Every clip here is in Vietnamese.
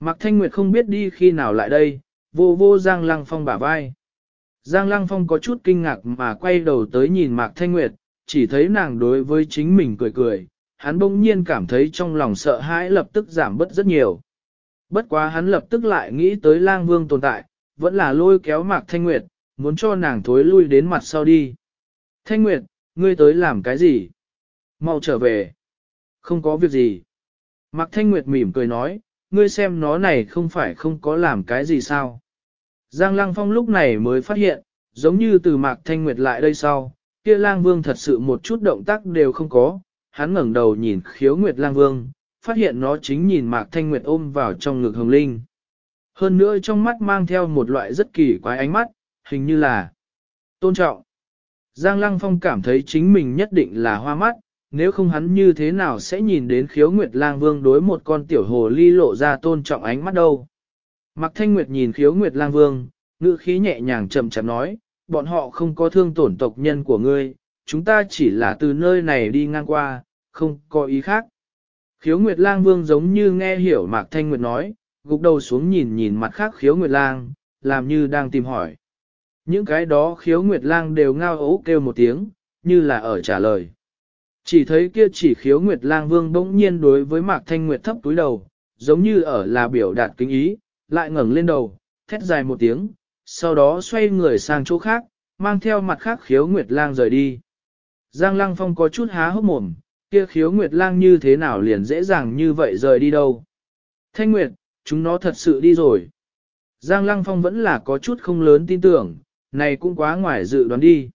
Mạc Thanh Nguyệt không biết đi khi nào lại đây, vô vô Giang Lăng Phong bả vai. Giang Lăng Phong có chút kinh ngạc mà quay đầu tới nhìn Mạc Thanh Nguyệt, chỉ thấy nàng đối với chính mình cười cười, hắn bỗng nhiên cảm thấy trong lòng sợ hãi lập tức giảm bớt rất nhiều. Bất quá hắn lập tức lại nghĩ tới lang vương tồn tại, vẫn là lôi kéo Mạc Thanh Nguyệt, muốn cho nàng thối lui đến mặt sau đi. Thanh Nguyệt, ngươi tới làm cái gì? Mau trở về. Không có việc gì. Mạc Thanh Nguyệt mỉm cười nói, ngươi xem nó này không phải không có làm cái gì sao. Giang Lăng Phong lúc này mới phát hiện, giống như từ Mạc Thanh Nguyệt lại đây sau, kia lang vương thật sự một chút động tác đều không có, hắn ngẩng đầu nhìn khiếu Nguyệt lang vương, phát hiện nó chính nhìn Mạc Thanh Nguyệt ôm vào trong ngực hồng linh. Hơn nữa trong mắt mang theo một loại rất kỳ quái ánh mắt, hình như là tôn trọng. Giang Lăng Phong cảm thấy chính mình nhất định là hoa mắt, nếu không hắn như thế nào sẽ nhìn đến khiếu Nguyệt lang vương đối một con tiểu hồ ly lộ ra tôn trọng ánh mắt đâu. Mạc Thanh Nguyệt nhìn khiếu Nguyệt lang vương, ngữ khí nhẹ nhàng chậm chậm nói, bọn họ không có thương tổn tộc nhân của ngươi, chúng ta chỉ là từ nơi này đi ngang qua, không có ý khác. Khiếu Nguyệt Lang Vương giống như nghe hiểu Mạc Thanh Nguyệt nói, gục đầu xuống nhìn nhìn mặt khác Khiếu Nguyệt Lang, làm như đang tìm hỏi. Những cái đó Khiếu Nguyệt Lang đều ngao ố kêu một tiếng, như là ở trả lời. Chỉ thấy kia chỉ Khiếu Nguyệt Lang Vương bỗng nhiên đối với Mạc Thanh Nguyệt thấp túi đầu, giống như ở là biểu đạt kính ý, lại ngẩng lên đầu, thét dài một tiếng, sau đó xoay người sang chỗ khác, mang theo mặt khác Khiếu Nguyệt Lang rời đi. Giang Lăng Phong có chút há hốc mồm, Kia khiếu nguyệt lang như thế nào liền dễ dàng như vậy rời đi đâu. Thanh Nguyệt, chúng nó thật sự đi rồi. Giang Lăng Phong vẫn là có chút không lớn tin tưởng, này cũng quá ngoài dự đoán đi.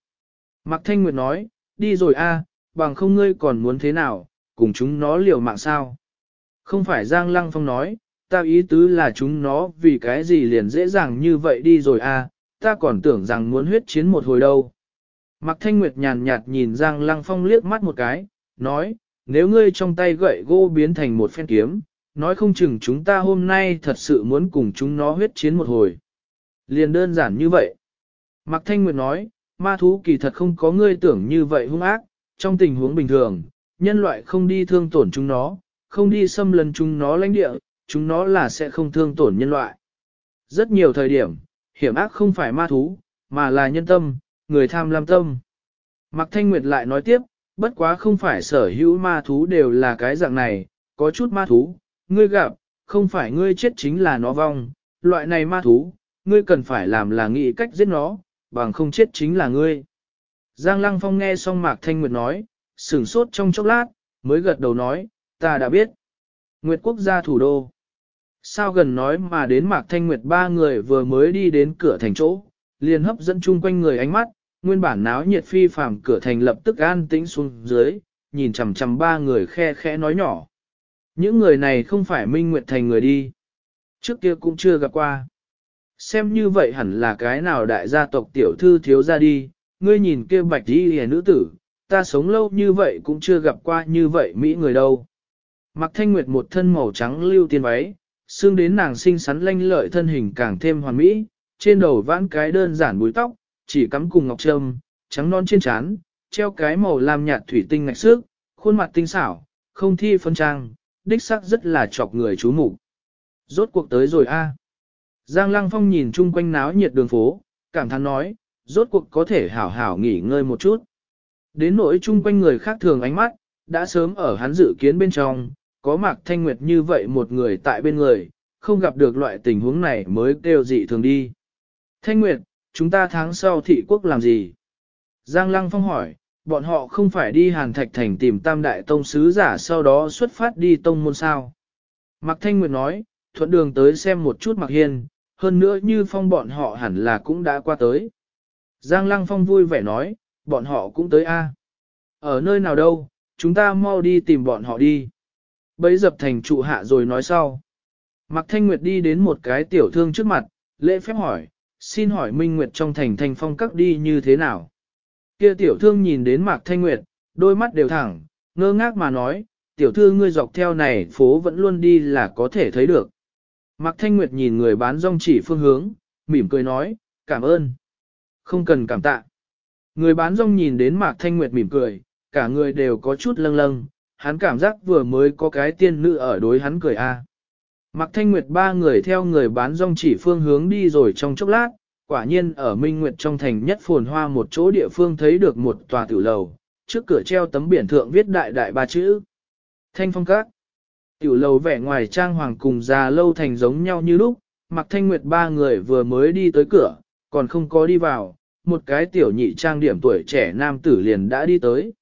Mạc Thanh Nguyệt nói, đi rồi a, bằng không ngươi còn muốn thế nào, cùng chúng nó liều mạng sao. Không phải Giang Lăng Phong nói, ta ý tứ là chúng nó vì cái gì liền dễ dàng như vậy đi rồi à? ta còn tưởng rằng muốn huyết chiến một hồi đâu. Mạc Thanh Nguyệt nhàn nhạt nhìn Giang Lăng Phong liếc mắt một cái, nói, nếu ngươi trong tay gậy gỗ biến thành một phen kiếm, nói không chừng chúng ta hôm nay thật sự muốn cùng chúng nó huyết chiến một hồi. Liền đơn giản như vậy. Mạc Thanh Nguyệt nói, ma thú kỳ thật không có ngươi tưởng như vậy hung ác, trong tình huống bình thường, nhân loại không đi thương tổn chúng nó, không đi xâm lấn chúng nó lãnh địa, chúng nó là sẽ không thương tổn nhân loại. Rất nhiều thời điểm, hiểm ác không phải ma thú, mà là nhân tâm, người tham lam tâm. Mạc Thanh Nguyệt lại nói tiếp, bất quá không phải sở hữu ma thú đều là cái dạng này, có chút ma thú, ngươi gặp, không phải ngươi chết chính là nó vong, loại này ma thú, ngươi cần phải làm là nghĩ cách giết nó, bằng không chết chính là ngươi. Giang Lăng Phong nghe xong Mạc Thanh Nguyệt nói, sửng sốt trong chốc lát, mới gật đầu nói, ta đã biết. Nguyệt quốc gia thủ đô. Sao gần nói mà đến Mạc Thanh Nguyệt ba người vừa mới đi đến cửa thành chỗ, liền hấp dẫn chung quanh người ánh mắt, nguyên bản náo nhiệt phi phàm cửa thành lập tức an tĩnh xuống dưới, nhìn chằm chằm ba người khe khẽ nói nhỏ. Những người này không phải Minh Nguyệt Thành người đi. Trước kia cũng chưa gặp qua. Xem như vậy hẳn là cái nào đại gia tộc tiểu thư thiếu ra đi, ngươi nhìn kia bạch đi hề nữ tử, ta sống lâu như vậy cũng chưa gặp qua như vậy Mỹ người đâu. Mặc thanh nguyệt một thân màu trắng lưu tiên váy, xương đến nàng xinh xắn lanh lợi thân hình càng thêm hoàn mỹ, trên đầu vãn cái đơn giản búi tóc, chỉ cắm cùng ngọc trâm, trắng non trên trán, treo cái màu lam nhạt thủy tinh ngạch xước, khuôn mặt tinh xảo, không thi phân trang, đích sắc rất là chọc người chú mục. Rốt cuộc tới rồi a. Giang Lăng Phong nhìn chung quanh náo nhiệt đường phố, cảm thán nói, rốt cuộc có thể hảo hảo nghỉ ngơi một chút. Đến nỗi chung quanh người khác thường ánh mắt, đã sớm ở hắn dự kiến bên trong, có Mạc Thanh Nguyệt như vậy một người tại bên người, không gặp được loại tình huống này mới kêu dị thường đi. Thanh Nguyệt, chúng ta tháng sau thị quốc làm gì? Giang Lăng Phong hỏi, bọn họ không phải đi Hàn Thạch Thành tìm tam đại tông sứ giả sau đó xuất phát đi tông môn sao? Mạc Thanh Nguyệt nói, thuận đường tới xem một chút Mạc Hiên, hơn nữa như phong bọn họ hẳn là cũng đã qua tới. Giang Lăng Phong vui vẻ nói, bọn họ cũng tới a. Ở nơi nào đâu, chúng ta mau đi tìm bọn họ đi. Bấy dập thành trụ hạ rồi nói sau. Mạc Thanh Nguyệt đi đến một cái tiểu thương trước mặt, lễ phép hỏi, xin hỏi Minh Nguyệt trong thành thành phong các đi như thế nào? Kia tiểu thương nhìn đến Mạc Thanh Nguyệt, đôi mắt đều thẳng, ngơ ngác mà nói, tiểu thư ngươi dọc theo này phố vẫn luôn đi là có thể thấy được. Mạc Thanh Nguyệt nhìn người bán rong chỉ phương hướng, mỉm cười nói, cảm ơn. Không cần cảm tạ. Người bán rong nhìn đến Mạc Thanh Nguyệt mỉm cười, cả người đều có chút lâng lâng, hắn cảm giác vừa mới có cái tiên nữ ở đối hắn cười a. Mạc Thanh Nguyệt ba người theo người bán rong chỉ phương hướng đi rồi trong chốc lát, quả nhiên ở Minh Nguyệt trong thành nhất phồn hoa một chỗ địa phương thấy được một tòa tiểu lầu, trước cửa treo tấm biển thượng viết đại đại ba chữ. Thanh phong các. Tiểu lầu vẻ ngoài trang hoàng cùng già lâu thành giống nhau như lúc, Mạc Thanh Nguyệt ba người vừa mới đi tới cửa, còn không có đi vào, một cái tiểu nhị trang điểm tuổi trẻ nam tử liền đã đi tới.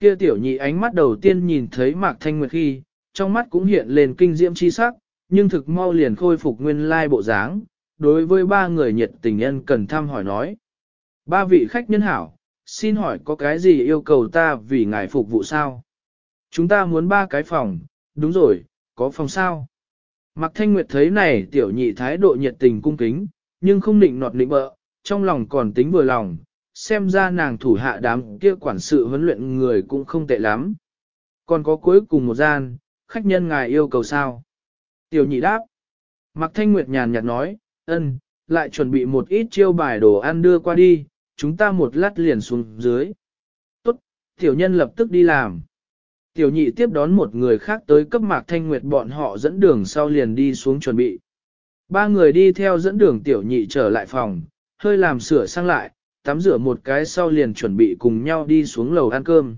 Kia tiểu nhị ánh mắt đầu tiên nhìn thấy Mạc Thanh Nguyệt khi, trong mắt cũng hiện lên kinh diễm chi sắc, nhưng thực mau liền khôi phục nguyên lai bộ dáng, đối với ba người nhiệt tình nhân cần thăm hỏi nói. Ba vị khách nhân hảo, xin hỏi có cái gì yêu cầu ta vì ngài phục vụ sao? Chúng ta muốn ba cái phòng, đúng rồi, có phòng sao? Mạc Thanh Nguyệt thấy này tiểu nhị thái độ nhiệt tình cung kính, nhưng không định nọt định bợ, trong lòng còn tính vừa lòng, xem ra nàng thủ hạ đám kia quản sự huấn luyện người cũng không tệ lắm. Còn có cuối cùng một gian, khách nhân ngài yêu cầu sao? Tiểu nhị đáp. Mạc Thanh Nguyệt nhàn nhạt nói, ân, lại chuẩn bị một ít chiêu bài đồ ăn đưa qua đi, chúng ta một lát liền xuống dưới. Tốt, tiểu nhân lập tức đi làm. Tiểu nhị tiếp đón một người khác tới cấp Mạc Thanh Nguyệt bọn họ dẫn đường sau liền đi xuống chuẩn bị. Ba người đi theo dẫn đường tiểu nhị trở lại phòng, hơi làm sửa sang lại, tắm rửa một cái sau liền chuẩn bị cùng nhau đi xuống lầu ăn cơm.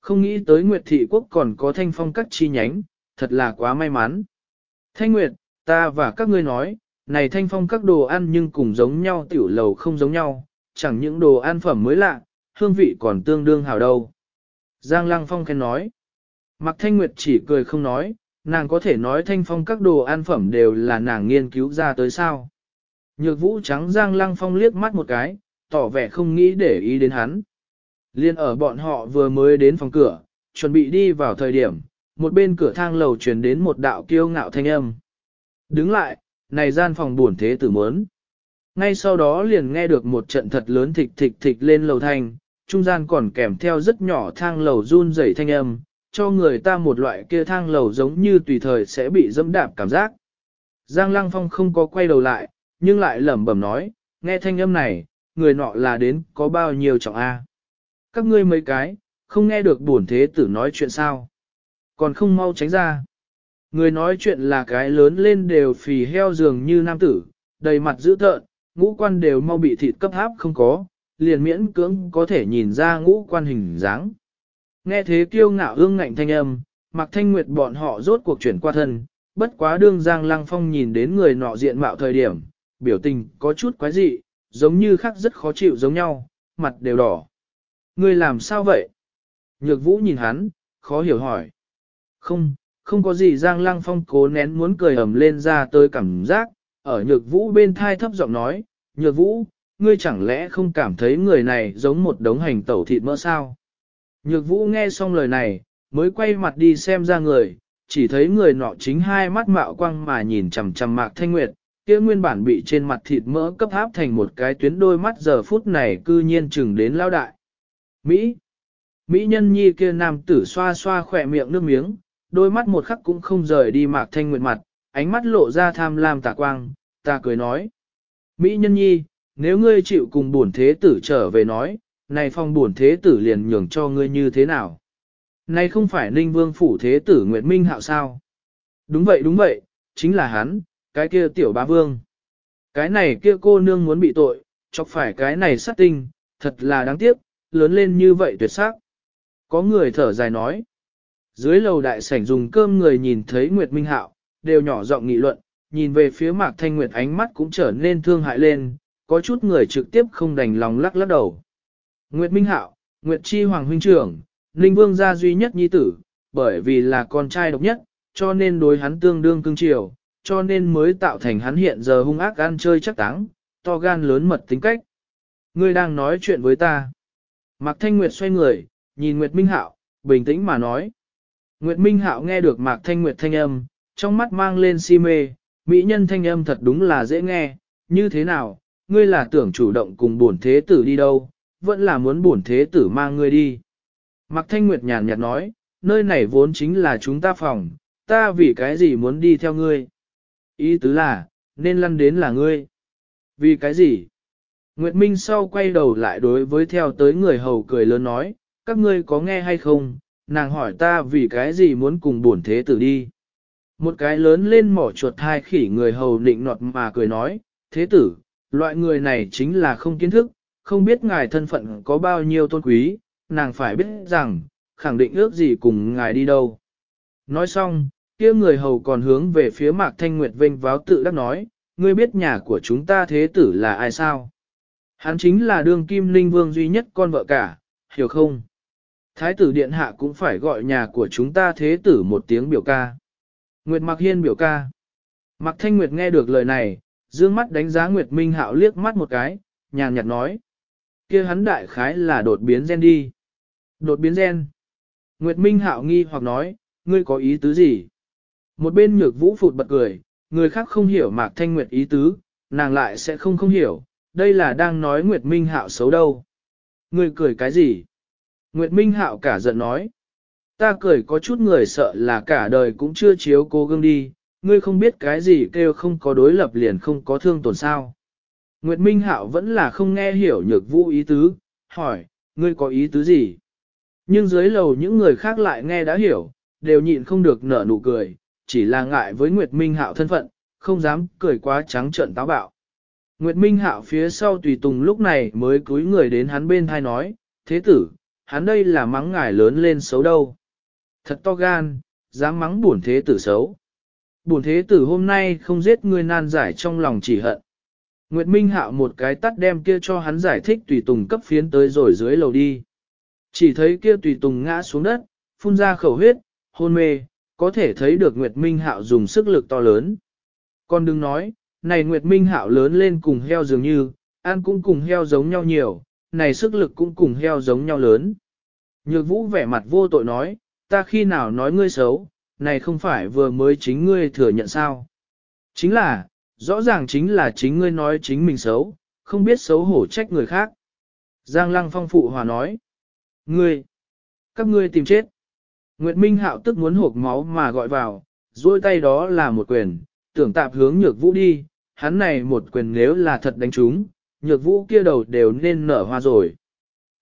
Không nghĩ tới Nguyệt Thị Quốc còn có thanh phong các chi nhánh, thật là quá may mắn. Thanh Nguyệt, ta và các ngươi nói, này thanh phong các đồ ăn nhưng cùng giống nhau tiểu lầu không giống nhau, chẳng những đồ ăn phẩm mới lạ, hương vị còn tương đương hào đâu. Giang Lăng Phong khen nói. Mạc Thanh Nguyệt chỉ cười không nói, nàng có thể nói thanh phong các đồ ăn phẩm đều là nàng nghiên cứu ra tới sao. Nhược vũ trắng Giang Lăng Phong liếc mắt một cái, tỏ vẻ không nghĩ để ý đến hắn. Liên ở bọn họ vừa mới đến phòng cửa, chuẩn bị đi vào thời điểm, một bên cửa thang lầu truyền đến một đạo kiêu ngạo thanh âm. Đứng lại, này gian phòng buồn thế tử muốn. Ngay sau đó liền nghe được một trận thật lớn thịch thịch thịch lên lầu thanh, trung gian còn kèm theo rất nhỏ thang lầu run rẩy thanh âm, cho người ta một loại kia thang lầu giống như tùy thời sẽ bị dẫm đạp cảm giác. Giang Lăng Phong không có quay đầu lại, nhưng lại lẩm bẩm nói, nghe thanh âm này, người nọ là đến có bao nhiêu trọng A. Các ngươi mấy cái, không nghe được bổn thế tử nói chuyện sao. Còn không mau tránh ra. Người nói chuyện là cái lớn lên đều phì heo dường như nam tử, đầy mặt dữ tợn, ngũ quan đều mau bị thịt cấp háp không có, liền miễn cưỡng có thể nhìn ra ngũ quan hình dáng. Nghe thế kiêu ngạo ương ngạnh thanh âm, mặc thanh nguyệt bọn họ rốt cuộc chuyển qua thân, bất quá đương Giang Lăng Phong nhìn đến người nọ diện mạo thời điểm, biểu tình có chút quái dị, giống như khác rất khó chịu giống nhau, mặt đều đỏ. Người làm sao vậy? Nhược vũ nhìn hắn, khó hiểu hỏi. Không, không có gì Giang Lăng Phong cố nén muốn cười ẩm lên ra tới cảm giác, ở nhược vũ bên thai thấp giọng nói, nhược vũ, ngươi chẳng lẽ không cảm thấy người này giống một đống hành tẩu thịt mỡ sao? Nhược vũ nghe xong lời này, mới quay mặt đi xem ra người, chỉ thấy người nọ chính hai mắt mạo quăng mà nhìn chằm chằm mạc thanh nguyệt, kia nguyên bản bị trên mặt thịt mỡ cấp áp thành một cái tuyến đôi mắt giờ phút này cư nhiên chừng đến lao đại. Mỹ Mỹ nhân nhi kia nam tử xoa xoa khỏe miệng nước miếng, đôi mắt một khắc cũng không rời đi mạc thanh nguyệt mặt, ánh mắt lộ ra tham lam tà quang, ta cười nói. Mỹ nhân nhi, nếu ngươi chịu cùng bổn thế tử trở về nói, này phong bổn thế tử liền nhường cho ngươi như thế nào? Này không phải ninh vương phủ thế tử Nguyệt Minh hạo sao? Đúng vậy đúng vậy, chính là hắn, cái kia tiểu bá vương. Cái này kia cô nương muốn bị tội, chọc phải cái này sát tinh, thật là đáng tiếc, lớn lên như vậy tuyệt sắc. Có người thở dài nói. Dưới lầu đại sảnh dùng cơm người nhìn thấy Nguyệt Minh Hạo, đều nhỏ giọng nghị luận, nhìn về phía Mạc Thanh Nguyệt ánh mắt cũng trở nên thương hại lên, có chút người trực tiếp không đành lòng lắc lắc đầu. Nguyệt Minh Hạo, Nguyệt Chi Hoàng huynh trưởng, Ninh Vương gia duy nhất nhi tử, bởi vì là con trai độc nhất, cho nên đối hắn tương đương cưng chiều, cho nên mới tạo thành hắn hiện giờ hung ác ăn chơi chắc táng, to gan lớn mật tính cách. Ngươi đang nói chuyện với ta. Mạc Thanh Nguyệt xoay người, nhìn Nguyệt Minh Hạo, bình tĩnh mà nói. Nguyệt Minh Hạo nghe được Mạc Thanh Nguyệt thanh âm, trong mắt mang lên si mê, mỹ nhân thanh âm thật đúng là dễ nghe, như thế nào, ngươi là tưởng chủ động cùng bổn thế tử đi đâu, vẫn là muốn bổn thế tử mang ngươi đi. Mạc Thanh Nguyệt nhàn nhạt nói, nơi này vốn chính là chúng ta phòng, ta vì cái gì muốn đi theo ngươi. Ý tứ là, nên lăn đến là ngươi. Vì cái gì? Nguyệt Minh sau quay đầu lại đối với theo tới người hầu cười lớn nói, các ngươi có nghe hay không, nàng hỏi ta vì cái gì muốn cùng bổn thế tử đi. Một cái lớn lên mỏ chuột hai khỉ người hầu định nọt mà cười nói, thế tử, loại người này chính là không kiến thức, không biết ngài thân phận có bao nhiêu tôn quý, nàng phải biết rằng, khẳng định ước gì cùng ngài đi đâu. Nói xong, kia người hầu còn hướng về phía Mạc Thanh Nguyệt vinh váo tự đắc nói, ngươi biết nhà của chúng ta thế tử là ai sao? Hắn chính là đương kim linh vương duy nhất con vợ cả, hiểu không? Thái tử điện hạ cũng phải gọi nhà của chúng ta thế tử một tiếng biểu ca. Nguyệt Mạc Hiên biểu ca. Mạc Thanh Nguyệt nghe được lời này, dương mắt đánh giá Nguyệt Minh Hạo liếc mắt một cái, nhàn nhạt nói kia hắn đại khái là đột biến gen đi. Đột biến gen. Nguyệt Minh Hạo nghi hoặc nói, ngươi có ý tứ gì? Một bên nhược vũ phụt bật cười, người khác không hiểu Mạc Thanh Nguyệt ý tứ, nàng lại sẽ không không hiểu, đây là đang nói Nguyệt Minh Hạo xấu đâu. Ngươi cười cái gì? Nguyệt Minh Hạo cả giận nói. Ta cười có chút người sợ là cả đời cũng chưa chiếu cô gương đi, ngươi không biết cái gì kêu không có đối lập liền không có thương tổn sao. Nguyệt Minh Hạo vẫn là không nghe hiểu nhược vũ ý tứ, hỏi, ngươi có ý tứ gì? Nhưng dưới lầu những người khác lại nghe đã hiểu, đều nhịn không được nở nụ cười, chỉ là ngại với Nguyệt Minh Hạo thân phận, không dám cười quá trắng trợn táo bạo. Nguyệt Minh Hạo phía sau tùy tùng lúc này mới cúi người đến hắn bên thai nói, thế tử, hắn đây là mắng ngài lớn lên xấu đâu. Thật to gan, dám mắng buồn thế tử xấu. Buồn thế tử hôm nay không giết ngươi nan giải trong lòng chỉ hận. Nguyệt Minh Hạo một cái tắt đem kia cho hắn giải thích tùy tùng cấp phiến tới rồi dưới lầu đi. Chỉ thấy kia tùy tùng ngã xuống đất, phun ra khẩu huyết, hôn mê, có thể thấy được Nguyệt Minh Hạo dùng sức lực to lớn. Con đừng nói, này Nguyệt Minh Hạo lớn lên cùng heo dường như, ăn cũng cùng heo giống nhau nhiều, này sức lực cũng cùng heo giống nhau lớn. Nhược vũ vẻ mặt vô tội nói, ta khi nào nói ngươi xấu, này không phải vừa mới chính ngươi thừa nhận sao. Chính là, rõ ràng chính là chính ngươi nói chính mình xấu, không biết xấu hổ trách người khác. Giang lăng phong phụ hòa nói, ngươi, các ngươi tìm chết. Nguyệt Minh Hạo tức muốn hộp máu mà gọi vào, duỗi tay đó là một quyền, tưởng tạp hướng nhược vũ đi, hắn này một quyền nếu là thật đánh trúng, nhược vũ kia đầu đều nên nở hoa rồi.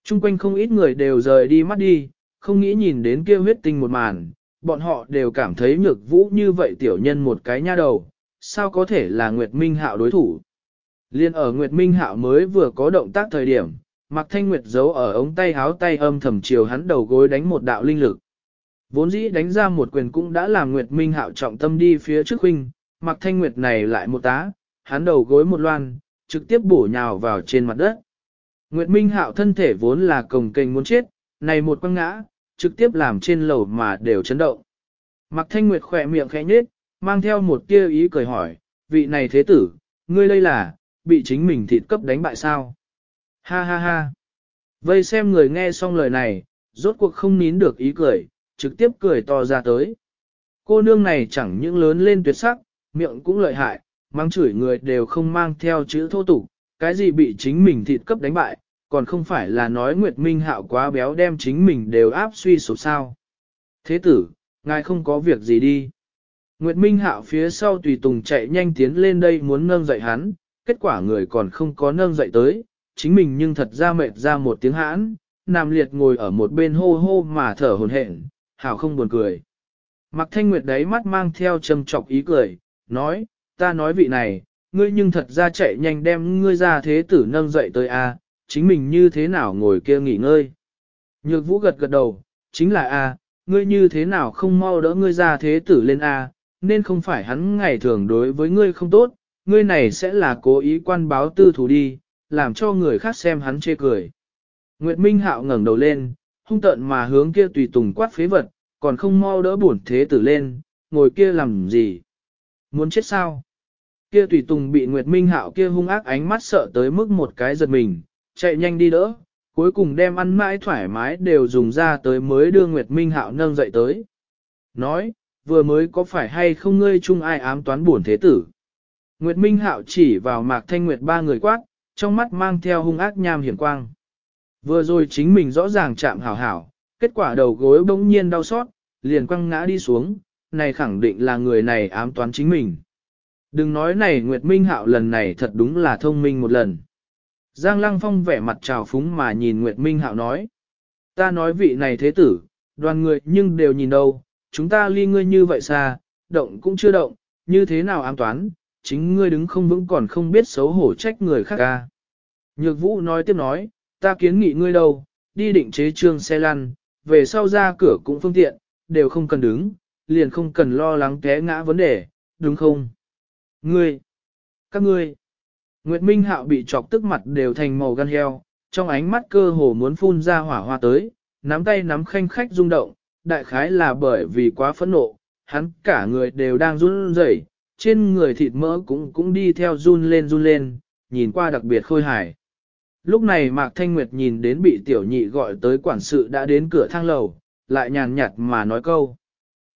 Trung quanh không ít người đều rời đi mắt đi, không nghĩ nhìn đến kia huyết tinh một màn, bọn họ đều cảm thấy nhược vũ như vậy tiểu nhân một cái nha đầu, sao có thể là Nguyệt Minh Hạo đối thủ. Liên ở Nguyệt Minh Hạo mới vừa có động tác thời điểm, Mạc Thanh Nguyệt giấu ở ống tay háo tay âm thầm chiều hắn đầu gối đánh một đạo linh lực. Vốn dĩ đánh ra một quyền cũng đã làm Nguyệt Minh Hạo trọng tâm đi phía trước huynh, Mạc Thanh Nguyệt này lại một tá, hắn đầu gối một loan, trực tiếp bổ nhào vào trên mặt đất. Nguyệt Minh Hạo thân thể vốn là cồng kềnh muốn chết, này một quăng ngã, trực tiếp làm trên lầu mà đều chấn động. Mạc Thanh Nguyệt khỏe miệng khẽ nhếch, mang theo một tia ý cười hỏi, vị này thế tử, ngươi đây là, bị chính mình thịt cấp đánh bại sao? Ha ha ha! Vây xem người nghe xong lời này, rốt cuộc không nín được ý cười, trực tiếp cười to ra tới. Cô nương này chẳng những lớn lên tuyệt sắc, miệng cũng lợi hại, mang chửi người đều không mang theo chữ thô tục, cái gì bị chính mình thịt cấp đánh bại, còn không phải là nói Nguyệt Minh Hạo quá béo đem chính mình đều áp suy sụp sao. Thế tử, ngài không có việc gì đi. Nguyệt Minh Hạo phía sau tùy tùng chạy nhanh tiến lên đây muốn nâng dậy hắn, kết quả người còn không có nâng dậy tới, chính mình nhưng thật ra mệt ra một tiếng hãn, nằm liệt ngồi ở một bên hô hô mà thở hồn hển, hảo không buồn cười. Mặc thanh nguyệt đấy mắt mang theo trầm trọc ý cười, nói, ta nói vị này, ngươi nhưng thật ra chạy nhanh đem ngươi ra thế tử nâng dậy tới a, chính mình như thế nào ngồi kia nghỉ ngơi. Nhược vũ gật gật đầu, chính là a, ngươi như thế nào không mau đỡ ngươi ra thế tử lên a, nên không phải hắn ngày thường đối với ngươi không tốt, ngươi này sẽ là cố ý quan báo tư thủ đi, làm cho người khác xem hắn chê cười. Nguyệt Minh Hạo ngẩng đầu lên, hung tợn mà hướng kia tùy tùng quát phế vật, còn không mau đỡ bổn thế tử lên, ngồi kia làm gì? Muốn chết sao? Kia tùy tùng bị Nguyệt Minh Hạo kia hung ác ánh mắt sợ tới mức một cái giật mình, chạy nhanh đi đỡ, cuối cùng đem ăn mãi thoải mái đều dùng ra tới mới đưa Nguyệt Minh Hạo nâng dậy tới. Nói, vừa mới có phải hay không ngươi chung ai ám toán buồn thế tử? Nguyệt Minh Hạo chỉ vào Mạc Thanh Nguyệt ba người quát, trong mắt mang theo hung ác nham hiểm quang. Vừa rồi chính mình rõ ràng chạm hảo hảo, kết quả đầu gối bỗng nhiên đau xót, liền quăng ngã đi xuống, này khẳng định là người này ám toán chính mình. Đừng nói này Nguyệt Minh Hạo lần này thật đúng là thông minh một lần. Giang Lăng Phong vẻ mặt trào phúng mà nhìn Nguyệt Minh Hạo nói. Ta nói vị này thế tử, đoàn người nhưng đều nhìn đâu, chúng ta ly ngươi như vậy xa, động cũng chưa động, như thế nào ám toán, chính ngươi đứng không vững còn không biết xấu hổ trách người khác ca. Nhược vũ nói tiếp nói, ta kiến nghị ngươi đâu, đi định chế trương xe lăn, về sau ra cửa cũng phương tiện, đều không cần đứng, liền không cần lo lắng té ngã vấn đề, đúng không? Ngươi, các ngươi, Nguyệt Minh Hạo bị chọc tức mặt đều thành màu gan heo, trong ánh mắt cơ hồ muốn phun ra hỏa hoa tới, nắm tay nắm khanh khách rung động, đại khái là bởi vì quá phẫn nộ, hắn cả người đều đang run rẩy, trên người thịt mỡ cũng cũng đi theo run lên run lên, nhìn qua đặc biệt khôi hài. Lúc này Mạc Thanh Nguyệt nhìn đến bị tiểu nhị gọi tới quản sự đã đến cửa thang lầu, lại nhàn nhạt mà nói câu.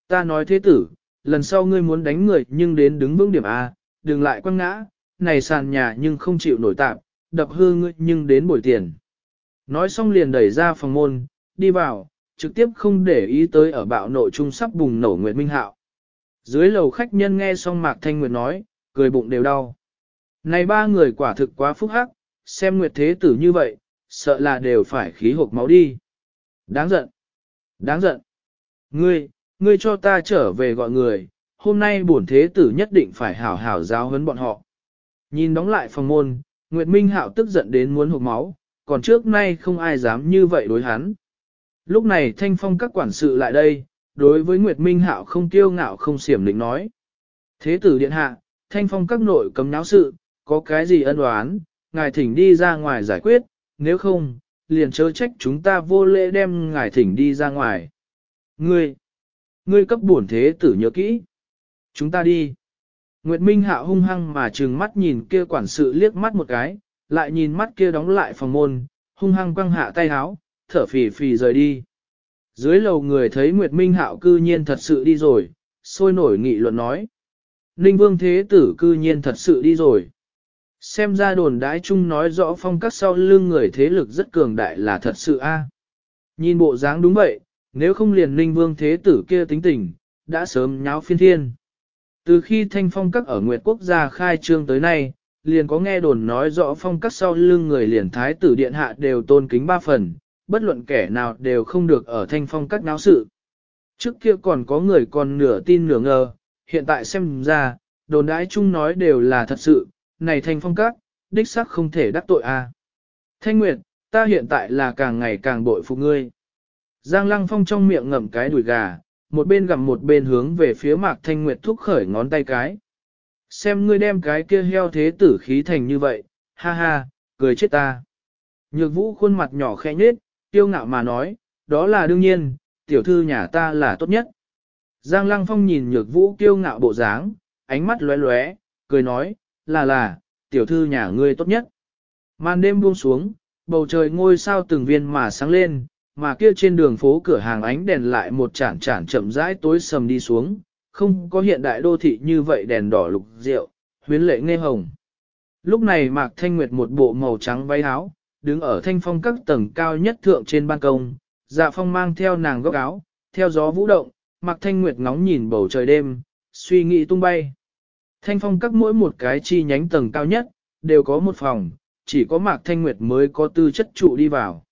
Ta nói thế tử, lần sau ngươi muốn đánh người nhưng đến đứng vững điểm A, đừng lại quăng ngã, này sàn nhà nhưng không chịu nổi tạm, đập hư ngươi nhưng đến bồi tiền. Nói xong liền đẩy ra phòng môn, đi vào, trực tiếp không để ý tới ở bạo nội trung sắp bùng nổ Nguyệt Minh Hạo. Dưới lầu khách nhân nghe xong Mạc Thanh Nguyệt nói, cười bụng đều đau. Này ba người quả thực quá phúc hắc, xem Nguyệt Thế Tử như vậy, sợ là đều phải khí hộp máu đi. Đáng giận! Đáng giận! Ngươi, ngươi cho ta trở về gọi người, hôm nay bổn Thế Tử nhất định phải hảo hảo giáo huấn bọn họ. Nhìn đóng lại phòng môn, Nguyệt Minh Hạo tức giận đến muốn hộp máu, còn trước nay không ai dám như vậy đối hắn. Lúc này thanh phong các quản sự lại đây, đối với Nguyệt Minh Hạo không kiêu ngạo không xiểm định nói. Thế tử điện hạ, thanh phong các nội cấm náo sự, có cái gì ân oán, ngài thỉnh đi ra ngoài giải quyết, nếu không, liền chớ trách chúng ta vô lễ đem ngài thỉnh đi ra ngoài. Ngươi, ngươi cấp bổn thế tử nhớ kỹ. Chúng ta đi. Nguyệt Minh Hạo hung hăng mà trừng mắt nhìn kia quản sự liếc mắt một cái, lại nhìn mắt kia đóng lại phòng môn, hung hăng quăng hạ tay háo, thở phì phì rời đi. Dưới lầu người thấy Nguyệt Minh Hạo cư nhiên thật sự đi rồi, sôi nổi nghị luận nói. Ninh Vương Thế Tử cư nhiên thật sự đi rồi. Xem ra đồn đái chung nói rõ phong các sau lưng người thế lực rất cường đại là thật sự a. Nhìn bộ dáng đúng vậy, nếu không liền Ninh Vương Thế Tử kia tính tình, đã sớm nháo phiên thiên. Từ khi thanh phong các ở Nguyệt Quốc gia khai trương tới nay, liền có nghe đồn nói rõ phong các sau lưng người liền thái tử điện hạ đều tôn kính ba phần, bất luận kẻ nào đều không được ở thanh phong các náo sự. Trước kia còn có người còn nửa tin nửa ngờ, hiện tại xem ra, đồn đãi chung nói đều là thật sự, này thanh phong các, đích xác không thể đắc tội a. À. Thanh Nguyệt, ta hiện tại là càng ngày càng bội phục ngươi. Giang Lăng Phong trong miệng ngậm cái đùi gà, một bên gặm một bên hướng về phía Mạc Thanh Nguyệt thúc khởi ngón tay cái. Xem ngươi đem cái kia heo thế tử khí thành như vậy, ha ha, cười chết ta. Nhược vũ khuôn mặt nhỏ khẽ nhết, tiêu ngạo mà nói, đó là đương nhiên, tiểu thư nhà ta là tốt nhất. Giang Lăng Phong nhìn nhược vũ kiêu ngạo bộ dáng, ánh mắt lóe lóe, cười nói, là là, tiểu thư nhà ngươi tốt nhất. Màn đêm buông xuống, bầu trời ngôi sao từng viên mà sáng lên, mà kia trên đường phố cửa hàng ánh đèn lại một chản chản chậm rãi tối sầm đi xuống, không có hiện đại đô thị như vậy đèn đỏ lục rượu, huyến lệ nghe hồng. Lúc này Mạc Thanh Nguyệt một bộ màu trắng váy áo, đứng ở thanh phong các tầng cao nhất thượng trên ban công, dạ phong mang theo nàng góc áo, theo gió vũ động, Mạc Thanh Nguyệt ngóng nhìn bầu trời đêm, suy nghĩ tung bay. Thanh phong các mỗi một cái chi nhánh tầng cao nhất, đều có một phòng, chỉ có Mạc Thanh Nguyệt mới có tư chất trụ đi vào.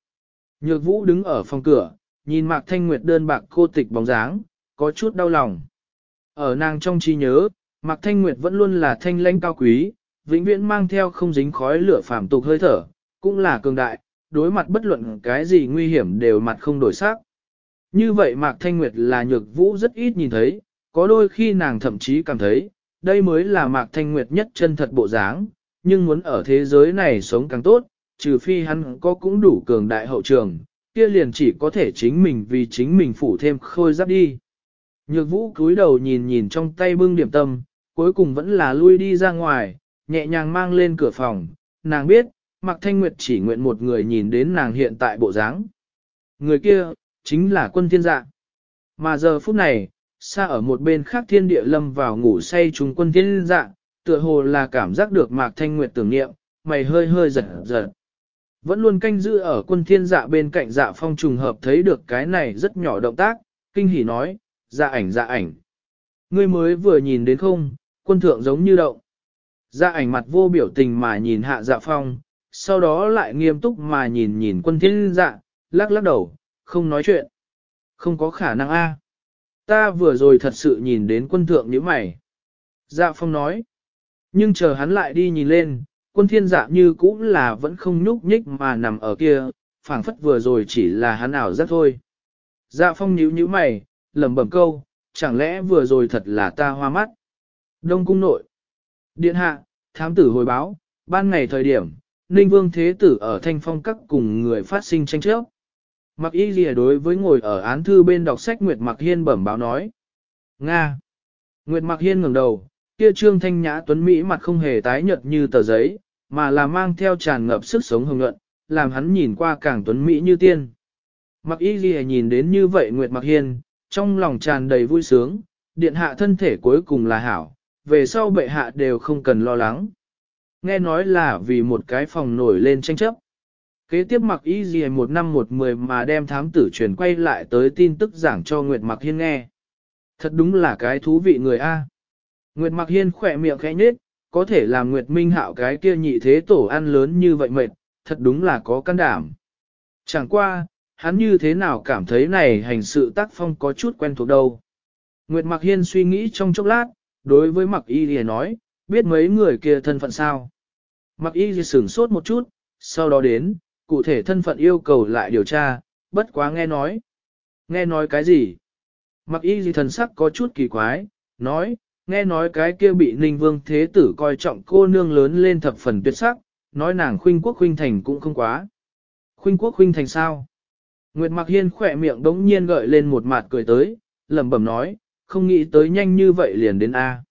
Nhược vũ đứng ở phòng cửa, nhìn Mạc Thanh Nguyệt đơn bạc cô tịch bóng dáng, có chút đau lòng. Ở nàng trong trí nhớ, Mạc Thanh Nguyệt vẫn luôn là thanh lãnh cao quý, vĩnh viễn mang theo không dính khói lửa phàm tục hơi thở, cũng là cường đại, đối mặt bất luận cái gì nguy hiểm đều mặt không đổi sắc. Như vậy Mạc Thanh Nguyệt là nhược vũ rất ít nhìn thấy, có đôi khi nàng thậm chí cảm thấy, đây mới là Mạc Thanh Nguyệt nhất chân thật bộ dáng, nhưng muốn ở thế giới này sống càng tốt, trừ phi hắn có cũng đủ cường đại hậu trường, kia liền chỉ có thể chính mình vì chính mình phủ thêm khôi giáp đi. Nhược vũ cúi đầu nhìn nhìn trong tay bưng điểm tâm, cuối cùng vẫn là lui đi ra ngoài, nhẹ nhàng mang lên cửa phòng, nàng biết, Mạc Thanh Nguyệt chỉ nguyện một người nhìn đến nàng hiện tại bộ dáng. Người kia, chính là quân thiên dạ. Mà giờ phút này, xa ở một bên khác thiên địa lâm vào ngủ say trùng quân thiên dạ, tựa hồ là cảm giác được Mạc Thanh Nguyệt tưởng niệm, mày hơi hơi giật giật. Vẫn luôn canh giữ ở quân thiên dạ bên cạnh dạ phong trùng hợp thấy được cái này rất nhỏ động tác, kinh hỉ nói, dạ ảnh dạ ảnh. Ngươi mới vừa nhìn đến không, quân thượng giống như động. Dạ ảnh mặt vô biểu tình mà nhìn hạ dạ phong, sau đó lại nghiêm túc mà nhìn nhìn quân thiên dạ, lắc lắc đầu, không nói chuyện. Không có khả năng a. Ta vừa rồi thật sự nhìn đến quân thượng như mày. Dạ phong nói. Nhưng chờ hắn lại đi nhìn lên, quân thiên dạ như cũng là vẫn không nhúc nhích mà nằm ở kia, phảng phất vừa rồi chỉ là hắn ảo giác thôi. Dạ phong nhíu nhíu mày, lẩm bẩm câu, chẳng lẽ vừa rồi thật là ta hoa mắt. Đông cung nội. Điện hạ, thám tử hồi báo, ban ngày thời điểm, Ninh Vương Thế Tử ở thanh phong các cùng người phát sinh tranh chấp. Mặc y lìa đối với ngồi ở án thư bên đọc sách Nguyệt Mặc Hiên bẩm báo nói. Nga. Nguyệt Mặc Hiên ngẩng đầu, kia trương thanh nhã tuấn Mỹ mặt không hề tái nhợt như tờ giấy, mà là mang theo tràn ngập sức sống hồng nhuận, làm hắn nhìn qua càng tuấn Mỹ như tiên. Mặc y lìa nhìn đến như vậy Nguyệt Mặc Hiên, trong lòng tràn đầy vui sướng, điện hạ thân thể cuối cùng là hảo, về sau bệ hạ đều không cần lo lắng. Nghe nói là vì một cái phòng nổi lên tranh chấp. Kế tiếp mặc y gì một năm một mười mà đem thám tử truyền quay lại tới tin tức giảng cho Nguyệt Mặc Hiên nghe. Thật đúng là cái thú vị người A. Nguyệt Mặc Hiên khỏe miệng khẽ nhết, có thể làm Nguyệt Minh hạo cái kia nhị thế tổ ăn lớn như vậy mệt, thật đúng là có can đảm. Chẳng qua, hắn như thế nào cảm thấy này hành sự tác phong có chút quen thuộc đâu. Nguyệt Mặc Hiên suy nghĩ trong chốc lát, đối với Mặc Y thì nói, biết mấy người kia thân phận sao. Mặc Y sửng sốt một chút, sau đó đến, cụ thể thân phận yêu cầu lại điều tra, bất quá nghe nói. Nghe nói cái gì? Mặc Y gì thần sắc có chút kỳ quái, nói, nghe nói cái kia bị Ninh Vương Thế Tử coi trọng cô nương lớn lên thập phần tuyệt sắc, nói nàng khuynh quốc khuynh thành cũng không quá. Khuynh quốc khuynh thành sao? Nguyệt Mặc Hiên khỏe miệng đống nhiên gợi lên một mặt cười tới, lẩm bẩm nói, không nghĩ tới nhanh như vậy liền đến A.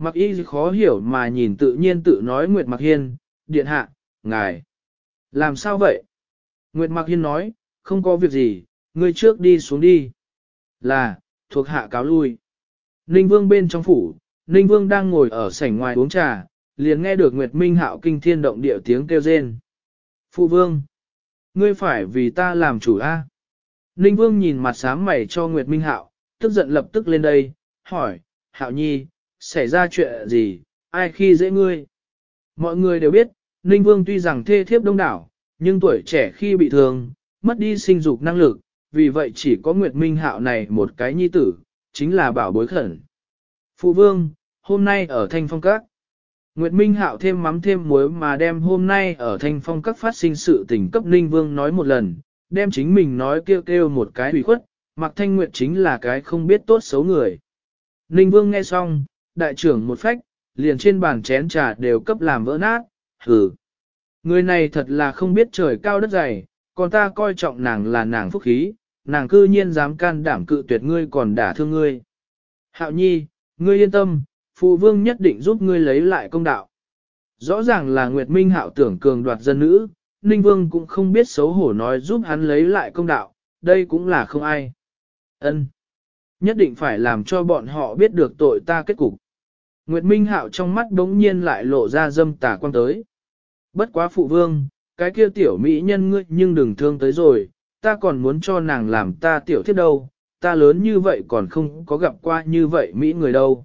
Mặc y khó hiểu mà nhìn tự nhiên tự nói Nguyệt Mặc Hiên, điện hạ, ngài. Làm sao vậy? Nguyệt Mặc Hiên nói, không có việc gì, ngươi trước đi xuống đi. Là, thuộc hạ cáo lui. Ninh Vương bên trong phủ, Ninh Vương đang ngồi ở sảnh ngoài uống trà, liền nghe được Nguyệt Minh Hạo kinh thiên động địa tiếng kêu rên. Phụ Vương, ngươi phải vì ta làm chủ a? Ninh Vương nhìn mặt sám mày cho Nguyệt Minh Hạo, tức giận lập tức lên đây, hỏi, Hạo Nhi, xảy ra chuyện gì, ai khi dễ ngươi? Mọi người đều biết, Ninh Vương tuy rằng thê thiếp đông đảo, nhưng tuổi trẻ khi bị thương, mất đi sinh dục năng lực, vì vậy chỉ có Nguyệt Minh Hạo này một cái nhi tử, chính là bảo bối khẩn. Phụ vương, hôm nay ở Thanh Phong Các. Nguyệt Minh Hạo thêm mắm thêm muối mà đem hôm nay ở Thanh Phong Các phát sinh sự tình cấp Ninh Vương nói một lần, đem chính mình nói kêu kêu một cái ủy khuất, Mạc Thanh Nguyệt chính là cái không biết tốt xấu người. Ninh Vương nghe xong, đại trưởng một phách, liền trên bàn chén trà đều cấp làm vỡ nát, hừ. Người này thật là không biết trời cao đất dày, còn ta coi trọng nàng là nàng phúc khí, nàng cư nhiên dám can đảm cự tuyệt ngươi còn đả thương ngươi. Hạo nhi, ngươi yên tâm, phụ vương nhất định giúp ngươi lấy lại công đạo. Rõ ràng là Nguyệt Minh hạo tưởng cường đoạt dân nữ, Ninh Vương cũng không biết xấu hổ nói giúp hắn lấy lại công đạo, đây cũng là không ai. Ân, Nhất định phải làm cho bọn họ biết được tội ta kết cục. Nguyệt Minh hạo trong mắt đống nhiên lại lộ ra dâm tà quan tới. Bất quá phụ vương, cái kia tiểu mỹ nhân ngươi nhưng đừng thương tới rồi, ta còn muốn cho nàng làm ta tiểu thiết đâu, ta lớn như vậy còn không có gặp qua như vậy Mỹ người đâu.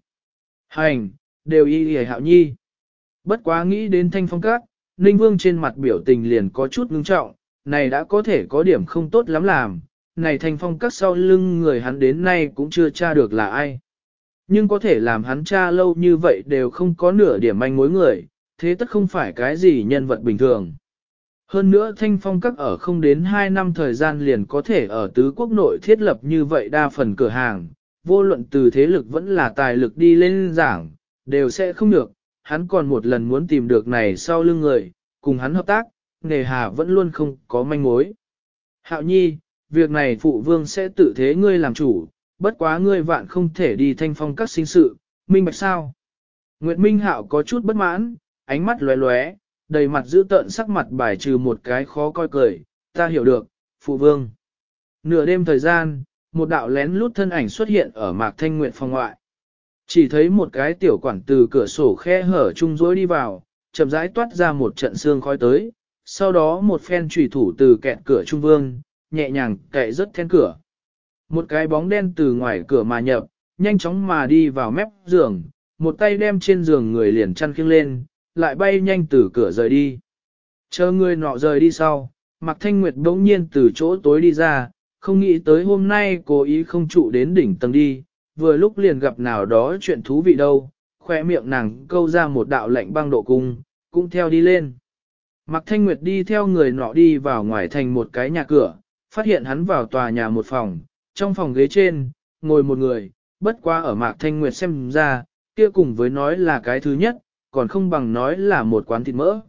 Hành, đều y hề hạo nhi. Bất quá nghĩ đến thanh phong các, Ninh Vương trên mặt biểu tình liền có chút ngưng trọng, này đã có thể có điểm không tốt lắm làm, này thanh phong các sau lưng người hắn đến nay cũng chưa tra được là ai. Nhưng có thể làm hắn tra lâu như vậy đều không có nửa điểm manh mối người, thế tất không phải cái gì nhân vật bình thường. Hơn nữa thanh phong các ở không đến 2 năm thời gian liền có thể ở tứ quốc nội thiết lập như vậy đa phần cửa hàng, vô luận từ thế lực vẫn là tài lực đi lên giảng, đều sẽ không được, hắn còn một lần muốn tìm được này sau lưng người, cùng hắn hợp tác, nghề hà vẫn luôn không có manh mối. Hạo nhi, việc này phụ vương sẽ tự thế ngươi làm chủ, bất quá ngươi vạn không thể đi thanh phong các sinh sự, minh bạch sao. Nguyệt Minh Hạo có chút bất mãn, ánh mắt lóe lóe, đầy mặt giữ tợn sắc mặt bài trừ một cái khó coi cười, ta hiểu được, phụ vương. Nửa đêm thời gian, một đạo lén lút thân ảnh xuất hiện ở mạc thanh nguyện phòng ngoại. Chỉ thấy một cái tiểu quản từ cửa sổ khe hở chung rối đi vào, chậm rãi toát ra một trận xương khói tới, sau đó một phen trùy thủ từ kẹt cửa trung vương, nhẹ nhàng cậy rất then cửa. Một cái bóng đen từ ngoài cửa mà nhập, nhanh chóng mà đi vào mép giường, một tay đem trên giường người liền chăn khiêng lên, lại bay nhanh từ cửa rời đi. Chờ người nọ rời đi sau, Mạc Thanh Nguyệt bỗng nhiên từ chỗ tối đi ra, không nghĩ tới hôm nay cố ý không trụ đến đỉnh tầng đi, vừa lúc liền gặp nào đó chuyện thú vị đâu, khoe miệng nàng câu ra một đạo lệnh băng độ cung, cũng theo đi lên. Mạc Thanh Nguyệt đi theo người nọ đi vào ngoài thành một cái nhà cửa, phát hiện hắn vào tòa nhà một phòng, trong phòng ghế trên, ngồi một người, bất qua ở Mạc Thanh Nguyệt xem ra, kia cùng với nói là cái thứ nhất, còn không bằng nói là một quán thịt mỡ.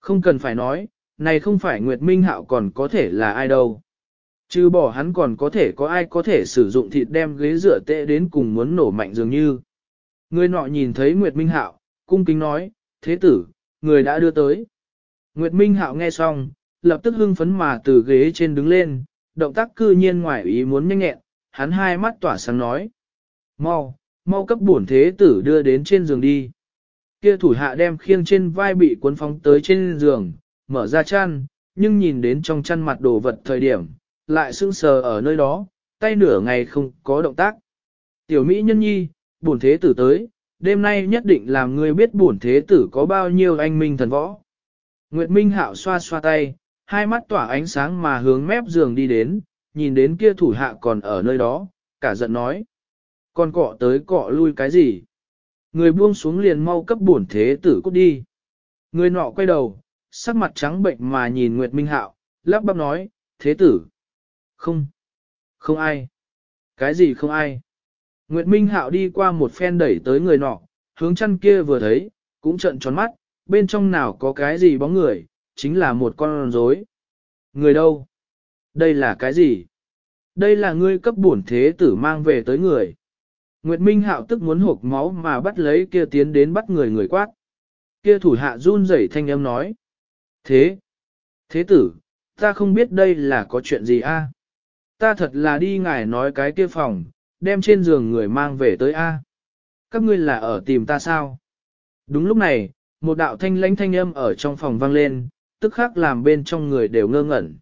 Không cần phải nói, này không phải Nguyệt Minh Hạo còn có thể là ai đâu. Chứ bỏ hắn còn có thể có ai có thể sử dụng thịt đem ghế rửa tệ đến cùng muốn nổ mạnh dường như. Người nọ nhìn thấy Nguyệt Minh Hạo, cung kính nói, thế tử, người đã đưa tới. Nguyệt Minh Hạo nghe xong, lập tức hưng phấn mà từ ghế trên đứng lên, động tác cư nhiên ngoài ý muốn nhanh nhẹn, hắn hai mắt tỏa sáng nói. Mau, mau cấp bổn thế tử đưa đến trên giường đi. Kia thủ hạ đem khiêng trên vai bị cuốn phóng tới trên giường, mở ra chăn, nhưng nhìn đến trong chăn mặt đồ vật thời điểm, lại sững sờ ở nơi đó, tay nửa ngày không có động tác. Tiểu Mỹ nhân nhi, bổn thế tử tới, đêm nay nhất định làm ngươi biết bổn thế tử có bao nhiêu anh minh thần võ. Nguyệt Minh Hạo xoa xoa tay, hai mắt tỏa ánh sáng mà hướng mép giường đi đến, nhìn đến kia thủ hạ còn ở nơi đó, cả giận nói. Còn cọ tới cọ lui cái gì? Người buông xuống liền mau cấp bổn thế tử cút đi. Người nọ quay đầu, sắc mặt trắng bệnh mà nhìn Nguyệt Minh Hạo, lắp bắp nói, thế tử. Không. Không ai. Cái gì không ai? Nguyệt Minh Hạo đi qua một phen đẩy tới người nọ, hướng chăn kia vừa thấy, cũng trợn tròn mắt, bên trong nào có cái gì bóng người, chính là một con rối. Người đâu? Đây là cái gì? Đây là ngươi cấp bổn thế tử mang về tới người. Nguyệt Minh Hạo tức muốn hộp máu mà bắt lấy kia tiến đến bắt người người quát. Kia thủ hạ run rẩy thanh âm nói. Thế, thế tử, ta không biết đây là có chuyện gì a? Ta thật là đi ngài nói cái kia phòng, đem trên giường người mang về tới a. Các ngươi là ở tìm ta sao? Đúng lúc này, một đạo thanh lãnh thanh âm ở trong phòng vang lên, tức khắc làm bên trong người đều ngơ ngẩn.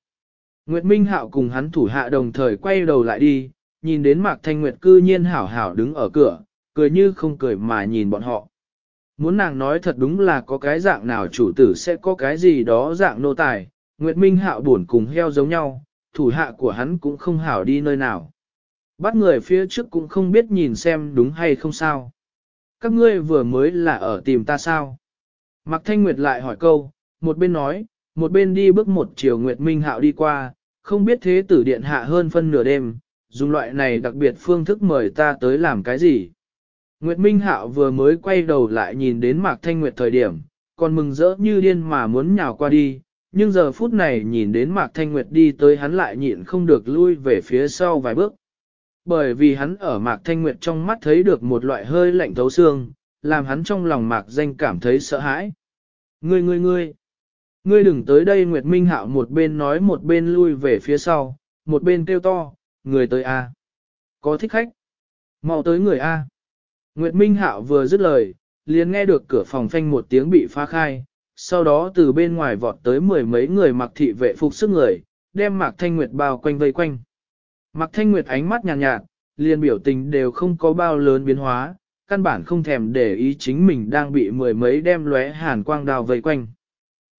Nguyệt Minh Hạo cùng hắn thủ hạ đồng thời quay đầu lại đi, nhìn đến Mạc Thanh Nguyệt cư nhiên hảo hảo đứng ở cửa, cười như không cười mà nhìn bọn họ. Muốn nàng nói thật đúng là có cái dạng nào chủ tử sẽ có cái gì đó dạng nô tài, Nguyệt Minh Hạo buồn cùng heo giống nhau, thủ hạ của hắn cũng không hảo đi nơi nào. Bắt người phía trước cũng không biết nhìn xem đúng hay không sao. Các ngươi vừa mới là ở tìm ta sao? Mạc Thanh Nguyệt lại hỏi câu, một bên nói, một bên đi bước một chiều Nguyệt Minh Hạo đi qua, không biết thế tử điện hạ hơn phân nửa đêm, dùng loại này đặc biệt phương thức mời ta tới làm cái gì. Nguyệt Minh Hạo vừa mới quay đầu lại nhìn đến Mạc Thanh Nguyệt thời điểm, còn mừng rỡ như điên mà muốn nhào qua đi, nhưng giờ phút này nhìn đến Mạc Thanh Nguyệt đi tới hắn lại nhịn không được lui về phía sau vài bước. Bởi vì hắn ở Mạc Thanh Nguyệt trong mắt thấy được một loại hơi lạnh thấu xương, làm hắn trong lòng Mạc Danh cảm thấy sợ hãi. Ngươi ngươi ngươi, ngươi đừng tới đây Nguyệt Minh Hạo một bên nói một bên lui về phía sau, một bên kêu to, người tới A. Có thích khách. mau tới người A. Nguyệt Minh Hạo vừa dứt lời, liền nghe được cửa phòng phanh một tiếng bị phá khai, sau đó từ bên ngoài vọt tới mười mấy người mặc thị vệ phục sức người, đem Mạc Thanh Nguyệt bao quanh vây quanh. Mạc Thanh Nguyệt ánh mắt nhàn nhạt, nhạt, liền biểu tình đều không có bao lớn biến hóa, căn bản không thèm để ý chính mình đang bị mười mấy đem lóe hàn quang đào vây quanh.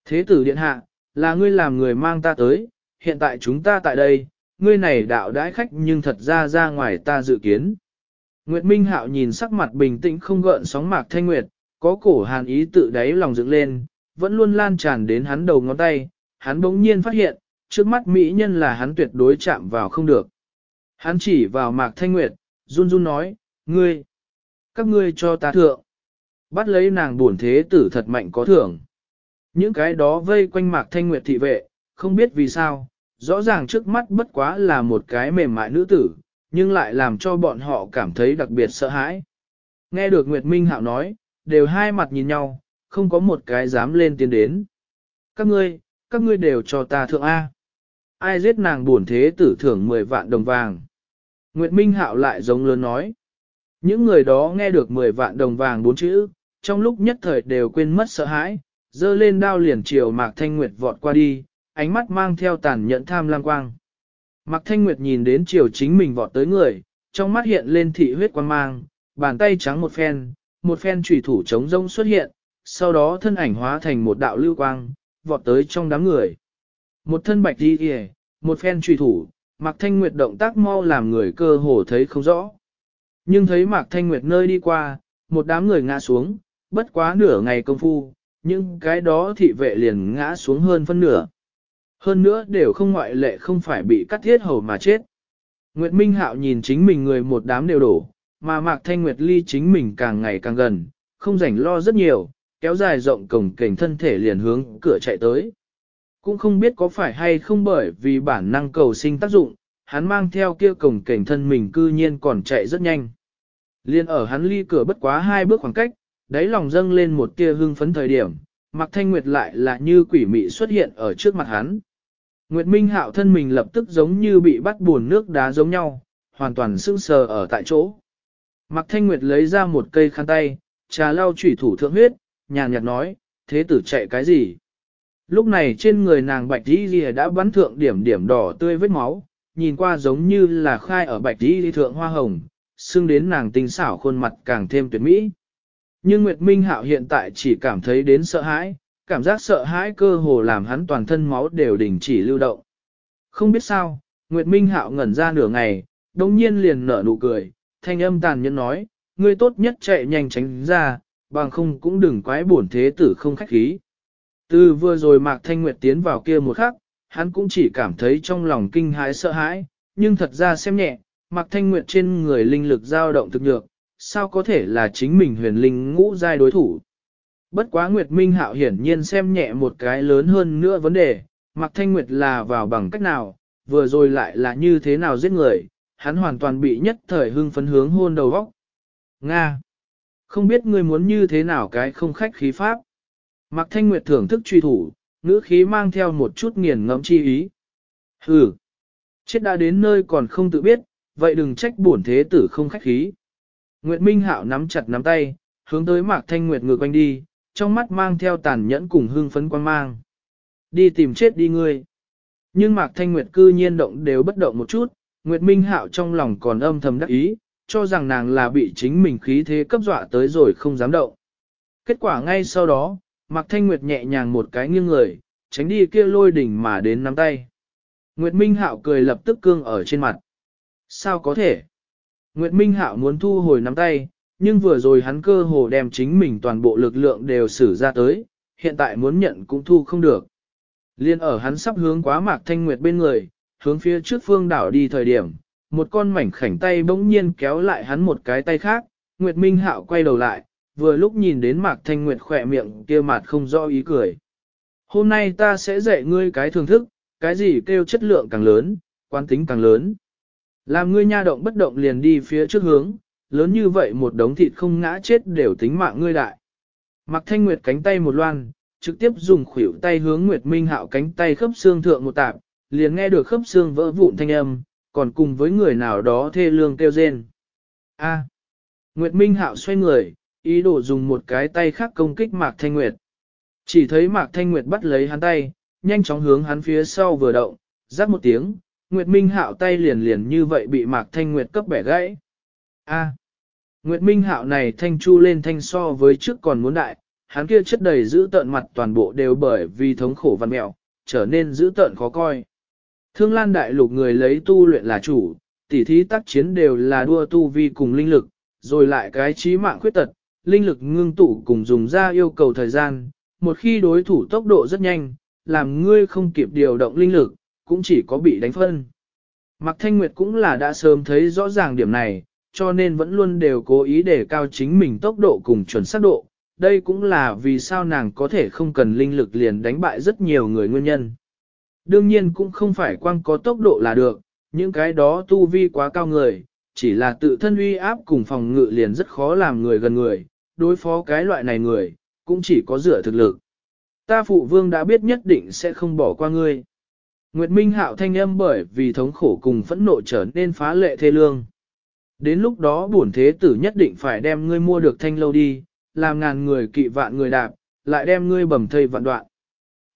Thế tử điện hạ, là ngươi làm người mang ta tới, hiện tại chúng ta tại đây, ngươi này đạo đãi khách nhưng thật ra ra ngoài ta dự kiến. Nguyệt Minh Hạo nhìn sắc mặt bình tĩnh không gợn sóng mạc thanh nguyệt, có cổ hàn ý tự đáy lòng dựng lên, vẫn luôn lan tràn đến hắn đầu ngón tay, hắn bỗng nhiên phát hiện, trước mắt mỹ nhân là hắn tuyệt đối chạm vào không được. Hắn chỉ vào mạc thanh nguyệt, run run nói, ngươi, các ngươi cho ta thượng. Bắt lấy nàng buồn thế tử thật mạnh có thưởng. Những cái đó vây quanh mạc thanh nguyệt thị vệ, không biết vì sao, rõ ràng trước mắt bất quá là một cái mềm mại nữ tử, nhưng lại làm cho bọn họ cảm thấy đặc biệt sợ hãi. Nghe được Nguyệt Minh Hạo nói, đều hai mặt nhìn nhau, không có một cái dám lên tiến đến. Các ngươi, các ngươi đều cho ta thượng A. Ai giết nàng buồn thế tử thưởng 10 vạn đồng vàng. Nguyệt Minh Hạo lại giống lớn nói. Những người đó nghe được 10 vạn đồng vàng bốn chữ, trong lúc nhất thời đều quên mất sợ hãi, dơ lên đao liền chiều Mạc Thanh Nguyệt vọt qua đi, ánh mắt mang theo tàn nhẫn tham lam quang. Mạc Thanh Nguyệt nhìn đến chiều chính mình vọt tới người, trong mắt hiện lên thị huyết quang mang, bàn tay trắng một phen, một phen chủy thủ chống rông xuất hiện, sau đó thân ảnh hóa thành một đạo lưu quang, vọt tới trong đám người. Một thân bạch đi kìa, một phen chủy thủ, Mạc Thanh Nguyệt động tác mau làm người cơ hồ thấy không rõ. Nhưng thấy Mạc Thanh Nguyệt nơi đi qua, một đám người ngã xuống, bất quá nửa ngày công phu, nhưng cái đó thị vệ liền ngã xuống hơn phân nửa. Hơn nữa đều không ngoại lệ không phải bị cắt thiết hầu mà chết. Nguyệt Minh Hạo nhìn chính mình người một đám đều đổ, mà Mạc Thanh Nguyệt ly chính mình càng ngày càng gần, không rảnh lo rất nhiều, kéo dài rộng cổng kềnh thân thể liền hướng cửa chạy tới. Cũng không biết có phải hay không bởi vì bản năng cầu sinh tác dụng, hắn mang theo kia cổng kềnh thân mình cư nhiên còn chạy rất nhanh. Liên ở hắn ly cửa bất quá hai bước khoảng cách, đáy lòng dâng lên một tia hưng phấn thời điểm, Mạc Thanh Nguyệt lại là như quỷ mị xuất hiện ở trước mặt hắn. Nguyệt Minh Hạo thân mình lập tức giống như bị bắt buồn nước đá giống nhau, hoàn toàn sững sờ ở tại chỗ. Mạc Thanh Nguyệt lấy ra một cây khăn tay, trà lau chủy thủ thượng huyết, nhàn nhạt nói, thế tử chạy cái gì? Lúc này trên người nàng bạch đi ghi đã bắn thượng điểm điểm đỏ tươi vết máu, nhìn qua giống như là khai ở bạch đi thượng hoa hồng, xưng đến nàng tinh xảo khuôn mặt càng thêm tuyệt mỹ. Nhưng Nguyệt Minh Hạo hiện tại chỉ cảm thấy đến sợ hãi, cảm giác sợ hãi cơ hồ làm hắn toàn thân máu đều đình chỉ lưu động. Không biết sao, Nguyệt Minh Hạo ngẩn ra nửa ngày, đồng nhiên liền nở nụ cười, thanh âm tàn nhẫn nói, ngươi tốt nhất chạy nhanh tránh ra, bằng không cũng đừng quái bổn thế tử không khách khí. Từ vừa rồi Mạc Thanh Nguyệt tiến vào kia một khắc, hắn cũng chỉ cảm thấy trong lòng kinh hãi sợ hãi, nhưng thật ra xem nhẹ, Mạc Thanh Nguyệt trên người linh lực dao động thực nhược, sao có thể là chính mình huyền linh ngũ giai đối thủ. Bất quá Nguyệt Minh Hạo hiển nhiên xem nhẹ một cái lớn hơn nữa vấn đề, Mạc Thanh Nguyệt là vào bằng cách nào, vừa rồi lại là như thế nào giết người, hắn hoàn toàn bị nhất thời hưng phấn hướng hôn đầu vóc. Nga! Không biết ngươi muốn như thế nào cái không khách khí pháp. Mạc Thanh Nguyệt thưởng thức truy thủ, ngữ khí mang theo một chút nghiền ngẫm chi ý. Hừ! Chết đã đến nơi còn không tự biết, vậy đừng trách bổn thế tử không khách khí. Nguyệt Minh Hạo nắm chặt nắm tay, hướng tới Mạc Thanh Nguyệt ngược quanh đi, trong mắt mang theo tàn nhẫn cùng hưng phấn quan mang. Đi tìm chết đi ngươi. Nhưng Mạc Thanh Nguyệt cư nhiên động đều bất động một chút, Nguyệt Minh Hạo trong lòng còn âm thầm đắc ý, cho rằng nàng là bị chính mình khí thế cấp dọa tới rồi không dám động. Kết quả ngay sau đó, Mạc Thanh Nguyệt nhẹ nhàng một cái nghiêng người, tránh đi kia lôi đỉnh mà đến nắm tay. Nguyệt Minh Hạo cười lập tức cương ở trên mặt. Sao có thể? Nguyệt Minh Hạo muốn thu hồi nắm tay, nhưng vừa rồi hắn cơ hồ đem chính mình toàn bộ lực lượng đều sử ra tới, hiện tại muốn nhận cũng thu không được. Liên ở hắn sắp hướng quá Mạc Thanh Nguyệt bên người, hướng phía trước phương đảo đi thời điểm, một con mảnh khảnh tay bỗng nhiên kéo lại hắn một cái tay khác, Nguyệt Minh Hạo quay đầu lại, vừa lúc nhìn đến Mạc Thanh Nguyệt khỏe miệng kia mặt không rõ ý cười. Hôm nay ta sẽ dạy ngươi cái thưởng thức, cái gì kêu chất lượng càng lớn, quan tính càng lớn. Làm ngươi nha động bất động liền đi phía trước hướng, lớn như vậy một đống thịt không ngã chết đều tính mạng ngươi đại. Mạc Thanh Nguyệt cánh tay một loan, trực tiếp dùng khuỷu tay hướng Nguyệt Minh Hạo cánh tay khớp xương thượng một tạp, liền nghe được khớp xương vỡ vụn thanh âm, còn cùng với người nào đó thê lương kêu rên. A. Nguyệt Minh Hạo xoay người, ý đồ dùng một cái tay khác công kích Mạc Thanh Nguyệt. Chỉ thấy Mạc Thanh Nguyệt bắt lấy hắn tay, nhanh chóng hướng hắn phía sau vừa động, rắc một tiếng, Nguyệt Minh Hạo tay liền liền như vậy bị Mạc Thanh Nguyệt cấp bẻ gãy. A. Nguyệt Minh Hạo này thanh chu lên thanh so với trước còn muốn đại, hắn kia chất đầy giữ tợn mặt toàn bộ đều bởi vì thống khổ văn mẹo, trở nên giữ tợn khó coi. Thương Lan Đại Lục người lấy tu luyện là chủ, tỉ thí tác chiến đều là đua tu vi cùng linh lực, rồi lại cái trí mạng khuyết tật, linh lực ngưng tụ cùng dùng ra yêu cầu thời gian, một khi đối thủ tốc độ rất nhanh, làm ngươi không kịp điều động linh lực, cũng chỉ có bị đánh phân. Mạc Thanh Nguyệt cũng là đã sớm thấy rõ ràng điểm này, cho nên vẫn luôn đều cố ý để cao chính mình tốc độ cùng chuẩn xác độ. Đây cũng là vì sao nàng có thể không cần linh lực liền đánh bại rất nhiều người nguyên nhân. Đương nhiên cũng không phải quang có tốc độ là được, những cái đó tu vi quá cao người, chỉ là tự thân uy áp cùng phòng ngự liền rất khó làm người gần người, đối phó cái loại này người, cũng chỉ có dựa thực lực. Ta phụ vương đã biết nhất định sẽ không bỏ qua ngươi. Nguyệt Minh Hạo thanh âm bởi vì thống khổ cùng phẫn nộ trở nên phá lệ thê lương. Đến lúc đó bổn thế tử nhất định phải đem ngươi mua được thanh lâu đi, làm ngàn người kỵ vạn người đạp, lại đem ngươi bầm thây vạn đoạn.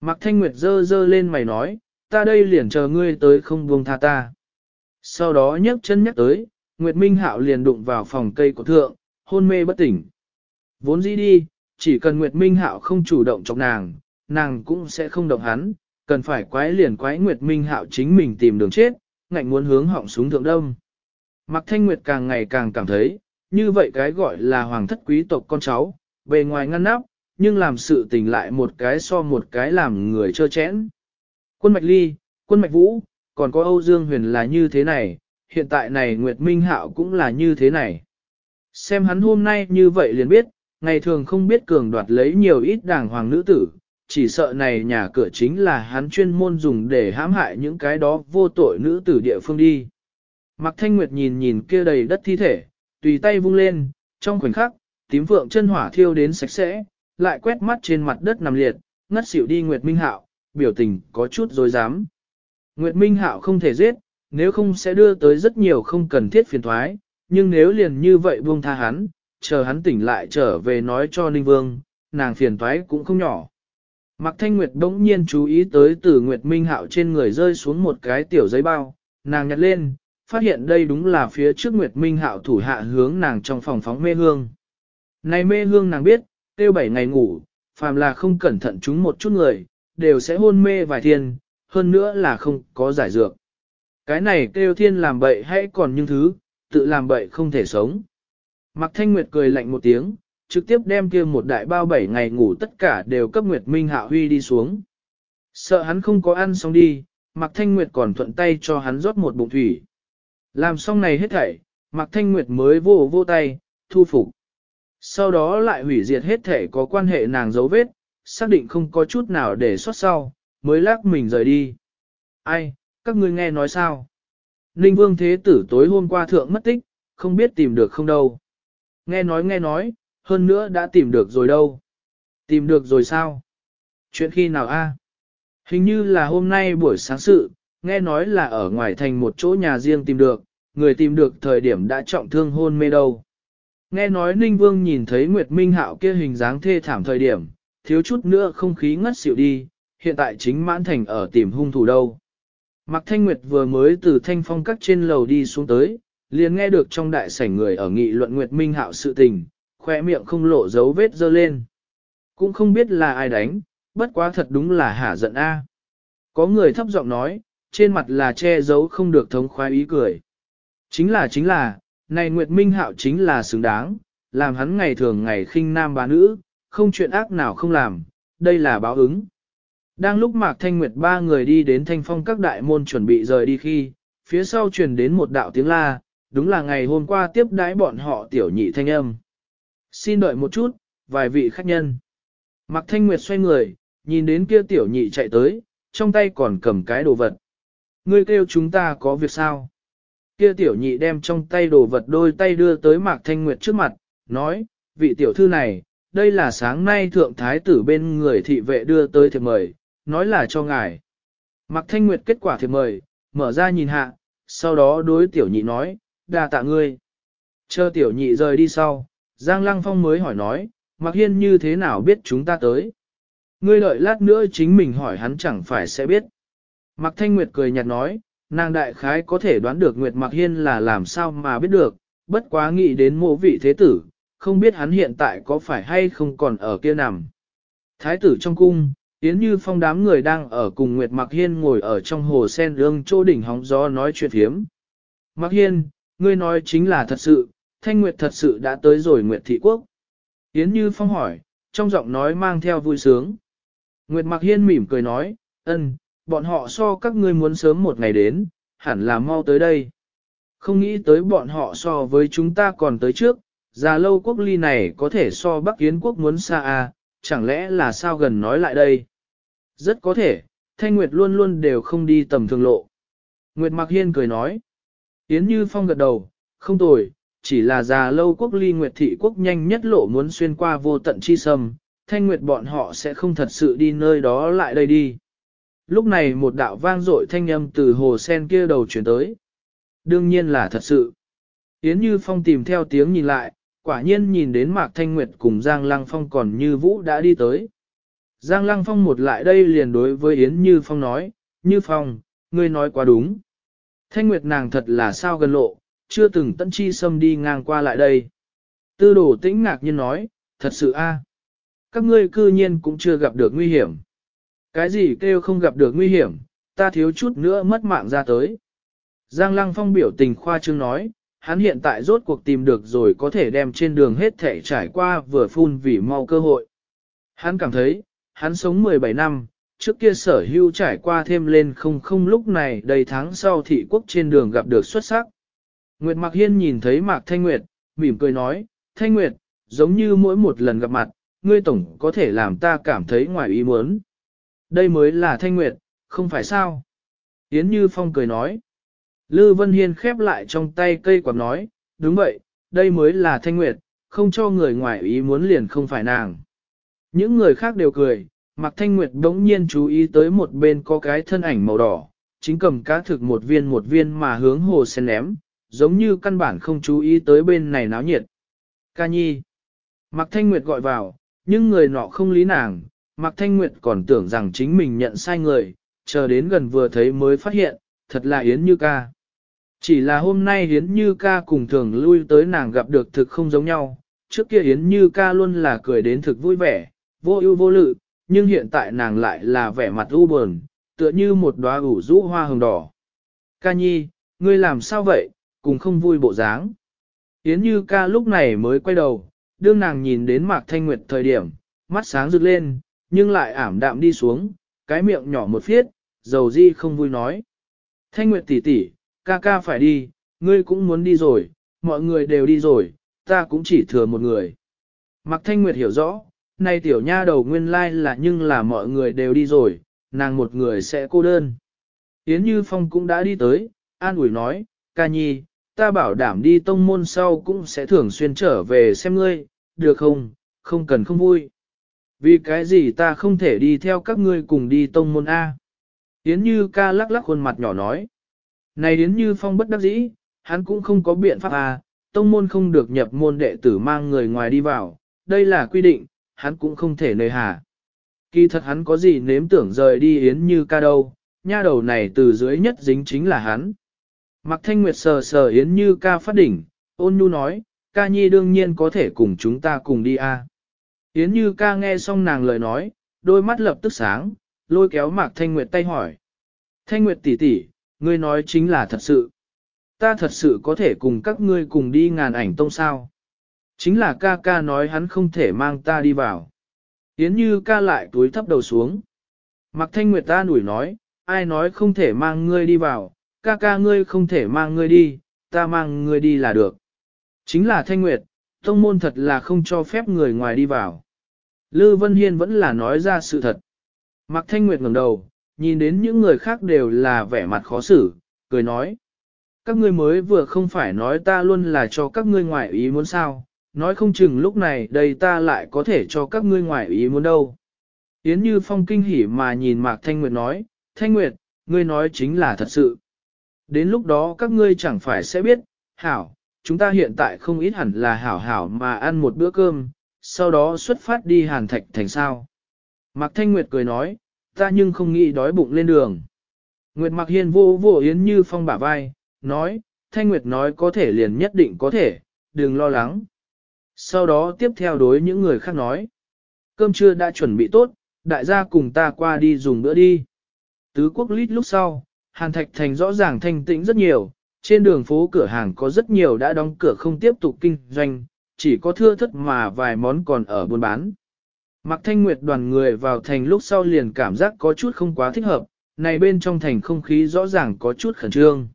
Mạc Thanh Nguyệt dơ dơ lên mày nói, ta đây liền chờ ngươi tới không buông tha ta. Sau đó nhấc chân nhắc tới, Nguyệt Minh Hạo liền đụng vào phòng cây của thượng, hôn mê bất tỉnh. Vốn dĩ đi, chỉ cần Nguyệt Minh Hạo không chủ động chọc nàng, nàng cũng sẽ không động hắn, cần phải quái liền quái Nguyệt Minh Hạo chính mình tìm đường chết, ngạnh muốn hướng họng súng thượng đông. Mạc Thanh Nguyệt càng ngày càng cảm thấy, như vậy cái gọi là hoàng thất quý tộc con cháu, bề ngoài ngăn nắp, nhưng làm sự tình lại một cái so một cái làm người trơ chẽn. Quân Mạch Ly, quân Mạch Vũ, còn có Âu Dương Huyền là như thế này, hiện tại này Nguyệt Minh Hạo cũng là như thế này. Xem hắn hôm nay như vậy liền biết, ngày thường không biết cường đoạt lấy nhiều ít đảng hoàng nữ tử, chỉ sợ này nhà cửa chính là hắn chuyên môn dùng để hãm hại những cái đó vô tội nữ tử địa phương đi. Mạc Thanh Nguyệt nhìn nhìn kia đầy đất thi thể, tùy tay vung lên, trong khoảnh khắc, tím vượng chân hỏa thiêu đến sạch sẽ, lại quét mắt trên mặt đất nằm liệt, ngất xỉu đi Nguyệt Minh Hạo, biểu tình có chút dối dám. Nguyệt Minh Hạo không thể giết, nếu không sẽ đưa tới rất nhiều không cần thiết phiền thoái, nhưng nếu liền như vậy buông tha hắn, chờ hắn tỉnh lại trở về nói cho Ninh Vương, nàng phiền thoái cũng không nhỏ. Mạc Thanh Nguyệt bỗng nhiên chú ý tới từ Nguyệt Minh Hạo trên người rơi xuống một cái tiểu giấy bao, nàng nhặt lên, phát hiện đây đúng là phía trước Nguyệt Minh Hạo thủ hạ hướng nàng trong phòng phóng mê hương. Này mê hương nàng biết, tiêu bảy ngày ngủ, phàm là không cẩn thận chúng một chút người, đều sẽ hôn mê vài thiên, hơn nữa là không có giải dược. Cái này kêu thiên làm bậy hay còn những thứ, tự làm bậy không thể sống. Mạc Thanh Nguyệt cười lạnh một tiếng, trực tiếp đem kia một đại bao bảy ngày ngủ tất cả đều cấp Nguyệt Minh Hạ Huy đi xuống. Sợ hắn không có ăn xong đi, Mạc Thanh Nguyệt còn thuận tay cho hắn rót một bụng thủy. Làm xong này hết thảy, Mạc Thanh Nguyệt mới vô vô tay, thu phục. Sau đó lại hủy diệt hết thể có quan hệ nàng dấu vết, xác định không có chút nào để xót sau, mới lắc mình rời đi. Ai, các ngươi nghe nói sao? Ninh Vương Thế Tử tối hôm qua thượng mất tích, không biết tìm được không đâu. Nghe nói nghe nói, hơn nữa đã tìm được rồi đâu. Tìm được rồi sao? Chuyện khi nào a? Hình như là hôm nay buổi sáng sự, nghe nói là ở ngoài thành một chỗ nhà riêng tìm được, người tìm được thời điểm đã trọng thương hôn mê đâu. Nghe nói Ninh Vương nhìn thấy Nguyệt Minh Hạo kia hình dáng thê thảm thời điểm, thiếu chút nữa không khí ngất xỉu đi, hiện tại chính mãn thành ở tìm hung thủ đâu. Mạc Thanh Nguyệt vừa mới từ thanh phong các trên lầu đi xuống tới, liền nghe được trong đại sảnh người ở nghị luận Nguyệt Minh Hạo sự tình, khoe miệng không lộ dấu vết dơ lên. Cũng không biết là ai đánh, bất quá thật đúng là hả giận a. Có người thấp giọng nói, trên mặt là che giấu không được thống khoái ý cười. Chính là chính là, này Nguyệt Minh Hạo chính là xứng đáng, làm hắn ngày thường ngày khinh nam bá nữ, không chuyện ác nào không làm, đây là báo ứng. Đang lúc Mạc Thanh Nguyệt ba người đi đến thanh phong các đại môn chuẩn bị rời đi khi, phía sau truyền đến một đạo tiếng la, đúng là ngày hôm qua tiếp đái bọn họ tiểu nhị thanh âm. Xin đợi một chút, vài vị khách nhân. Mạc Thanh Nguyệt xoay người, nhìn đến kia tiểu nhị chạy tới, trong tay còn cầm cái đồ vật. Ngươi kêu chúng ta có việc sao? Kia tiểu nhị đem trong tay đồ vật đôi tay đưa tới Mạc Thanh Nguyệt trước mặt, nói, vị tiểu thư này, đây là sáng nay thượng thái tử bên người thị vệ đưa tới thiệp mời, nói là cho ngài. Mạc Thanh Nguyệt kết quả thiệp mời, mở ra nhìn hạ, sau đó đối tiểu nhị nói, đa tạ ngươi. Chờ tiểu nhị rời đi sau, Giang Lăng Phong mới hỏi nói, Mạc Hiên như thế nào biết chúng ta tới. Ngươi đợi lát nữa chính mình hỏi hắn chẳng phải sẽ biết. Mạc Thanh Nguyệt cười nhạt nói, nàng đại khái có thể đoán được Nguyệt Mạc Hiên là làm sao mà biết được, bất quá nghĩ đến mộ vị thế tử, không biết hắn hiện tại có phải hay không còn ở kia nằm. Thái tử trong cung, Yến Như Phong đám người đang ở cùng Nguyệt Mạc Hiên ngồi ở trong hồ sen lương chỗ đỉnh hóng gió nói chuyện hiếm. Mạc Hiên, ngươi nói chính là thật sự, Thanh Nguyệt thật sự đã tới rồi Nguyệt Thị Quốc. Yến Như Phong hỏi, trong giọng nói mang theo vui sướng. Nguyệt Mạc Hiên mỉm cười nói, ân, bọn họ so các ngươi muốn sớm một ngày đến, hẳn là mau tới đây. Không nghĩ tới bọn họ so với chúng ta còn tới trước, già lâu quốc ly này có thể so Bắc Yến quốc muốn xa à, chẳng lẽ là sao gần nói lại đây? Rất có thể, Thanh Nguyệt luôn luôn đều không đi tầm thường lộ. Nguyệt Mạc Hiên cười nói. Yến Như Phong gật đầu, không tồi, chỉ là già lâu quốc ly Nguyệt thị quốc nhanh nhất lộ muốn xuyên qua vô tận chi sâm, Thanh Nguyệt bọn họ sẽ không thật sự đi nơi đó lại đây đi. Lúc này một đạo vang dội thanh âm từ hồ sen kia đầu chuyển tới. Đương nhiên là thật sự. Yến Như Phong tìm theo tiếng nhìn lại, quả nhiên nhìn đến Mạc Thanh Nguyệt cùng Giang Lăng Phong còn Như Vũ đã đi tới. Giang Lăng Phong một lại đây liền đối với Yến Như Phong nói, Như Phong, ngươi nói quá đúng. Thanh Nguyệt nàng thật là sao gần lộ, chưa từng tận chi xâm đi ngang qua lại đây. Tư đồ tĩnh ngạc nhiên nói, thật sự a, Các ngươi cư nhiên cũng chưa gặp được nguy hiểm. Cái gì kêu không gặp được nguy hiểm, ta thiếu chút nữa mất mạng ra tới. Giang Lăng Phong biểu tình khoa trương nói, hắn hiện tại rốt cuộc tìm được rồi có thể đem trên đường hết thể trải qua vừa phun vì mau cơ hội. Hắn cảm thấy, hắn sống 17 năm, trước kia sở hưu trải qua thêm lên không không lúc này đầy tháng sau thị quốc trên đường gặp được xuất sắc. Nguyệt Mạc Hiên nhìn thấy Mạc Thanh Nguyệt, mỉm cười nói, Thanh Nguyệt, giống như mỗi một lần gặp mặt, ngươi tổng có thể làm ta cảm thấy ngoài ý muốn. Đây mới là Thanh Nguyệt, không phải sao? Yến Như Phong cười nói. Lư Vân Hiên khép lại trong tay cây quạt nói, đúng vậy, đây mới là Thanh Nguyệt, không cho người ngoài ý muốn liền không phải nàng. Những người khác đều cười, Mạc Thanh Nguyệt đống nhiên chú ý tới một bên có cái thân ảnh màu đỏ, chính cầm cá thực một viên một viên mà hướng hồ sen ném, giống như căn bản không chú ý tới bên này náo nhiệt. Ca nhi. Mạc Thanh Nguyệt gọi vào, nhưng người nọ không lý nàng, Mạc Thanh Nguyệt còn tưởng rằng chính mình nhận sai người, chờ đến gần vừa thấy mới phát hiện, thật là Yến Như ca. Chỉ là hôm nay Yến Như ca cùng thường lui tới nàng gặp được thực không giống nhau, trước kia Yến Như ca luôn là cười đến thực vui vẻ, vô ưu vô lự, nhưng hiện tại nàng lại là vẻ mặt u buồn, tựa như một đóa ủ rũ hoa hồng đỏ. Ca nhi, ngươi làm sao vậy, cùng không vui bộ dáng. Yến Như ca lúc này mới quay đầu, đương nàng nhìn đến Mạc Thanh Nguyệt thời điểm, mắt sáng rực lên, nhưng lại ảm đạm đi xuống, cái miệng nhỏ một phiết, dầu di không vui nói. Thanh Nguyệt tỷ tỷ, ca ca phải đi, ngươi cũng muốn đi rồi, mọi người đều đi rồi, ta cũng chỉ thừa một người. Mạc Thanh Nguyệt hiểu rõ, nay tiểu nha đầu nguyên lai là nhưng là mọi người đều đi rồi, nàng một người sẽ cô đơn. Yến Như Phong cũng đã đi tới, an ủi nói, ca nhi, ta bảo đảm đi tông môn sau cũng sẽ thường xuyên trở về xem ngươi, được không, không cần không vui. Vì cái gì ta không thể đi theo các ngươi cùng đi tông môn A? Yến Như ca lắc lắc khuôn mặt nhỏ nói. Này Yến Như Phong bất đắc dĩ, hắn cũng không có biện pháp A, tông môn không được nhập môn đệ tử mang người ngoài đi vào, đây là quy định, hắn cũng không thể nơi hà. Kỳ thật hắn có gì nếm tưởng rời đi Yến Như ca đâu, nha đầu này từ dưới nhất dính chính là hắn. Mạc Thanh Nguyệt sờ sờ Yến Như ca phát đỉnh, ôn nhu nói, ca nhi đương nhiên có thể cùng chúng ta cùng đi a. Yến Như ca nghe xong nàng lời nói, đôi mắt lập tức sáng, lôi kéo Mạc Thanh Nguyệt tay hỏi. Thanh Nguyệt tỷ tỷ, ngươi nói chính là thật sự. Ta thật sự có thể cùng các ngươi cùng đi ngàn ảnh tông sao. Chính là ca ca nói hắn không thể mang ta đi vào. Yến Như ca lại túi thấp đầu xuống. Mạc Thanh Nguyệt ta nủi nói, ai nói không thể mang ngươi đi vào, ca ca ngươi không thể mang ngươi đi, ta mang ngươi đi là được. Chính là Thanh Nguyệt, tông môn thật là không cho phép người ngoài đi vào. Lư Vân Hiên vẫn là nói ra sự thật. Mạc Thanh Nguyệt ngẩng đầu, nhìn đến những người khác đều là vẻ mặt khó xử, cười nói. Các ngươi mới vừa không phải nói ta luôn là cho các ngươi ngoại ý muốn sao, nói không chừng lúc này đây ta lại có thể cho các ngươi ngoại ý muốn đâu. Yến Như Phong kinh hỉ mà nhìn Mạc Thanh Nguyệt nói, Thanh Nguyệt, ngươi nói chính là thật sự. Đến lúc đó các ngươi chẳng phải sẽ biết, hảo, chúng ta hiện tại không ít hẳn là hảo hảo mà ăn một bữa cơm, sau đó xuất phát đi hàn thạch thành sao. Mạc Thanh Nguyệt cười nói, ta nhưng không nghĩ đói bụng lên đường. Nguyệt Mạc Hiên vô vô Yến Như Phong bả vai, nói, Thanh Nguyệt nói có thể liền nhất định có thể, đừng lo lắng. Sau đó tiếp theo đối những người khác nói, cơm trưa đã chuẩn bị tốt, đại gia cùng ta qua đi dùng bữa đi. Tứ quốc lít lúc sau, Hàn Thạch Thành rõ ràng thanh tĩnh rất nhiều, trên đường phố cửa hàng có rất nhiều đã đóng cửa không tiếp tục kinh doanh, chỉ có thưa thất mà vài món còn ở buôn bán. Mạc Thanh Nguyệt đoàn người vào thành lúc sau liền cảm giác có chút không quá thích hợp, này bên trong thành không khí rõ ràng có chút khẩn trương.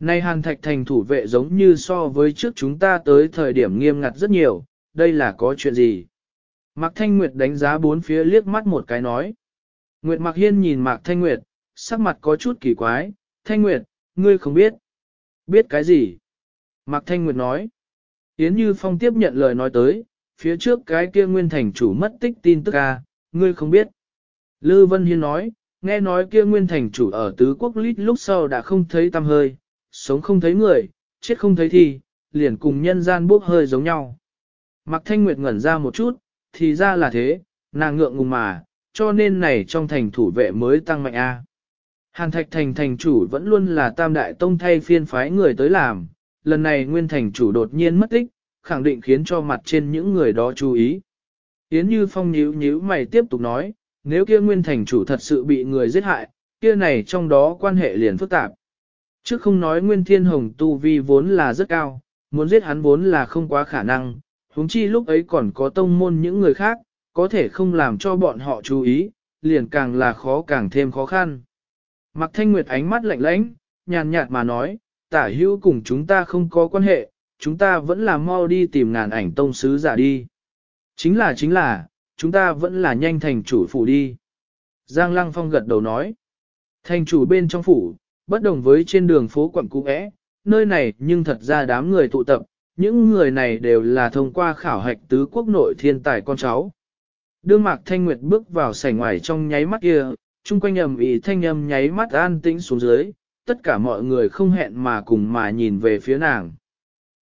Này Hàn Thạch Thành thủ vệ giống như so với trước chúng ta tới thời điểm nghiêm ngặt rất nhiều, đây là có chuyện gì? Mạc Thanh Nguyệt đánh giá bốn phía liếc mắt một cái nói. Nguyệt Mạc Hiên nhìn Mạc Thanh Nguyệt, sắc mặt có chút kỳ quái, Thanh Nguyệt, ngươi không biết. Biết cái gì? Mạc Thanh Nguyệt nói. Yến Như Phong tiếp nhận lời nói tới, phía trước cái kia nguyên thành chủ mất tích tin tức ca, ngươi không biết. Lư Vân Hiên nói, nghe nói kia nguyên thành chủ ở tứ quốc lít lúc sau đã không thấy tăm hơi, sống không thấy người, chết không thấy thi, liền cùng nhân gian bốc hơi giống nhau. Mạc Thanh Nguyệt ngẩn ra một chút, thì ra là thế, nàng ngượng ngùng mà, cho nên này trong thành thủ vệ mới tăng mạnh A. Hàn Thạch Thành thành chủ vẫn luôn là tam đại tông thay phiên phái người tới làm, lần này nguyên thành chủ đột nhiên mất tích, khẳng định khiến cho mặt trên những người đó chú ý. Yến Như Phong nhíu nhíu mày tiếp tục nói, nếu kia nguyên thành chủ thật sự bị người giết hại, kia này trong đó quan hệ liền phức tạp. Chứ không nói Nguyên Thiên Hồng tu vi vốn là rất cao, muốn giết hắn vốn là không quá khả năng, huống chi lúc ấy còn có tông môn những người khác, có thể không làm cho bọn họ chú ý, liền càng là khó càng thêm khó khăn. Mạc Thanh Nguyệt ánh mắt lạnh lãnh, nhàn nhạt mà nói, tả hữu cùng chúng ta không có quan hệ, chúng ta vẫn là mau đi tìm ngàn ảnh tông sứ giả đi. Chính là chính là, chúng ta vẫn là nhanh thành chủ phủ đi. Giang Lăng Phong gật đầu nói, thành chủ bên trong phủ, bất đồng với trên đường phố quận cũ ẽ, nơi này nhưng thật ra đám người tụ tập, những người này đều là thông qua khảo hạch tứ quốc nội thiên tài con cháu. Đương Mạc Thanh Nguyệt bước vào sảnh ngoài trong nháy mắt kia, chung quanh ầm ĩ thanh âm nháy mắt an tĩnh xuống dưới, tất cả mọi người không hẹn mà cùng mà nhìn về phía nàng.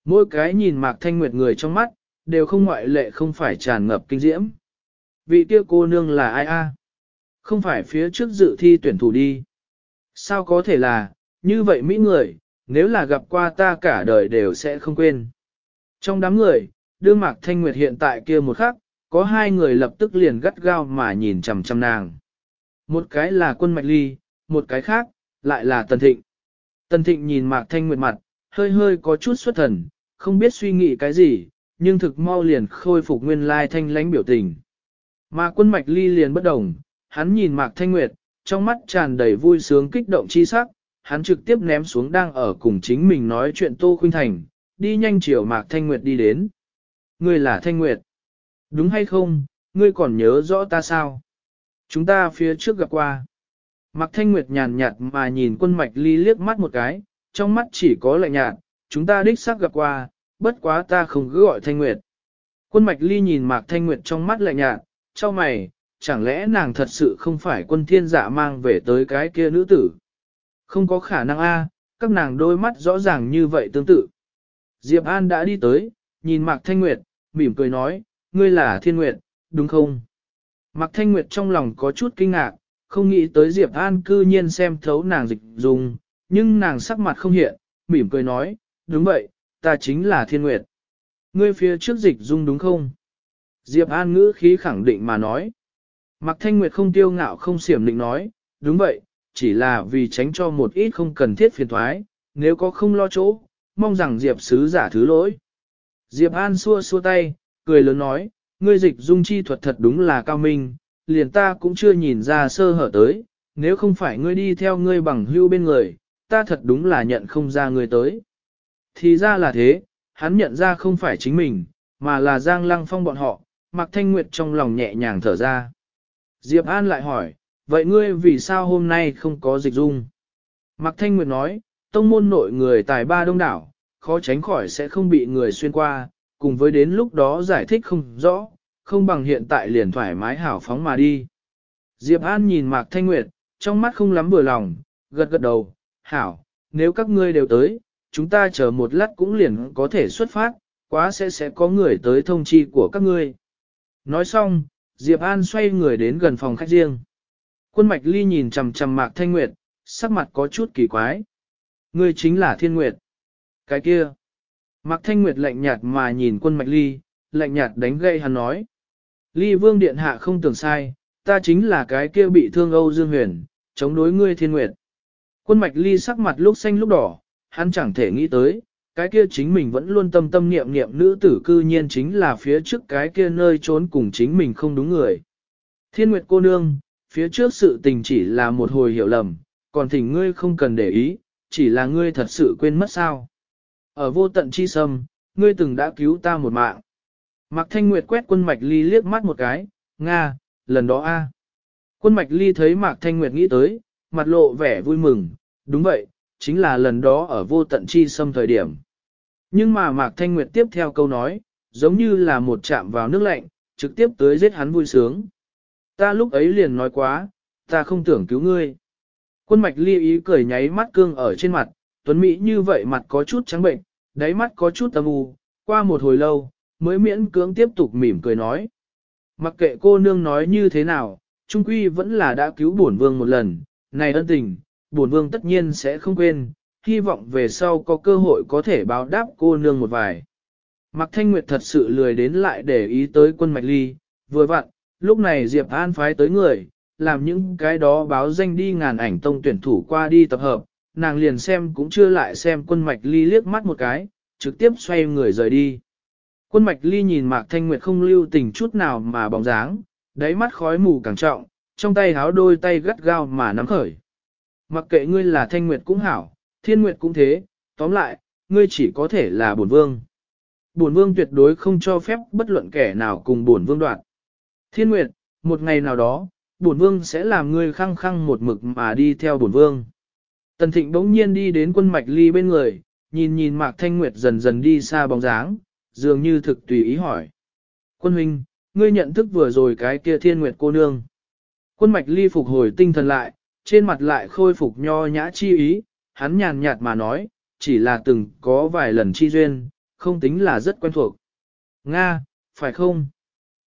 Mỗi cái nhìn Mạc Thanh Nguyệt người trong mắt, đều không ngoại lệ không phải tràn ngập kinh diễm. Vị kia cô nương là ai a? Không phải phía trước dự thi tuyển thủ đi. Sao có thể là, như vậy mỹ người, nếu là gặp qua ta cả đời đều sẽ không quên. Trong đám người, đưa Mạc Thanh Nguyệt hiện tại kia một khắc, có hai người lập tức liền gắt gao mà nhìn chằm chằm nàng. Một cái là quân mạch ly, một cái khác, lại là Tần Thịnh. Tần Thịnh nhìn Mạc Thanh Nguyệt mặt, hơi hơi có chút xuất thần, không biết suy nghĩ cái gì, nhưng thực mau liền khôi phục nguyên lai thanh lãnh biểu tình. Mà quân mạch ly liền bất đồng, hắn nhìn Mạc Thanh Nguyệt, trong mắt tràn đầy vui sướng kích động chi sắc, hắn trực tiếp ném xuống đang ở cùng chính mình nói chuyện Tô Khuynh Thành, đi nhanh chiều Mạc Thanh Nguyệt đi đến. Ngươi là Thanh Nguyệt. Đúng hay không, ngươi còn nhớ rõ ta sao? Chúng ta phía trước gặp qua. Mạc Thanh Nguyệt nhàn nhạt mà nhìn quân mạch ly liếc mắt một cái, trong mắt chỉ có lạnh nhạt, chúng ta đích xác gặp qua, bất quá ta không cứ gọi Thanh Nguyệt. Quân mạch ly nhìn Mạc Thanh Nguyệt trong mắt lạnh nhạt, cho mày, chẳng lẽ nàng thật sự không phải quân thiên dạ mang về tới cái kia nữ tử? Không có khả năng a, các nàng đôi mắt rõ ràng như vậy tương tự. Diệp An đã đi tới, nhìn Mạc Thanh Nguyệt, mỉm cười nói, ngươi là Thiên Nguyệt, đúng không? Mạc Thanh Nguyệt trong lòng có chút kinh ngạc, không nghĩ tới Diệp An cư nhiên xem thấu nàng dịch dùng, nhưng nàng sắc mặt không hiện, mỉm cười nói, đúng vậy, ta chính là Thiên Nguyệt. Ngươi phía trước dịch dung đúng không? Diệp An ngữ khí khẳng định mà nói. Mạc Thanh Nguyệt không tiêu ngạo không xiểm định nói, đúng vậy, chỉ là vì tránh cho một ít không cần thiết phiền thoái, nếu có không lo chỗ, mong rằng Diệp sứ giả thứ lỗi. Diệp An xua xua tay, cười lớn nói, ngươi dịch dung chi thuật thật đúng là cao minh, liền ta cũng chưa nhìn ra sơ hở tới, nếu không phải ngươi đi theo ngươi bằng hưu bên người, ta thật đúng là nhận không ra ngươi tới. Thì ra là thế, hắn nhận ra không phải chính mình, mà là Giang Lăng Phong bọn họ, Mạc Thanh Nguyệt trong lòng nhẹ nhàng thở ra. Diệp An lại hỏi, vậy ngươi vì sao hôm nay không có dịch dung? Mạc Thanh Nguyệt nói, tông môn nội người tài ba đông đảo, khó tránh khỏi sẽ không bị người xuyên qua, cùng với đến lúc đó giải thích không rõ, không bằng hiện tại liền thoải mái hảo phóng mà đi. Diệp An nhìn Mạc Thanh Nguyệt, trong mắt không lắm vừa lòng, gật gật đầu, hảo, nếu các ngươi đều tới, chúng ta chờ một lát cũng liền có thể xuất phát, quá sẽ sẽ có người tới thông chi của các ngươi. Nói xong, Diệp An xoay người đến gần phòng khách riêng. Quân Mạch Ly nhìn chằm chằm Mạc Thanh Nguyệt, sắc mặt có chút kỳ quái. Ngươi chính là Thiên Nguyệt. Cái kia. Mạc Thanh Nguyệt lạnh nhạt mà nhìn quân Mạch Ly, lạnh nhạt đánh gây hắn nói. Ly Vương Điện Hạ không tưởng sai, ta chính là cái kia bị thương Âu Dương Huyền, chống đối ngươi Thiên Nguyệt. Quân Mạch Ly sắc mặt lúc xanh lúc đỏ, hắn chẳng thể nghĩ tới, cái kia chính mình vẫn luôn tâm tâm niệm niệm nữ tử cư nhiên chính là phía trước cái kia nơi trốn cùng chính mình không đúng người. Thiên Nguyệt cô nương, phía trước sự tình chỉ là một hồi hiểu lầm, còn thỉnh ngươi không cần để ý, chỉ là ngươi thật sự quên mất sao. Ở vô tận chi sâm, ngươi từng đã cứu ta một mạng. Mạc Thanh Nguyệt quét quân Mạch Ly liếc mắt một cái, Nga, lần đó a. Quân Mạch Ly thấy Mạc Thanh Nguyệt nghĩ tới, mặt lộ vẻ vui mừng, đúng vậy, chính là lần đó ở vô tận chi sâm thời điểm. Nhưng mà Mạc Thanh Nguyệt tiếp theo câu nói, giống như là một chạm vào nước lạnh, trực tiếp tới giết hắn vui sướng. Ta lúc ấy liền nói quá, ta không tưởng cứu ngươi. Quân mạch ly ý cười nháy mắt cương ở trên mặt, tuấn Mỹ như vậy mặt có chút trắng bệnh, đáy mắt có chút âm u, qua một hồi lâu, mới miễn cưỡng tiếp tục mỉm cười nói. Mặc kệ cô nương nói như thế nào, Trung Quy vẫn là đã cứu bổn vương một lần, này ân tình, bổn vương tất nhiên sẽ không quên, hy vọng về sau có cơ hội có thể báo đáp cô nương một vài. Mạc Thanh Nguyệt thật sự lười đến lại để ý tới quân mạch ly, vừa vặn, lúc này Diệp An phái tới người, làm những cái đó báo danh đi ngàn ảnh tông tuyển thủ qua đi tập hợp, nàng liền xem cũng chưa lại xem quân mạch ly liếc mắt một cái, trực tiếp xoay người rời đi. Quân mạch ly nhìn Mạc Thanh Nguyệt không lưu tình chút nào mà bóng dáng, đáy mắt khói mù càng trọng, trong tay háo đôi tay gắt gao mà nắm khởi. Mặc kệ ngươi là Thanh Nguyệt cũng hảo, Thiên Nguyệt cũng thế, tóm lại, ngươi chỉ có thể là bổn vương. Bổn vương tuyệt đối không cho phép bất luận kẻ nào cùng bổn vương đoạt. Thiên Nguyệt, một ngày nào đó, bổn vương sẽ làm ngươi khăng khăng một mực mà đi theo bổn vương. Tần Thịnh bỗng nhiên đi đến quân mạch ly bên người, nhìn nhìn Mạc Thanh Nguyệt dần dần đi xa bóng dáng, dường như thực tùy ý hỏi. Quân huynh, ngươi nhận thức vừa rồi cái kia thiên nguyệt cô nương. Quân mạch ly phục hồi tinh thần lại, trên mặt lại khôi phục nho nhã chi ý, hắn nhàn nhạt mà nói, chỉ là từng có vài lần chi duyên, không tính là rất quen thuộc. Nga, phải không?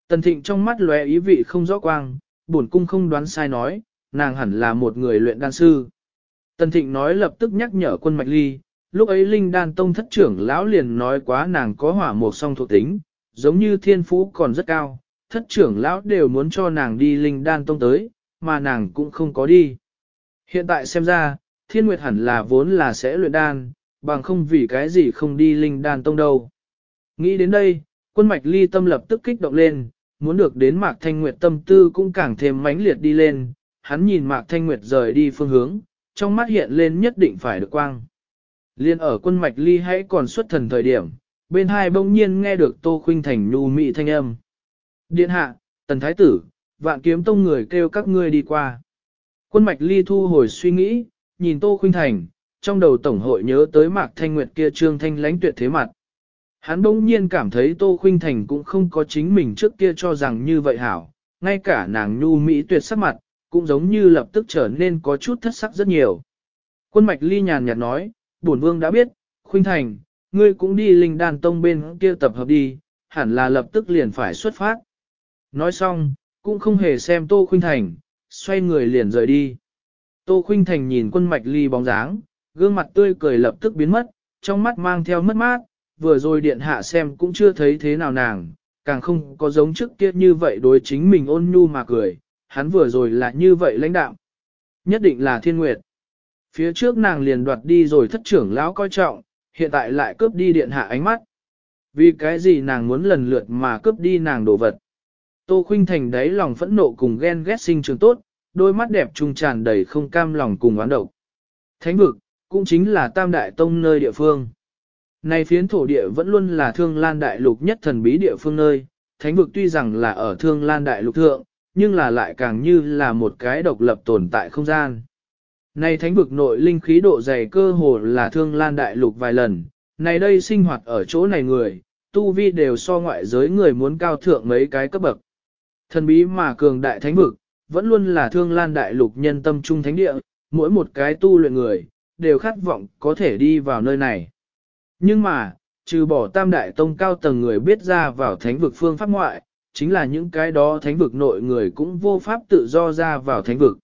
Tần thịnh trong mắt lóe ý vị không rõ quang, bổn cung không đoán sai nói, nàng hẳn là một người luyện đan sư. Tần thịnh nói lập tức nhắc nhở quân mạch ly, lúc ấy linh đan tông thất trưởng lão liền nói quá nàng có hỏa mục song thuộc tính, giống như thiên phú còn rất cao, thất trưởng lão đều muốn cho nàng đi linh đan tông tới, mà nàng cũng không có đi. Hiện tại xem ra, thiên nguyệt hẳn là vốn là sẽ luyện đan, bằng không vì cái gì không đi linh đan tông đâu. Nghĩ đến đây, quân mạch ly tâm lập tức kích động lên, muốn được đến mạc thanh nguyệt tâm tư cũng càng thêm mãnh liệt đi lên, hắn nhìn mạc thanh nguyệt rời đi phương hướng, trong mắt hiện lên nhất định phải được quang. Liên ở quân mạch ly hãy còn xuất thần thời điểm, bên hai bỗng nhiên nghe được Tô Khuynh Thành nhu mị thanh âm. Điện hạ, tần thái tử, vạn kiếm tông người kêu các ngươi đi qua. Quân mạch ly thu hồi suy nghĩ, nhìn Tô Khuynh Thành, trong đầu tổng hội nhớ tới mạc thanh nguyệt kia trương thanh lãnh tuyệt thế mặt. Hắn bỗng nhiên cảm thấy Tô Khuynh Thành cũng không có chính mình trước kia cho rằng như vậy hảo, ngay cả nàng nhu mỹ tuyệt sắc mặt, cũng giống như lập tức trở nên có chút thất sắc rất nhiều. Quân mạch ly nhàn nhạt nói, bổn vương đã biết, Khuynh Thành, ngươi cũng đi linh đàn tông bên kia tập hợp đi, hẳn là lập tức liền phải xuất phát. Nói xong, cũng không hề xem Tô Khuynh Thành, xoay người liền rời đi. Tô Khuynh Thành nhìn quân mạch ly bóng dáng, gương mặt tươi cười lập tức biến mất, trong mắt mang theo mất mát, vừa rồi điện hạ xem cũng chưa thấy thế nào nàng, càng không có giống trước kia như vậy đối chính mình ôn nhu mà cười, hắn vừa rồi là như vậy lãnh đạo. Nhất định là thiên nguyệt. Phía trước nàng liền đoạt đi rồi thất trưởng lão coi trọng, hiện tại lại cướp đi điện hạ ánh mắt. Vì cái gì nàng muốn lần lượt mà cướp đi nàng đồ vật. Tô Khuynh Thành đấy lòng phẫn nộ cùng ghen ghét sinh trường tốt, đôi mắt đẹp trung tràn đầy không cam lòng cùng oán độc. Thánh vực, cũng chính là tam đại tông nơi địa phương. Này phiến thổ địa vẫn luôn là thương lan đại lục nhất thần bí địa phương nơi, thánh vực tuy rằng là ở thương lan đại lục thượng, nhưng là lại càng như là một cái độc lập tồn tại không gian. Này thánh vực nội linh khí độ dày cơ hồ là thương lan đại lục vài lần, này đây sinh hoạt ở chỗ này người, tu vi đều so ngoại giới người muốn cao thượng mấy cái cấp bậc. Thần bí mà cường đại thánh vực, vẫn luôn là thương lan đại lục nhân tâm trung thánh địa, mỗi một cái tu luyện người, đều khát vọng có thể đi vào nơi này. Nhưng mà, trừ bỏ tam đại tông cao tầng người biết ra vào thánh vực phương pháp ngoại, chính là những cái đó thánh vực nội người cũng vô pháp tự do ra vào thánh vực.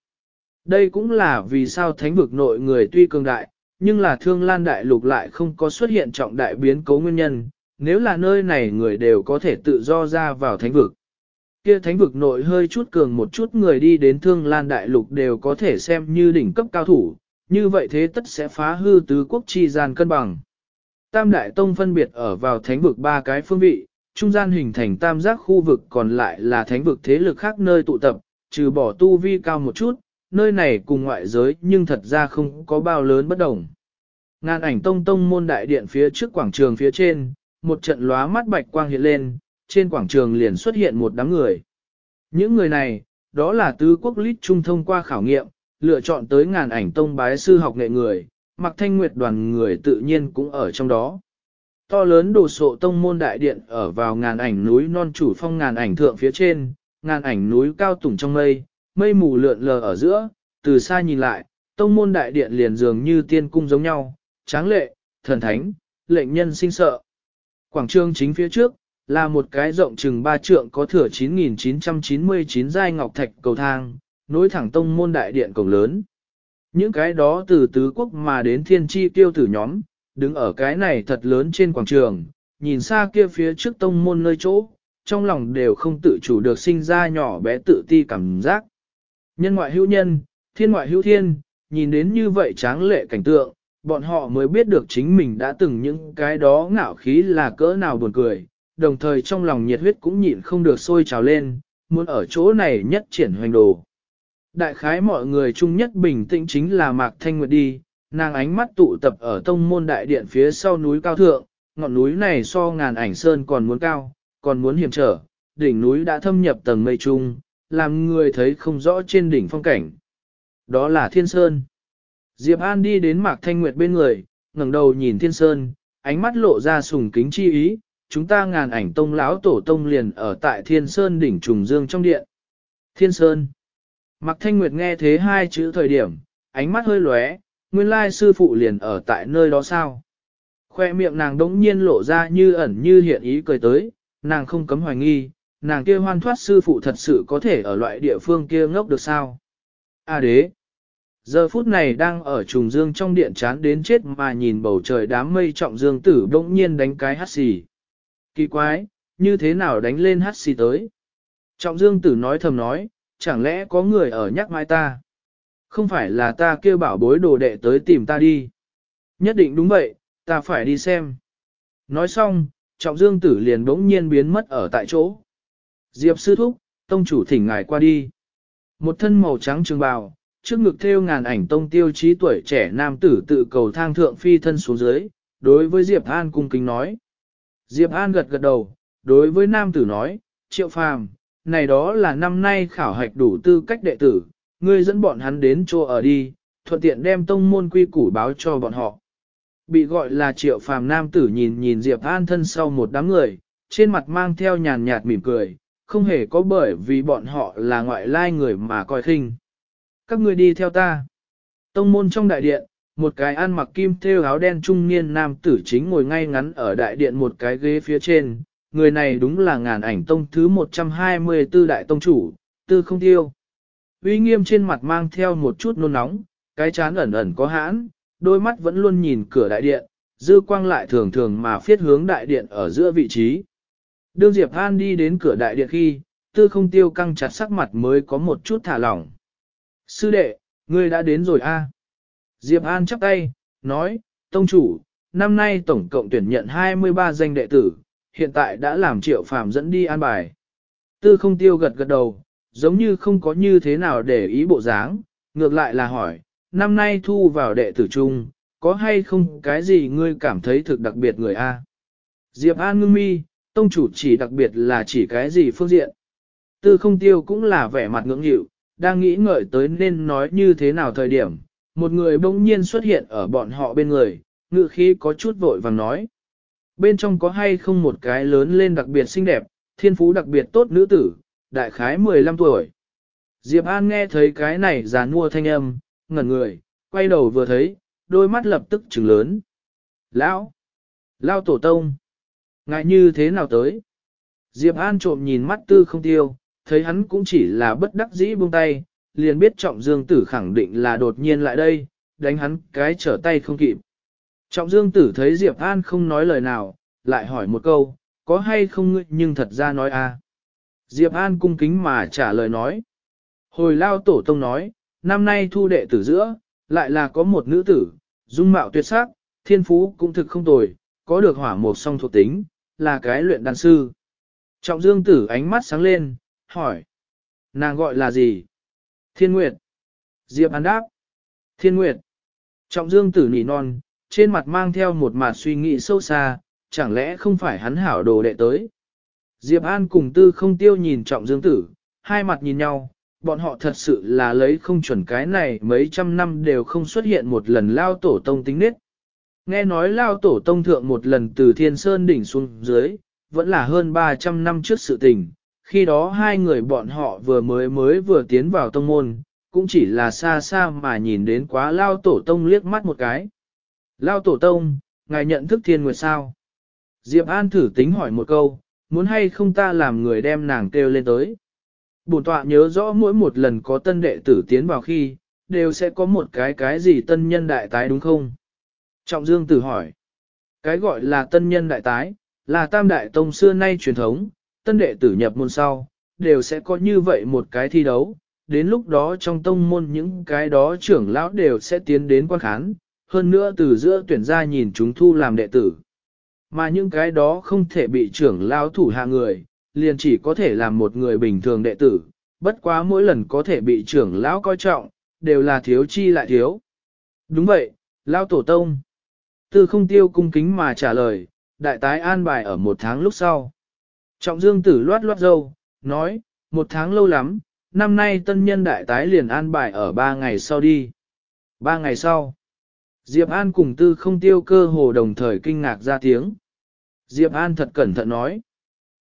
Đây cũng là vì sao thánh vực nội người tuy cường đại, nhưng là thương lan đại lục lại không có xuất hiện trọng đại biến cố nguyên nhân, nếu là nơi này người đều có thể tự do ra vào thánh vực. Kia thánh vực nội hơi chút cường một chút người đi đến thương lan đại lục đều có thể xem như đỉnh cấp cao thủ, như vậy thế tất sẽ phá hư tứ quốc chi gian cân bằng. Tam đại tông phân biệt ở vào thánh vực ba cái phương vị, trung gian hình thành tam giác khu vực còn lại là thánh vực thế lực khác nơi tụ tập, trừ bỏ tu vi cao một chút, nơi này cùng ngoại giới nhưng thật ra không có bao lớn bất đồng. Ngàn ảnh tông tông môn đại điện phía trước quảng trường phía trên, một trận lóa mắt bạch quang hiện lên, trên quảng trường liền xuất hiện một đám người. Những người này, đó là tứ quốc lít trung thông qua khảo nghiệm, lựa chọn tới ngàn ảnh tông bái sư học nghệ người, mặc thanh nguyệt đoàn người tự nhiên cũng ở trong đó. To lớn đồ sộ tông môn đại điện ở vào ngàn ảnh núi non chủ phong ngàn ảnh thượng phía trên, ngàn ảnh núi cao tủng trong mây, mây mù lượn lờ ở giữa, từ xa nhìn lại, tông môn đại điện liền dường như tiên cung giống nhau, tráng lệ, thần thánh, lệnh nhân sinh sợ. Quảng trường chính phía trước, là một cái rộng chừng ba trượng có thửa 9.999 giai ngọc thạch cầu thang, nối thẳng tông môn đại điện cổng lớn. Những cái đó từ tứ quốc mà đến thiên chi tiêu tử nhóm, đứng ở cái này thật lớn trên quảng trường, nhìn xa kia phía trước tông môn nơi chỗ, trong lòng đều không tự chủ được sinh ra nhỏ bé tự ti cảm giác. Nhân ngoại hữu nhân, thiên ngoại hữu thiên, nhìn đến như vậy tráng lệ cảnh tượng, bọn họ mới biết được chính mình đã từng những cái đó ngạo khí là cỡ nào buồn cười, đồng thời trong lòng nhiệt huyết cũng nhịn không được sôi trào lên, muốn ở chỗ này nhất triển hoành đồ. Đại khái mọi người chung nhất bình tĩnh chính là Mạc Thanh Nguyệt đi, nàng ánh mắt tụ tập ở tông môn đại điện phía sau núi cao thượng, ngọn núi này so ngàn ảnh sơn còn muốn cao, còn muốn hiểm trở, đỉnh núi đã thâm nhập tầng mây trung, làm người thấy không rõ trên đỉnh phong cảnh. Đó là Thiên Sơn. Diệp An đi đến Mạc Thanh Nguyệt bên người, ngẩng đầu nhìn Thiên Sơn, ánh mắt lộ ra sùng kính chi ý, chúng ta ngàn ảnh tông lão tổ tông liền ở tại Thiên Sơn đỉnh trùng dương trong điện. Thiên Sơn. Mạc Thanh Nguyệt nghe thế hai chữ thời điểm, ánh mắt hơi lóe, nguyên lai sư phụ liền ở tại nơi đó sao. Khoe miệng nàng đống nhiên lộ ra như ẩn như hiện ý cười tới, nàng không cấm hoài nghi, nàng kia hoan thoát sư phụ thật sự có thể ở loại địa phương kia ngốc được sao. À đế, giờ phút này đang ở trùng dương trong điện chán đến chết mà nhìn bầu trời đám mây trọng dương tử đống nhiên đánh cái hát xì. Kỳ quái, như thế nào đánh lên hát xì tới? Trọng dương tử nói thầm nói, chẳng lẽ có người ở nhắc mai ta? Không phải là ta kêu bảo bối đồ đệ tới tìm ta đi. Nhất định đúng vậy, ta phải đi xem. Nói xong, trọng dương tử liền bỗng nhiên biến mất ở tại chỗ. Diệp sư thúc, tông chủ thỉnh ngài qua đi. Một thân màu trắng trường bào, trước ngực thêu ngàn ảnh tông tiêu chí tuổi trẻ nam tử tự cầu thang thượng phi thân xuống dưới, đối với Diệp An cung kính nói. Diệp An gật gật đầu, đối với nam tử nói, triệu phàm, này đó là năm nay khảo hạch đủ tư cách đệ tử, ngươi dẫn bọn hắn đến chỗ ở đi, thuận tiện đem tông môn quy củ báo cho bọn họ. Bị gọi là triệu phàm nam tử nhìn nhìn Diệp An thân sau một đám người, trên mặt mang theo nhàn nhạt mỉm cười, không hề có bởi vì bọn họ là ngoại lai người mà coi khinh. Các ngươi đi theo ta. Tông môn trong đại điện, một cái ăn mặc kim thêu áo đen trung niên nam tử chính ngồi ngay ngắn ở đại điện một cái ghế phía trên. Người này đúng là ngàn ảnh tông thứ 124 đại tông chủ, tư không tiêu. Uy nghiêm trên mặt mang theo một chút nôn nóng, cái chán ẩn ẩn có hãn, đôi mắt vẫn luôn nhìn cửa đại điện, dư quang lại thường thường mà phiết hướng đại điện ở giữa vị trí. Đương Diệp An đi đến cửa đại điện khi, tư không tiêu căng chặt sắc mặt mới có một chút thả lỏng. Sư đệ, ngươi đã đến rồi a Diệp An chắp tay, nói, Tông chủ, năm nay tổng cộng tuyển nhận 23 danh đệ tử, hiện tại đã làm triệu phàm dẫn đi an bài. Tư không tiêu gật gật đầu, giống như không có như thế nào để ý bộ dáng, ngược lại là hỏi, năm nay thu vào đệ tử trung có hay không cái gì ngươi cảm thấy thực đặc biệt người A? Diệp An ngưng mi, tông chủ chỉ đặc biệt là chỉ cái gì phương diện. Tư không tiêu cũng là vẻ mặt ngưỡng hiệu, đang nghĩ ngợi tới nên nói như thế nào thời điểm, một người bỗng nhiên xuất hiện ở bọn họ bên người, ngự khí có chút vội vàng nói. Bên trong có hay không một cái lớn lên đặc biệt xinh đẹp, thiên phú đặc biệt tốt nữ tử, đại khái 15 tuổi. Diệp An nghe thấy cái này già nua thanh âm, ngẩn người, quay đầu vừa thấy, đôi mắt lập tức trừng lớn. Lão! lão tổ tông! Ngại như thế nào tới? Diệp An trộm nhìn mắt tư không tiêu, thấy hắn cũng chỉ là bất đắc dĩ buông tay, liền biết trọng dương tử khẳng định là đột nhiên lại đây, đánh hắn cái trở tay không kịp. Trọng dương tử thấy Diệp An không nói lời nào, lại hỏi một câu, có hay không ngươi nhưng thật ra nói a à. Diệp An cung kính mà trả lời nói. Hồi lao tổ tông nói, năm nay thu đệ tử giữa, lại là có một nữ tử, dung mạo tuyệt sắc, thiên phú cũng thực không tồi, có được hỏa một song thuộc tính, là cái luyện đan sư. Trọng dương tử ánh mắt sáng lên, hỏi. Nàng gọi là gì? Thiên Nguyệt. Diệp An đáp. Thiên Nguyệt. Trọng dương tử nỉ non, trên mặt mang theo một mặt suy nghĩ sâu xa, chẳng lẽ không phải hắn hảo đồ đệ tới. Diệp An cùng tư không tiêu nhìn trọng dương tử, hai mặt nhìn nhau, bọn họ thật sự là lấy không chuẩn cái này mấy trăm năm đều không xuất hiện một lần lao tổ tông tính nết. Nghe nói lao tổ tông thượng một lần từ thiên sơn đỉnh xuống dưới, vẫn là hơn 300 năm trước sự tình, khi đó hai người bọn họ vừa mới mới vừa tiến vào tông môn, cũng chỉ là xa xa mà nhìn đến quá lao tổ tông liếc mắt một cái. Lao tổ tông, ngài nhận thức thiên nguyệt sao? Diệp An thử tính hỏi một câu, muốn hay không ta làm người đem nàng kêu lên tới. Bổn tọa nhớ rõ mỗi một lần có tân đệ tử tiến vào khi, đều sẽ có một cái cái gì tân nhân đại tái đúng không? Trọng Dương tử hỏi. Cái gọi là tân nhân đại tái, là tam đại tông xưa nay truyền thống, tân đệ tử nhập môn sau, đều sẽ có như vậy một cái thi đấu, đến lúc đó trong tông môn những cái đó trưởng lão đều sẽ tiến đến quan khán, hơn nữa từ giữa tuyển ra nhìn chúng thu làm đệ tử. Mà những cái đó không thể bị trưởng lão thủ hạ người, liền chỉ có thể làm một người bình thường đệ tử, bất quá mỗi lần có thể bị trưởng lão coi trọng, đều là thiếu chi lại thiếu. Đúng vậy, lão tổ tông. Tư không tiêu cung kính mà trả lời, đại tái an bài ở một tháng lúc sau. Trọng dương tử loát loát dâu, nói, một tháng lâu lắm, năm nay tân nhân đại tái liền an bài ở ba ngày sau đi. Ba ngày sau, Diệp An cùng tư không tiêu cơ hồ đồng thời kinh ngạc ra tiếng. Diệp An thật cẩn thận nói,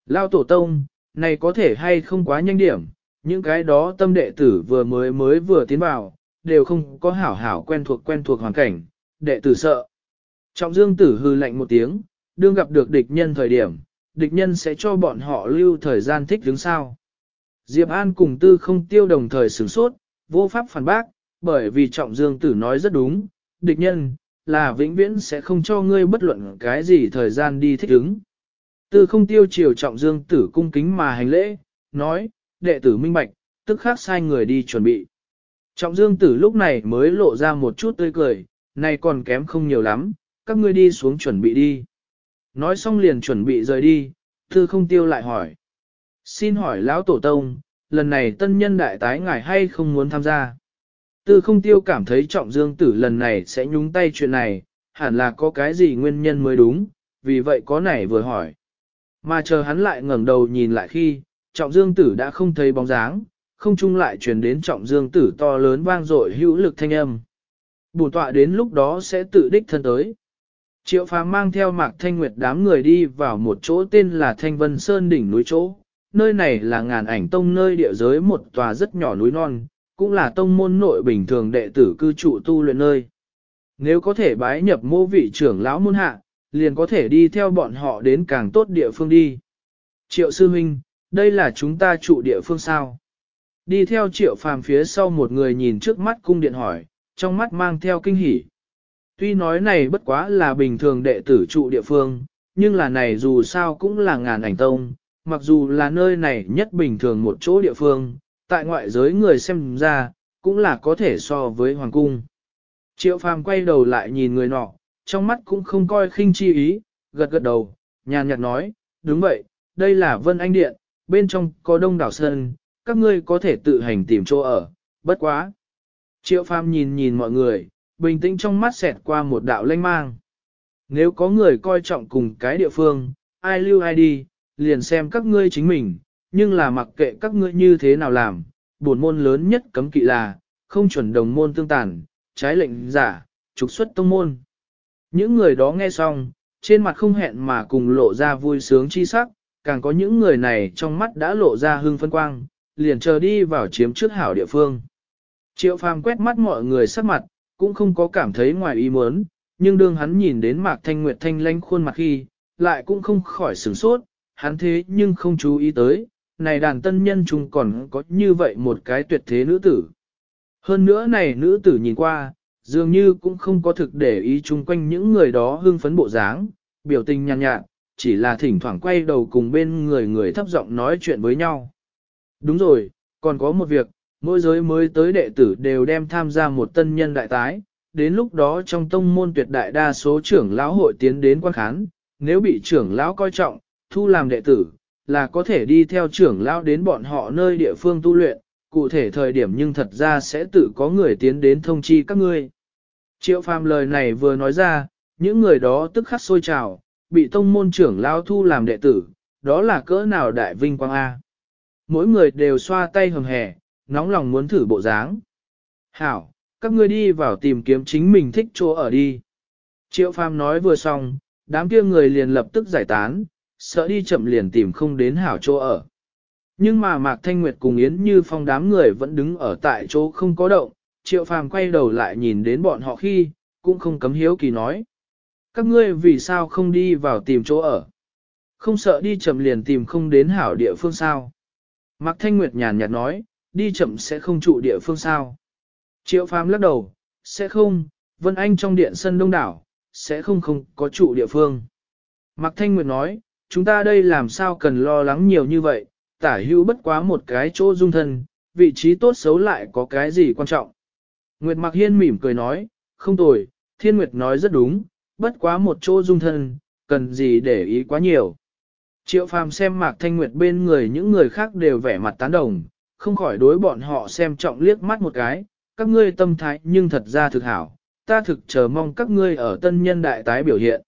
Lao tổ tông, này có thể hay không quá nhanh điểm, những cái đó tâm đệ tử vừa mới mới vừa tiến vào, đều không có hảo hảo quen thuộc quen thuộc hoàn cảnh, đệ tử sợ. Trọng dương tử hư lạnh một tiếng, đương gặp được địch nhân thời điểm, địch nhân sẽ cho bọn họ lưu thời gian thích đứng sao. Diệp An cùng tư không tiêu đồng thời sửng sốt, vô pháp phản bác, bởi vì trọng dương tử nói rất đúng, địch nhân, là vĩnh viễn sẽ không cho ngươi bất luận cái gì thời gian đi thích ứng. Tư không tiêu chiều trọng dương tử cung kính mà hành lễ, nói, đệ tử minh bạch, tức khác sai người đi chuẩn bị. Trọng dương tử lúc này mới lộ ra một chút tươi cười, này còn kém không nhiều lắm, các ngươi đi xuống chuẩn bị đi. Nói xong liền chuẩn bị rời đi, tư không tiêu lại hỏi. Xin hỏi lão tổ tông, lần này tân nhân đại tái ngài hay không muốn tham gia? Tư không tiêu cảm thấy trọng dương tử lần này sẽ nhúng tay chuyện này, hẳn là có cái gì nguyên nhân mới đúng, vì vậy có nảy vừa hỏi. Mà chờ hắn lại ngẩng đầu nhìn lại khi, trọng dương tử đã không thấy bóng dáng, không chung lại truyền đến trọng dương tử to lớn vang dội hữu lực thanh âm. Bùn tọa đến lúc đó sẽ tự đích thân tới. Triệu phàm mang theo mạc thanh nguyệt đám người đi vào một chỗ tên là Thanh Vân Sơn đỉnh núi chỗ. Nơi này là ngàn ảnh tông nơi địa giới một tòa rất nhỏ núi non, cũng là tông môn nội bình thường đệ tử cư trụ tu luyện nơi. Nếu có thể bái nhập mô vị trưởng lão môn hạ, liền có thể đi theo bọn họ đến càng tốt địa phương đi. Triệu sư huynh, đây là chúng ta trụ địa phương sao? Đi theo triệu phàm phía sau một người nhìn trước mắt cung điện hỏi, trong mắt mang theo kinh hỉ. Tuy nói này bất quá là bình thường đệ tử trụ địa phương, nhưng là này dù sao cũng là ngàn ảnh tông, mặc dù là nơi này nhất bình thường một chỗ địa phương, tại ngoại giới người xem ra, cũng là có thể so với hoàng cung. Triệu phàm quay đầu lại nhìn người nọ, trong mắt cũng không coi khinh chi ý, gật gật đầu, nhàn nhạt nói, đúng vậy, đây là Vân Anh Điện, bên trong có đông đảo sơn, các ngươi có thể tự hành tìm chỗ ở, bất quá. Triệu phàm nhìn nhìn mọi người, bình tĩnh trong mắt xẹt qua một đạo lanh mang. Nếu có người coi trọng cùng cái địa phương, ai lưu ai đi, liền xem các ngươi chính mình, nhưng là mặc kệ các ngươi như thế nào làm, bổn môn lớn nhất cấm kỵ là, không chuẩn đồng môn tương tàn, trái lệnh giả, trục xuất tông môn. Những người đó nghe xong, trên mặt không hẹn mà cùng lộ ra vui sướng chi sắc, càng có những người này trong mắt đã lộ ra hưng phân quang, liền chờ đi vào chiếm trước hảo địa phương. Triệu phàm quét mắt mọi người sắc mặt, cũng không có cảm thấy ngoài ý muốn, nhưng đương hắn nhìn đến Mạc Thanh Nguyệt thanh lanh khuôn mặt khi, lại cũng không khỏi sửng sốt, hắn thế nhưng không chú ý tới, này đàn tân nhân chung còn có như vậy một cái tuyệt thế nữ tử. Hơn nữa này nữ tử nhìn qua, dường như cũng không có thực để ý chung quanh những người đó hưng phấn bộ dáng, biểu tình nhàn nhạt, chỉ là thỉnh thoảng quay đầu cùng bên người người thấp giọng nói chuyện với nhau. Đúng rồi, còn có một việc, mỗi giới mới tới đệ tử đều đem tham gia một tân nhân đại tái, đến lúc đó trong tông môn tuyệt đại đa số trưởng lão hội tiến đến quan khán, nếu bị trưởng lão coi trọng, thu làm đệ tử, là có thể đi theo trưởng lão đến bọn họ nơi địa phương tu luyện, cụ thể thời điểm nhưng thật ra sẽ tự có người tiến đến thông chi các ngươi. Triệu phàm lời này vừa nói ra, những người đó tức khắc sôi trào, bị tông môn trưởng lão thu làm đệ tử, đó là cỡ nào đại vinh quang A. Mỗi người đều xoa tay hầm hè, nóng lòng muốn thử bộ dáng. Hảo, các ngươi đi vào tìm kiếm chính mình thích chỗ ở đi. Triệu phàm nói vừa xong, đám kia người liền lập tức giải tán, sợ đi chậm liền tìm không đến hảo chỗ ở. Nhưng mà Mạc Thanh Nguyệt cùng Yến Như Phong đám người vẫn đứng ở tại chỗ không có động, Triệu Phàm quay đầu lại nhìn đến bọn họ khi, cũng không cấm hiếu kỳ nói. Các ngươi vì sao không đi vào tìm chỗ ở? Không sợ đi chậm liền tìm không đến hảo địa phương sao? Mạc Thanh Nguyệt nhàn nhạt nói, đi chậm sẽ không trụ địa phương sao? Triệu Phàm lắc đầu, sẽ không, Vân Anh trong điện sân đông đảo, sẽ không không có trụ địa phương. Mạc Thanh Nguyệt nói, chúng ta đây làm sao cần lo lắng nhiều như vậy, tả hữu bất quá một cái chỗ dung thân, vị trí tốt xấu lại có cái gì quan trọng. Nguyệt Mạc Hiên mỉm cười nói, không tồi, Thiên Nguyệt nói rất đúng, bất quá một chỗ dung thân, cần gì để ý quá nhiều. Triệu phàm xem Mạc Thanh Nguyệt bên người những người khác đều vẻ mặt tán đồng, không khỏi đối bọn họ xem trọng liếc mắt một cái, các ngươi tâm thái nhưng thật ra thực hảo, ta thực chờ mong các ngươi ở tân nhân đại tái biểu hiện.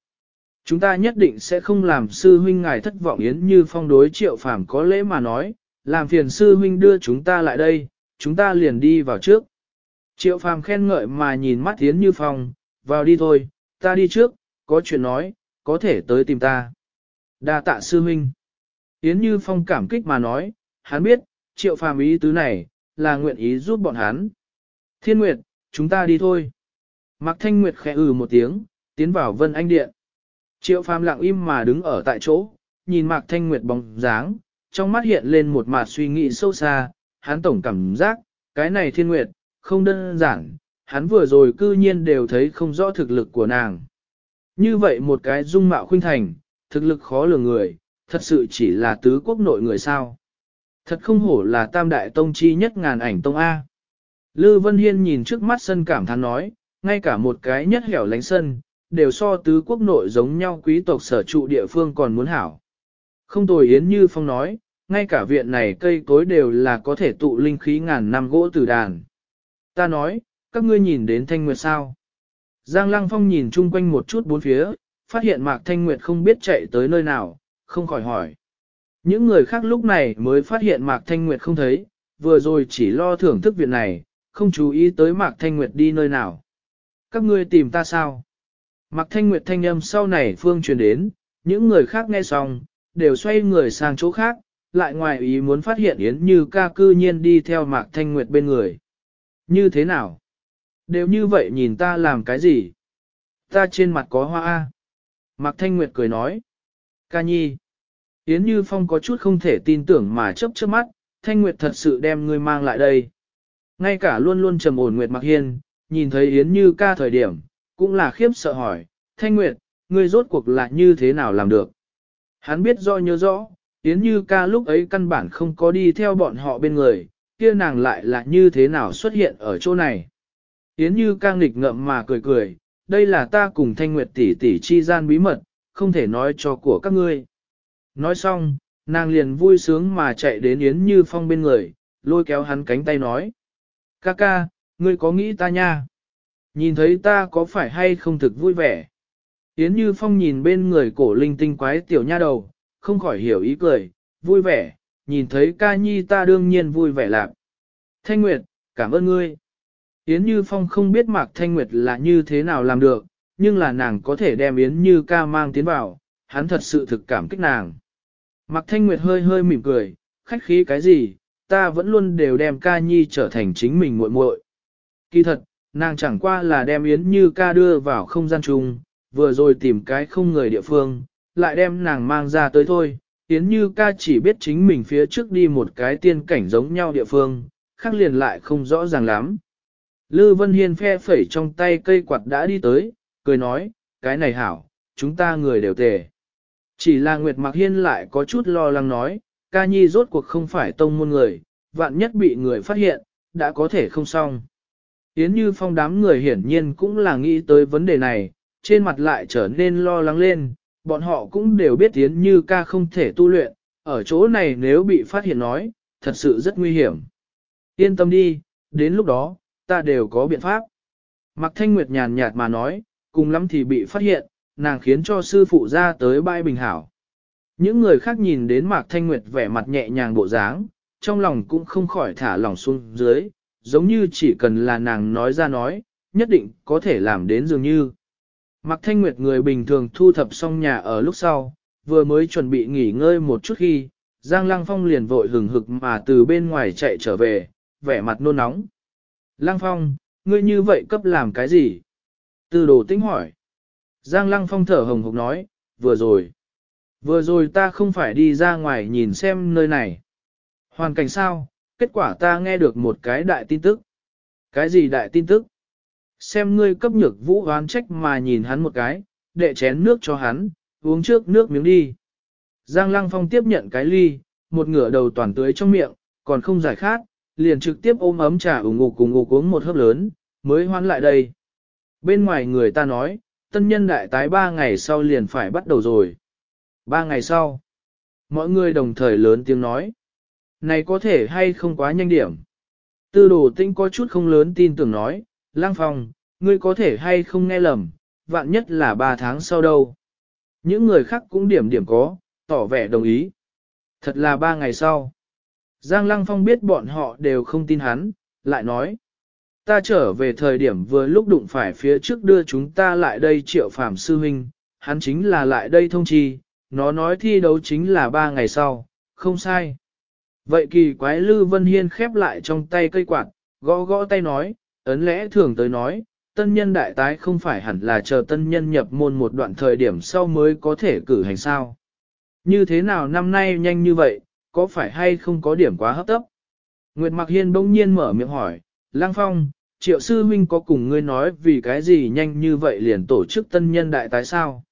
Chúng ta nhất định sẽ không làm sư huynh ngài thất vọng yến như phong đối triệu phàm có lễ mà nói, làm phiền sư huynh đưa chúng ta lại đây, chúng ta liền đi vào trước. Triệu phàm khen ngợi mà nhìn mắt yến như phong, vào đi thôi, ta đi trước, có chuyện nói, có thể tới tìm ta. Đa tạ sư huynh. Yến Như Phong cảm kích mà nói, hắn biết, triệu phàm ý tứ này, là nguyện ý giúp bọn hắn. Thiên Nguyệt, chúng ta đi thôi. Mạc Thanh Nguyệt khẽ ừ một tiếng, tiến vào Vân Anh Điện. Triệu phàm lặng im mà đứng ở tại chỗ, nhìn Mạc Thanh Nguyệt bóng dáng, trong mắt hiện lên một mạt suy nghĩ sâu xa, hắn tổng cảm giác, cái này Thiên Nguyệt, không đơn giản, hắn vừa rồi cư nhiên đều thấy không rõ thực lực của nàng. Như vậy một cái dung mạo khuynh thành, thực lực khó lường người, thật sự chỉ là tứ quốc nội người sao. Thật không hổ là tam đại tông chi nhất ngàn ảnh tông A. Lư Vân Hiên nhìn trước mắt sân cảm thán nói, ngay cả một cái nhất hẻo lánh sân, đều so tứ quốc nội giống nhau quý tộc sở trụ địa phương còn muốn hảo. Không tồi yến như phong nói, ngay cả viện này cây cối đều là có thể tụ linh khí ngàn năm gỗ từ đàn. Ta nói, các ngươi nhìn đến thanh nguyệt sao? Giang Lăng Phong nhìn chung quanh một chút bốn phía, phát hiện Mạc Thanh Nguyệt không biết chạy tới nơi nào, không khỏi hỏi. Những người khác lúc này mới phát hiện Mạc Thanh Nguyệt không thấy, vừa rồi chỉ lo thưởng thức viện này, không chú ý tới Mạc Thanh Nguyệt đi nơi nào. Các ngươi tìm ta sao? Mạc Thanh Nguyệt thanh âm sau này phương truyền đến, những người khác nghe xong, đều xoay người sang chỗ khác, lại ngoài ý muốn phát hiện Yến Như ca cư nhiên đi theo Mạc Thanh Nguyệt bên người. Như thế nào? Đều như vậy nhìn ta làm cái gì? Ta trên mặt có hoa A. Mạc Thanh Nguyệt cười nói. Ca nhi. Yến Như Phong có chút không thể tin tưởng mà chớp chớp mắt, Thanh Nguyệt thật sự đem ngươi mang lại đây. Ngay cả luôn luôn trầm ổn Nguyệt Mạc Hiên, nhìn thấy Yến Như ca thời điểm, cũng là khiếp sợ hỏi, Thanh Nguyệt, ngươi rốt cuộc là như thế nào làm được? Hắn biết do nhớ rõ, Yến Như ca lúc ấy căn bản không có đi theo bọn họ bên người, kia nàng lại là như thế nào xuất hiện ở chỗ này. Yến Như ca nghịch ngậm mà cười cười, đây là ta cùng Thanh Nguyệt tỷ tỷ chi gian bí mật, không thể nói cho của các ngươi. Nói xong, nàng liền vui sướng mà chạy đến Yến Như Phong bên người, lôi kéo hắn cánh tay nói. Ca ca, ngươi có nghĩ ta nha? Nhìn thấy ta có phải hay không thực vui vẻ? Yến Như Phong nhìn bên người cổ linh tinh quái tiểu nha đầu, không khỏi hiểu ý cười, vui vẻ, nhìn thấy ca nhi ta đương nhiên vui vẻ lạc. Thanh Nguyệt, cảm ơn ngươi. Yến Như Phong không biết Mạc Thanh Nguyệt là như thế nào làm được, nhưng là nàng có thể đem Yến Như ca mang tiến vào, hắn thật sự thực cảm kích nàng. Mạc Thanh Nguyệt hơi hơi mỉm cười, khách khí cái gì, ta vẫn luôn đều đem ca nhi trở thành chính mình muội muội. Kỳ thật, nàng chẳng qua là đem Yến Như ca đưa vào không gian chung, vừa rồi tìm cái không người địa phương, lại đem nàng mang ra tới thôi. Yến Như ca chỉ biết chính mình phía trước đi một cái tiên cảnh giống nhau địa phương, khác liền lại không rõ ràng lắm. Lư Vân Hiên phe phẩy trong tay cây quạt đã đi tới, cười nói, cái này hảo, chúng ta người đều tề. Chỉ là Nguyệt Mạc Hiên lại có chút lo lắng nói, ca nhi rốt cuộc không phải tông môn người, vạn nhất bị người phát hiện, đã có thể không xong. Yến Như Phong đám người hiển nhiên cũng là nghĩ tới vấn đề này, trên mặt lại trở nên lo lắng lên, bọn họ cũng đều biết Yến Như ca không thể tu luyện, ở chỗ này nếu bị phát hiện nói, thật sự rất nguy hiểm. Yên tâm đi, đến lúc đó, ta đều có biện pháp. Mạc Thanh Nguyệt nhàn nhạt mà nói, cùng lắm thì bị phát hiện, nàng khiến cho sư phụ ra tới bãi bình hảo. Những người khác nhìn đến Mạc Thanh Nguyệt vẻ mặt nhẹ nhàng bộ dáng, trong lòng cũng không khỏi thả lỏng xuống dưới, giống như chỉ cần là nàng nói ra nói, nhất định có thể làm đến dường như. Mạc Thanh Nguyệt người bình thường thu thập xong nhà ở lúc sau, vừa mới chuẩn bị nghỉ ngơi một chút khi, Giang Lăng Phong liền vội hừng hực mà từ bên ngoài chạy trở về, vẻ mặt nôn nóng. Lăng Phong, ngươi như vậy cấp làm cái gì? Tư đồ tính hỏi. Giang Lăng Phong thở hồng hộc nói, vừa rồi. Vừa rồi ta không phải đi ra ngoài nhìn xem nơi này. Hoàn cảnh sao, kết quả ta nghe được một cái đại tin tức. Cái gì đại tin tức? Xem ngươi cấp nhược vũ hoán trách mà nhìn hắn một cái, đệ chén nước cho hắn, uống trước nước miếng đi. Giang Lăng Phong tiếp nhận cái ly, một ngửa đầu toàn tưới trong miệng, còn không giải khát, liền trực tiếp ôm ấm trà ủng ngục cùng ngục uống một hớp lớn, mới hoan lại đây. Bên ngoài người ta nói, tân nhân đại tái ba ngày sau liền phải bắt đầu rồi. Ba ngày sau, mọi người đồng thời lớn tiếng nói. Này có thể hay không quá nhanh điểm. Tư đồ Tĩnh có chút không lớn tin tưởng nói, lang phong, ngươi có thể hay không nghe lầm, vạn nhất là ba tháng sau đâu. Những người khác cũng điểm điểm có, tỏ vẻ đồng ý. Thật là ba ngày sau. Giang Lăng Phong biết bọn họ đều không tin hắn, lại nói. Ta trở về thời điểm vừa lúc đụng phải phía trước đưa chúng ta lại đây triệu phạm sư huynh, hắn chính là lại đây thông chi, nó nói thi đấu chính là ba ngày sau, không sai. Vậy kỳ quái Lư Vân Hiên khép lại trong tay cây quạt, gõ gõ tay nói, ấn lẽ thường tới nói, tân nhân đại tái không phải hẳn là chờ tân nhân nhập môn một đoạn thời điểm sau mới có thể cử hành sao. Như thế nào năm nay nhanh như vậy, có phải hay không có điểm quá hấp tấp? Nguyệt Mạc Hiên bỗng nhiên mở miệng hỏi, Lang Phong, triệu sư huynh có cùng ngươi nói vì cái gì nhanh như vậy liền tổ chức tân nhân đại tái sao?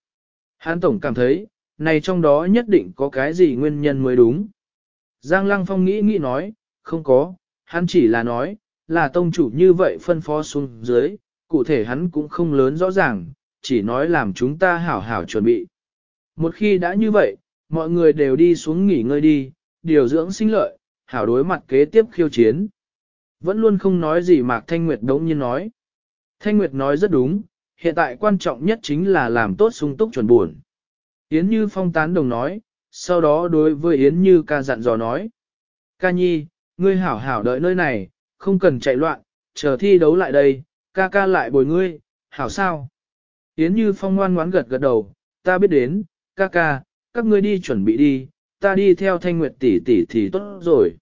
Hán Tổng cảm thấy, này trong đó nhất định có cái gì nguyên nhân mới đúng. Giang Lăng Phong nghĩ nghĩ nói, không có, hắn chỉ là nói, là tông chủ như vậy phân phó xuống dưới, cụ thể hắn cũng không lớn rõ ràng, chỉ nói làm chúng ta hảo hảo chuẩn bị. Một khi đã như vậy, mọi người đều đi xuống nghỉ ngơi đi, điều dưỡng sinh lợi, hảo đối mặt kế tiếp khiêu chiến. Vẫn luôn không nói gì Mạc Thanh Nguyệt đống nhiên nói. Thanh Nguyệt nói rất đúng, hiện tại quan trọng nhất chính là làm tốt sung túc chuẩn buồn. Yến Như Phong tán đồng nói, sau đó đối với Yến Như ca dặn dò nói. Ca nhi, ngươi hảo hảo đợi nơi này, không cần chạy loạn, chờ thi đấu lại đây, ca ca lại bồi ngươi, hảo sao? Yến Như Phong ngoan ngoãn gật gật đầu, ta biết đến, ca ca, các ngươi đi chuẩn bị đi, ta đi theo thanh nguyệt tỷ tỷ thì tốt rồi.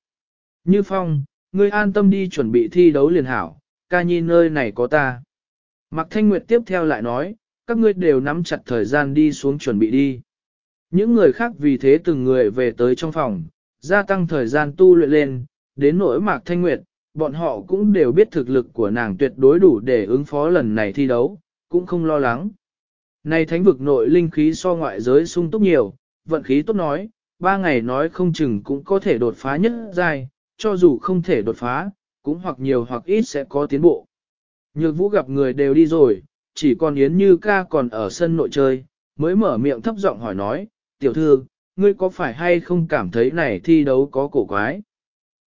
Như Phong, ngươi an tâm đi chuẩn bị thi đấu liền hảo, ca nhi nơi này có ta. Mạc Thanh Nguyệt tiếp theo lại nói, các ngươi đều nắm chặt thời gian đi xuống chuẩn bị đi. Những người khác vì thế từng người về tới trong phòng, gia tăng thời gian tu luyện lên, đến nỗi Mạc Thanh Nguyệt, bọn họ cũng đều biết thực lực của nàng tuyệt đối đủ để ứng phó lần này thi đấu, cũng không lo lắng. Nay thánh vực nội linh khí so ngoại giới sung túc nhiều, vận khí tốt nói, ba ngày nói không chừng cũng có thể đột phá nhất giai, cho dù không thể đột phá, cũng hoặc nhiều hoặc ít sẽ có tiến bộ. Nhược vũ gặp người đều đi rồi, chỉ còn Yến Như ca còn ở sân nội chơi, mới mở miệng thấp giọng hỏi nói, tiểu thư, ngươi có phải hay không cảm thấy này thi đấu có cổ quái?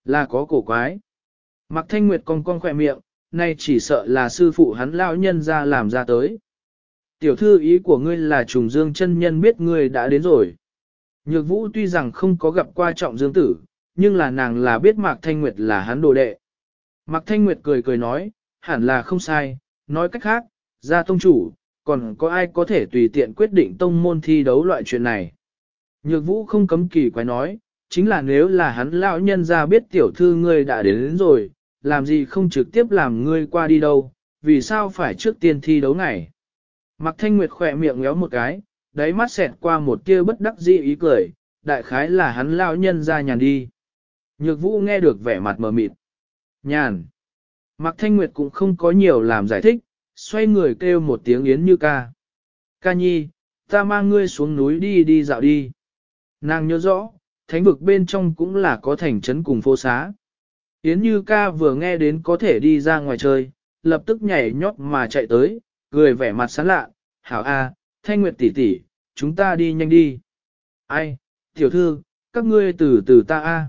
Là có cổ quái. Mạc Thanh Nguyệt cong cong khỏe miệng, nay chỉ sợ là sư phụ hắn lão nhân ra làm ra tới. Tiểu thư ý của ngươi là trùng dương chân nhân biết ngươi đã đến rồi. Nhược vũ tuy rằng không có gặp qua trọng dương tử, nhưng là nàng là biết Mạc Thanh Nguyệt là hắn đồ đệ. Mạc Thanh Nguyệt cười cười nói, hẳn là không sai, nói cách khác, ra tông chủ, còn có ai có thể tùy tiện quyết định tông môn thi đấu loại chuyện này. Nhược vũ không cấm kỳ quái nói, chính là nếu là hắn lão nhân ra biết tiểu thư ngươi đã đến, đến rồi, làm gì không trực tiếp làm ngươi qua đi đâu, vì sao phải trước tiên thi đấu này. Mạc Thanh Nguyệt khỏe miệng ngéo một cái, đáy mắt xẹt qua một tia bất đắc dĩ ý cười, đại khái là hắn lão nhân ra nhàn đi. Nhược vũ nghe được vẻ mặt mờ mịt. Nhàn. Mạc Thanh Nguyệt cũng không có nhiều làm giải thích, xoay người kêu một tiếng yến như ca. Ca nhi, ta mang ngươi xuống núi đi đi dạo đi. Nàng nhớ rõ, thánh vực bên trong cũng là có thành trấn cùng phố xá. Yến Như ca vừa nghe đến có thể đi ra ngoài chơi, lập tức nhảy nhót mà chạy tới, cười vẻ mặt sán lạ, hảo a, thanh nguyệt tỷ tỷ, chúng ta đi nhanh đi. Ai, tiểu thư, các ngươi từ từ ta a.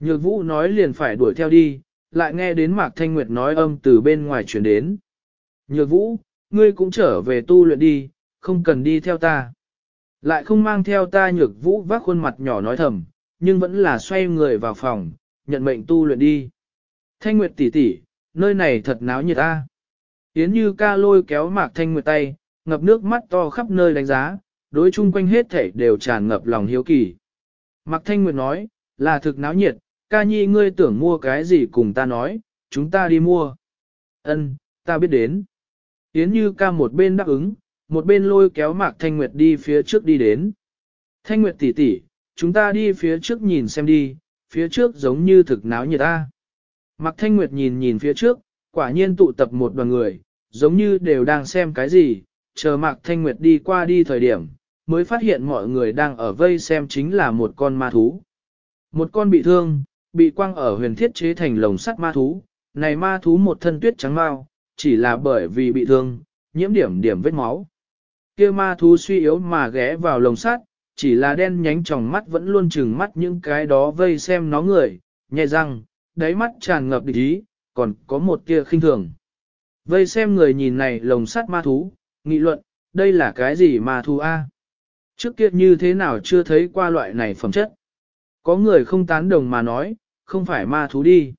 Nhược vũ nói liền phải đuổi theo đi, lại nghe đến Mạc Thanh Nguyệt nói âm từ bên ngoài chuyển đến. Nhược vũ, ngươi cũng trở về tu luyện đi, không cần đi theo ta. Lại không mang theo ta nhược vũ vác khuôn mặt nhỏ nói thầm, nhưng vẫn là xoay người vào phòng, nhận mệnh tu luyện đi. Thanh Nguyệt tỷ tỷ, nơi này thật náo nhiệt ta. Yến Như ca lôi kéo Mạc Thanh Nguyệt tay, ngập nước mắt to khắp nơi đánh giá, đối chung quanh hết thể đều tràn ngập lòng hiếu kỳ. Mạc Thanh Nguyệt nói, là thực náo nhiệt, ca nhi ngươi tưởng mua cái gì cùng ta nói, chúng ta đi mua. Ân, ta biết đến. Yến Như ca một bên đáp ứng, một bên lôi kéo Mạc Thanh Nguyệt đi phía trước đi đến. Thanh Nguyệt tỷ tỷ, chúng ta đi phía trước nhìn xem đi, phía trước giống như thực náo nhiệt ta. Mạc Thanh Nguyệt nhìn nhìn phía trước, quả nhiên tụ tập một đoàn người, giống như đều đang xem cái gì, chờ Mạc Thanh Nguyệt đi qua đi thời điểm, mới phát hiện mọi người đang ở vây xem chính là một con ma thú. Một con bị thương, bị quăng ở huyền thiết chế thành lồng sắt ma thú, này ma thú một thân tuyết trắng mau, chỉ là bởi vì bị thương, nhiễm điểm điểm vết máu kia ma thú suy yếu mà ghé vào lồng sắt, chỉ là đen nhánh tròng mắt vẫn luôn chừng mắt những cái đó vây xem nó người, nhẹ răng, đáy mắt tràn ngập địch ý, còn có một tia khinh thường. Vây xem người nhìn này lồng sắt ma thú, nghị luận, đây là cái gì ma thú a? Trước kia như thế nào chưa thấy qua loại này phẩm chất? Có người không tán đồng mà nói, không phải ma thú đi.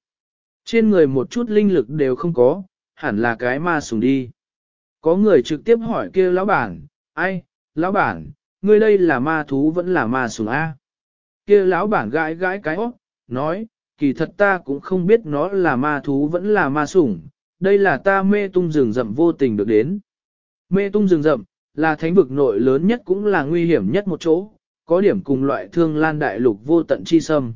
Trên người một chút linh lực đều không có, hẳn là cái ma sùng đi. Có người trực tiếp hỏi kia lão bản, ai, lão bản, ngươi đây là ma thú vẫn là ma sùng A. Kia lão bản gãi gãi cái óc, nói, kỳ thật ta cũng không biết nó là ma thú vẫn là ma sủng, đây là ta mê tung rừng rậm vô tình được đến. Mê tung rừng rậm, là thánh vực nội lớn nhất cũng là nguy hiểm nhất một chỗ, có điểm cùng loại thương lan đại lục vô tận chi sâm.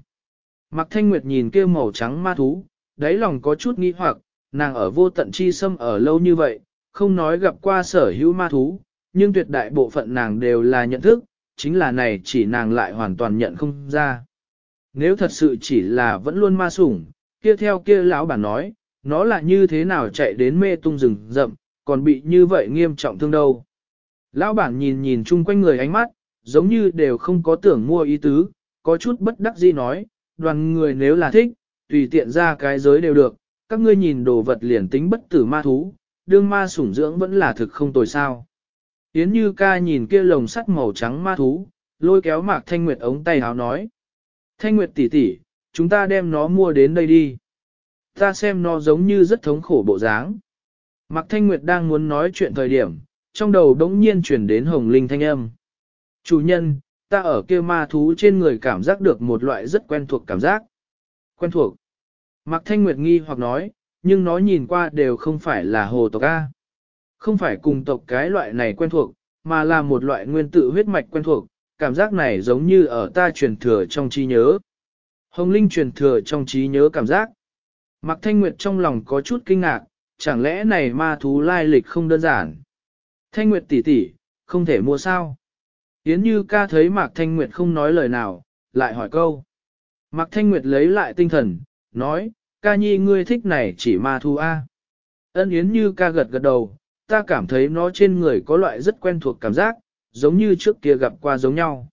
Mạc Thanh Nguyệt nhìn kia màu trắng ma thú, đáy lòng có chút nghi hoặc, nàng ở vô tận chi sâm ở lâu như vậy, không nói gặp qua sở hữu ma thú, nhưng tuyệt đại bộ phận nàng đều là nhận thức, chính là này chỉ nàng lại hoàn toàn nhận không ra. Nếu thật sự chỉ là vẫn luôn ma sủng, kia theo kia lão bản nói, nó là như thế nào chạy đến mê tung rừng rậm, còn bị như vậy nghiêm trọng thương đâu. Lão bản nhìn nhìn chung quanh người ánh mắt, giống như đều không có tưởng mua ý tứ, có chút bất đắc dĩ nói, đoàn người nếu là thích, tùy tiện ra cái giới đều được, các ngươi nhìn đồ vật liền tính bất tử ma thú, đương ma sủng dưỡng vẫn là thực không tồi sao. Yến Như ca nhìn kia lồng sắt màu trắng ma thú, lôi kéo Mạc Thanh Nguyệt ống tay áo nói. Thanh Nguyệt tỷ tỷ, chúng ta đem nó mua đến đây đi. Ta xem nó giống như rất thống khổ bộ dáng. Mạc Thanh Nguyệt đang muốn nói chuyện thời điểm, trong đầu đống nhiên chuyển đến hồng linh thanh âm. Chủ nhân, ta ở kia ma thú trên người cảm giác được một loại rất quen thuộc cảm giác. Quen thuộc. Mạc Thanh Nguyệt nghi hoặc nói, nhưng nó nhìn qua đều không phải là hồ tộc A. Không phải cùng tộc cái loại này quen thuộc, mà là một loại nguyên tự huyết mạch quen thuộc, cảm giác này giống như ở ta truyền thừa trong trí nhớ. Hồng Linh truyền thừa trong trí nhớ cảm giác. Mạc Thanh Nguyệt trong lòng có chút kinh ngạc, chẳng lẽ này ma thú lai lịch không đơn giản. Thanh Nguyệt tỷ tỷ, không thể mua sao. Yến Như ca thấy Mạc Thanh Nguyệt không nói lời nào, lại hỏi câu. Mạc Thanh Nguyệt lấy lại tinh thần, nói, ca nhi ngươi thích này chỉ ma thú A. Ân Yến Như ca gật gật đầu, ta cảm thấy nó trên người có loại rất quen thuộc cảm giác, giống như trước kia gặp qua giống nhau.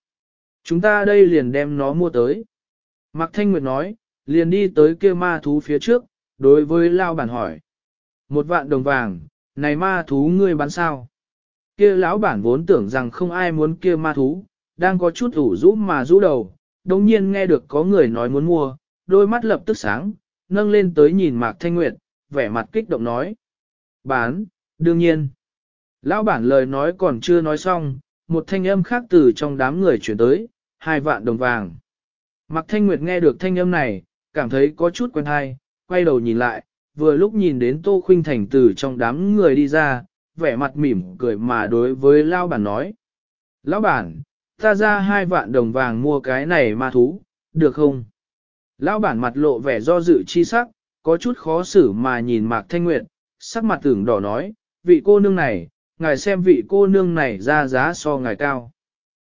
Chúng ta đây liền đem nó mua tới. Mạc Thanh Nguyệt nói, liền đi tới kia ma thú phía trước, đối với Lao bản hỏi. Một vạn đồng vàng, này ma thú ngươi bán sao? Kia lão bản vốn tưởng rằng không ai muốn kia ma thú, đang có chút ủ rũ mà rũ đầu, đồng nhiên nghe được có người nói muốn mua, đôi mắt lập tức sáng, nâng lên tới nhìn Mạc Thanh Nguyệt, vẻ mặt kích động nói. Bán, đương nhiên. Lão bản lời nói còn chưa nói xong, một thanh âm khác từ trong đám người chuyển tới, hai vạn đồng vàng. Mạc Thanh Nguyệt nghe được thanh âm này, cảm thấy có chút quen hay, quay đầu nhìn lại, vừa lúc nhìn đến Tô Khuynh Thành từ trong đám người đi ra, vẻ mặt mỉm cười mà đối với Lão bản nói. Lão bản, ta ra hai vạn đồng vàng mua cái này ma thú, được không? Lão bản mặt lộ vẻ do dự chi sắc, có chút khó xử mà nhìn Mạc Thanh Nguyệt, sắc mặt tưởng đỏ nói, vị cô nương này, ngài xem vị cô nương này ra giá so ngài cao.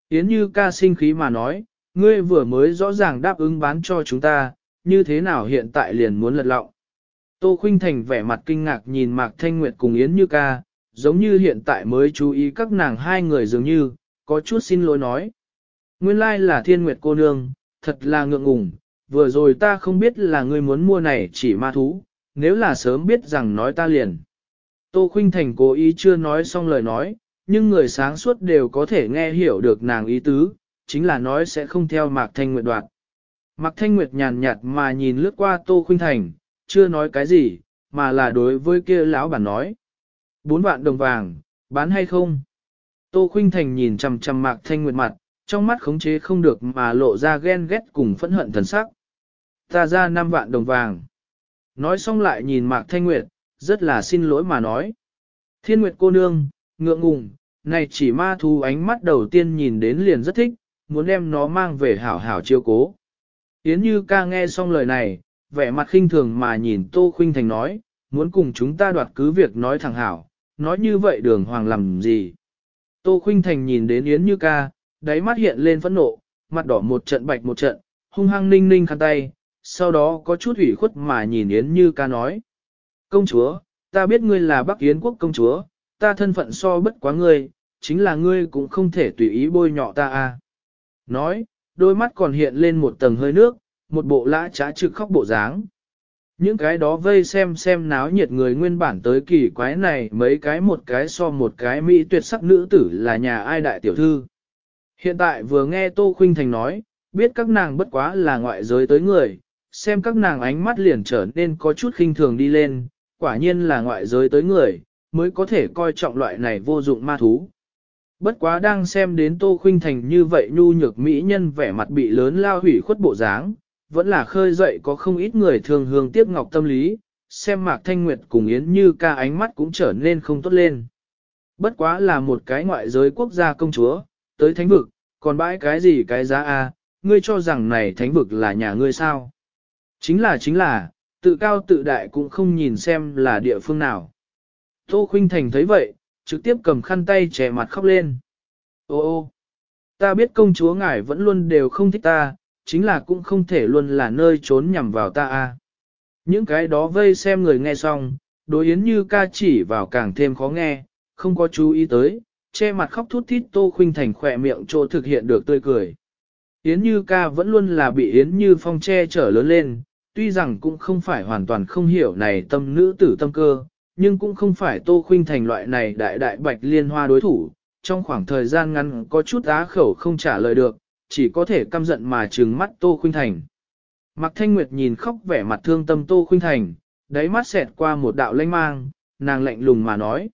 Yến Như ca sinh khí mà nói, ngươi vừa mới rõ ràng đáp ứng bán cho chúng ta, như thế nào hiện tại liền muốn lật lọng. Tô Khuynh Thành vẻ mặt kinh ngạc nhìn Mạc Thanh Nguyệt cùng Yến Như ca, giống như hiện tại mới chú ý các nàng hai người dường như, có chút xin lỗi nói. Nguyên lai là thiên nguyệt cô nương, thật là ngượng ngùng, vừa rồi ta không biết là ngươi muốn mua này chỉ ma thú, nếu là sớm biết rằng nói ta liền. Tô Khuynh Thành cố ý chưa nói xong lời nói, nhưng người sáng suốt đều có thể nghe hiểu được nàng ý tứ, chính là nói sẽ không theo Mạc Thanh Nguyệt đoạt. Mạc Thanh Nguyệt nhàn nhạt mà nhìn lướt qua Tô Khuynh Thành, chưa nói cái gì, mà là đối với kia lão bản nói. Bốn vạn đồng vàng, bán hay không? Tô Khuynh Thành nhìn chằm chằm Mạc Thanh Nguyệt mặt, trong mắt khống chế không được mà lộ ra ghen ghét cùng phẫn hận thần sắc. Ta ra năm vạn đồng vàng. Nói xong lại nhìn Mạc Thanh Nguyệt, rất là xin lỗi mà nói. Thiên Nguyệt cô nương, ngượng ngùng, này chỉ ma thú ánh mắt đầu tiên nhìn đến liền rất thích, muốn đem nó mang về hảo hảo chiêu cố. Yến Như ca nghe xong lời này, vẻ mặt khinh thường mà nhìn Tô Khuynh Thành nói, muốn cùng chúng ta đoạt cứ việc nói thẳng hảo, nói như vậy đường hoàng làm gì. Tô Khuynh Thành nhìn đến Yến Như ca, đáy mắt hiện lên phẫn nộ, mặt đỏ một trận bạch một trận, hung hăng ninh ninh khăn tay, sau đó có chút ủy khuất mà nhìn Yến Như ca nói. Công chúa, ta biết ngươi là Bắc Yến quốc công chúa, ta thân phận so bất quá ngươi, chính là ngươi cũng không thể tùy ý bôi nhọ ta a. Nói, đôi mắt còn hiện lên một tầng hơi nước, một bộ lã trá trực khóc bộ dáng. Những cái đó vây xem xem náo nhiệt người nguyên bản tới kỳ quái này mấy cái một cái so một cái mỹ tuyệt sắc nữ tử là nhà ai đại tiểu thư. Hiện tại vừa nghe Tô Khuynh Thành nói, biết các nàng bất quá là ngoại giới tới người, xem các nàng ánh mắt liền trở nên có chút khinh thường đi lên, quả nhiên là ngoại giới tới người, mới có thể coi trọng loại này vô dụng ma thú. Bất quá đang xem đến Tô Khuynh Thành như vậy nhu nhược mỹ nhân vẻ mặt bị lớn lao hủy khuất bộ dáng, vẫn là khơi dậy có không ít người thường hương tiếc ngọc tâm lý, xem Mạc Thanh Nguyệt cùng Yến Như ca ánh mắt cũng trở nên không tốt lên. Bất quá là một cái ngoại giới quốc gia công chúa, tới thánh vực, còn bãi cái gì cái giá a ngươi cho rằng này thánh vực là nhà ngươi sao? Chính là chính là, tự cao tự đại cũng không nhìn xem là địa phương nào. Tô Khuynh Thành thấy vậy, trực tiếp cầm khăn tay che mặt khóc lên. Ô ô, ta biết công chúa ngài vẫn luôn đều không thích ta, chính là cũng không thể luôn là nơi trốn nhằm vào ta a. Những cái đó vây xem người nghe xong, đối yến như ca chỉ vào càng thêm khó nghe, không có chú ý tới, che mặt khóc thút thít Tô Khuynh Thành khỏe miệng chỗ thực hiện được tươi cười. Yến Như ca vẫn luôn là bị Yến Như phong che chở lớn lên, tuy rằng cũng không phải hoàn toàn không hiểu này tâm nữ tử tâm cơ, nhưng cũng không phải Tô Khuynh Thành loại này đại đại bạch liên hoa đối thủ, trong khoảng thời gian ngắn có chút á khẩu không trả lời được, chỉ có thể căm giận mà trừng mắt Tô Khuynh Thành. Mạc Thanh Nguyệt nhìn khóc vẻ mặt thương tâm Tô Khuynh Thành, đáy mắt xẹt qua một đạo lanh mang, nàng lạnh lùng mà nói.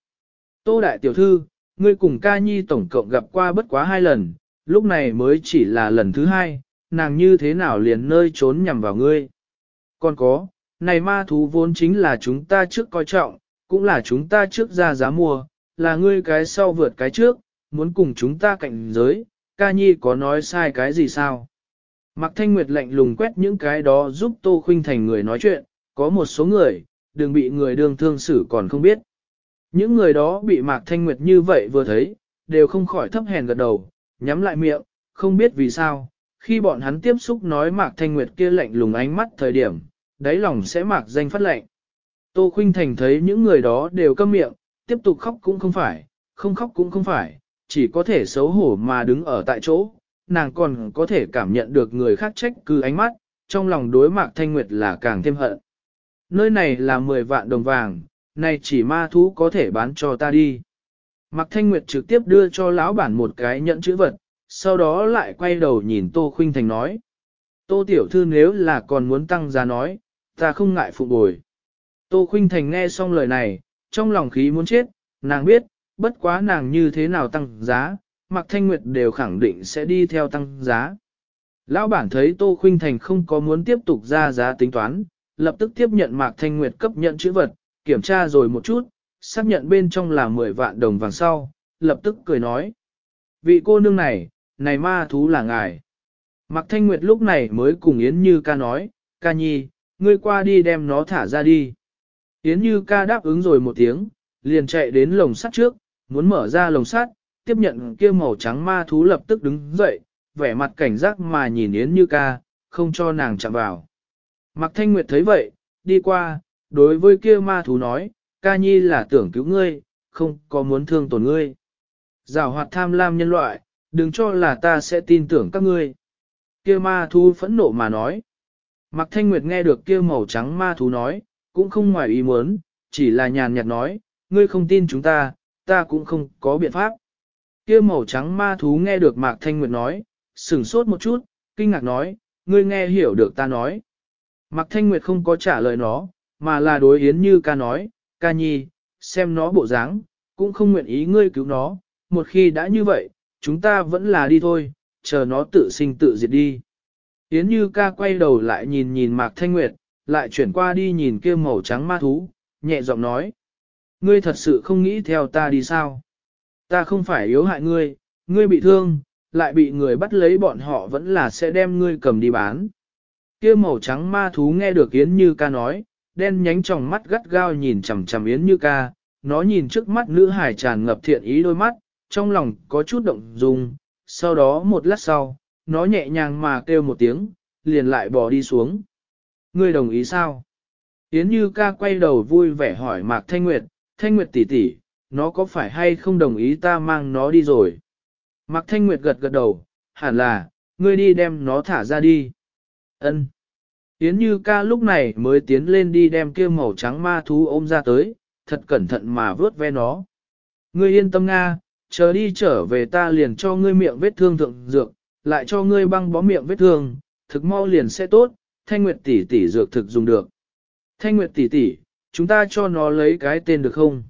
Tô Đại Tiểu Thư, ngươi cùng ca nhi tổng cộng gặp qua bất quá hai lần, lúc này mới chỉ là lần thứ hai, nàng như thế nào liền nơi trốn nhằm vào ngươi. Còn có, này ma thú vốn chính là chúng ta trước coi trọng, cũng là chúng ta trước ra giá mua, là ngươi cái sau vượt cái trước, muốn cùng chúng ta cạnh giới, ca nhi có nói sai cái gì sao? Mạc Thanh Nguyệt lạnh lùng quét những cái đó giúp Tô Khuynh Thành người nói chuyện, có một số người, đừng bị người đương thương xử còn không biết. Những người đó bị Mạc Thanh Nguyệt như vậy vừa thấy, đều không khỏi thấp hèn gật đầu, nhắm lại miệng, không biết vì sao, khi bọn hắn tiếp xúc nói Mạc Thanh Nguyệt kia lạnh lùng ánh mắt thời điểm, đáy lòng sẽ mạc danh phát lạnh. Tô Khuynh Thành thấy những người đó đều câm miệng, tiếp tục khóc cũng không phải, không khóc cũng không phải, chỉ có thể xấu hổ mà đứng ở tại chỗ, nàng còn có thể cảm nhận được người khác trách cứ ánh mắt, trong lòng đối Mạc Thanh Nguyệt là càng thêm hận. Nơi này là 10 vạn đồng vàng, này chỉ ma thú có thể bán cho ta đi. Mạc Thanh Nguyệt trực tiếp đưa cho lão bản một cái nhẫn chữ vật, sau đó lại quay đầu nhìn Tô Khuynh Thành nói. Tô Tiểu Thư nếu là còn muốn tăng giá nói, ta không ngại phụ bồi. Tô Khuynh Thành nghe xong lời này, trong lòng khí muốn chết, nàng biết, bất quá nàng như thế nào tăng giá, Mạc Thanh Nguyệt đều khẳng định sẽ đi theo tăng giá. Lão bản thấy Tô Khuynh Thành không có muốn tiếp tục ra giá tính toán, lập tức tiếp nhận Mạc Thanh Nguyệt cấp nhận chữ vật, kiểm tra rồi một chút, xác nhận bên trong là 10 vạn đồng vàng sau, lập tức cười nói. Vị cô nương này, này ma thú là ngài. Mạc Thanh Nguyệt lúc này mới cùng Yến Như ca nói, ca nhi, ngươi qua đi đem nó thả ra đi. Yến Như ca đáp ứng rồi một tiếng, liền chạy đến lồng sắt trước, muốn mở ra lồng sắt, tiếp nhận kia màu trắng ma thú lập tức đứng dậy, vẻ mặt cảnh giác mà nhìn Yến Như ca, không cho nàng chạm vào. Mạc Thanh Nguyệt thấy vậy, đi qua, đối với kia ma thú nói, ca nhi là tưởng cứu ngươi, không có muốn thương tổn ngươi. Giảo hoạt tham lam nhân loại, đừng cho là ta sẽ tin tưởng các ngươi. Kia ma thú phẫn nộ mà nói. Mạc Thanh Nguyệt nghe được kia màu trắng ma thú nói, cũng không ngoài ý muốn, chỉ là nhàn nhạt nói, ngươi không tin chúng ta, ta cũng không có biện pháp. Kia màu trắng ma thú nghe được Mạc Thanh Nguyệt nói, sửng sốt một chút, kinh ngạc nói, ngươi nghe hiểu được ta nói. Mạc Thanh Nguyệt không có trả lời nó, mà là đối Yến Như ca nói, ca nhi, xem nó bộ dáng, cũng không nguyện ý ngươi cứu nó, một khi đã như vậy, chúng ta vẫn là đi thôi, chờ nó tự sinh tự diệt đi. Yến Như ca quay đầu lại nhìn nhìn Mạc Thanh Nguyệt, lại chuyển qua đi nhìn kia màu trắng ma thú, nhẹ giọng nói. Ngươi thật sự không nghĩ theo ta đi sao? Ta không phải yếu hại ngươi, ngươi bị thương, lại bị người bắt lấy bọn họ vẫn là sẽ đem ngươi cầm đi bán. Kia màu trắng ma thú nghe được Yến Như ca nói, đen nhánh trong mắt gắt gao nhìn chằm chằm Yến Như ca, nó nhìn trước mắt nữ hải tràn ngập thiện ý đôi mắt, trong lòng có chút động dung, sau đó một lát sau, nó nhẹ nhàng mà kêu một tiếng, liền lại bỏ đi xuống. Ngươi đồng ý sao? Yến Như ca quay đầu vui vẻ hỏi Mạc Thanh Nguyệt, Thanh Nguyệt tỷ tỷ, nó có phải hay không đồng ý ta mang nó đi rồi? Mạc Thanh Nguyệt gật gật đầu, hẳn là, ngươi đi đem nó thả ra đi. Ân. Yến Như ca lúc này mới tiến lên đi đem kia màu trắng ma thú ôm ra tới, thật cẩn thận mà vớt ve nó. Ngươi yên tâm Nga, chờ đi trở về ta liền cho ngươi miệng vết thương thượng dược, lại cho ngươi băng bó miệng vết thương, thực mau liền sẽ tốt, Thanh Nguyệt tỷ tỷ dược thực dùng được. Thanh Nguyệt tỷ tỷ, chúng ta cho nó lấy cái tên được không?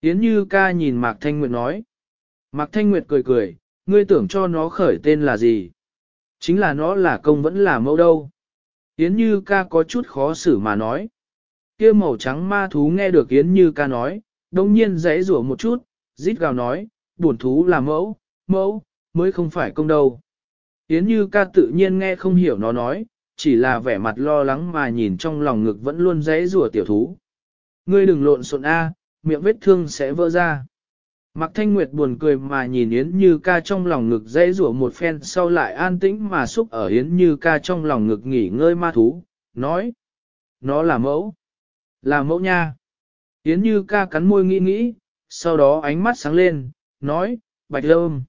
Yến Như ca nhìn Mạc Thanh Nguyệt nói. Mạc Thanh Nguyệt cười cười, ngươi tưởng cho nó khởi tên là gì? Chính là nó là công vẫn là mẫu đâu. Yến Như ca có chút khó xử mà nói. kia màu trắng ma thú nghe được Yến Như ca nói, đồng nhiên dãy rủa một chút, rít gào nói, buồn thú là mẫu, mẫu, mới không phải công đâu. Yến Như ca tự nhiên nghe không hiểu nó nói, chỉ là vẻ mặt lo lắng mà nhìn trong lòng ngực vẫn luôn dãy rủa tiểu thú. Ngươi đừng lộn xộn A, miệng vết thương sẽ vỡ ra. Mạc Thanh Nguyệt buồn cười mà nhìn Yến Như ca trong lòng ngực dãy rủa một phen sau lại an tĩnh mà xúc ở Yến Như ca trong lòng ngực nghỉ ngơi ma thú, nói. Nó là mẫu. Là mẫu nha. Yến Như ca cắn môi nghĩ nghĩ, sau đó ánh mắt sáng lên, nói, Bạch Lâm.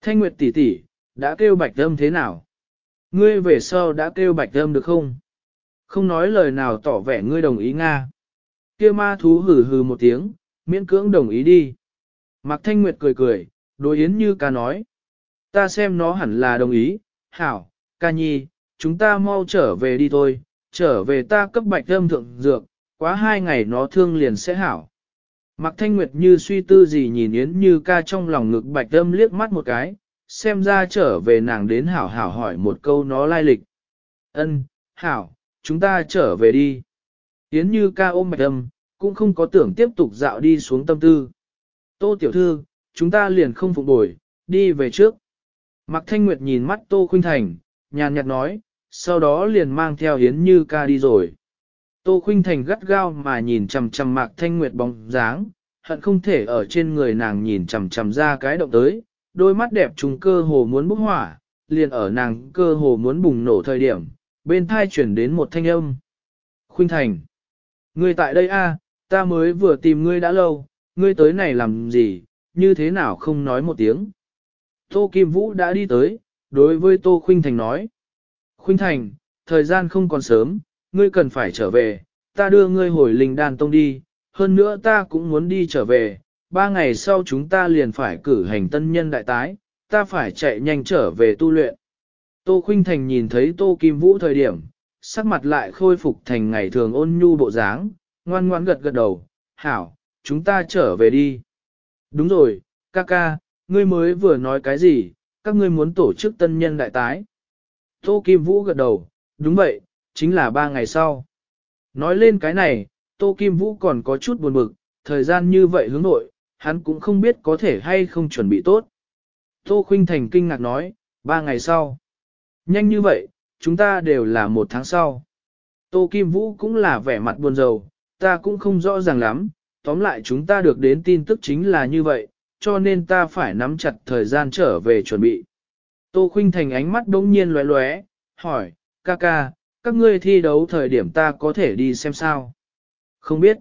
Thanh Nguyệt tỷ tỷ, đã kêu Bạch Lâm thế nào? Ngươi về sau đã kêu Bạch Lâm được không? Không nói lời nào tỏ vẻ ngươi đồng ý Nga. kia ma thú hừ hừ một tiếng, miễn cưỡng đồng ý đi. Mạc Thanh Nguyệt cười cười, đối Yến Như ca nói. Ta xem nó hẳn là đồng ý, hảo, ca nhi, chúng ta mau trở về đi thôi, trở về ta cấp bạch Lâm thượng dược, quá hai ngày nó thương liền sẽ hảo. Mạc Thanh Nguyệt như suy tư gì nhìn Yến Như ca trong lòng ngực bạch âm liếc mắt một cái, xem ra trở về nàng đến hảo hảo hỏi một câu nó lai lịch. Ân, hảo, chúng ta trở về đi. Yến Như ca ôm bạch âm, cũng không có tưởng tiếp tục dạo đi xuống tâm tư. Tô tiểu thư, chúng ta liền không phục bồi, đi về trước. Mạc Thanh Nguyệt nhìn mắt Tô Khuynh Thành, nhàn nhạt nói, sau đó liền mang theo Yến Như ca đi rồi. Tô Khuynh Thành gắt gao mà nhìn chằm chằm Mạc Thanh Nguyệt bóng dáng, hận không thể ở trên người nàng nhìn chằm chằm ra cái động tới, đôi mắt đẹp trùng cơ hồ muốn bốc hỏa, liền ở nàng cơ hồ muốn bùng nổ thời điểm, bên thai chuyển đến một thanh âm. Khuynh Thành, ngươi tại đây a, ta mới vừa tìm ngươi đã lâu, ngươi tới này làm gì, như thế nào không nói một tiếng. Tô Kim Vũ đã đi tới, đối với Tô Khuynh Thành nói. Khuynh Thành, thời gian không còn sớm, ngươi cần phải trở về, ta đưa ngươi hồi linh đàn tông đi, hơn nữa ta cũng muốn đi trở về, ba ngày sau chúng ta liền phải cử hành tân nhân đại tái, ta phải chạy nhanh trở về tu luyện. Tô Khuynh Thành nhìn thấy Tô Kim Vũ thời điểm, sắc mặt lại khôi phục thành ngày thường ôn nhu bộ dáng, ngoan ngoãn gật gật đầu, hảo, chúng ta trở về đi. Đúng rồi, ca ca, ngươi mới vừa nói cái gì, các ngươi muốn tổ chức tân nhân đại tái. Tô Kim Vũ gật đầu, đúng vậy, chính là ba ngày sau. Nói lên cái này, Tô Kim Vũ còn có chút buồn bực, thời gian như vậy hướng nội, hắn cũng không biết có thể hay không chuẩn bị tốt. Tô Khuynh Thành kinh ngạc nói, ba ngày sau. Nhanh như vậy, chúng ta đều là một tháng sau. Tô Kim Vũ cũng là vẻ mặt buồn rầu, ta cũng không rõ ràng lắm, tóm lại chúng ta được đến tin tức chính là như vậy, cho nên ta phải nắm chặt thời gian trở về chuẩn bị. Tô Khuynh Thành ánh mắt đống nhiên lóe lóe, hỏi, ca ca, các ngươi thi đấu thời điểm ta có thể đi xem sao? Không biết.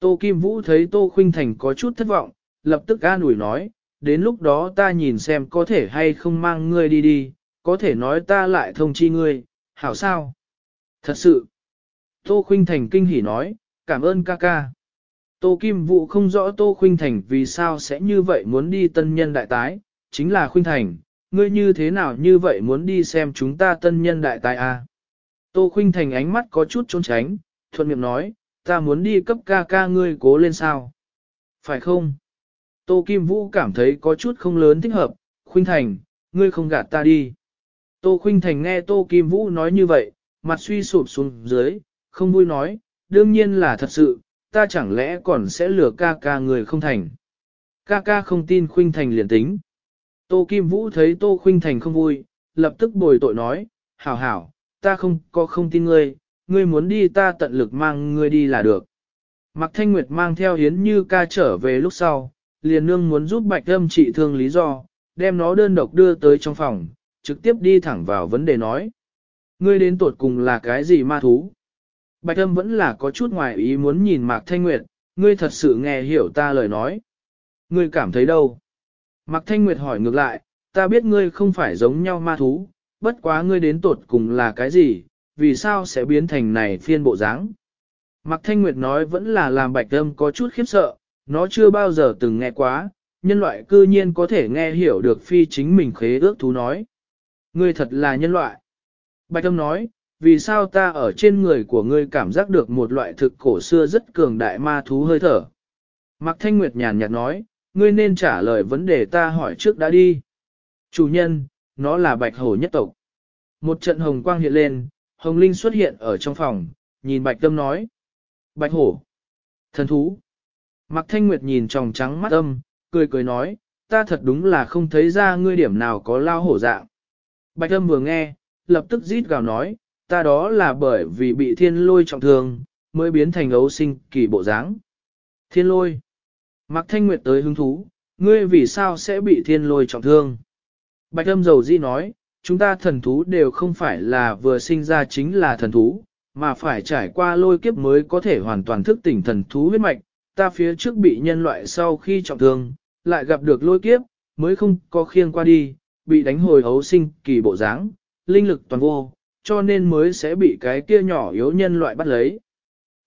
Tô Kim Vũ thấy Tô Khuynh Thành có chút thất vọng, lập tức an ủi nói, đến lúc đó ta nhìn xem có thể hay không mang ngươi đi đi, có thể nói ta lại thông chi ngươi, hảo sao? Thật sự. Tô Khuynh Thành kinh hỉ nói, cảm ơn ca ca. Tô Kim Vũ không rõ Tô Khuynh Thành vì sao sẽ như vậy muốn đi tân nhân đại tái, chính là Khuynh Thành, ngươi như thế nào như vậy muốn đi xem chúng ta tân nhân đại tái à? Tô Khuynh Thành ánh mắt có chút trốn tránh, thuận miệng nói, ta muốn đi cấp ca ca ngươi cố lên sao? Phải không? Tô Kim Vũ cảm thấy có chút không lớn thích hợp, Khuynh Thành, ngươi không gạt ta đi. Tô Khuynh Thành nghe Tô Kim Vũ nói như vậy, mặt suy sụp xuống dưới, không vui nói, đương nhiên là thật sự, ta chẳng lẽ còn sẽ lừa ca ca người không thành. Ca ca không tin Khuynh Thành liền tính. Tô Kim Vũ thấy Tô Khuynh Thành không vui, lập tức bồi tội nói, hảo hảo, ta không có không tin ngươi, ngươi muốn đi ta tận lực mang ngươi đi là được. Mạc Thanh Nguyệt mang theo Hiến Như ca trở về lúc sau, liền nương muốn giúp Bạch Âm trị thương lý do, đem nó đơn độc đưa tới trong phòng, trực tiếp đi thẳng vào vấn đề nói. Ngươi đến tuột cùng là cái gì ma thú? Bạch âm vẫn là có chút ngoài ý muốn nhìn Mạc Thanh Nguyệt, ngươi thật sự nghe hiểu ta lời nói. Ngươi cảm thấy đâu? Mạc Thanh Nguyệt hỏi ngược lại, ta biết ngươi không phải giống nhau ma thú, bất quá ngươi đến tột cùng là cái gì, vì sao sẽ biến thành này phiên bộ dáng? Mạc Thanh Nguyệt nói vẫn là làm bạch âm có chút khiếp sợ, nó chưa bao giờ từng nghe quá, nhân loại cư nhiên có thể nghe hiểu được phi chính mình khế ước thú nói. Ngươi thật là nhân loại. Bạch âm nói, vì sao ta ở trên người của ngươi cảm giác được một loại thực cổ xưa rất cường đại ma thú hơi thở. Mạc Thanh Nguyệt nhàn nhạt nói, ngươi nên trả lời vấn đề ta hỏi trước đã đi. Chủ nhân, nó là bạch hổ nhất tộc. Một trận hồng quang hiện lên, hồng linh xuất hiện ở trong phòng, nhìn bạch tâm nói. Bạch hổ, thần thú. Mạc Thanh Nguyệt nhìn tròng trắng mắt âm, cười cười nói, ta thật đúng là không thấy ra ngươi điểm nào có lao hổ dạng. Bạch âm vừa nghe, lập tức rít gào nói, ta đó là bởi vì bị thiên lôi trọng thương, mới biến thành ấu sinh kỳ bộ dáng. Thiên lôi. Mạc Thanh Nguyệt tới hứng thú, ngươi vì sao sẽ bị thiên lôi trọng thương? Bạch âm dầu di nói, chúng ta thần thú đều không phải là vừa sinh ra chính là thần thú, mà phải trải qua lôi kiếp mới có thể hoàn toàn thức tỉnh thần thú huyết mạch. Ta phía trước bị nhân loại sau khi trọng thương, lại gặp được lôi kiếp, mới không có khiêng qua đi, bị đánh hồi hấu sinh kỳ bộ dáng, linh lực toàn vô, cho nên mới sẽ bị cái kia nhỏ yếu nhân loại bắt lấy.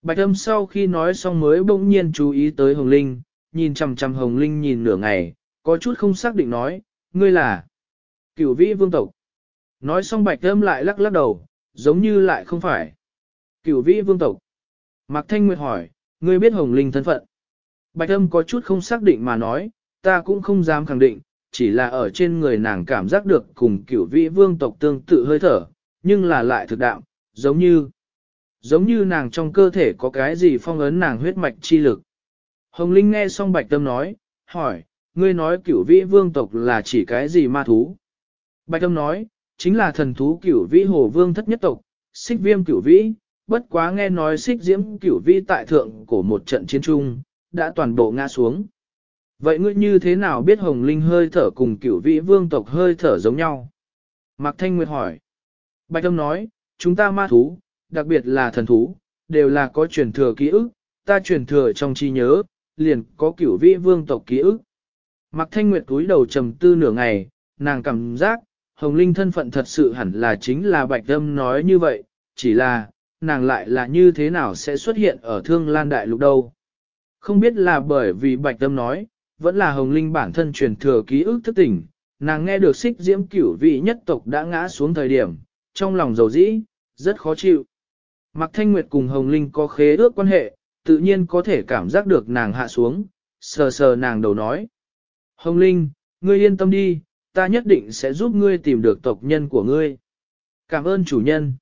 Bạch âm sau khi nói xong mới bỗng nhiên chú ý tới Hồng Linh, nhìn chằm chằm Hồng Linh nhìn nửa ngày, có chút không xác định nói, ngươi là cửu vĩ vương tộc. Nói xong bạch âm lại lắc lắc đầu, giống như lại không phải. Cửu vĩ vương tộc. Mạc Thanh Nguyệt hỏi, ngươi biết Hồng Linh thân phận. Bạch âm có chút không xác định mà nói, ta cũng không dám khẳng định, chỉ là ở trên người nàng cảm giác được cùng cửu vĩ vương tộc tương tự hơi thở, nhưng là lại thực đạo, giống như, giống như nàng trong cơ thể có cái gì phong ấn nàng huyết mạch chi lực. Hồng Linh nghe xong Bạch Tâm nói, hỏi, ngươi nói cửu vĩ vương tộc là chỉ cái gì ma thú? Bạch Âm nói, chính là thần thú cửu vĩ hồ vương thất nhất tộc, xích viêm cửu vĩ, bất quá nghe nói xích diễm cửu vĩ tại thượng của một trận chiến trung, đã toàn bộ ngã xuống. Vậy ngươi như thế nào biết hồng linh hơi thở cùng cửu vĩ vương tộc hơi thở giống nhau? Mạc Thanh Nguyệt hỏi. Bạch Âm nói, chúng ta ma thú, đặc biệt là thần thú, đều là có truyền thừa ký ức, ta truyền thừa trong trí nhớ, liền có cửu vĩ vương tộc ký ức. Mạc Thanh Nguyệt túi đầu trầm tư nửa ngày, nàng cảm giác, Hồng Linh thân phận thật sự hẳn là chính là Bạch Tâm nói như vậy, chỉ là, nàng lại là như thế nào sẽ xuất hiện ở Thương Lan Đại Lục đâu. Không biết là bởi vì Bạch Tâm nói, vẫn là Hồng Linh bản thân truyền thừa ký ức thức tỉnh, nàng nghe được xích diễm cửu vị nhất tộc đã ngã xuống thời điểm, trong lòng dầu dĩ, rất khó chịu. Mạc Thanh Nguyệt cùng Hồng Linh có khế ước quan hệ, tự nhiên có thể cảm giác được nàng hạ xuống, sờ sờ nàng đầu nói. Hồng Linh, ngươi yên tâm đi, ta nhất định sẽ giúp ngươi tìm được tộc nhân của ngươi. Cảm ơn chủ nhân.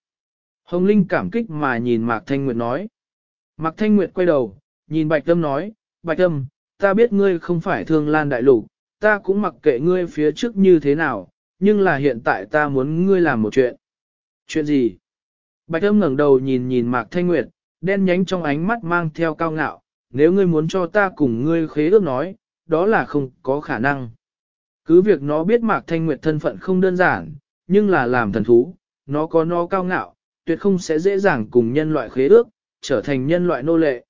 Hồng Linh cảm kích mà nhìn Mạc Thanh Nguyệt nói. Mạc Thanh Nguyệt quay đầu, nhìn Bạch Tâm nói, Bạch Tâm, ta biết ngươi không phải thương lan đại lục, ta cũng mặc kệ ngươi phía trước như thế nào, nhưng là hiện tại ta muốn ngươi làm một chuyện. Chuyện gì? Bạch Tâm ngẩng đầu nhìn nhìn Mạc Thanh Nguyệt, đen nhánh trong ánh mắt mang theo cao ngạo, nếu ngươi muốn cho ta cùng ngươi khế ước nói, đó là không có khả năng. Cứ việc nó biết Mạc Thanh Nguyệt thân phận không đơn giản, nhưng là làm thần thú, nó có nó cao ngạo, tuyệt không sẽ dễ dàng cùng nhân loại khế ước, trở thành nhân loại nô lệ.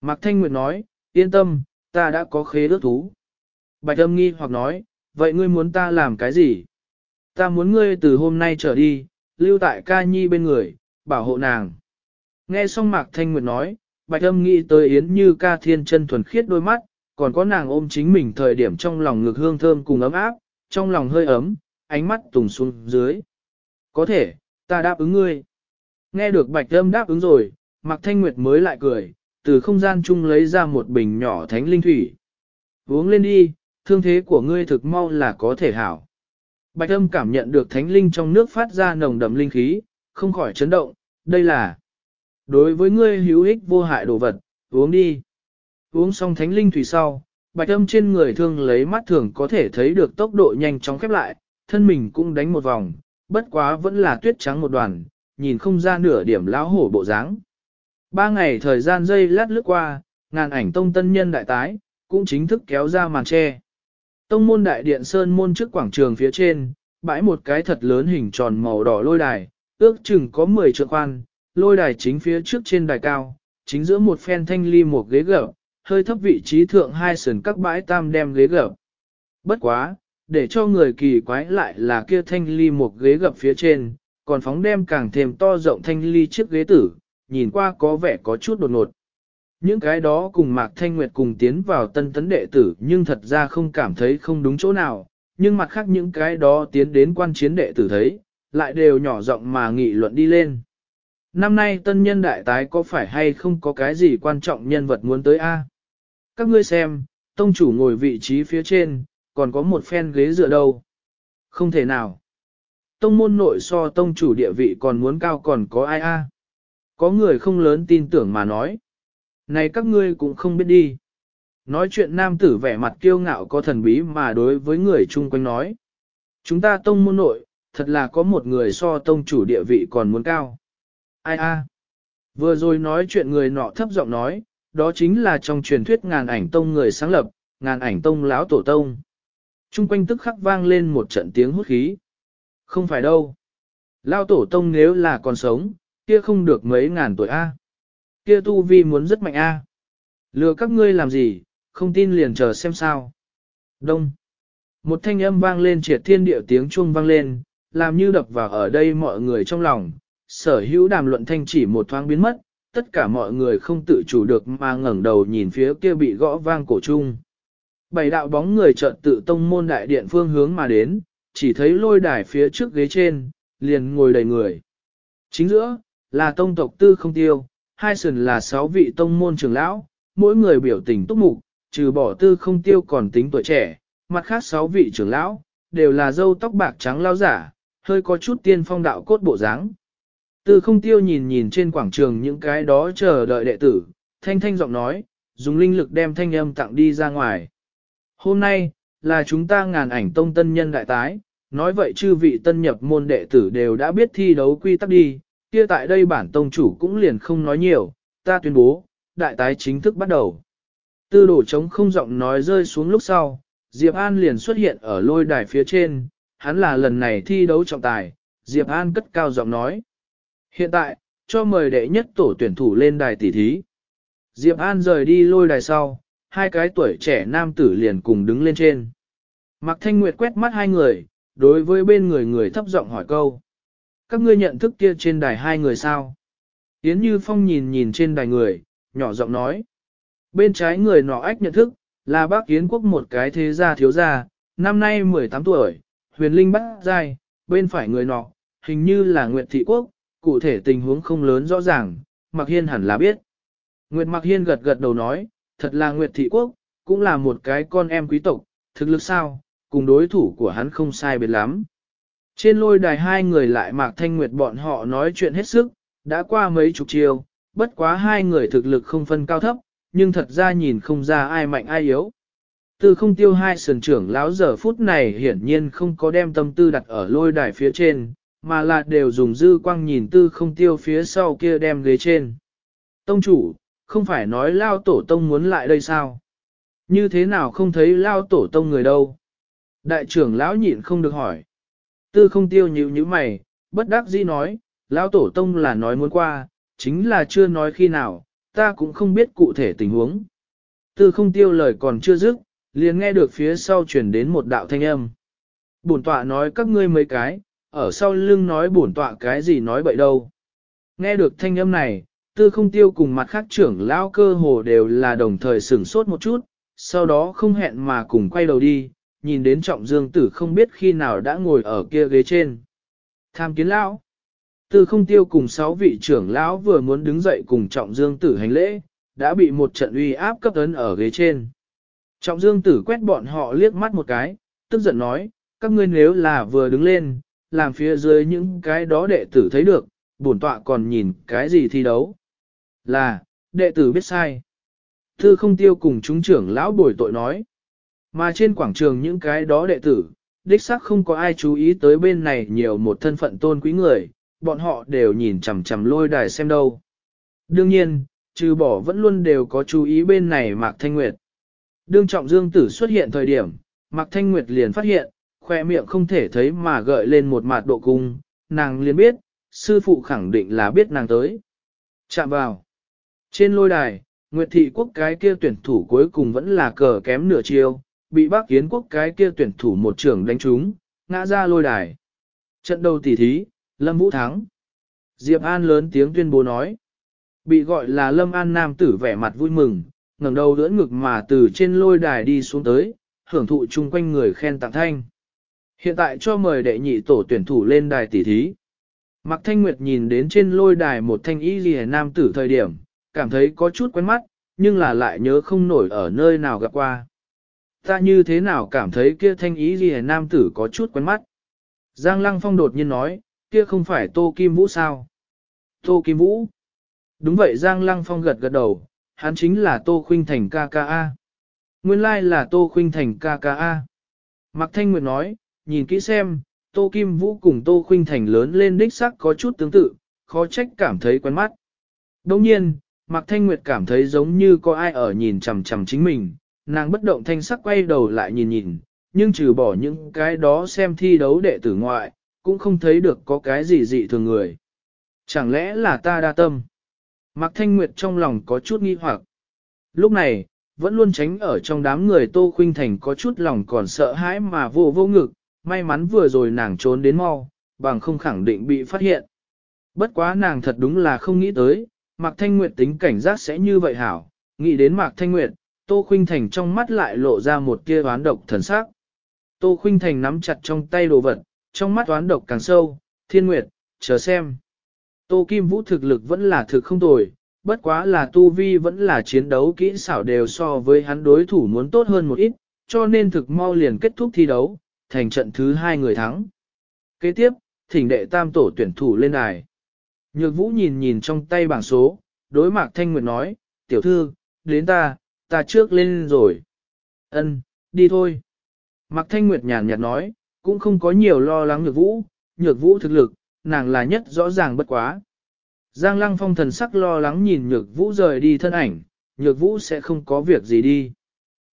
Mạc Thanh Nguyệt nói, yên tâm, ta đã có khế ước thú. Bạch âm nghi hoặc nói, vậy ngươi muốn ta làm cái gì? Ta muốn ngươi từ hôm nay trở đi, lưu tại ca nhi bên người, bảo hộ nàng. Nghe xong Mạc Thanh Nguyệt nói, Bạch âm nghĩ tới Yến như ca thiên chân thuần khiết đôi mắt, còn có nàng ôm chính mình thời điểm trong lòng ngực hương thơm cùng ấm áp, trong lòng hơi ấm, ánh mắt tùng xuống dưới. Có thể, ta đáp ứng ngươi. Nghe được Bạch âm đáp ứng rồi, Mạc Thanh Nguyệt mới lại cười, từ không gian chung lấy ra một bình nhỏ thánh linh thủy. Uống lên đi, thương thế của ngươi thực mau là có thể hảo. Bạch âm cảm nhận được thánh linh trong nước phát ra nồng đậm linh khí, không khỏi chấn động, đây là đối với ngươi hữu ích vô hại đồ vật, uống đi. Uống xong thánh linh thủy sau, bạch âm trên người thương lấy mắt thường có thể thấy được tốc độ nhanh chóng khép lại, thân mình cũng đánh một vòng, bất quá vẫn là tuyết trắng một đoàn, nhìn không ra nửa điểm lão hổ bộ dáng. Ba ngày thời gian dây lát lướt qua, ngàn ảnh tông tân nhân đại tái, cũng chính thức kéo ra màn tre. Tông môn đại điện sơn môn trước quảng trường phía trên, bãi một cái thật lớn hình tròn màu đỏ lôi đài, ước chừng có 10 trượng khoan, lôi đài chính phía trước trên đài cao, chính giữa một phen thanh ly một ghế gở hơi thấp vị trí thượng hai sườn các bãi tam đem ghế gập. Bất quá, để cho người kỳ quái lại là kia thanh ly một ghế gập phía trên, còn phóng đem càng thêm to rộng thanh ly chiếc ghế tử, nhìn qua có vẻ có chút đột ngột. Những cái đó cùng Mạc Thanh Nguyệt cùng tiến vào tân tấn đệ tử nhưng thật ra không cảm thấy không đúng chỗ nào, nhưng mặt khác những cái đó tiến đến quan chiến đệ tử thấy, lại đều nhỏ giọng mà nghị luận đi lên. Năm nay tân nhân đại tái có phải hay không có cái gì quan trọng nhân vật muốn tới a? Các ngươi xem, tông chủ ngồi vị trí phía trên, còn có một phen ghế dựa đâu. Không thể nào. Tông môn nội so tông chủ địa vị còn muốn cao còn có ai a? Có người không lớn tin tưởng mà nói. Này các ngươi cũng không biết đi. Nói chuyện nam tử vẻ mặt kiêu ngạo có thần bí mà đối với người chung quanh nói. Chúng ta tông môn nội, thật là có một người so tông chủ địa vị còn muốn cao. Ai a? Vừa rồi nói chuyện người nọ thấp giọng nói, đó chính là trong truyền thuyết ngàn ảnh tông người sáng lập, ngàn ảnh tông lão tổ tông. Trung quanh tức khắc vang lên một trận tiếng hút khí. Không phải đâu. Lão tổ tông nếu là còn sống, kia không được mấy ngàn tuổi a. Kia tu vi muốn rất mạnh a. Lừa các ngươi làm gì, không tin liền chờ xem sao. Đông. Một thanh âm vang lên triệt thiên địa tiếng chuông vang lên, làm như đập vào ở đây mọi người trong lòng. Sở hữu đàm luận thanh chỉ một thoáng biến mất, tất cả mọi người không tự chủ được mà ngẩng đầu nhìn phía kia bị gõ vang cổ trung. Bảy đạo bóng người chợt tự tông môn đại điện phương hướng mà đến, chỉ thấy lôi đài phía trước ghế trên, liền ngồi đầy người. Chính giữa, là tông tộc tư không tiêu, hai sườn là sáu vị tông môn trưởng lão, mỗi người biểu tình túc mục, trừ bỏ tư không tiêu còn tính tuổi trẻ, mặt khác sáu vị trưởng lão, đều là dâu tóc bạc trắng lao giả, hơi có chút tiên phong đạo cốt bộ dáng. Tư không tiêu nhìn nhìn trên quảng trường những cái đó chờ đợi đệ tử, thanh thanh giọng nói, dùng linh lực đem thanh âm tặng đi ra ngoài. Hôm nay, là chúng ta ngàn ảnh tông tân nhân đại tái, nói vậy chư vị tân nhập môn đệ tử đều đã biết thi đấu quy tắc đi, kia tại đây bản tông chủ cũng liền không nói nhiều, ta tuyên bố, đại tái chính thức bắt đầu. Tư đổ trống không giọng nói rơi xuống lúc sau, Diệp An liền xuất hiện ở lôi đài phía trên, hắn là lần này thi đấu trọng tài, Diệp An cất cao giọng nói. Hiện tại, cho mời đệ nhất tổ tuyển thủ lên đài tỷ thí. Diệp An rời đi lôi đài sau, hai cái tuổi trẻ nam tử liền cùng đứng lên trên. Mạc Thanh Nguyệt quét mắt hai người, đối với bên người người thấp giọng hỏi câu. Các ngươi nhận thức kia trên đài hai người sao? Yến Như Phong nhìn nhìn trên đài người, nhỏ giọng nói. Bên trái người nọ ách nhận thức, là bác Yến Quốc một cái thế gia thiếu gia, năm nay 18 tuổi, huyền linh bắt giai, bên phải người nọ, hình như là Nguyệt Thị Quốc, cụ thể tình huống không lớn rõ ràng, Mạc Hiên hẳn là biết. Nguyệt Mạc Hiên gật gật đầu nói, thật là Nguyệt Thị Quốc, cũng là một cái con em quý tộc, thực lực sao, cùng đối thủ của hắn không sai biệt lắm. Trên lôi đài hai người lại Mạc Thanh Nguyệt bọn họ nói chuyện hết sức, đã qua mấy chục chiều, bất quá hai người thực lực không phân cao thấp, nhưng thật ra nhìn không ra ai mạnh ai yếu. Tư không tiêu hai sườn trưởng lão giờ phút này hiển nhiên không có đem tâm tư đặt ở lôi đài phía trên, mà là đều dùng dư quang nhìn tư không tiêu phía sau kia đem ghế trên. Tông chủ, không phải nói lao tổ tông muốn lại đây sao? Như thế nào không thấy lao tổ tông người đâu? Đại trưởng lão nhịn không được hỏi. Tư không tiêu nhíu như mày, bất đắc dĩ nói, lao tổ tông là nói muốn qua, chính là chưa nói khi nào, ta cũng không biết cụ thể tình huống. Tư không tiêu lời còn chưa dứt, liền nghe được phía sau truyền đến một đạo thanh âm. Bổn tọa nói các ngươi mấy cái, ở sau lưng nói bổn tọa cái gì nói bậy đâu. Nghe được thanh âm này, tư không tiêu cùng mặt khác trưởng lão cơ hồ đều là đồng thời sửng sốt một chút, sau đó không hẹn mà cùng quay đầu đi, nhìn đến trọng dương tử không biết khi nào đã ngồi ở kia ghế trên. Tham kiến lão. Tư không tiêu cùng sáu vị trưởng lão vừa muốn đứng dậy cùng trọng dương tử hành lễ, đã bị một trận uy áp cấp ấn ở ghế trên. Trọng dương tử quét bọn họ liếc mắt một cái, tức giận nói, các ngươi nếu là vừa đứng lên, làm phía dưới những cái đó đệ tử thấy được, bổn tọa còn nhìn cái gì thi đấu. Là, đệ tử biết sai. Thư không tiêu cùng chúng trưởng lão bồi tội nói. Mà trên quảng trường những cái đó đệ tử, đích xác không có ai chú ý tới bên này nhiều một thân phận tôn quý người, bọn họ đều nhìn chằm chằm lôi đài xem đâu. Đương nhiên, trừ bỏ vẫn luôn đều có chú ý bên này Mạc Thanh Nguyệt. Đương trọng dương tử xuất hiện thời điểm, Mạc Thanh Nguyệt liền phát hiện, khoe miệng không thể thấy mà gợi lên một mặt độ cung, nàng liền biết, sư phụ khẳng định là biết nàng tới. Chạm vào. Trên lôi đài, Nguyệt Thị Quốc cái kia tuyển thủ cuối cùng vẫn là cờ kém nửa chiêu, bị bác kiến quốc cái kia tuyển thủ một trưởng đánh trúng, ngã ra lôi đài. Trận đầu tỷ thí, Lâm Vũ thắng. Diệp An lớn tiếng tuyên bố nói. Bị gọi là Lâm An Nam tử vẻ mặt vui mừng, ngẩng đầu đỡ ngực mà từ trên lôi đài đi xuống tới, hưởng thụ chung quanh người khen tặng thanh. Hiện tại cho mời đệ nhị tổ tuyển thủ lên đài tỷ thí. Mạc Thanh Nguyệt nhìn đến trên lôi đài một thanh y lìa nam tử thời điểm, cảm thấy có chút quen mắt, nhưng là lại nhớ không nổi ở nơi nào gặp qua. Ta như thế nào cảm thấy kia thanh y lìa nam tử có chút quen mắt. Giang Lăng Phong đột nhiên nói, kia không phải Tô Kim Vũ sao? Tô Kim Vũ. Đúng vậy Giang Lăng Phong gật gật đầu, hắn chính là Tô Khuynh Thành KKA. Nguyên lai là Tô Khuynh Thành KKA. Mạc Thanh Nguyệt nói, nhìn kỹ xem, Tô Kim Vũ cùng Tô Khuynh Thành lớn lên đích sắc có chút tương tự, khó trách cảm thấy quen mắt. Đồng nhiên, Mạc Thanh Nguyệt cảm thấy giống như có ai ở nhìn chằm chằm chính mình, nàng bất động thanh sắc quay đầu lại nhìn nhìn, nhưng trừ bỏ những cái đó xem thi đấu đệ tử ngoại, cũng không thấy được có cái gì dị thường người. Chẳng lẽ là ta đa tâm? Mạc Thanh Nguyệt trong lòng có chút nghi hoặc. Lúc này, vẫn luôn tránh ở trong đám người Tô Khuynh Thành có chút lòng còn sợ hãi mà vô vô ngực, may mắn vừa rồi nàng trốn đến mau, bằng không khẳng định bị phát hiện. Bất quá nàng thật đúng là không nghĩ tới, Mạc Thanh Nguyệt tính cảnh giác sẽ như vậy hảo, nghĩ đến Mạc Thanh Nguyệt, Tô Khuynh Thành trong mắt lại lộ ra một tia oán độc thần sắc. Tô Khuynh Thành nắm chặt trong tay đồ vật, trong mắt oán độc càng sâu, Thiên Nguyệt, chờ xem. Tô Kim Vũ thực lực vẫn là thực không tồi, bất quá là tu vi vẫn là chiến đấu kỹ xảo đều so với hắn đối thủ muốn tốt hơn một ít, cho nên thực mau liền kết thúc thi đấu, thành trận thứ hai người thắng. Kế tiếp, thỉnh đệ tam tổ tuyển thủ lên đài. Nhược vũ nhìn nhìn trong tay bảng số, đối mạc thanh nguyệt nói, tiểu thư, đến ta, ta trước lên rồi. Ân, đi thôi. Mạc thanh nguyệt nhàn nhạt nói, cũng không có nhiều lo lắng nhược vũ, nhược vũ thực lực, nàng là nhất rõ ràng bất quá. Giang lăng phong thần sắc lo lắng nhìn nhược vũ rời đi thân ảnh, nhược vũ sẽ không có việc gì đi.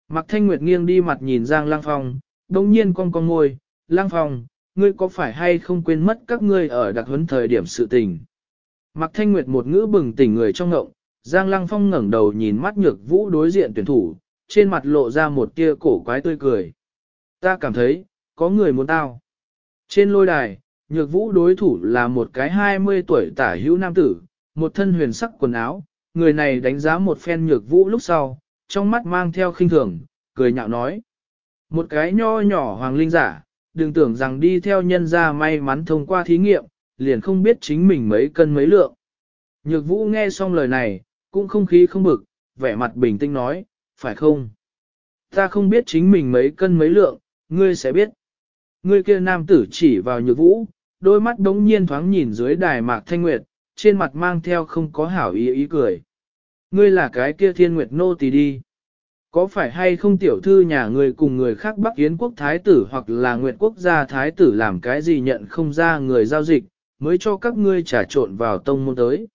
Mạc thanh nguyệt nghiêng đi mặt nhìn Giang lăng phong, đông nhiên con con ngồi, lang phong, ngươi có phải hay không quên mất các ngươi ở đặc huấn thời điểm sự tình. Mạc Thanh Nguyệt một ngữ bừng tỉnh người trong ngộng, Giang Lăng Phong ngẩng đầu nhìn mắt nhược vũ đối diện tuyển thủ, trên mặt lộ ra một tia cổ quái tươi cười. Ta cảm thấy, có người muốn tao. Trên lôi đài, nhược vũ đối thủ là một cái 20 tuổi tả hữu nam tử, một thân huyền sắc quần áo, người này đánh giá một phen nhược vũ lúc sau, trong mắt mang theo khinh thường, cười nhạo nói. Một cái nho nhỏ hoàng linh giả, đừng tưởng rằng đi theo nhân gia may mắn thông qua thí nghiệm, liền không biết chính mình mấy cân mấy lượng. Nhược vũ nghe xong lời này, cũng không khí không bực, vẻ mặt bình tĩnh nói, phải không? Ta không biết chính mình mấy cân mấy lượng, ngươi sẽ biết. Ngươi kia nam tử chỉ vào nhược vũ, đôi mắt đống nhiên thoáng nhìn dưới đài mạc thanh nguyệt, trên mặt mang theo không có hảo ý ý cười. Ngươi là cái kia thiên nguyệt nô tỳ đi. Có phải hay không tiểu thư nhà người cùng người khác Bắc Yến quốc thái tử hoặc là nguyệt quốc gia thái tử làm cái gì nhận không ra người giao dịch, mới cho các ngươi trà trộn vào tông môn tới.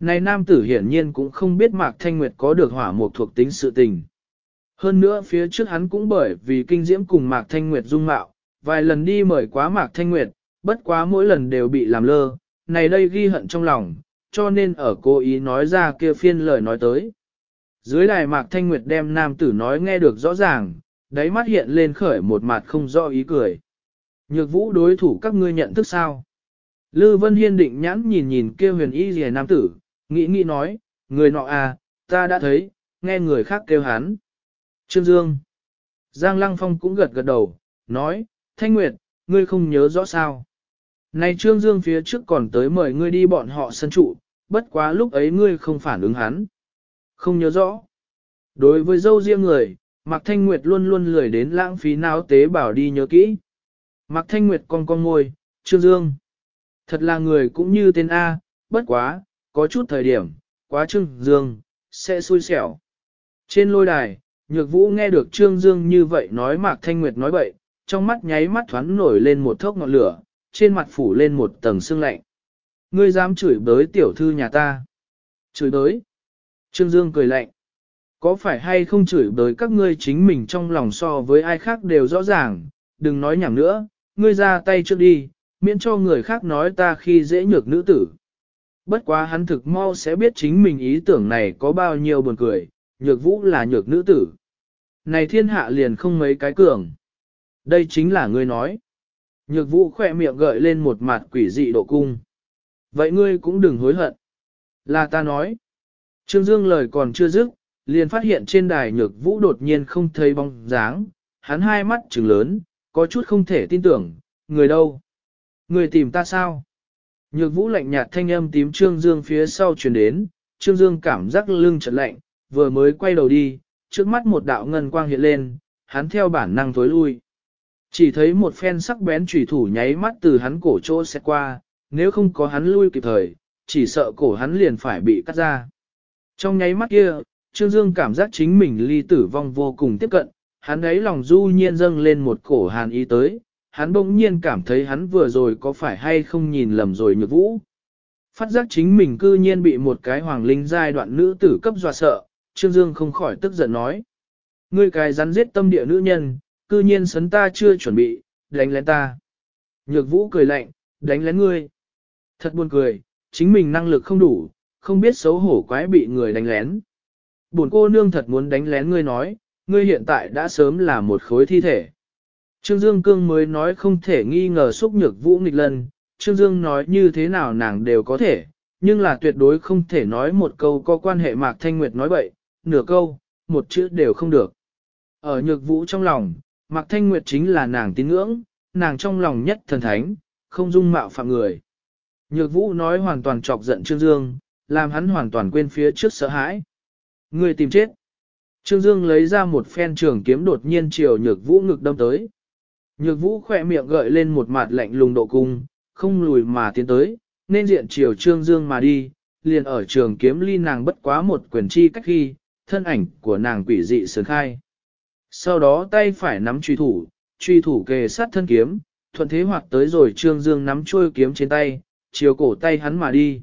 Này nam tử hiển nhiên cũng không biết Mạc Thanh Nguyệt có được hỏa mục thuộc tính sự tình. Hơn nữa phía trước hắn cũng bởi vì kinh diễm cùng Mạc Thanh Nguyệt dung mạo, vài lần đi mời quá Mạc Thanh Nguyệt, bất quá mỗi lần đều bị làm lơ, này đây ghi hận trong lòng, cho nên ở cố ý nói ra kia phiên lời nói tới. Dưới đài Mạc Thanh Nguyệt đem nam tử nói nghe được rõ ràng, đáy mắt hiện lên khởi một mặt không rõ ý cười. Nhược vũ đối thủ các ngươi nhận thức sao? Lư Vân Hiên định nhãn nhìn nhìn kêu huyền y rìa nam tử, nghĩ nghĩ nói, người nọ à, ta đã thấy, nghe người khác kêu hắn. Trương Dương. Giang Lăng Phong cũng gật gật đầu, nói, Thanh Nguyệt, ngươi không nhớ rõ sao. Này Trương Dương phía trước còn tới mời ngươi đi bọn họ sân trụ, bất quá lúc ấy ngươi không phản ứng hắn. Không nhớ rõ. Đối với dâu riêng người, Mạc Thanh Nguyệt luôn luôn lười đến lãng phí não tế bảo đi nhớ kỹ. Mạc Thanh Nguyệt con con ngồi, Trương Dương. Thật là người cũng như tên A, bất quá, có chút thời điểm, quá Trương Dương, sẽ xui xẻo. Trên lôi đài, Nhược Vũ nghe được Trương Dương như vậy nói Mạc Thanh Nguyệt nói bậy, trong mắt nháy mắt thoáng nổi lên một thốc ngọn lửa, trên mặt phủ lên một tầng sương lạnh. Ngươi dám chửi bới tiểu thư nhà ta. Chửi bới. Trương Dương cười lạnh. Có phải hay không chửi bới các ngươi chính mình trong lòng so với ai khác đều rõ ràng, đừng nói nhảm nữa, ngươi ra tay trước đi, miễn cho người khác nói ta khi dễ nhược nữ tử. Bất quá hắn thực mau sẽ biết chính mình ý tưởng này có bao nhiêu buồn cười, nhược vũ là nhược nữ tử. Này thiên hạ liền không mấy cái cường. Đây chính là ngươi nói. Nhược vũ khỏe miệng gợi lên một mặt quỷ dị độ cung. Vậy ngươi cũng đừng hối hận. Là ta nói. Trương Dương lời còn chưa dứt, liền phát hiện trên đài nhược vũ đột nhiên không thấy bóng dáng, hắn hai mắt trừng lớn, có chút không thể tin tưởng, người đâu? Người tìm ta sao? Nhược vũ lạnh nhạt thanh âm tím Trương Dương phía sau truyền đến, Trương Dương cảm giác lưng chợt lạnh, vừa mới quay đầu đi, trước mắt một đạo ngân quang hiện lên, hắn theo bản năng tối lui. Chỉ thấy một phen sắc bén chủy thủ nháy mắt từ hắn cổ chỗ sẽ qua, nếu không có hắn lui kịp thời, chỉ sợ cổ hắn liền phải bị cắt ra. Trong nháy mắt kia, Trương Dương cảm giác chính mình ly tử vong vô cùng tiếp cận, hắn ấy lòng du nhiên dâng lên một cổ hàn ý tới, hắn bỗng nhiên cảm thấy hắn vừa rồi có phải hay không nhìn lầm rồi nhược vũ. Phát giác chính mình cư nhiên bị một cái hoàng linh giai đoạn nữ tử cấp dọa sợ, Trương Dương không khỏi tức giận nói. Ngươi cái rắn giết tâm địa nữ nhân, cư nhiên sấn ta chưa chuẩn bị, đánh lén ta. Nhược vũ cười lạnh, đánh lén ngươi. Thật buồn cười, chính mình năng lực không đủ, không biết xấu hổ quái bị người đánh lén. Buồn cô nương thật muốn đánh lén ngươi nói, ngươi hiện tại đã sớm là một khối thi thể. Trương Dương Cương mới nói không thể nghi ngờ xúc nhược vũ nghịch lần, Trương Dương nói như thế nào nàng đều có thể, nhưng là tuyệt đối không thể nói một câu có quan hệ Mạc Thanh Nguyệt nói bậy, nửa câu, một chữ đều không được. Ở nhược vũ trong lòng, Mạc Thanh Nguyệt chính là nàng tín ngưỡng, nàng trong lòng nhất thần thánh, không dung mạo phạm người. Nhược vũ nói hoàn toàn chọc giận Trương Dương, làm hắn hoàn toàn quên phía trước sợ hãi. Người tìm chết. Trương Dương lấy ra một phen trường kiếm đột nhiên chiều nhược vũ ngực đâm tới. Nhược vũ khỏe miệng gợi lên một mặt lạnh lùng độ cung, không lùi mà tiến tới, nên diện chiều Trương Dương mà đi, liền ở trường kiếm ly nàng bất quá một quyền chi cách khi, thân ảnh của nàng quỷ dị sướng khai. Sau đó tay phải nắm truy thủ, truy thủ kề sát thân kiếm, thuận thế hoạt tới rồi Trương Dương nắm chuôi kiếm trên tay, chiều cổ tay hắn mà đi.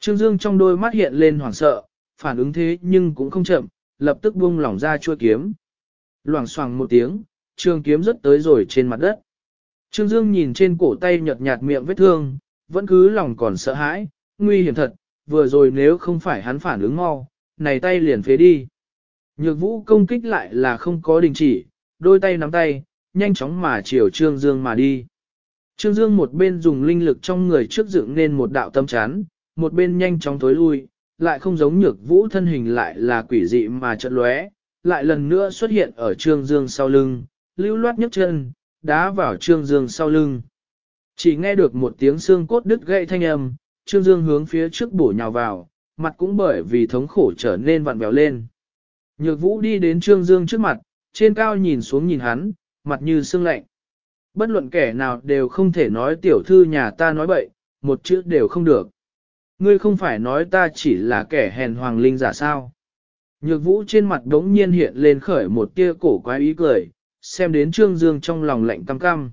Trương Dương trong đôi mắt hiện lên hoảng sợ, phản ứng thế nhưng cũng không chậm, lập tức buông lỏng ra chuôi kiếm. Loảng xoảng một tiếng, trường kiếm rất tới rồi trên mặt đất. Trương Dương nhìn trên cổ tay nhợt nhạt miệng vết thương, vẫn cứ lòng còn sợ hãi, nguy hiểm thật, vừa rồi nếu không phải hắn phản ứng mau, này tay liền phế đi. Nhược vũ công kích lại là không có đình chỉ, đôi tay nắm tay, nhanh chóng mà chiều Trương Dương mà đi. Trương Dương một bên dùng linh lực trong người trước dựng nên một đạo tâm chán, một bên nhanh chóng tối lui, lại không giống nhược vũ thân hình lại là quỷ dị mà trận lóe, lại lần nữa xuất hiện ở Trương Dương sau lưng, lưu loát nhấc chân, đá vào Trương Dương sau lưng. Chỉ nghe được một tiếng xương cốt đứt gãy thanh âm, Trương Dương hướng phía trước bổ nhào vào, mặt cũng bởi vì thống khổ trở nên vặn vẹo lên. Nhược vũ đi đến Trương Dương trước mặt, trên cao nhìn xuống nhìn hắn, mặt như sương lạnh. Bất luận kẻ nào đều không thể nói tiểu thư nhà ta nói bậy, một chữ đều không được. Ngươi không phải nói ta chỉ là kẻ hèn hoàng linh giả sao. Nhược vũ trên mặt đống nhiên hiện lên khởi một tia cổ quái ý cười, xem đến Trương Dương trong lòng lạnh căm căm.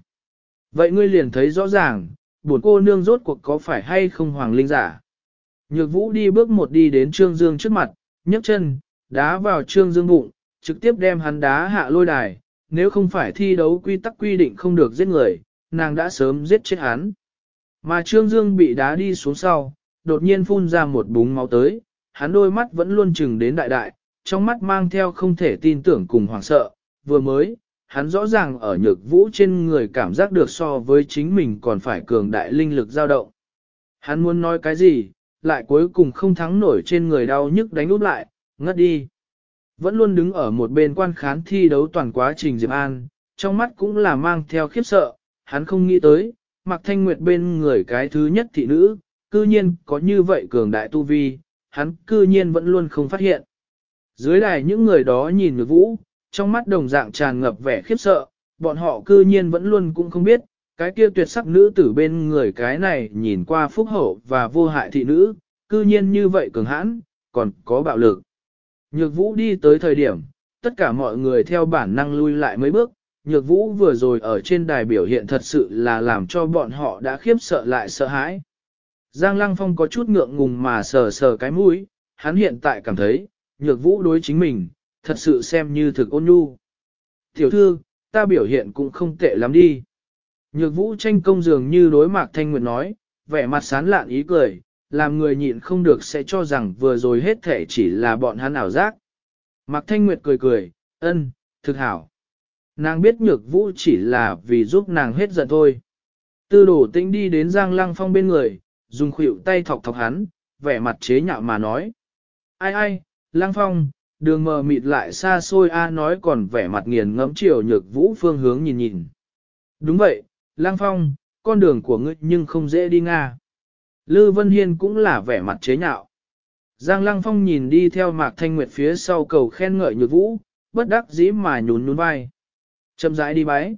Vậy ngươi liền thấy rõ ràng, buồn cô nương rốt cuộc có phải hay không hoàng linh giả. Nhược vũ đi bước một đi đến Trương Dương trước mặt, nhấc chân, đá vào Trương Dương bụng, trực tiếp đem hắn đá hạ lôi đài, nếu không phải thi đấu quy tắc quy định không được giết người, nàng đã sớm giết chết hắn. Mà Trương Dương bị đá đi xuống sau, đột nhiên phun ra một búng máu tới, hắn đôi mắt vẫn luôn chừng đến đại đại, trong mắt mang theo không thể tin tưởng cùng hoảng sợ, vừa mới, hắn rõ ràng ở nhược vũ trên người cảm giác được so với chính mình còn phải cường đại linh lực dao động. Hắn muốn nói cái gì, lại cuối cùng không thắng nổi trên người đau nhức đánh úp lại, ngất đi. Vẫn luôn đứng ở một bên quan khán thi đấu toàn quá trình Diệp An, trong mắt cũng là mang theo khiếp sợ, hắn không nghĩ tới, mặc thanh nguyệt bên người cái thứ nhất thị nữ, cư nhiên có như vậy cường đại tu vi, hắn cư nhiên vẫn luôn không phát hiện. Dưới đài những người đó nhìn nhược vũ, trong mắt đồng dạng tràn ngập vẻ khiếp sợ, bọn họ cư nhiên vẫn luôn cũng không biết, cái kia tuyệt sắc nữ tử bên người cái này nhìn qua phúc hậu và vô hại thị nữ, cư nhiên như vậy cường hãn, còn có bạo lực. Nhược vũ đi tới thời điểm, tất cả mọi người theo bản năng lui lại mấy bước, nhược vũ vừa rồi ở trên đài biểu hiện thật sự là làm cho bọn họ đã khiếp sợ lại sợ hãi. Giang Lăng Phong có chút ngượng ngùng mà sờ sờ cái mũi, hắn hiện tại cảm thấy, nhược vũ đối chính mình, thật sự xem như thực ôn nhu. Tiểu thư, ta biểu hiện cũng không tệ lắm đi. Nhược vũ tranh công dường như đối mạc thanh nguyệt nói, vẻ mặt sán lạn ý cười, làm người nhịn không được sẽ cho rằng vừa rồi hết thể chỉ là bọn hắn ảo giác. Mạc thanh nguyệt cười cười, ân, thực hảo. Nàng biết nhược vũ chỉ là vì giúp nàng hết giận thôi. Tư đổ tĩnh đi đến Giang Lăng Phong bên người, dùng khuỷu tay thọc thọc hắn, vẻ mặt chế nhạo mà nói. Ai ai, Lang Phong, đường mờ mịt lại xa xôi a nói còn vẻ mặt nghiền ngẫm chiều nhược vũ phương hướng nhìn nhìn. Đúng vậy, Lang Phong, con đường của ngươi nhưng không dễ đi nga. Lư Vân Hiên cũng là vẻ mặt chế nhạo. Giang Lăng Phong nhìn đi theo Mạc Thanh Nguyệt phía sau cầu khen ngợi nhược vũ, bất đắc dĩ mà nhún nhún vai. Chậm rãi đi bái.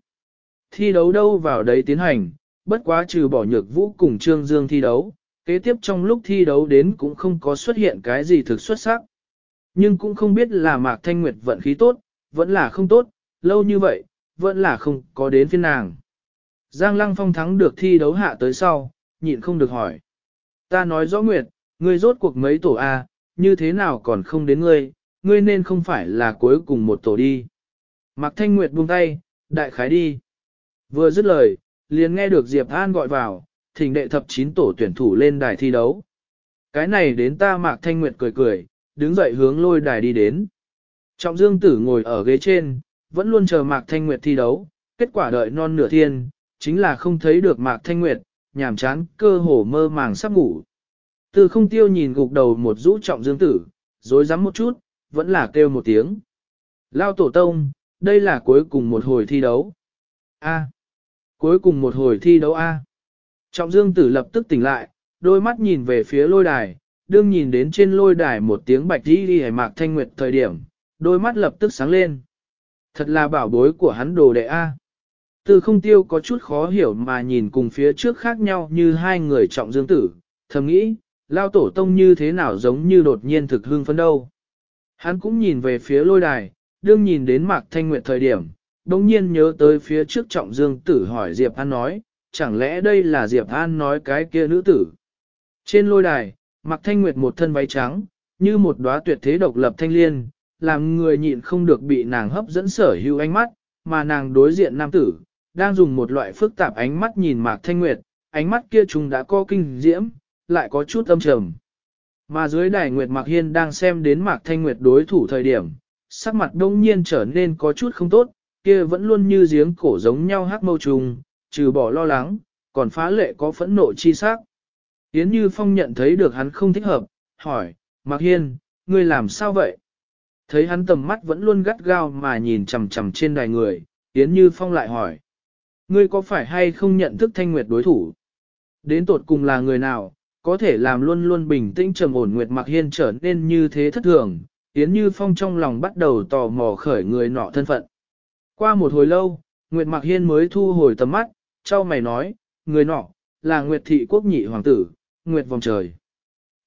Thi đấu đâu vào đấy tiến hành, bất quá trừ bỏ nhược vũ cùng Trương Dương thi đấu, kế tiếp trong lúc thi đấu đến cũng không có xuất hiện cái gì thực xuất sắc. Nhưng cũng không biết là Mạc Thanh Nguyệt vận khí tốt, vẫn là không tốt, lâu như vậy, vẫn là không có đến phiên nàng. Giang Lăng Phong thắng được thi đấu hạ tới sau, nhịn không được hỏi. Ta nói rõ Nguyệt, ngươi rốt cuộc mấy tổ A, như thế nào còn không đến ngươi, ngươi nên không phải là cuối cùng một tổ đi. Mạc Thanh Nguyệt buông tay, đại khái đi. Vừa dứt lời, liền nghe được Diệp An gọi vào, thỉnh đệ thập chín tổ tuyển thủ lên đài thi đấu. Cái này đến ta Mạc Thanh Nguyệt cười cười, đứng dậy hướng lôi đài đi đến. Trọng Dương Tử ngồi ở ghế trên, vẫn luôn chờ Mạc Thanh Nguyệt thi đấu, kết quả đợi non nửa thiên, chính là không thấy được Mạc Thanh Nguyệt, nhảm chán, cơ hồ mơ màng sắp ngủ. Từ không tiêu nhìn gục đầu một rũ Trọng Dương Tử, dối rắm một chút, vẫn là kêu một tiếng. Lao tổ tông, đây là cuối cùng một hồi thi đấu. A. Cuối cùng một hồi thi đấu A. Trọng Dương Tử lập tức tỉnh lại, đôi mắt nhìn về phía lôi đài, đương nhìn đến trên lôi đài một tiếng bạch đi đi hải mạc thanh nguyệt thời điểm, đôi mắt lập tức sáng lên. Thật là bảo bối của hắn đồ đệ A. Từ không tiêu có chút khó hiểu mà nhìn cùng phía trước khác nhau như hai người trọng dương tử, thầm nghĩ, lao tổ tông như thế nào giống như đột nhiên thực hương phấn đâu. Hắn cũng nhìn về phía lôi đài, đương nhìn đến mạc thanh nguyệt thời điểm, đồng nhiên nhớ tới phía trước trọng dương tử hỏi Diệp An nói, chẳng lẽ đây là Diệp An nói cái kia nữ tử. Trên lôi đài, Mạc Thanh Nguyệt một thân váy trắng, như một đóa tuyệt thế độc lập thanh liên, làm người nhịn không được bị nàng hấp dẫn sở hữu ánh mắt, mà nàng đối diện nam tử, đang dùng một loại phức tạp ánh mắt nhìn Mạc Thanh Nguyệt, ánh mắt kia chúng đã có kinh diễm, lại có chút âm trầm. Mà dưới đài Nguyệt Mạc Hiên đang xem đến Mạc Thanh Nguyệt đối thủ thời điểm, sắc mặt đông nhiên trở nên có chút không tốt, kia vẫn luôn như giếng cổ giống nhau hắc mâu trùng, trừ bỏ lo lắng, còn phá lệ có phẫn nộ chi sắc. Yến Như Phong nhận thấy được hắn không thích hợp, hỏi, Mạc Hiên, ngươi làm sao vậy? Thấy hắn tầm mắt vẫn luôn gắt gao mà nhìn chằm chằm trên đài người, Yến Như Phong lại hỏi, ngươi có phải hay không nhận thức thanh nguyệt đối thủ? Đến tột cùng là người nào, có thể làm luôn luôn bình tĩnh trầm ổn Nguyệt Mạc Hiên trở nên như thế thất thường, Yến Như Phong trong lòng bắt đầu tò mò khởi người nọ thân phận. Qua một hồi lâu, Nguyệt Mạc Hiên mới thu hồi tầm mắt, trao mày nói, người nọ, là Nguyệt Thị Quốc Nhị Hoàng tử, Nguyệt Vòng Trời.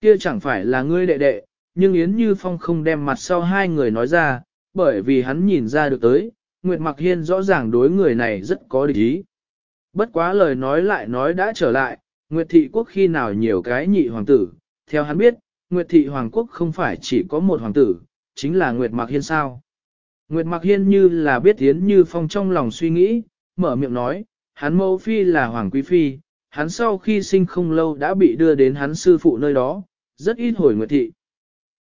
Kia chẳng phải là ngươi đệ đệ, nhưng Yến Như Phong không đem mặt sau hai người nói ra, bởi vì hắn nhìn ra được tới, Nguyệt Mạc Hiên rõ ràng đối người này rất có địch ý. Bất quá lời nói lại nói đã trở lại, Nguyệt Thị Quốc khi nào nhiều cái nhị hoàng tử, theo hắn biết, Nguyệt Thị Hoàng Quốc không phải chỉ có một hoàng tử, chính là Nguyệt Mạc Hiên sao. Nguyệt Mạc Hiên như là biết Yến Như Phong trong lòng suy nghĩ, mở miệng nói, hắn mẫu phi là Hoàng Quý Phi, hắn sau khi sinh không lâu đã bị đưa đến hắn sư phụ nơi đó, rất ít hồi Nguyệt Thị.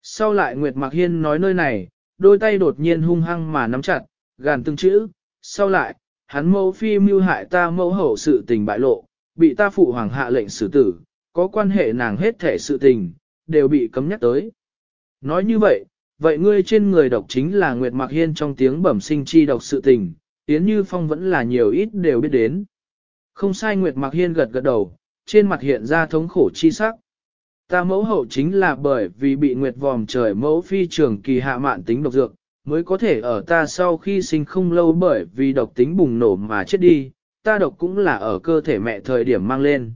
Sau lại Nguyệt Mạc Hiên nói nơi này, đôi tay đột nhiên hung hăng mà nắm chặt, gàn từng chữ, sau lại, hắn mẫu phi mưu hại ta mẫu hậu sự tình bại lộ, bị ta phụ hoàng hạ lệnh xử tử, có quan hệ nàng hết thể sự tình, đều bị cấm nhắc tới. Nói như vậy, vậy ngươi trên người độc chính là Nguyệt Mạc Hiên trong tiếng bẩm sinh chi độc sự tình, Yến Như Phong vẫn là nhiều ít đều biết đến. Không sai Nguyệt Mạc Hiên gật gật đầu, trên mặt hiện ra thống khổ chi sắc. Ta mẫu hậu chính là bởi vì bị Nguyệt vòm trời mẫu phi trường kỳ hạ mạn tính độc dược, mới có thể ở ta sau khi sinh không lâu bởi vì độc tính bùng nổ mà chết đi, ta độc cũng là ở cơ thể mẹ thời điểm mang lên.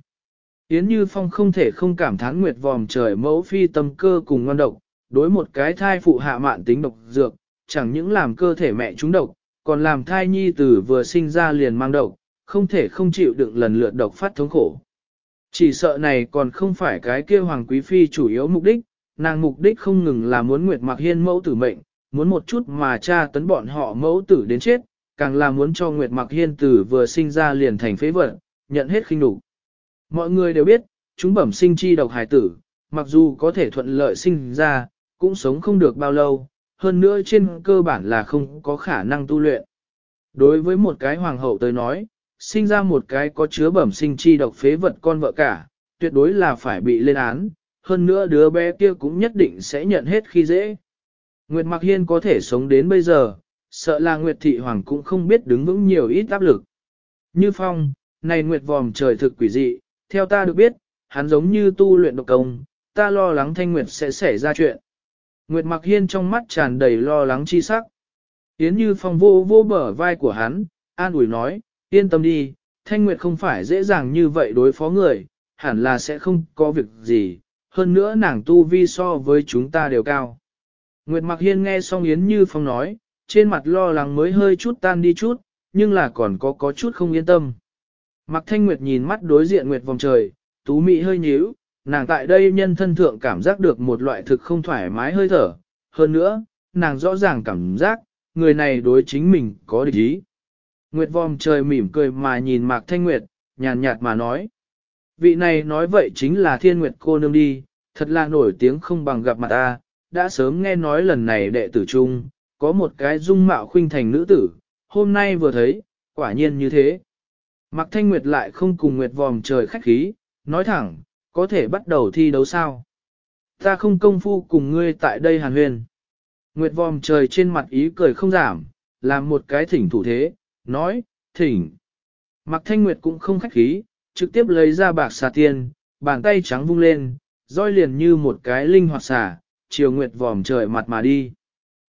Yến Như Phong không thể không cảm thán Nguyệt vòm trời mẫu phi tâm cơ cùng ngon độc, đối một cái thai phụ hạ mạn tính độc dược, chẳng những làm cơ thể mẹ trúng độc, còn làm thai nhi tử vừa sinh ra liền mang độc, không thể không chịu đựng lần lượt độc phát thống khổ. Chỉ sợ này còn không phải cái kia hoàng quý phi chủ yếu mục đích, nàng mục đích không ngừng là muốn Nguyệt Mạc Hiên mẫu tử mệnh, muốn một chút mà cha tấn bọn họ mẫu tử đến chết, càng là muốn cho Nguyệt Mặc Hiên tử vừa sinh ra liền thành phế vật, nhận hết khinh đủ. Mọi người đều biết, chúng bẩm sinh chi độc hài tử, mặc dù có thể thuận lợi sinh ra, cũng sống không được bao lâu, hơn nữa trên cơ bản là không có khả năng tu luyện. Đối với một cái hoàng hậu tới nói, sinh ra một cái có chứa bẩm sinh chi độc phế vật con vợ cả, tuyệt đối là phải bị lên án, hơn nữa đứa bé kia cũng nhất định sẽ nhận hết khi dễ. Nguyệt Mạc Hiên có thể sống đến bây giờ, sợ là Nguyệt Thị Hoàng cũng không biết đứng vững nhiều ít áp lực. Như Phong, này Nguyệt vòm trời thực quỷ dị, theo ta được biết, hắn giống như tu luyện độc công, ta lo lắng Thanh Nguyệt sẽ xảy ra chuyện. Nguyệt Mặc Hiên trong mắt tràn đầy lo lắng chi sắc. Yến Như Phong vô vô bờ vai của hắn, an ủi nói, yên tâm đi, Thanh Nguyệt không phải dễ dàng như vậy đối phó người, hẳn là sẽ không có việc gì, hơn nữa nàng tu vi so với chúng ta đều cao. Nguyệt Mặc Hiên nghe xong Yến Như Phong nói, trên mặt lo lắng mới hơi chút tan đi chút, nhưng là còn có có chút không yên tâm. Mặc Thanh Nguyệt nhìn mắt đối diện Nguyệt vòng trời, tú mị hơi nhíu, nàng tại đây nhân thân thượng cảm giác được một loại thực không thoải mái hơi thở. Hơn nữa, nàng rõ ràng cảm giác, người này đối chính mình có địch ý. Nguyệt vòm trời mỉm cười mà nhìn Mạc Thanh Nguyệt, nhàn nhạt mà nói. Vị này nói vậy chính là thiên nguyệt cô nương đi, thật là nổi tiếng không bằng gặp mặt ta, đã sớm nghe nói lần này đệ tử Trung có một cái dung mạo khuynh thành nữ tử, hôm nay vừa thấy, quả nhiên như thế. Mạc Thanh Nguyệt lại không cùng Nguyệt vòm trời khách khí, nói thẳng, có thể bắt đầu thi đấu sao. Ta không công phu cùng ngươi tại đây hàn huyền. Nguyệt vòm trời trên mặt ý cười không giảm, làm một cái thỉnh thủ thế, nói, thỉnh. Mạc Thanh Nguyệt cũng không khách khí, trực tiếp lấy ra bạc xà tiền, bàn tay trắng vung lên, roi liền như một cái linh hoạt xà, chiều Nguyệt vòm trời mặt mà đi.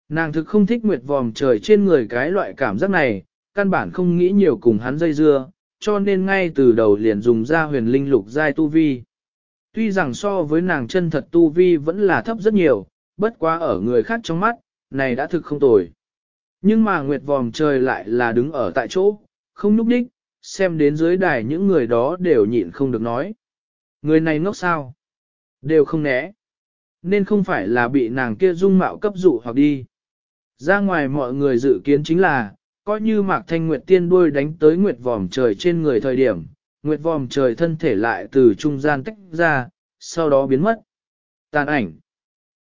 Nàng thực không thích Nguyệt vòm trời trên người cái loại cảm giác này, căn bản không nghĩ nhiều cùng hắn dây dưa, cho nên ngay từ đầu liền dùng ra huyền linh lục giai tu vi. Tuy rằng so với nàng chân thật tu vi vẫn là thấp rất nhiều, bất quá ở người khác trong mắt, này đã thực không tồi. Nhưng mà Nguyệt vòm trời lại là đứng ở tại chỗ, không núp đích, xem đến dưới đài những người đó đều nhịn không được nói. Người này ngốc sao? Đều không né. Nên không phải là bị nàng kia dung mạo cấp dụ hoặc đi. Ra ngoài mọi người dự kiến chính là, coi như Mạc Thanh Nguyệt tiên đuôi đánh tới Nguyệt vòm trời trên người thời điểm, Nguyệt vòm trời thân thể lại từ trung gian tách ra, sau đó biến mất. Tàn ảnh.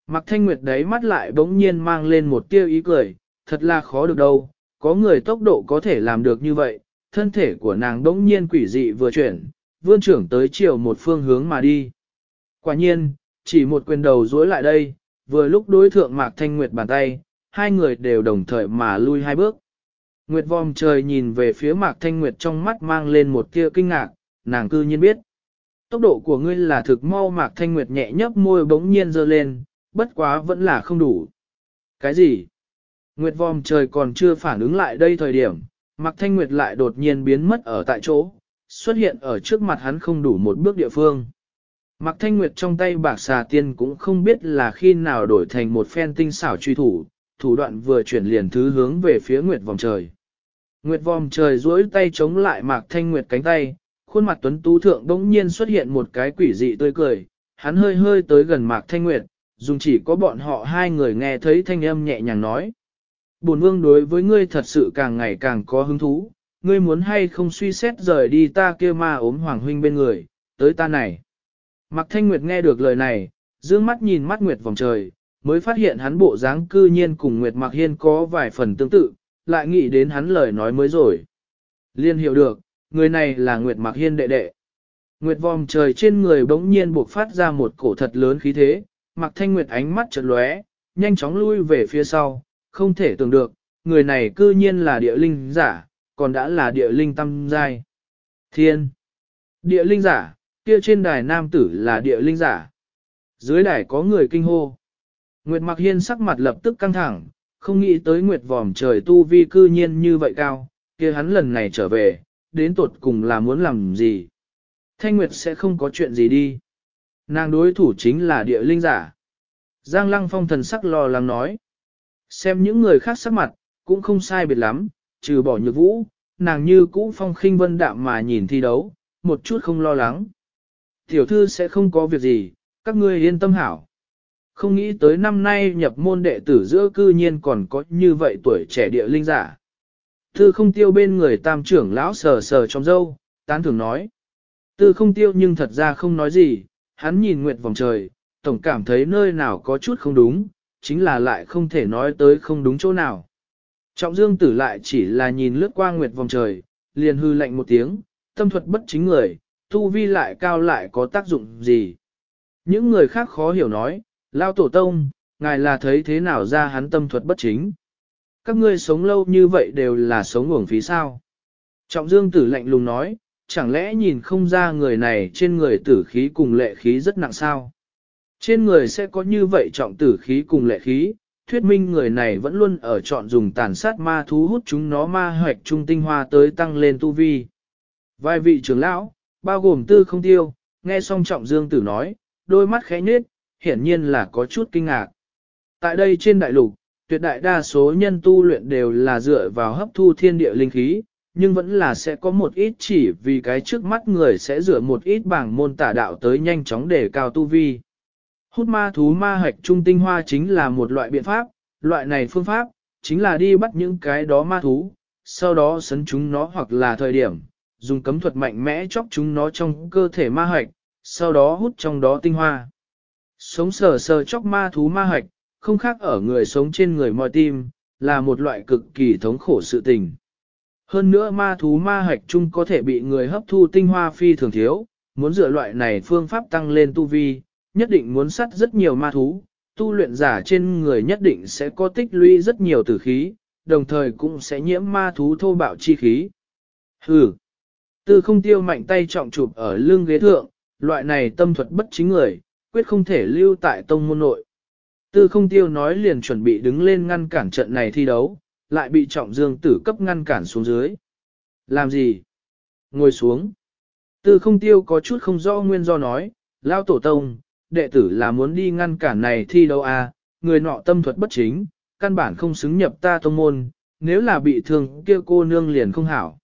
Mặc Thanh Nguyệt đấy mắt lại bỗng nhiên mang lên một tiêu ý cười, thật là khó được đâu, có người tốc độ có thể làm được như vậy, thân thể của nàng bỗng nhiên quỷ dị vừa chuyển, vươn trưởng tới chiều một phương hướng mà đi. Quả nhiên, chỉ một quyền đầu dối lại đây, vừa lúc đối thượng Mạc Thanh Nguyệt bàn tay, hai người đều đồng thời mà lui hai bước. Nguyệt vòm trời nhìn về phía Mạc Thanh Nguyệt trong mắt mang lên một tia kinh ngạc, nàng cư nhiên biết. Tốc độ của ngươi là thực mau Mạc Thanh Nguyệt nhẹ nhấp môi bỗng nhiên dơ lên, bất quá vẫn là không đủ. Cái gì? Nguyệt vòm trời còn chưa phản ứng lại đây thời điểm, Mạc Thanh Nguyệt lại đột nhiên biến mất ở tại chỗ, xuất hiện ở trước mặt hắn không đủ một bước địa phương. Mạc Thanh Nguyệt trong tay bạc xà tiên cũng không biết là khi nào đổi thành một phen tinh xảo truy thủ, thủ đoạn vừa chuyển liền thứ hướng về phía Nguyệt vòng trời. Nguyệt vòm trời duỗi tay chống lại Mạc Thanh Nguyệt cánh tay, khuôn mặt tuấn tú thượng bỗng nhiên xuất hiện một cái quỷ dị tươi cười, hắn hơi hơi tới gần Mạc Thanh Nguyệt, dùng chỉ có bọn họ hai người nghe thấy thanh âm nhẹ nhàng nói. Bổn vương đối với ngươi thật sự càng ngày càng có hứng thú, ngươi muốn hay không suy xét rời đi ta kia ma ốm hoàng huynh bên người, tới ta này. Mạc Thanh Nguyệt nghe được lời này, dương mắt nhìn mắt Nguyệt vòng trời, mới phát hiện hắn bộ dáng cư nhiên cùng Nguyệt Mạc Hiên có vài phần tương tự, lại nghĩ đến hắn lời nói mới rồi. Liên hiểu được, người này là Nguyệt Mạc Hiên đệ đệ. Nguyệt vòm trời trên người bỗng nhiên buộc phát ra một cổ thật lớn khí thế, Mạc Thanh Nguyệt ánh mắt chợt lóe, nhanh chóng lui về phía sau, không thể tưởng được, người này cư nhiên là địa linh giả, còn đã là địa linh tâm giai. Thiên! Địa linh giả, kia trên đài nam tử là địa linh giả. Dưới đài có người kinh hô. Nguyệt Mạc Hiên sắc mặt lập tức căng thẳng, không nghĩ tới Nguyệt vòm trời tu vi cư nhiên như vậy cao, kia hắn lần này trở về, đến tột cùng là muốn làm gì. Thanh Nguyệt sẽ không có chuyện gì đi. Nàng đối thủ chính là địa linh giả. Giang Lăng Phong thần sắc lo lắng nói. Xem những người khác sắc mặt, cũng không sai biệt lắm, trừ bỏ nhược vũ, nàng như cũ phong khinh vân đạm mà nhìn thi đấu, một chút không lo lắng. Tiểu thư sẽ không có việc gì, các ngươi yên tâm hảo. Không nghĩ tới năm nay nhập môn đệ tử giữa cư nhiên còn có như vậy tuổi trẻ địa linh giả. Tư không tiêu bên người tam trưởng lão sờ sờ trong dâu, tán thường nói. Tư không tiêu nhưng thật ra không nói gì, hắn nhìn nguyệt vòng trời, tổng cảm thấy nơi nào có chút không đúng, chính là lại không thể nói tới không đúng chỗ nào. Trọng dương tử lại chỉ là nhìn lướt qua nguyệt vòng trời, liền hư lạnh một tiếng, tâm thuật bất chính người, tu vi lại cao lại có tác dụng gì. Những người khác khó hiểu nói, lao tổ tông, ngài là thấy thế nào ra hắn tâm thuật bất chính. Các ngươi sống lâu như vậy đều là sống uổng phí sao. Trọng dương tử lạnh lùng nói, chẳng lẽ nhìn không ra người này trên người tử khí cùng lệ khí rất nặng sao? Trên người sẽ có như vậy trọng tử khí cùng lệ khí, thuyết minh người này vẫn luôn ở chọn dùng tàn sát ma thú hút chúng nó ma hoạch trung tinh hoa tới tăng lên tu vi. Vài vị trưởng lão, bao gồm tư không tiêu, nghe xong trọng dương tử nói, đôi mắt khẽ nhếch, hiển nhiên là có chút kinh ngạc. Tại đây trên đại lục, tuyệt đại đa số nhân tu luyện đều là dựa vào hấp thu thiên địa linh khí, nhưng vẫn là sẽ có một ít chỉ vì cái trước mắt người sẽ dựa một ít bảng môn tả đạo tới nhanh chóng để cao tu vi. Hút ma thú ma hạch trung tinh hoa chính là một loại biện pháp, loại này phương pháp, chính là đi bắt những cái đó ma thú, sau đó sấn chúng nó hoặc là thời điểm, dùng cấm thuật mạnh mẽ chóc chúng nó trong cơ thể ma hạch, sau đó hút trong đó tinh hoa. Sống sờ sờ chóc ma thú ma hạch, không khác ở người sống trên người mọi tim, là một loại cực kỳ thống khổ sự tình. Hơn nữa ma thú ma hạch chung có thể bị người hấp thu tinh hoa phi thường thiếu, muốn dựa loại này phương pháp tăng lên tu vi, nhất định muốn sắt rất nhiều ma thú, tu luyện giả trên người nhất định sẽ có tích lũy rất nhiều tử khí, đồng thời cũng sẽ nhiễm ma thú thô bạo chi khí. Hừ! Tư không tiêu mạnh tay trọng chụp ở lưng ghế thượng, loại này tâm thuật bất chính người, quyết không thể lưu tại tông môn nội. Tư không tiêu nói liền chuẩn bị đứng lên ngăn cản trận này thi đấu, lại bị trọng dương tử cấp ngăn cản xuống dưới. Làm gì? Ngồi xuống. Tư không tiêu có chút không rõ nguyên do nói, lao tổ tông, đệ tử là muốn đi ngăn cản này thi đấu à, người nọ tâm thuật bất chính, căn bản không xứng nhập ta tông môn, nếu là bị thương kia cô nương liền không hảo.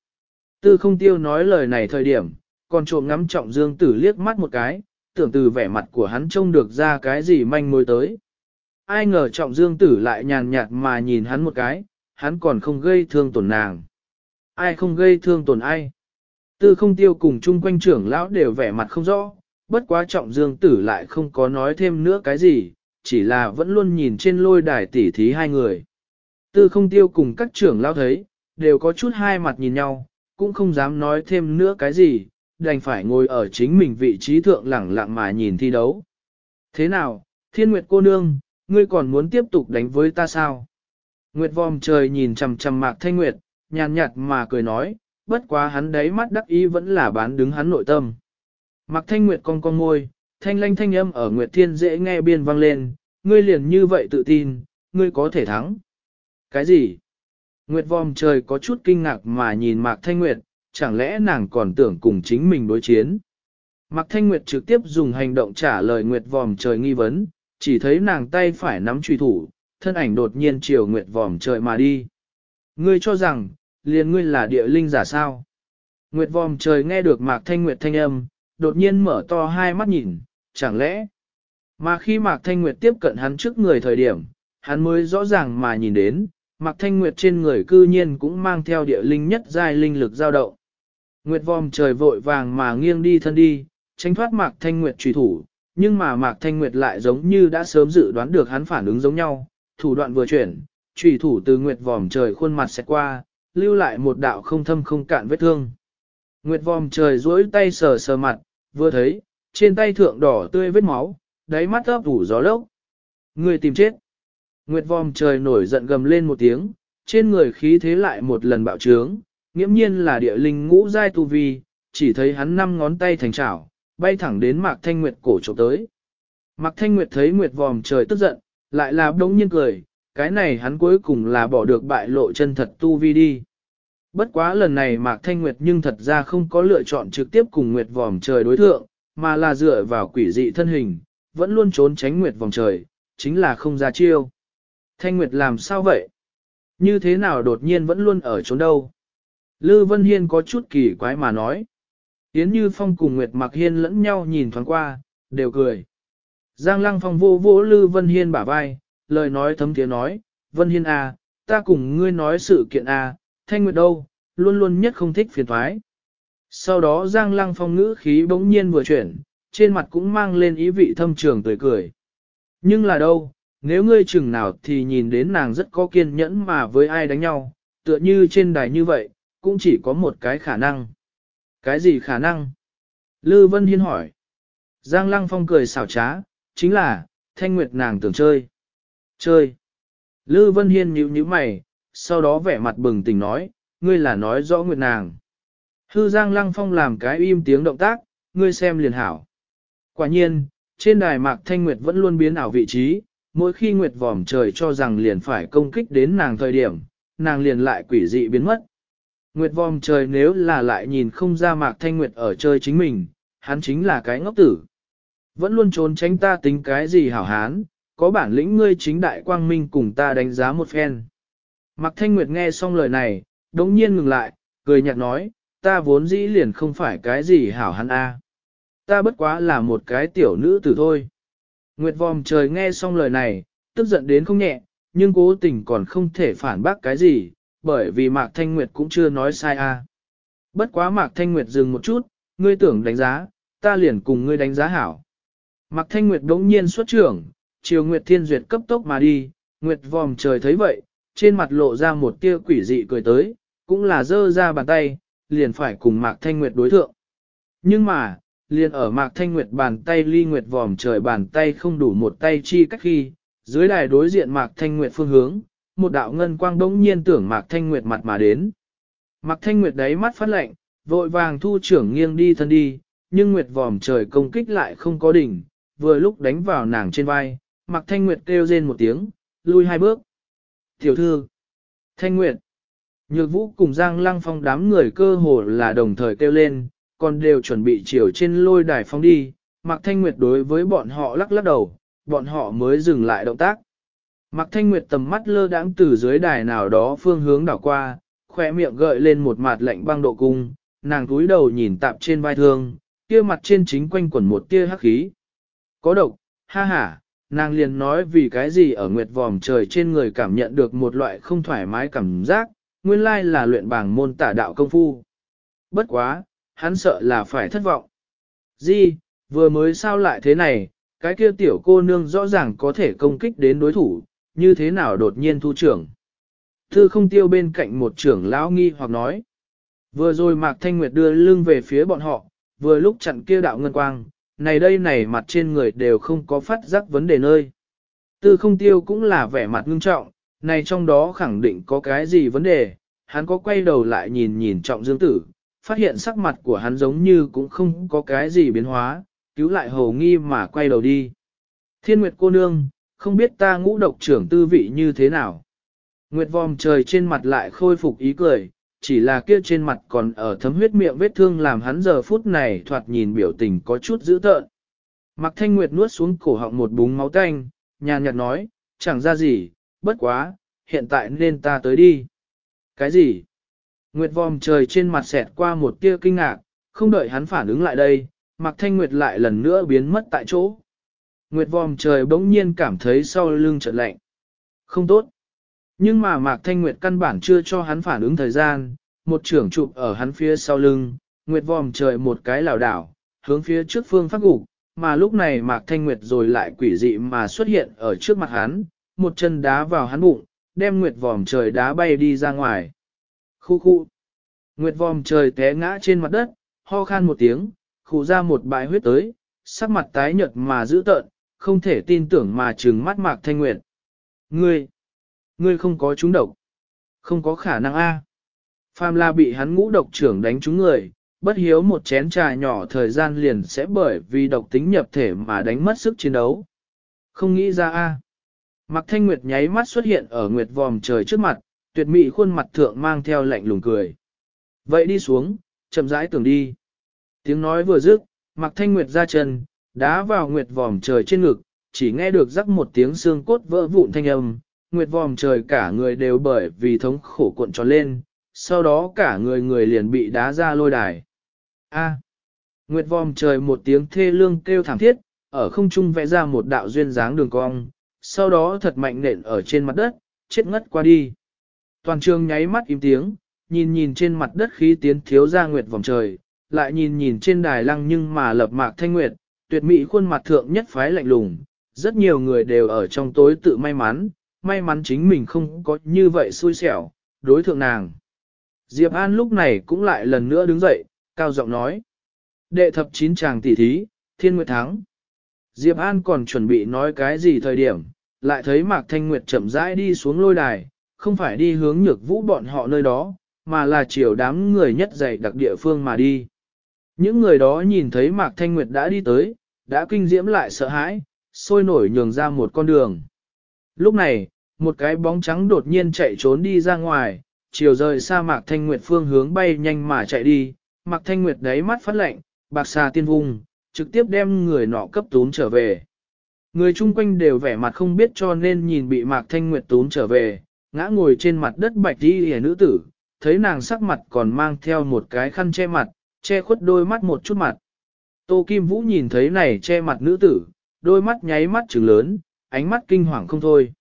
Tư không tiêu nói lời này thời điểm, còn trộm ngắm trọng dương tử liếc mắt một cái, tưởng từ vẻ mặt của hắn trông được ra cái gì manh mối tới. Ai ngờ trọng dương tử lại nhàn nhạt mà nhìn hắn một cái, hắn còn không gây thương tổn nàng. Ai không gây thương tổn ai? Tư không tiêu cùng chung quanh trưởng lão đều vẻ mặt không rõ, bất quá trọng dương tử lại không có nói thêm nữa cái gì, chỉ là vẫn luôn nhìn trên lôi đài tỉ thí hai người. Tư không tiêu cùng các trưởng lão thấy, đều có chút hai mặt nhìn nhau, cũng không dám nói thêm nữa cái gì, đành phải ngồi ở chính mình vị trí thượng lẳng lặng mà nhìn thi đấu. Thế nào, thiên nguyệt cô nương, ngươi còn muốn tiếp tục đánh với ta sao? Nguyệt vòm trời nhìn chằm chằm mạc thanh nguyệt, nhàn nhạt mà cười nói, bất quá hắn đấy mắt đắc ý vẫn là bán đứng hắn nội tâm. Mạc thanh nguyệt cong cong môi, thanh lanh thanh âm ở nguyệt thiên dễ nghe biên vang lên, ngươi liền như vậy tự tin, ngươi có thể thắng. Cái gì? Nguyệt vòm trời có chút kinh ngạc mà nhìn Mạc Thanh Nguyệt, chẳng lẽ nàng còn tưởng cùng chính mình đối chiến. Mạc Thanh Nguyệt trực tiếp dùng hành động trả lời Nguyệt vòm trời nghi vấn, chỉ thấy nàng tay phải nắm truy thủ, thân ảnh đột nhiên chiều Nguyệt vòm trời mà đi. Ngươi cho rằng, liền ngươi là địa linh giả sao? Nguyệt vòm trời nghe được Mạc Thanh Nguyệt thanh âm, đột nhiên mở to hai mắt nhìn, chẳng lẽ? Mà khi Mạc Thanh Nguyệt tiếp cận hắn trước người thời điểm, hắn mới rõ ràng mà nhìn đến, Mạc Thanh Nguyệt trên người cư nhiên cũng mang theo địa linh nhất giai linh lực dao động. Nguyệt vòm trời vội vàng mà nghiêng đi thân đi, tránh thoát Mạc Thanh Nguyệt truy thủ, nhưng mà Mạc Thanh Nguyệt lại giống như đã sớm dự đoán được hắn phản ứng giống nhau, thủ đoạn vừa chuyển, truy thủ từ Nguyệt vòm trời khuôn mặt sẽ qua, lưu lại một đạo không thâm không cạn vết thương. Nguyệt vòm trời duỗi tay sờ sờ mặt, vừa thấy, trên tay thượng đỏ tươi vết máu, đáy mắt ấp ủ gió lốc. Người tìm chết. Nguyệt vòm trời nổi giận gầm lên một tiếng, trên người khí thế lại một lần bạo trướng, nghiễm nhiên là địa linh ngũ giai tu vi, chỉ thấy hắn năm ngón tay thành chảo, bay thẳng đến Mạc Thanh Nguyệt cổ trộm tới. Mạc Thanh Nguyệt thấy Nguyệt vòm trời tức giận, lại là đống nhiên cười, cái này hắn cuối cùng là bỏ được bại lộ chân thật tu vi đi. Bất quá lần này Mạc Thanh Nguyệt nhưng thật ra không có lựa chọn trực tiếp cùng Nguyệt vòm trời đối thượng, mà là dựa vào quỷ dị thân hình, vẫn luôn trốn tránh Nguyệt vòm trời, chính là không ra chiêu. Thanh Nguyệt làm sao vậy? Như thế nào đột nhiên vẫn luôn ở trốn đâu? Lư Vân Hiên có chút kỳ quái mà nói. Yến Như Phong cùng Nguyệt Mặc Hiên lẫn nhau nhìn thoáng qua, đều cười. Giang Lăng Phong vô vô Lư Vân Hiên bả vai, lời nói thấm tiếng nói, Vân Hiên à, ta cùng ngươi nói sự kiện à, Thanh Nguyệt đâu, luôn luôn nhất không thích phiền thoái. Sau đó Giang Lăng Phong ngữ khí bỗng nhiên vừa chuyển, trên mặt cũng mang lên ý vị thâm trường tươi cười. Nhưng là đâu, nếu ngươi chừng nào thì nhìn đến nàng rất có kiên nhẫn mà với ai đánh nhau, tựa như trên đài như vậy, cũng chỉ có một cái khả năng. Cái gì khả năng? Lư Vân Hiên hỏi. Giang Lăng Phong cười xảo trá, chính là, Thanh Nguyệt nàng tưởng chơi. Chơi. Lư Vân Hiên nhíu nhíu mày, sau đó vẻ mặt bừng tỉnh nói, ngươi là nói rõ Nguyệt nàng. Hư Giang Lăng Phong làm cái im tiếng động tác, ngươi xem liền hảo. Quả nhiên, trên đài mạc Thanh Nguyệt vẫn luôn biến ảo vị trí, mỗi khi Nguyệt vòm trời cho rằng liền phải công kích đến nàng thời điểm, nàng liền lại quỷ dị biến mất. Nguyệt vòm trời nếu là lại nhìn không ra mạc Thanh Nguyệt ở chơi chính mình, hắn chính là cái ngốc tử. Vẫn luôn trốn tránh ta tính cái gì hảo hán, có bản lĩnh ngươi chính đại quang minh cùng ta đánh giá một phen. Mạc Thanh Nguyệt nghe xong lời này, đống nhiên ngừng lại, cười nhạt nói, ta vốn dĩ liền không phải cái gì hảo hắn a. Ta bất quá là một cái tiểu nữ tử thôi. Nguyệt vòm trời nghe xong lời này, tức giận đến không nhẹ, nhưng cố tình còn không thể phản bác cái gì, bởi vì Mạc Thanh Nguyệt cũng chưa nói sai a. Bất quá Mạc Thanh Nguyệt dừng một chút, ngươi tưởng đánh giá, ta liền cùng ngươi đánh giá hảo. Mạc Thanh Nguyệt đống nhiên xuất trưởng, chiều Nguyệt Thiên Duyệt cấp tốc mà đi, Nguyệt vòm trời thấy vậy, trên mặt lộ ra một tia quỷ dị cười tới, cũng là giơ ra bàn tay, liền phải cùng Mạc Thanh Nguyệt đối thượng. Nhưng mà, liền ở Mạc Thanh Nguyệt bàn tay ly Nguyệt vòm trời bàn tay không đủ một tay chi cách khi, dưới đài đối diện Mạc Thanh Nguyệt phương hướng, một đạo ngân quang bỗng nhiên tưởng Mạc Thanh Nguyệt mặt mà đến. Mạc Thanh Nguyệt đáy mắt phát lệnh, vội vàng thu trưởng nghiêng đi thân đi, nhưng Nguyệt vòm trời công kích lại không có đỉnh, vừa lúc đánh vào nàng trên vai, Mạc Thanh Nguyệt kêu rên một tiếng, lui hai bước. Tiểu thư, Thanh Nguyệt, Nhược vũ cùng Giang Lăng Phong đám người cơ hồ là đồng thời kêu lên, còn đều chuẩn bị chiều trên lôi đài phong đi, Mạc Thanh Nguyệt đối với bọn họ lắc lắc đầu, bọn họ mới dừng lại động tác. Mạc Thanh Nguyệt tầm mắt lơ đãng từ dưới đài nào đó phương hướng đảo qua, khỏe miệng gợi lên một mặt lạnh băng độ cung, nàng túi đầu nhìn tạp trên vai thương, kia mặt trên chính quanh quẩn một tia hắc khí. Có độc, ha ha, nàng liền nói vì cái gì ở nguyệt vòm trời trên người cảm nhận được một loại không thoải mái cảm giác, nguyên lai là luyện bảng môn tả đạo công phu. Bất quá, hắn sợ là phải thất vọng. Di, vừa mới sao lại thế này, cái kia tiểu cô nương rõ ràng có thể công kích đến đối thủ, như thế nào đột nhiên thu trưởng. Thư không tiêu bên cạnh một trưởng lão nghi hoặc nói. Vừa rồi Mạc Thanh Nguyệt đưa lưng về phía bọn họ, vừa lúc chặn kia đạo ngân quang, này đây này mặt trên người đều không có phát giác vấn đề nơi. Tư không tiêu cũng là vẻ mặt ngưng trọng, này trong đó khẳng định có cái gì vấn đề, hắn có quay đầu lại nhìn nhìn trọng dương tử, phát hiện sắc mặt của hắn giống như cũng không có cái gì biến hóa, cứu lại hầu nghi mà quay đầu đi. Thiên Nguyệt cô nương, không biết ta ngũ độc trưởng tư vị như thế nào. Nguyệt vòm trời trên mặt lại khôi phục ý cười, chỉ là kia trên mặt còn ở thấm huyết miệng vết thương làm hắn giờ phút này thoạt nhìn biểu tình có chút dữ tợn. Mặc thanh nguyệt nuốt xuống cổ họng một búng máu tanh, nhàn nhạt nói, chẳng ra gì, bất quá, hiện tại nên ta tới đi. Cái gì? Nguyệt vòm trời trên mặt xẹt qua một tia kinh ngạc, không đợi hắn phản ứng lại đây, Mạc Thanh Nguyệt lại lần nữa biến mất tại chỗ. Nguyệt vòm trời bỗng nhiên cảm thấy sau lưng chợt lạnh. Không tốt. Nhưng mà Mạc Thanh Nguyệt căn bản chưa cho hắn phản ứng thời gian, một trưởng chụp ở hắn phía sau lưng, Nguyệt vòm trời một cái lảo đảo, hướng phía trước phương phát gục, mà lúc này Mạc Thanh Nguyệt rồi lại quỷ dị mà xuất hiện ở trước mặt hắn, một chân đá vào hắn bụng, đem Nguyệt vòm trời đá bay đi ra ngoài. Khu khu. Nguyệt vòm trời té ngã trên mặt đất, ho khan một tiếng, khụ ra một bãi huyết tới, sắc mặt tái nhợt mà dữ tợn, không thể tin tưởng mà trừng mắt Mạc Thanh Nguyệt. Ngươi, ngươi không có trúng độc. Không có khả năng a. Phàm La bị hắn ngũ độc trưởng đánh trúng người, bất hiếu một chén trà nhỏ thời gian liền sẽ bởi vì độc tính nhập thể mà đánh mất sức chiến đấu. Không nghĩ ra a. Mạc Thanh Nguyệt nháy mắt xuất hiện ở Nguyệt vòm trời trước mặt, tuyệt mỹ khuôn mặt thượng mang theo lạnh lùng cười. Vậy đi xuống, chậm rãi tưởng đi. Tiếng nói vừa dứt, Mạc Thanh Nguyệt ra chân, đá vào Nguyệt vòm trời trên ngực, chỉ nghe được rắc một tiếng xương cốt vỡ vụn thanh âm. Nguyệt vòm trời cả người đều bởi vì thống khổ cuộn tròn lên, sau đó cả người người liền bị đá ra lôi đài. A. Nguyệt vòm trời một tiếng thê lương kêu thảm thiết, ở không trung vẽ ra một đạo duyên dáng đường cong, sau đó thật mạnh nện ở trên mặt đất, chết ngất qua đi. Toàn trường nháy mắt im tiếng, nhìn nhìn trên mặt đất khí tiến thiếu ra nguyệt vòng trời, lại nhìn nhìn trên đài lăng nhưng mà lập mạc thanh nguyệt, tuyệt mỹ khuôn mặt thượng nhất phái lạnh lùng, rất nhiều người đều ở trong tối tự may mắn, may mắn chính mình không có như vậy xui xẻo, đối thượng nàng. Diệp An lúc này cũng lại lần nữa đứng dậy, cao giọng nói. Đệ thập chín chàng tỷ thí, thiên nguyệt thắng. Diệp An còn chuẩn bị nói cái gì thời điểm, lại thấy Mạc Thanh Nguyệt chậm rãi đi xuống lôi đài, không phải đi hướng nhược vũ bọn họ nơi đó, mà là chiều đám người nhất dày đặc địa phương mà đi. Những người đó nhìn thấy Mạc Thanh Nguyệt đã đi tới, đã kinh diễm lại sợ hãi, sôi nổi nhường ra một con đường. Lúc này, một cái bóng trắng đột nhiên chạy trốn đi ra ngoài, chiều rời xa Mạc Thanh Nguyệt phương hướng bay nhanh mà chạy đi, Mạc Thanh Nguyệt đáy mắt phát lạnh, bạc xà tiên vung, trực tiếp đem người nọ cấp tún trở về. Người chung quanh đều vẻ mặt không biết cho nên nhìn bị Mạc Thanh Nguyệt tún trở về, ngã ngồi trên mặt đất bạch đi hề nữ tử, thấy nàng sắc mặt còn mang theo một cái khăn che mặt, che khuất đôi mắt một chút mặt. Tô Kim Vũ nhìn thấy này che mặt nữ tử, đôi mắt nháy mắt trừng lớn, ánh mắt kinh hoàng không thôi.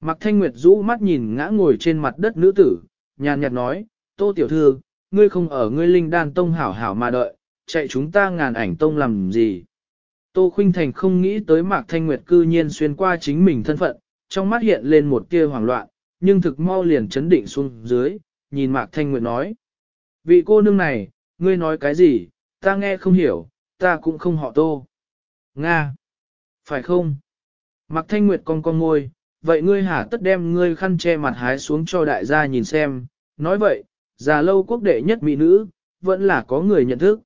Mạc Thanh Nguyệt rũ mắt nhìn ngã ngồi trên mặt đất nữ tử, nhàn nhạt nói, Tô Tiểu Thư, ngươi không ở ngươi linh đan tông hảo hảo mà đợi, chạy chúng ta ngàn ảnh tông làm gì. Tô Khuynh Thành không nghĩ tới Mạc Thanh Nguyệt cư nhiên xuyên qua chính mình thân phận, trong mắt hiện lên một tia hoảng loạn, nhưng thực mau liền chấn định xuống dưới, nhìn Mạc Thanh Nguyệt nói. Vị cô nương này, ngươi nói cái gì, ta nghe không hiểu, ta cũng không họ Tô. Nga! Phải không? Mạc Thanh Nguyệt con con ngôi, vậy ngươi hả tất đem ngươi khăn che mặt hái xuống cho đại gia nhìn xem, nói vậy, già lâu quốc đệ nhất mỹ nữ, vẫn là có người nhận thức.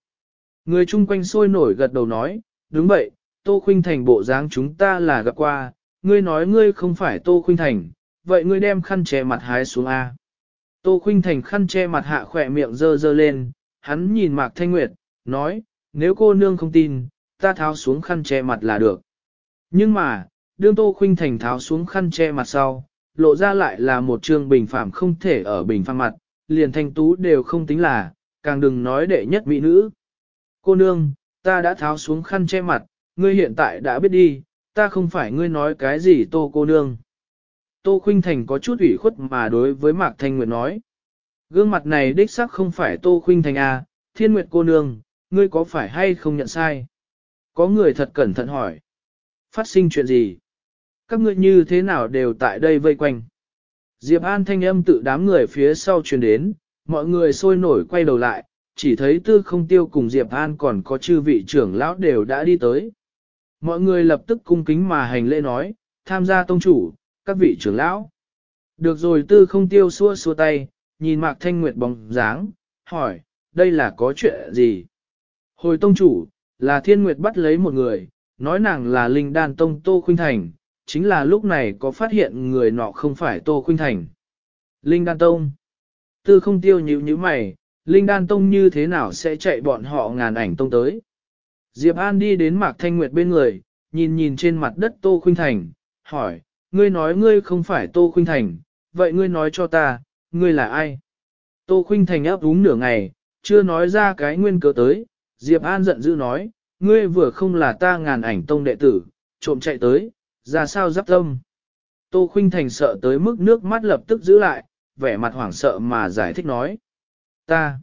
Người chung quanh sôi nổi gật đầu nói, đúng vậy, Tô Khuynh Thành bộ dáng chúng ta là gặp qua, ngươi nói ngươi không phải Tô Khuynh Thành, vậy ngươi đem khăn che mặt hái xuống A. Tô Khuynh Thành khăn che mặt hạ khỏe miệng dơ dơ lên, hắn nhìn Mạc Thanh Nguyệt, nói, nếu cô nương không tin, ta tháo xuống khăn che mặt là được. Nhưng mà, đương Tô Khuynh Thành tháo xuống khăn che mặt sau, lộ ra lại là một trương bình phạm không thể ở bình phạm mặt, liền thanh tú đều không tính là, càng đừng nói đệ nhất mỹ nữ. Cô nương, ta đã tháo xuống khăn che mặt, ngươi hiện tại đã biết đi, ta không phải ngươi nói cái gì tô cô nương. Tô Khuynh Thành có chút ủy khuất mà đối với Mạc Thanh Nguyệt nói. Gương mặt này đích xác không phải Tô Khuynh Thành a thiên nguyệt cô nương, ngươi có phải hay không nhận sai? Có người thật cẩn thận hỏi. Phát sinh chuyện gì? Các ngươi như thế nào đều tại đây vây quanh? Diệp An thanh âm tự đám người phía sau truyền đến, mọi người sôi nổi quay đầu lại, chỉ thấy tư không tiêu cùng Diệp An còn có chư vị trưởng lão đều đã đi tới. Mọi người lập tức cung kính mà hành lễ nói, tham gia tông chủ, các vị trưởng lão. Được rồi tư không tiêu xua xua tay, nhìn Mạc Thanh Nguyệt bóng dáng, hỏi, đây là có chuyện gì? Hồi tông chủ, là thiên nguyệt bắt lấy một người, nói nàng là linh đan tông Tô Khuynh Thành, chính là lúc này có phát hiện người nọ không phải Tô Khuynh Thành. Linh đan tông. Tư không tiêu nhíu nhíu mày, Linh đan tông như thế nào sẽ chạy bọn họ ngàn ảnh tông tới. Diệp An đi đến Mạc Thanh Nguyệt bên người, nhìn nhìn trên mặt đất Tô Khuynh Thành, hỏi, ngươi nói ngươi không phải Tô Khuynh Thành, vậy ngươi nói cho ta, ngươi là ai? Tô Khuynh Thành ấp úng nửa ngày, chưa nói ra cái nguyên cớ tới, Diệp An giận dữ nói, ngươi vừa không là ta ngàn ảnh tông đệ tử, trộm chạy tới, ra sao giáp tâm. Tô Khuynh Thành sợ tới mức nước mắt lập tức giữ lại, vẻ mặt hoảng sợ mà giải thích nói. Ta,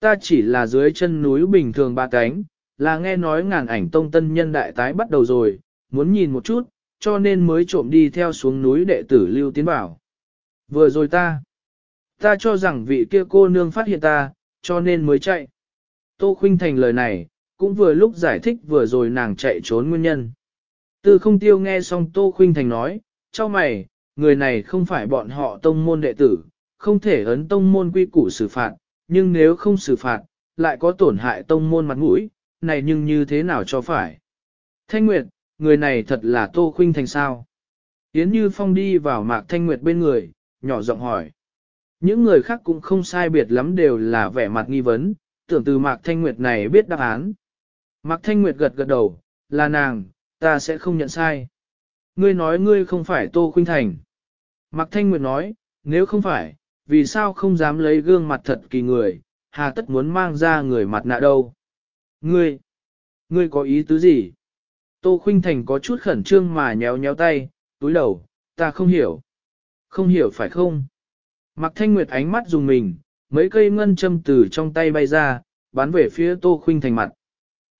ta chỉ là dưới chân núi bình thường ba cánh, là nghe nói ngàn ảnh tông tân nhân đại tái bắt đầu rồi, muốn nhìn một chút, cho nên mới trộm đi theo xuống núi đệ tử lưu tiến bảo. Vừa rồi ta, ta cho rằng vị kia cô nương phát hiện ta, cho nên mới chạy. Tô Khuynh Thành lời này, cũng vừa lúc giải thích vừa rồi nàng chạy trốn nguyên nhân. Từ không tiêu nghe xong Tô Khuynh Thành nói, cho mày, người này không phải bọn họ tông môn đệ tử, không thể ấn tông môn quy củ xử phạt, nhưng nếu không xử phạt, lại có tổn hại tông môn mặt mũi, này nhưng như thế nào cho phải. Thanh Nguyệt, người này thật là Tô Khuynh Thành sao? Yến Như Phong đi vào Mạc Thanh Nguyệt bên người, nhỏ giọng hỏi. Những người khác cũng không sai biệt lắm đều là vẻ mặt nghi vấn, tưởng từ Mạc Thanh Nguyệt này biết đáp án. Mạc Thanh Nguyệt gật gật đầu, là nàng, ta sẽ không nhận sai. Ngươi nói ngươi không phải Tô Khuynh Thành. Mạc Thanh Nguyệt nói, nếu không phải, vì sao không dám lấy gương mặt thật kỳ người, hà tất muốn mang ra người mặt nạ đâu. Ngươi, ngươi có ý tứ gì? Tô Khuynh Thành có chút khẩn trương mà nhéo nhéo tay, túi đầu, ta không hiểu. Không hiểu phải không? Mạc thanh nguyệt ánh mắt dùng mình, mấy cây ngân châm từ trong tay bay ra, bắn về phía Tô Khuynh Thành mặt.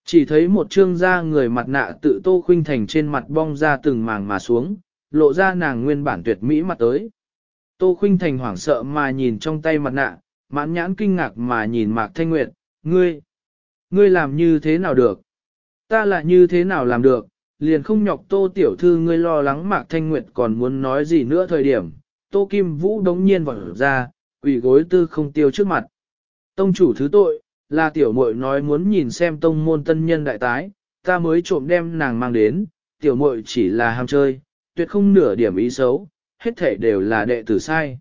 Chỉ thấy một trương da người mặt nạ tự Tô Khuynh Thành trên mặt bong ra từng màng mà xuống, lộ ra nàng nguyên bản tuyệt mỹ mặt tới. Tô Khuynh Thành hoảng sợ mà nhìn trong tay mặt nạ, mãn nhãn kinh ngạc mà nhìn Mạc Thanh Nguyệt, ngươi, ngươi làm như thế nào được? Ta lại như thế nào làm được? Liền không nhọc Tô Tiểu Thư ngươi lo lắng Mạc Thanh Nguyệt còn muốn nói gì nữa thời điểm. Tô Kim Vũ đống nhiên vọt ra, quỷ gối tư không tiêu trước mặt. Tông chủ thứ tội, là tiểu muội nói muốn nhìn xem tông môn tân nhân đại tái, ta mới trộm đem nàng mang đến, tiểu muội chỉ là ham chơi, tuyệt không nửa điểm ý xấu, hết thể đều là đệ tử sai.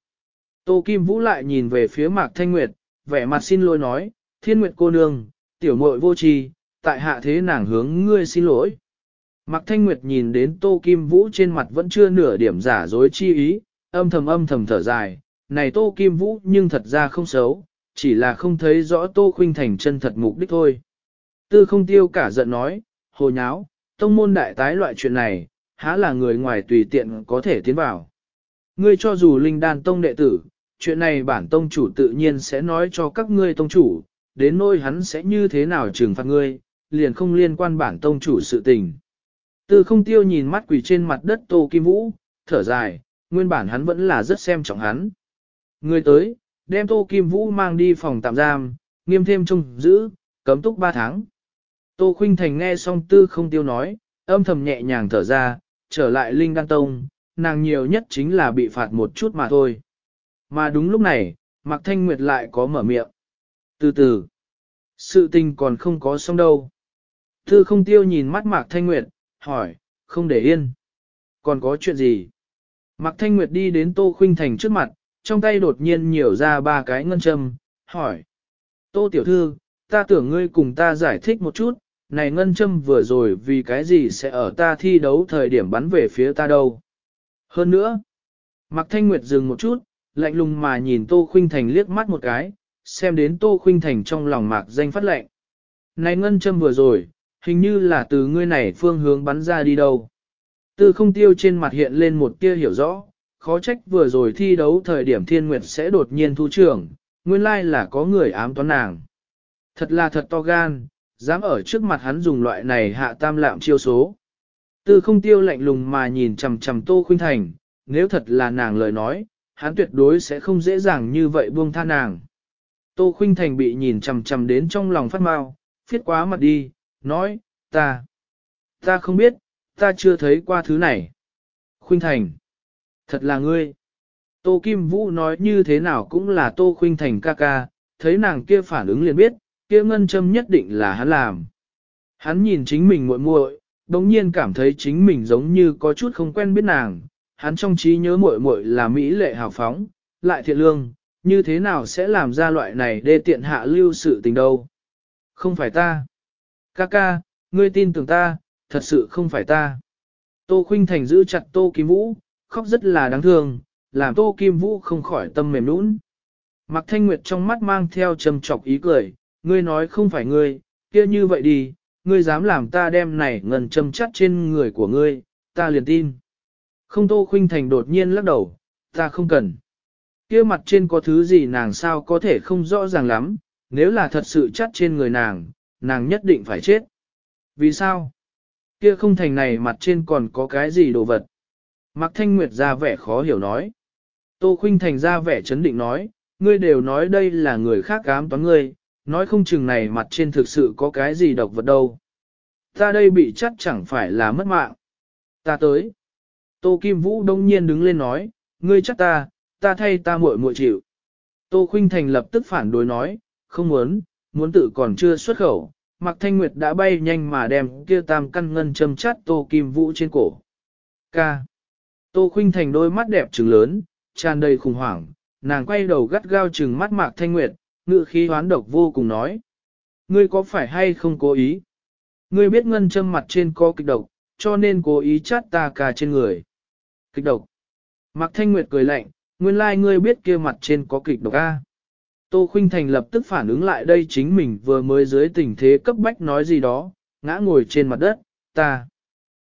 Tô Kim Vũ lại nhìn về phía Mạc Thanh Nguyệt, vẻ mặt xin lỗi nói, thiên nguyệt cô nương, tiểu muội vô tri, tại hạ thế nàng hướng ngươi xin lỗi. Mạc Thanh Nguyệt nhìn đến Tô Kim Vũ trên mặt vẫn chưa nửa điểm giả dối chi ý, âm thầm âm thầm thở dài, này Tô Kim Vũ nhưng thật ra không xấu, chỉ là không thấy rõ Tô Khuynh Thành chân thật mục đích thôi. Tư không tiêu cả giận nói, hồ nháo, tông môn đại tái loại chuyện này, há là người ngoài tùy tiện có thể tiến vào. Ngươi cho dù linh đan tông đệ tử, chuyện này bản tông chủ tự nhiên sẽ nói cho các ngươi tông chủ, đến nỗi hắn sẽ như thế nào trừng phạt ngươi, liền không liên quan bản tông chủ sự tình. Tư không tiêu nhìn mắt quỷ trên mặt đất Tô Kim Vũ, thở dài, nguyên bản hắn vẫn là rất xem trọng hắn. Người tới, đem Tô Kim Vũ mang đi phòng tạm giam, nghiêm thêm trông giữ, cấm túc 3 tháng. Tô Khuynh Thành nghe xong tư không tiêu nói, âm thầm nhẹ nhàng thở ra, trở lại Linh Đan Tông, nàng nhiều nhất chính là bị phạt một chút mà thôi. Mà đúng lúc này, Mạc Thanh Nguyệt lại có mở miệng. Từ từ, sự tình còn không có xong đâu. Tư không tiêu nhìn mắt Mạc Thanh Nguyệt, hỏi, không để yên. Còn có chuyện gì? Mạc Thanh Nguyệt đi đến Tô Khuynh Thành trước mặt, trong tay đột nhiên nhiều ra ba cái ngân châm, hỏi. Tô Tiểu Thư, ta tưởng ngươi cùng ta giải thích một chút, này ngân châm vừa rồi vì cái gì sẽ ở ta thi đấu thời điểm bắn về phía ta đâu. Hơn nữa, Mạc Thanh Nguyệt dừng một chút, lạnh lùng mà nhìn Tô Khuynh Thành liếc mắt một cái, xem đến Tô Khuynh Thành trong lòng Mạc danh phát lệnh. Này ngân châm vừa rồi, hình như là từ ngươi này phương hướng bắn ra đi đâu. Tư không tiêu trên mặt hiện lên một tia hiểu rõ, khó trách vừa rồi thi đấu thời điểm thiên nguyệt sẽ đột nhiên thu trưởng, nguyên lai là có người ám toán nàng. Thật là thật to gan, dám ở trước mặt hắn dùng loại này hạ tam lạm chiêu số. Tư không tiêu lạnh lùng mà nhìn chằm chằm Tô Khuynh Thành, nếu thật là nàng lời nói, hắn tuyệt đối sẽ không dễ dàng như vậy buông tha nàng. Tô Khuynh Thành bị nhìn chằm chằm đến trong lòng phát mau, phiết quá mặt đi, nói, ta, ta không biết, ta chưa thấy qua thứ này. Khuynh Thành, thật là ngươi. Tô Kim Vũ nói như thế nào cũng là Tô Khuynh Thành ca ca, thấy nàng kia phản ứng liền biết, kia ngân châm nhất định là hắn làm. Hắn nhìn chính mình muội muội, đồng nhiên cảm thấy chính mình giống như có chút không quen biết nàng, hắn trong trí nhớ muội muội là mỹ lệ hào phóng, lại thiện lương, như thế nào sẽ làm ra loại này để tiện hạ lưu sự tình đâu. Không phải ta. Ca ca, ngươi tin tưởng ta, thật sự không phải ta. Tô Khuynh Thành giữ chặt Tô Kim Vũ, khóc rất là đáng thương, làm Tô Kim Vũ không khỏi tâm mềm nũng. Mạc Thanh Nguyệt trong mắt mang theo trầm trọc ý cười, ngươi nói không phải ngươi, kia như vậy đi, ngươi dám làm ta đem này ngần châm chắt trên người của ngươi, ta liền tin. Không Tô Khuynh Thành đột nhiên lắc đầu, ta không cần. Kia mặt trên có thứ gì nàng sao có thể không rõ ràng lắm, nếu là thật sự chắt trên người nàng, nàng nhất định phải chết. Vì sao? Kia không thành này mặt trên còn có cái gì đồ vật. Mạc Thanh Nguyệt ra vẻ khó hiểu nói. Tô Khuynh Thành ra vẻ chấn định nói, ngươi đều nói đây là người khác ám toán ngươi, nói không chừng này mặt trên thực sự có cái gì độc vật đâu. Ta đây bị chắc chẳng phải là mất mạng. Ta tới. Tô Kim Vũ đông nhiên đứng lên nói, ngươi chắc ta, ta thay ta muội muội chịu. Tô Khuynh Thành lập tức phản đối nói, không muốn, muốn tự còn chưa xuất khẩu. Mạc Thanh Nguyệt đã bay nhanh mà đem kia tam căn ngân châm chát Tô Kim Vũ trên cổ. Ca. Tô Khuynh Thành đôi mắt đẹp trừng lớn, tràn đầy khủng hoảng, nàng quay đầu gắt gao trừng mắt Mạc Thanh Nguyệt, ngự khí hoán độc vô cùng nói. Ngươi có phải hay không cố ý? Ngươi biết ngân châm mặt trên có kịch độc, cho nên cố ý chát ta cả trên người. Kịch độc. Mạc Thanh Nguyệt cười lạnh, nguyên lai like ngươi biết kia mặt trên có kịch độc A. Tô Khuynh Thành lập tức phản ứng lại đây chính mình vừa mới dưới tình thế cấp bách nói gì đó, ngã ngồi trên mặt đất, ta.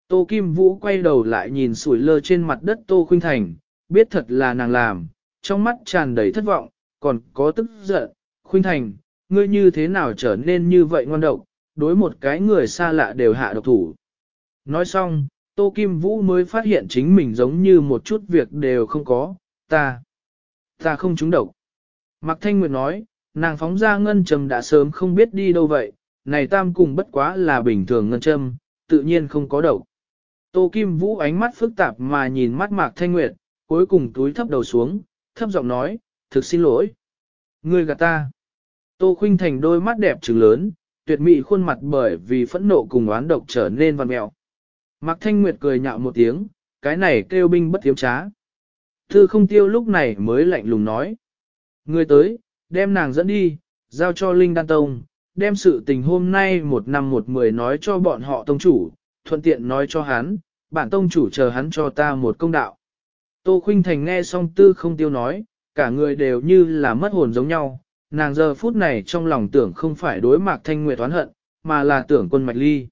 Tô Kim Vũ quay đầu lại nhìn sủi lơ trên mặt đất Tô Khuynh Thành, biết thật là nàng làm, trong mắt tràn đầy thất vọng, còn có tức giận, khuynh thành, ngươi như thế nào trở nên như vậy ngon độc, đối một cái người xa lạ đều hạ độc thủ. Nói xong, Tô Kim Vũ mới phát hiện chính mình giống như một chút việc đều không có, ta, ta không trúng độc. Mạc Thanh Nguyệt nói, nàng phóng ra ngân trầm đã sớm không biết đi đâu vậy, này tam cùng bất quá là bình thường ngân châm, tự nhiên không có độc. Tô Kim Vũ ánh mắt phức tạp mà nhìn mắt Mạc Thanh Nguyệt, cuối cùng túi thấp đầu xuống, thấp giọng nói, thực xin lỗi. Ngươi gạt ta. Tô Khuynh Thành đôi mắt đẹp trừng lớn, tuyệt mỹ khuôn mặt bởi vì phẫn nộ cùng oán độc trở nên văn mẹo. Mạc Thanh Nguyệt cười nhạo một tiếng, cái này kêu binh bất tiếm trá. Thư không tiêu lúc này mới lạnh lùng nói. Người tới, đem nàng dẫn đi, giao cho Linh Đan Tông, đem sự tình hôm nay một năm một mười nói cho bọn họ tông chủ, thuận tiện nói cho hắn, bản tông chủ chờ hắn cho ta một công đạo. Tô Khuynh Thành nghe xong tư không tiêu nói, cả người đều như là mất hồn giống nhau, nàng giờ phút này trong lòng tưởng không phải đối mạc thanh nguyệt oán hận, mà là tưởng quân mạch ly.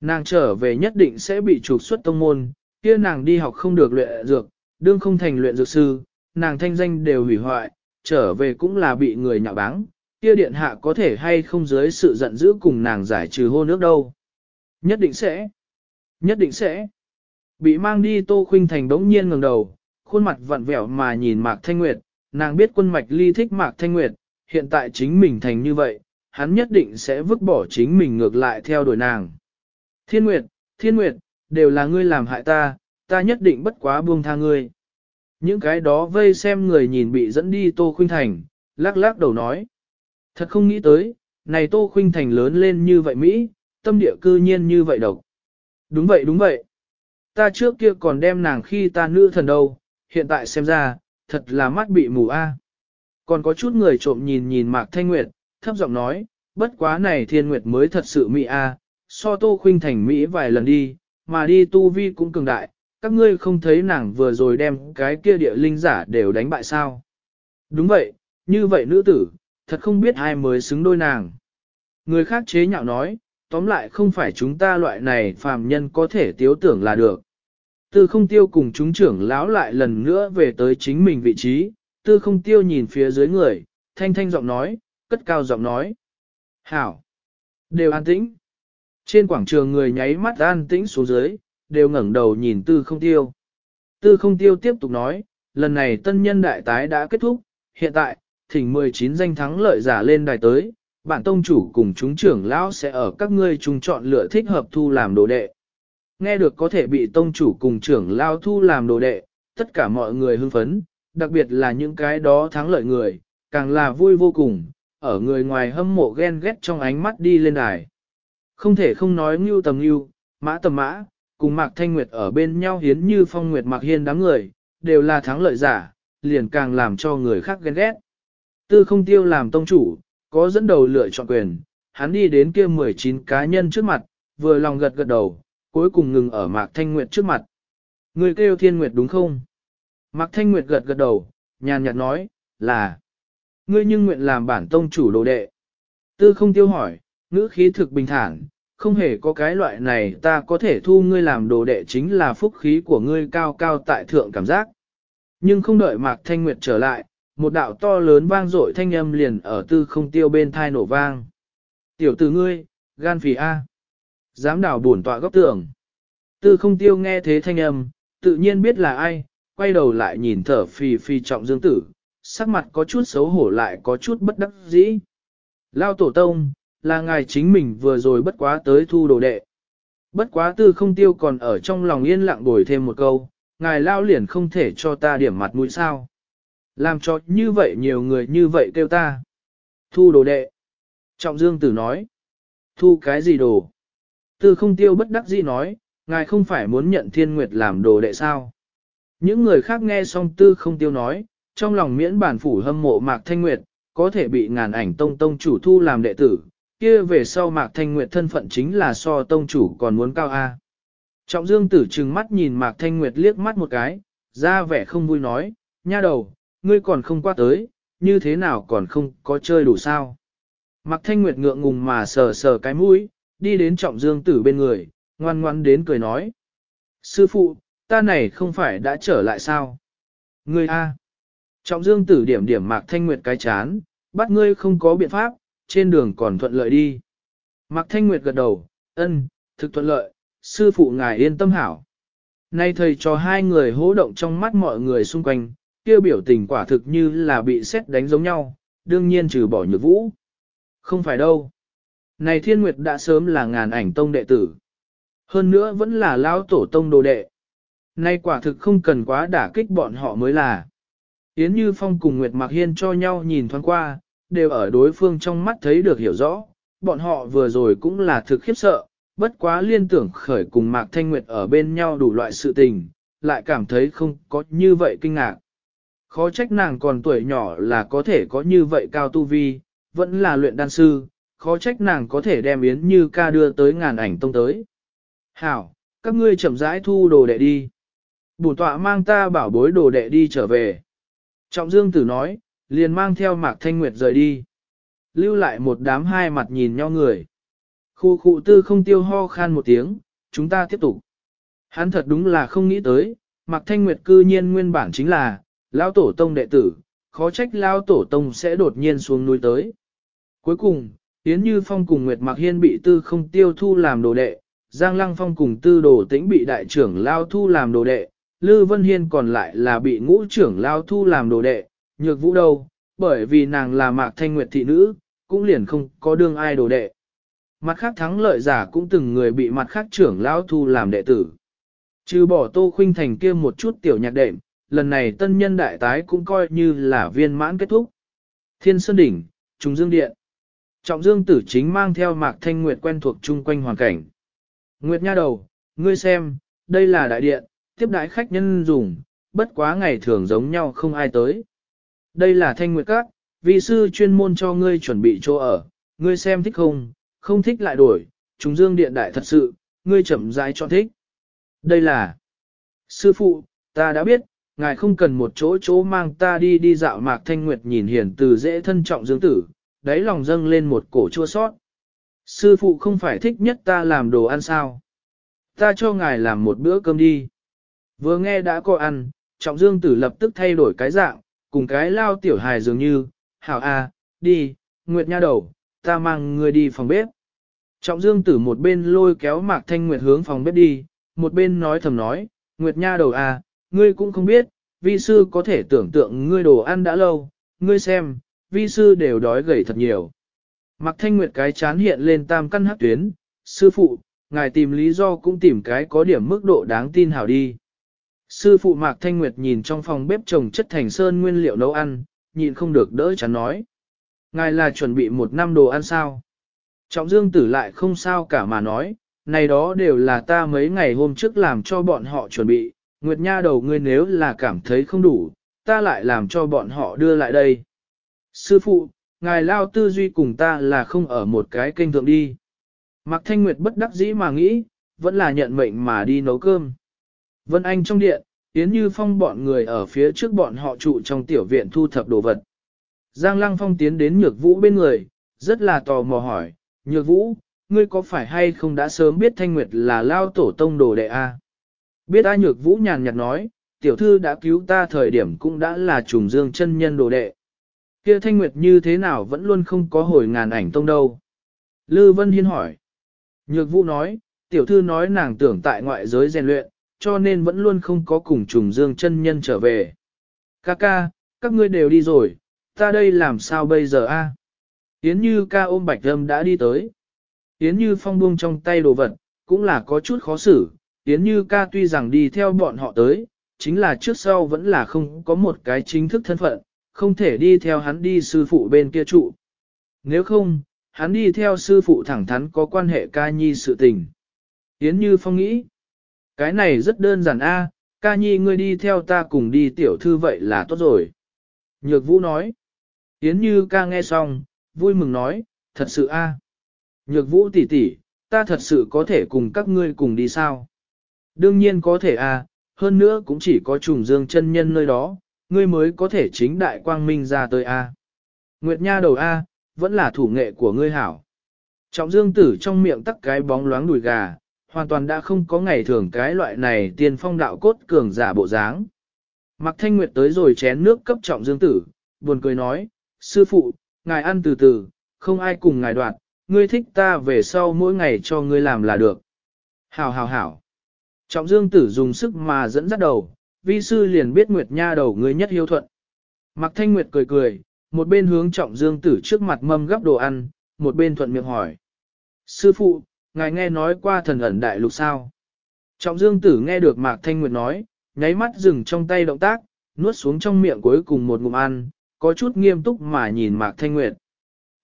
Nàng trở về nhất định sẽ bị trục xuất tông môn, kia nàng đi học không được luyện dược, đương không thành luyện dược sư, nàng thanh danh đều hủy hoại, trở về cũng là bị người nhạo báng, kia điện hạ có thể hay không dưới sự giận dữ cùng nàng giải trừ hôn nước đâu. Nhất định sẽ. Nhất định sẽ. Bị mang đi Tô Khuynh Thành đống nhiên ngẩng đầu, khuôn mặt vặn vẹo mà nhìn Mạc Thanh Nguyệt, nàng biết quân mạch ly thích Mạc Thanh Nguyệt, hiện tại chính mình thành như vậy, hắn nhất định sẽ vứt bỏ chính mình ngược lại theo đuổi nàng. Thiên Nguyệt, Thiên Nguyệt, đều là ngươi làm hại ta, ta nhất định bất quá buông tha ngươi. Những cái đó vây xem người nhìn bị dẫn đi Tô Khuynh Thành, lắc lắc đầu nói. Thật không nghĩ tới, này Tô Khuynh Thành lớn lên như vậy Mỹ, tâm địa cư nhiên như vậy độc. Đúng vậy đúng vậy. Ta trước kia còn đem nàng khi ta nữ thần đâu, hiện tại xem ra, thật là mắt bị mù a. Còn có chút người trộm nhìn nhìn Mạc Thanh Nguyệt, thấp giọng nói, bất quá này Thiên Nguyệt mới thật sự Mỹ a, so Tô Khuynh Thành Mỹ vài lần đi, mà đi tu vi cũng cường đại, các ngươi không thấy nàng vừa rồi đem cái kia địa linh giả đều đánh bại sao. Đúng vậy, như vậy nữ tử, thật không biết ai mới xứng đôi nàng. Người khác chế nhạo nói, tóm lại không phải chúng ta loại này phàm nhân có thể tiếu tưởng là được. Tư không tiêu cùng chúng trưởng lão lại lần nữa về tới chính mình vị trí, tư không tiêu nhìn phía dưới người, thanh thanh giọng nói, cất cao giọng nói. Hảo! Đều an tĩnh. Trên quảng trường người nháy mắt an tĩnh xuống dưới, đều ngẩng đầu nhìn tư không tiêu. Tư không tiêu tiếp tục nói, lần này tân nhân đại tái đã kết thúc, hiện tại, thỉnh 19 danh thắng lợi giả lên đài tới, bản tông chủ cùng chúng trưởng lão sẽ ở các ngươi chung chọn lựa thích hợp thu làm đồ đệ. Nghe được có thể bị tông chủ cùng trưởng lão thu làm đồ đệ, tất cả mọi người hưng phấn, đặc biệt là những cái đó thắng lợi người, càng là vui vô cùng, ở người ngoài hâm mộ ghen ghét trong ánh mắt đi lên đài. Không thể không nói ngưu tầm ngưu, mã tầm mã, cùng Mạc Thanh Nguyệt ở bên nhau hiến như phong nguyệt Mạc Hiên đám người, đều là thắng lợi giả, liền càng làm cho người khác ghen ghét. Tư không tiêu làm tông chủ, có dẫn đầu lựa chọn quyền, hắn đi đến kia 19 cá nhân trước mặt, vừa lòng gật gật đầu, cuối cùng ngừng ở Mạc Thanh Nguyệt trước mặt. Người kêu Thiên Nguyệt đúng không? Mạc Thanh Nguyệt gật gật đầu, nhàn nhạt nói, là. Ngươi nhưng nguyện làm bản tông chủ đồ đệ. Tư không tiêu hỏi, ngữ khí thực bình thản, không hề có cái loại này ta có thể thu ngươi làm đồ đệ chính là phúc khí của ngươi cao cao tại thượng cảm giác. Nhưng không đợi Mạc Thanh Nguyệt trở lại, một đạo to lớn vang dội thanh âm liền ở tư không tiêu bên thai nổ vang. Tiểu tử ngươi, gan phì A. Dám đảo buồn tọa góc tường. Tư không tiêu nghe thế thanh âm, tự nhiên biết là ai, quay đầu lại nhìn thở phì phì trọng dương tử, sắc mặt có chút xấu hổ lại có chút bất đắc dĩ. Lao tổ tông, là ngài chính mình vừa rồi bất quá tới thu đồ đệ. Bất quá tư không tiêu còn ở trong lòng yên lặng bồi thêm một câu, ngài lao liền không thể cho ta điểm mặt mũi sao. Làm cho như vậy nhiều người như vậy kêu ta. Thu đồ đệ. Trọng Dương Tử nói. Thu cái gì đồ? Tư không tiêu bất đắc dĩ nói, ngài không phải muốn nhận thiên nguyệt làm đồ đệ sao? Những người khác nghe xong tư không tiêu nói, trong lòng miễn bản phủ hâm mộ Mạc Thanh Nguyệt, có thể bị ngàn ảnh tông tông chủ thu làm đệ tử, kia về sau Mạc Thanh Nguyệt thân phận chính là so tông chủ còn muốn cao A. Trọng Dương tử trừng mắt nhìn Mạc Thanh Nguyệt liếc mắt một cái, ra vẻ không vui nói, nha đầu, ngươi còn không qua tới, như thế nào còn không có chơi đủ sao. Mạc Thanh Nguyệt ngượng ngùng mà sờ sờ cái mũi, đi đến trọng dương tử bên người, ngoan ngoan đến cười nói. Sư phụ, ta này không phải đã trở lại sao? Ngươi A. Trọng dương tử điểm điểm Mạc Thanh Nguyệt cái chán, bắt ngươi không có biện pháp, trên đường còn thuận lợi đi. Mạc Thanh Nguyệt gật đầu, ân, thực thuận lợi, sư phụ ngài yên tâm hảo. Nay thầy cho hai người hỗ động trong mắt mọi người xung quanh, kia biểu tình quả thực như là bị xét đánh giống nhau, đương nhiên trừ bỏ nhược vũ. Không phải đâu. Này thiên nguyệt đã sớm là ngàn ảnh tông đệ tử. Hơn nữa vẫn là lão tổ tông đồ đệ. Nay quả thực không cần quá đả kích bọn họ mới là. Yến Như Phong cùng Nguyệt Mạc Hiên cho nhau nhìn thoáng qua, đều ở đối phương trong mắt thấy được hiểu rõ, bọn họ vừa rồi cũng là thực khiếp sợ, bất quá liên tưởng khởi cùng Mạc Thanh Nguyệt ở bên nhau đủ loại sự tình, lại cảm thấy không có như vậy kinh ngạc. Khó trách nàng còn tuổi nhỏ là có thể có như vậy cao tu vi, vẫn là luyện đan sư, khó trách nàng có thể đem Yến Như ca đưa tới ngàn ảnh tông tới. Hảo, các ngươi chậm rãi thu đồ đệ đi. Bổn tọa mang ta bảo bối đồ đệ đi trở về. Trọng Dương Tử nói, liền mang theo Mạc Thanh Nguyệt rời đi. Lưu lại một đám hai mặt nhìn nhau người. Khu khu tư không tiêu ho khan một tiếng, chúng ta tiếp tục. Hắn thật đúng là không nghĩ tới, Mạc Thanh Nguyệt cư nhiên nguyên bản chính là, Lão Tổ Tông đệ tử, khó trách Lão Tổ Tông sẽ đột nhiên xuống núi tới. Cuối cùng, Yến Như Phong cùng Nguyệt Mạc Hiên bị tư không tiêu thu làm đồ đệ, Giang Lăng Phong cùng tư đồ tĩnh bị đại trưởng Lao thu làm đồ đệ, Lư Vân Hiên còn lại là bị ngũ trưởng Lao thu làm đồ đệ, nhược vũ đâu, bởi vì nàng là Mạc Thanh Nguyệt thị nữ, cũng liền không có đương ai đồ đệ. Mặt khác thắng lợi giả cũng từng người bị mặt khác trưởng lão thu làm đệ tử. Trừ bỏ Tô Khuynh Thành kia một chút tiểu nhạc đệm, lần này tân nhân đại tái cũng coi như là viên mãn kết thúc. Thiên Sơn Đỉnh, Trung Dương Điện. Trọng Dương Tử Chính mang theo Mạc Thanh Nguyệt quen thuộc chung quanh hoàn cảnh. Nguyệt Nha Đầu, ngươi xem, đây là đại điện, tiếp đãi khách nhân dùng, bất quá ngày thường giống nhau không ai tới. Đây là Thanh Nguyệt Các, vị sư chuyên môn cho ngươi chuẩn bị chỗ ở, ngươi xem thích không, không thích lại đổi, chúng dương điện đại thật sự, ngươi chậm rãi cho thích. Đây là Sư phụ, ta đã biết, ngài không cần một chỗ chỗ mang ta đi đi dạo mạc thanh nguyệt nhìn hiền từ dễ thân trọng dương tử, đáy lòng dâng lên một cổ chua sót. Sư phụ không phải thích nhất ta làm đồ ăn sao? Ta cho ngài làm một bữa cơm đi. Vừa nghe đã có ăn, trọng dương tử lập tức thay đổi cái dạng, cùng cái lao tiểu hài dường như, hảo a, đi, nguyệt nha đầu, ta mang người đi phòng bếp. Trọng dương tử một bên lôi kéo mạc thanh nguyệt hướng phòng bếp đi, một bên nói thầm nói, nguyệt nha đầu a, ngươi cũng không biết, vi sư có thể tưởng tượng ngươi đồ ăn đã lâu, ngươi xem, vi sư đều đói gầy thật nhiều. Mạc thanh nguyệt cái chán hiện lên tam căn hắc tuyến, sư phụ, ngài tìm lý do cũng tìm cái có điểm mức độ đáng tin hảo đi. Sư phụ Mạc Thanh Nguyệt nhìn trong phòng bếp trồng chất thành sơn nguyên liệu nấu ăn, nhịn không được đỡ chán nói. Ngài là chuẩn bị một năm đồ ăn sao? Trọng Dương Tử lại không sao cả mà nói, này đó đều là ta mấy ngày hôm trước làm cho bọn họ chuẩn bị, Nguyệt Nha đầu ngươi nếu là cảm thấy không đủ, ta lại làm cho bọn họ đưa lại đây. Sư phụ, ngài lao tư duy cùng ta là không ở một cái kênh thượng đi. Mạc Thanh Nguyệt bất đắc dĩ mà nghĩ, vẫn là nhận mệnh mà đi nấu cơm. Vân Anh trong điện, Yến Như Phong bọn người ở phía trước bọn họ trụ trong tiểu viện thu thập đồ vật. Giang Lăng Phong tiến đến Nhược Vũ bên người, rất là tò mò hỏi, Nhược Vũ, ngươi có phải hay không đã sớm biết Thanh Nguyệt là lao tổ tông đồ đệ a? Biết ai Nhược Vũ nhàn nhạt nói, tiểu thư đã cứu ta thời điểm cũng đã là trùng dương chân nhân đồ đệ. Kia Thanh Nguyệt như thế nào vẫn luôn không có hồi ngàn ảnh tông đâu. Lư Vân Hiên hỏi. Nhược Vũ nói, tiểu thư nói nàng tưởng tại ngoại giới rèn luyện, cho nên vẫn luôn không có cùng trùng dương chân nhân trở về. Ca ca, các ngươi đều đi rồi, ta đây làm sao bây giờ a? Yến Như ca ôm bạch âm đã đi tới. Yến Như phong buông trong tay đồ vật, cũng là có chút khó xử. Yến Như ca tuy rằng đi theo bọn họ tới, chính là trước sau vẫn là không có một cái chính thức thân phận, không thể đi theo hắn đi sư phụ bên kia trụ. Nếu không, hắn đi theo sư phụ thẳng thắn có quan hệ ca nhi sự tình. Yến Như phong nghĩ, cái này rất đơn giản a, ca nhi ngươi đi theo ta cùng đi tiểu thư vậy là tốt rồi. Nhược vũ nói. Yến như ca nghe xong, vui mừng nói, thật sự a. Nhược vũ tỷ tỷ, ta thật sự có thể cùng các ngươi cùng đi sao? Đương nhiên có thể a, hơn nữa cũng chỉ có trùng dương chân nhân nơi đó, ngươi mới có thể chính đại quang minh ra tới a. Nguyệt nha đầu a, vẫn là thủ nghệ của ngươi hảo. Trọng dương tử trong miệng tắc cái bóng loáng đùi gà, hoàn toàn đã không có ngày thường cái loại này tiên phong đạo cốt cường giả bộ dáng. Mạc Thanh Nguyệt tới rồi chén nước cấp trọng dương tử, buồn cười nói, sư phụ, ngài ăn từ từ, không ai cùng ngài đoạt, ngươi thích ta về sau mỗi ngày cho ngươi làm là được. Hảo hảo hảo. Trọng dương tử dùng sức mà dẫn dắt đầu, vi sư liền biết Nguyệt Nha đầu ngươi nhất hiếu thuận. Mạc Thanh Nguyệt cười cười, một bên hướng trọng dương tử trước mặt mâm gắp đồ ăn, một bên thuận miệng hỏi. Sư phụ, ngài nghe nói qua thần ẩn đại lục sao? Trọng dương tử nghe được Mạc Thanh Nguyệt nói, nháy mắt dừng trong tay động tác, nuốt xuống trong miệng cuối cùng một ngụm ăn, có chút nghiêm túc mà nhìn Mạc Thanh Nguyệt.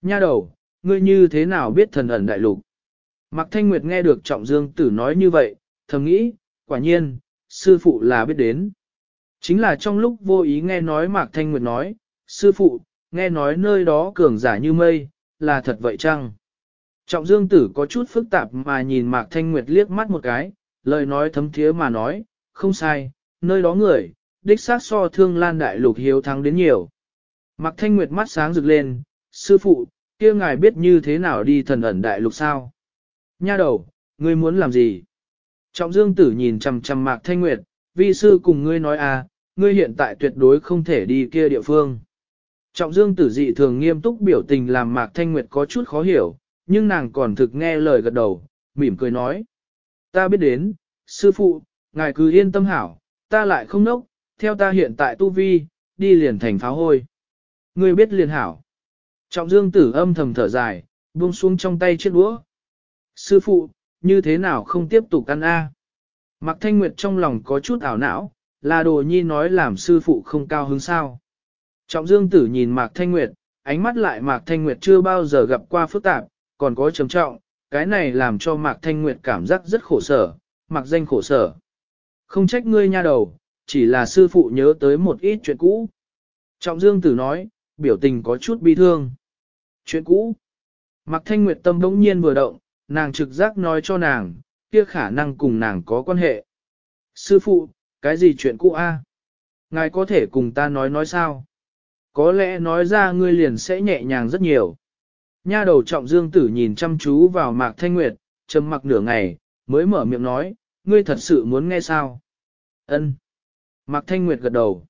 Nha đầu, ngươi như thế nào biết thần ẩn đại lục? Mạc Thanh Nguyệt nghe được Trọng Dương Tử nói như vậy, thầm nghĩ, quả nhiên, sư phụ là biết đến. Chính là trong lúc vô ý nghe nói Mạc Thanh Nguyệt nói, sư phụ, nghe nói nơi đó cường giả như mây, là thật vậy chăng? Trọng Dương Tử có chút phức tạp mà nhìn Mạc Thanh Nguyệt liếc mắt một cái, lời nói thấm thía mà nói, không sai, nơi đó người, đích xác so thương lan đại lục hiếu thắng đến nhiều. Mạc Thanh Nguyệt mắt sáng rực lên, sư phụ, kia ngài biết như thế nào đi thần ẩn đại lục sao? Nha đầu, ngươi muốn làm gì? Trọng Dương Tử nhìn chằm chằm Mạc Thanh Nguyệt, vi sư cùng ngươi nói à, ngươi hiện tại tuyệt đối không thể đi kia địa phương. Trọng Dương Tử dị thường nghiêm túc biểu tình làm Mạc Thanh Nguyệt có chút khó hiểu, nhưng nàng còn thực nghe lời gật đầu, mỉm cười nói. Ta biết đến, sư phụ, ngài cứ yên tâm hảo, ta lại không nốc, theo ta hiện tại tu vi, đi liền thành pháo hôi. Ngươi biết liền hảo. Trọng Dương Tử âm thầm thở dài, buông xuống trong tay chiếc đũa. Sư phụ, như thế nào không tiếp tục ăn a? Mạc Thanh Nguyệt trong lòng có chút ảo não, là đồ nhi nói làm sư phụ không cao hứng sao. Trọng Dương Tử nhìn Mạc Thanh Nguyệt, ánh mắt lại Mạc Thanh Nguyệt chưa bao giờ gặp qua phức tạp, còn có trầm trọng, cái này làm cho Mạc Thanh Nguyệt cảm giác rất khổ sở, mặc danh khổ sở. Không trách ngươi nha đầu, chỉ là sư phụ nhớ tới một ít chuyện cũ. Trọng Dương Tử nói, biểu tình có chút bi thương. Chuyện cũ. Mạc Thanh Nguyệt tâm bỗng nhiên vừa động, nàng trực giác nói cho nàng, kia khả năng cùng nàng có quan hệ. Sư phụ, cái gì chuyện cũ a? Ngài có thể cùng ta nói nói sao? Có lẽ nói ra ngươi liền sẽ nhẹ nhàng rất nhiều. Nha đầu trọng dương tử nhìn chăm chú vào mạc thanh nguyệt, trầm mặc nửa ngày, mới mở miệng nói, ngươi thật sự muốn nghe sao? Ân. Mạc thanh nguyệt gật đầu.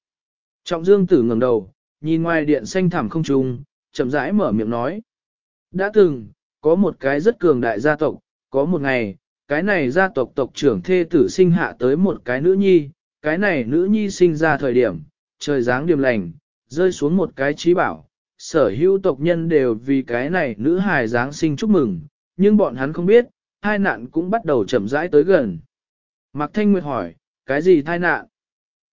Trọng dương tử ngẩng đầu, nhìn ngoài điện xanh thẳm không trung, chậm rãi mở miệng nói. Đã từng, có một cái rất cường đại gia tộc, có một ngày, cái này gia tộc tộc trưởng thê tử sinh hạ tới một cái nữ nhi, cái này nữ nhi sinh ra thời điểm, trời dáng điềm lành, rơi xuống một cái trí bảo, sở hữu tộc nhân đều vì cái này nữ hài Giáng sinh chúc mừng, nhưng bọn hắn không biết, hai nạn cũng bắt đầu chậm rãi tới gần. Mạc Thanh Nguyệt hỏi, cái gì thai nạn?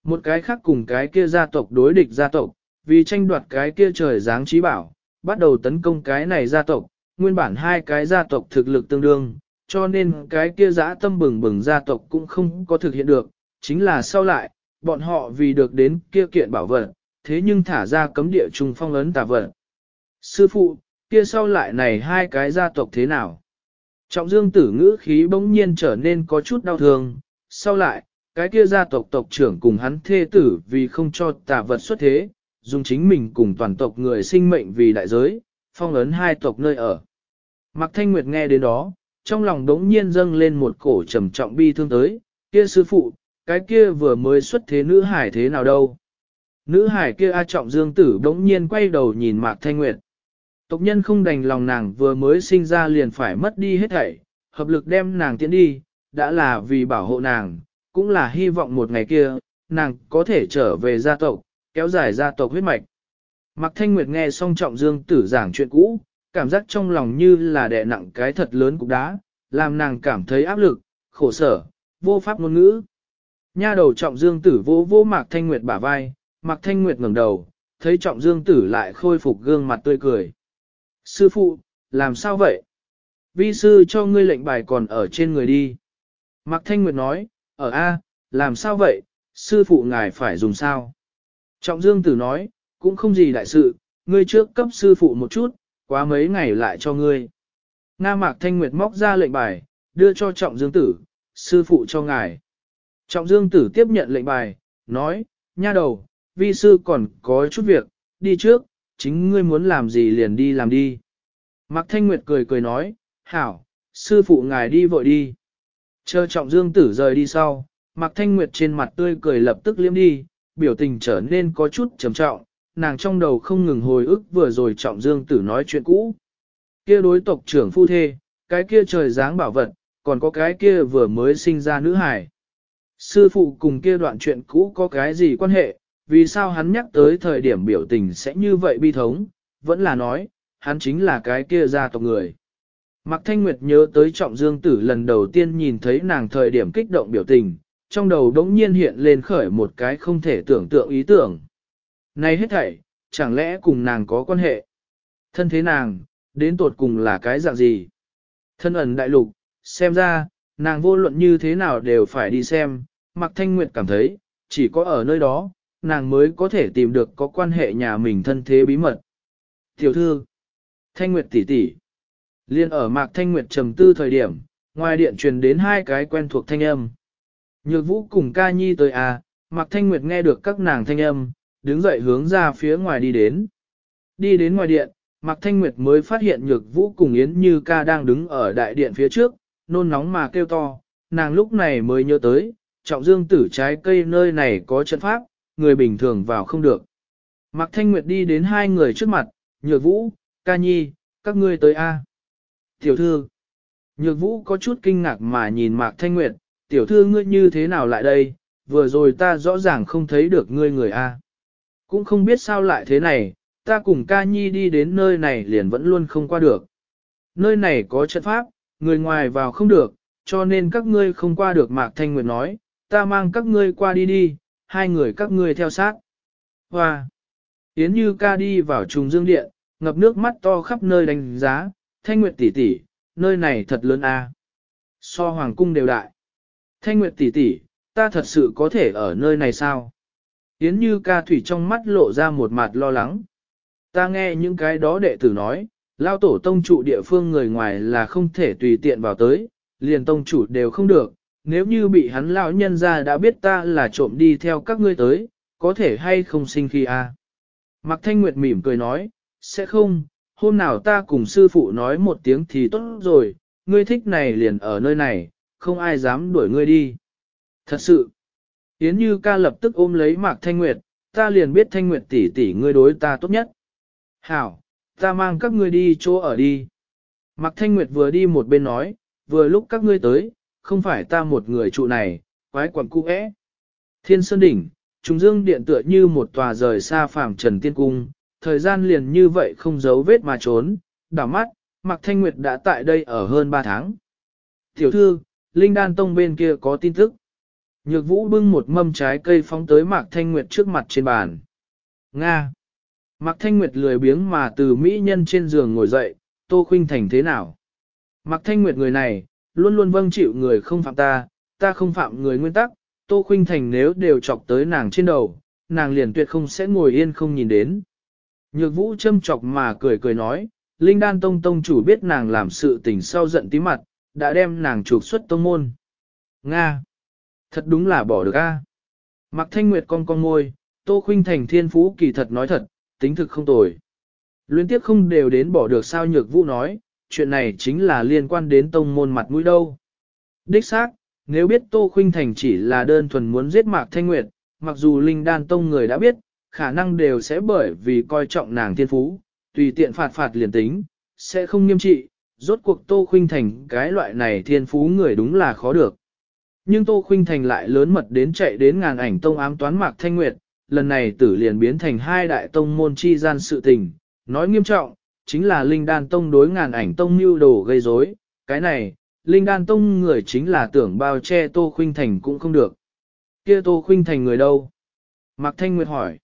Một cái khác cùng cái kia gia tộc đối địch gia tộc, vì tranh đoạt cái kia trời Giáng trí bảo, bắt đầu tấn công cái này gia tộc, nguyên bản hai cái gia tộc thực lực tương đương, cho nên cái kia giã tâm bừng bừng gia tộc cũng không có thực hiện được, chính là sau lại, bọn họ vì được đến kia kiện bảo vật, thế nhưng thả ra cấm địa trùng phong ấn tà vật. Sư phụ, kia sau lại này hai cái gia tộc thế nào? Trọng dương tử ngữ khí bỗng nhiên trở nên có chút đau thương, sau lại, cái kia gia tộc tộc trưởng cùng hắn thê tử vì không cho tà vật xuất thế, dùng chính mình cùng toàn tộc người sinh mệnh vì đại giới, phong ấn hai tộc nơi ở. Mạc Thanh Nguyệt nghe đến đó, trong lòng đống nhiên dâng lên một cổ trầm trọng bi thương tới, kia sư phụ, cái kia vừa mới xuất thế nữ hải thế nào đâu. Nữ hải kia A Trọng Dương Tử đống nhiên quay đầu nhìn Mạc Thanh Nguyệt. Tộc nhân không đành lòng nàng vừa mới sinh ra liền phải mất đi hết thảy, hợp lực đem nàng tiến đi, đã là vì bảo hộ nàng, cũng là hy vọng một ngày kia, nàng có thể trở về gia tộc, kéo dài gia tộc huyết mạch. Mạc Thanh Nguyệt nghe xong Trọng Dương Tử giảng chuyện cũ, cảm giác trong lòng như là đè nặng cái thật lớn cục đá, làm nàng cảm thấy áp lực, khổ sở, vô pháp ngôn ngữ. Nha đầu trọng dương tử vô vô Mạc Thanh Nguyệt bả vai, Mạc Thanh Nguyệt ngẩng đầu, thấy trọng dương tử lại khôi phục gương mặt tươi cười. Sư phụ, làm sao vậy? Vi sư cho ngươi lệnh bài còn ở trên người đi. Mạc Thanh Nguyệt nói, ở A, làm sao vậy, sư phụ ngài phải dùng sao? Trọng dương tử nói, cũng không gì đại sự, ngươi trước cấp sư phụ một chút, quá mấy ngày lại cho ngươi. Nga Mạc Thanh Nguyệt móc ra lệnh bài, đưa cho Trọng Dương Tử, sư phụ cho ngài. Trọng Dương Tử tiếp nhận lệnh bài, nói, nha đầu, vi sư còn có chút việc, đi trước, chính ngươi muốn làm gì liền đi làm đi. Mạc Thanh Nguyệt cười cười nói, hảo, sư phụ ngài đi vội đi. Chờ Trọng Dương Tử rời đi sau, Mạc Thanh Nguyệt trên mặt tươi cười lập tức liếm đi, biểu tình trở nên có chút trầm trọng, nàng trong đầu không ngừng hồi ức vừa rồi trọng dương tử nói chuyện cũ. Kia đối tộc trưởng phu thê, cái kia trời dáng bảo vật, còn có cái kia vừa mới sinh ra nữ hải. Sư phụ cùng kia đoạn chuyện cũ có cái gì quan hệ, vì sao hắn nhắc tới thời điểm biểu tình sẽ như vậy bi thống, vẫn là nói, hắn chính là cái kia gia tộc người. Mạc Thanh Nguyệt nhớ tới trọng dương tử lần đầu tiên nhìn thấy nàng thời điểm kích động biểu tình, trong đầu đống nhiên hiện lên khởi một cái không thể tưởng tượng ý tưởng. Này hết thảy, chẳng lẽ cùng nàng có quan hệ? Thân thế nàng, đến tột cùng là cái dạng gì? Thân ẩn đại lục, xem ra, nàng vô luận như thế nào đều phải đi xem, Mạc Thanh Nguyệt cảm thấy, chỉ có ở nơi đó, nàng mới có thể tìm được có quan hệ nhà mình thân thế bí mật. Tiểu thư, Thanh Nguyệt tỷ tỷ, liên ở Mạc Thanh Nguyệt trầm tư thời điểm, ngoài điện truyền đến hai cái quen thuộc thanh âm. Nhược vũ cùng ca nhi tới à, Mạc Thanh Nguyệt nghe được các nàng thanh âm, đứng dậy hướng ra phía ngoài đi đến. Đi đến ngoài điện, Mạc Thanh Nguyệt mới phát hiện nhược vũ cùng Yến Như ca đang đứng ở đại điện phía trước, nôn nóng mà kêu to, nàng lúc này mới nhớ tới, trọng dương tử trái cây nơi này có trận pháp, người bình thường vào không được. Mạc Thanh Nguyệt đi đến hai người trước mặt, nhược vũ, ca nhi, các ngươi tới A. Tiểu thư, nhược vũ có chút kinh ngạc mà nhìn Mạc Thanh Nguyệt, tiểu thư ngươi như thế nào lại đây, vừa rồi ta rõ ràng không thấy được ngươi người A. Cũng không biết sao lại thế này, ta cùng ca nhi đi đến nơi này liền vẫn luôn không qua được. Nơi này có trận pháp, người ngoài vào không được, cho nên các ngươi không qua được Mạc Thanh Nguyệt nói, ta mang các ngươi qua đi đi, hai người các ngươi theo sát. Hoa! Yến Như ca đi vào trùng dương điện, ngập nước mắt to khắp nơi đánh giá, Thanh Nguyệt tỷ tỷ, nơi này thật lớn a. So hoàng cung đều đại. Thanh Nguyệt tỷ tỷ, ta thật sự có thể ở nơi này sao? Yến Như ca thủy trong mắt lộ ra một mặt lo lắng. Ta nghe những cái đó đệ tử nói, lao tổ tông trụ địa phương người ngoài là không thể tùy tiện vào tới, liền tông chủ đều không được, nếu như bị hắn lão nhân ra đã biết ta là trộm đi theo các ngươi tới, có thể hay không sinh khi a? À? Mạc Thanh Nguyệt mỉm cười nói, sẽ không, hôm nào ta cùng sư phụ nói một tiếng thì tốt rồi, ngươi thích này liền ở nơi này, không ai dám đuổi ngươi đi. Thật sự, Yến Như ca lập tức ôm lấy Mạc Thanh Nguyệt, ta liền biết Thanh Nguyệt tỷ tỷ ngươi đối ta tốt nhất. Hảo, ta mang các ngươi đi chỗ ở đi. Mạc Thanh Nguyệt vừa đi một bên nói, vừa lúc các ngươi tới, không phải ta một người trụ này, quái quẩn cũ ẽ. Thiên Sơn Đỉnh, Trung Dương Điện tựa như một tòa rời xa phàm trần tiên cung, thời gian liền như vậy không giấu vết mà trốn, đảo mắt, Mạc Thanh Nguyệt đã tại đây ở hơn 3 tháng. Tiểu thư, Linh Đan Tông bên kia có tin tức. Nhược vũ bưng một mâm trái cây phóng tới Mạc Thanh Nguyệt trước mặt trên bàn. Nga. Mạc Thanh Nguyệt lười biếng mà từ Mỹ nhân trên giường ngồi dậy, Tô Khuynh Thành thế nào? Mạc Thanh Nguyệt người này, luôn luôn vâng chịu người không phạm ta, ta không phạm người nguyên tắc, Tô Khuynh Thành nếu đều chọc tới nàng trên đầu, nàng liền tuyệt không sẽ ngồi yên không nhìn đến. Nhược vũ châm chọc mà cười cười nói, Linh Đan Tông Tông chủ biết nàng làm sự tình sau giận tí mặt, đã đem nàng trục xuất tông môn. Nga! Thật đúng là bỏ được a. Mặc thanh nguyệt con con môi, Tô Khuynh Thành thiên phú kỳ thật nói thật, tính thực không tồi. Liên tiếp không đều đến bỏ được sao nhược vũ nói, chuyện này chính là liên quan đến tông môn mặt mũi đâu. Đích xác, nếu biết Tô Khuynh Thành chỉ là đơn thuần muốn giết Mạc Thanh Nguyệt, mặc dù Linh Đan Tông người đã biết, khả năng đều sẽ bởi vì coi trọng nàng thiên phú, tùy tiện phạt phạt liền tính, sẽ không nghiêm trị, rốt cuộc Tô Khuynh Thành cái loại này thiên phú người đúng là khó được. Nhưng Tô Khuynh Thành lại lớn mật đến chạy đến ngàn ảnh tông ám toán Mạc Thanh Nguyệt, lần này tử liền biến thành hai đại tông môn chi gian sự tình, nói nghiêm trọng, chính là Linh Đan Tông đối ngàn ảnh tông mưu đồ gây rối. cái này, Linh Đan Tông người chính là tưởng bao che Tô Khuynh Thành cũng không được. Kia Tô Khuynh Thành người đâu? Mạc Thanh Nguyệt hỏi.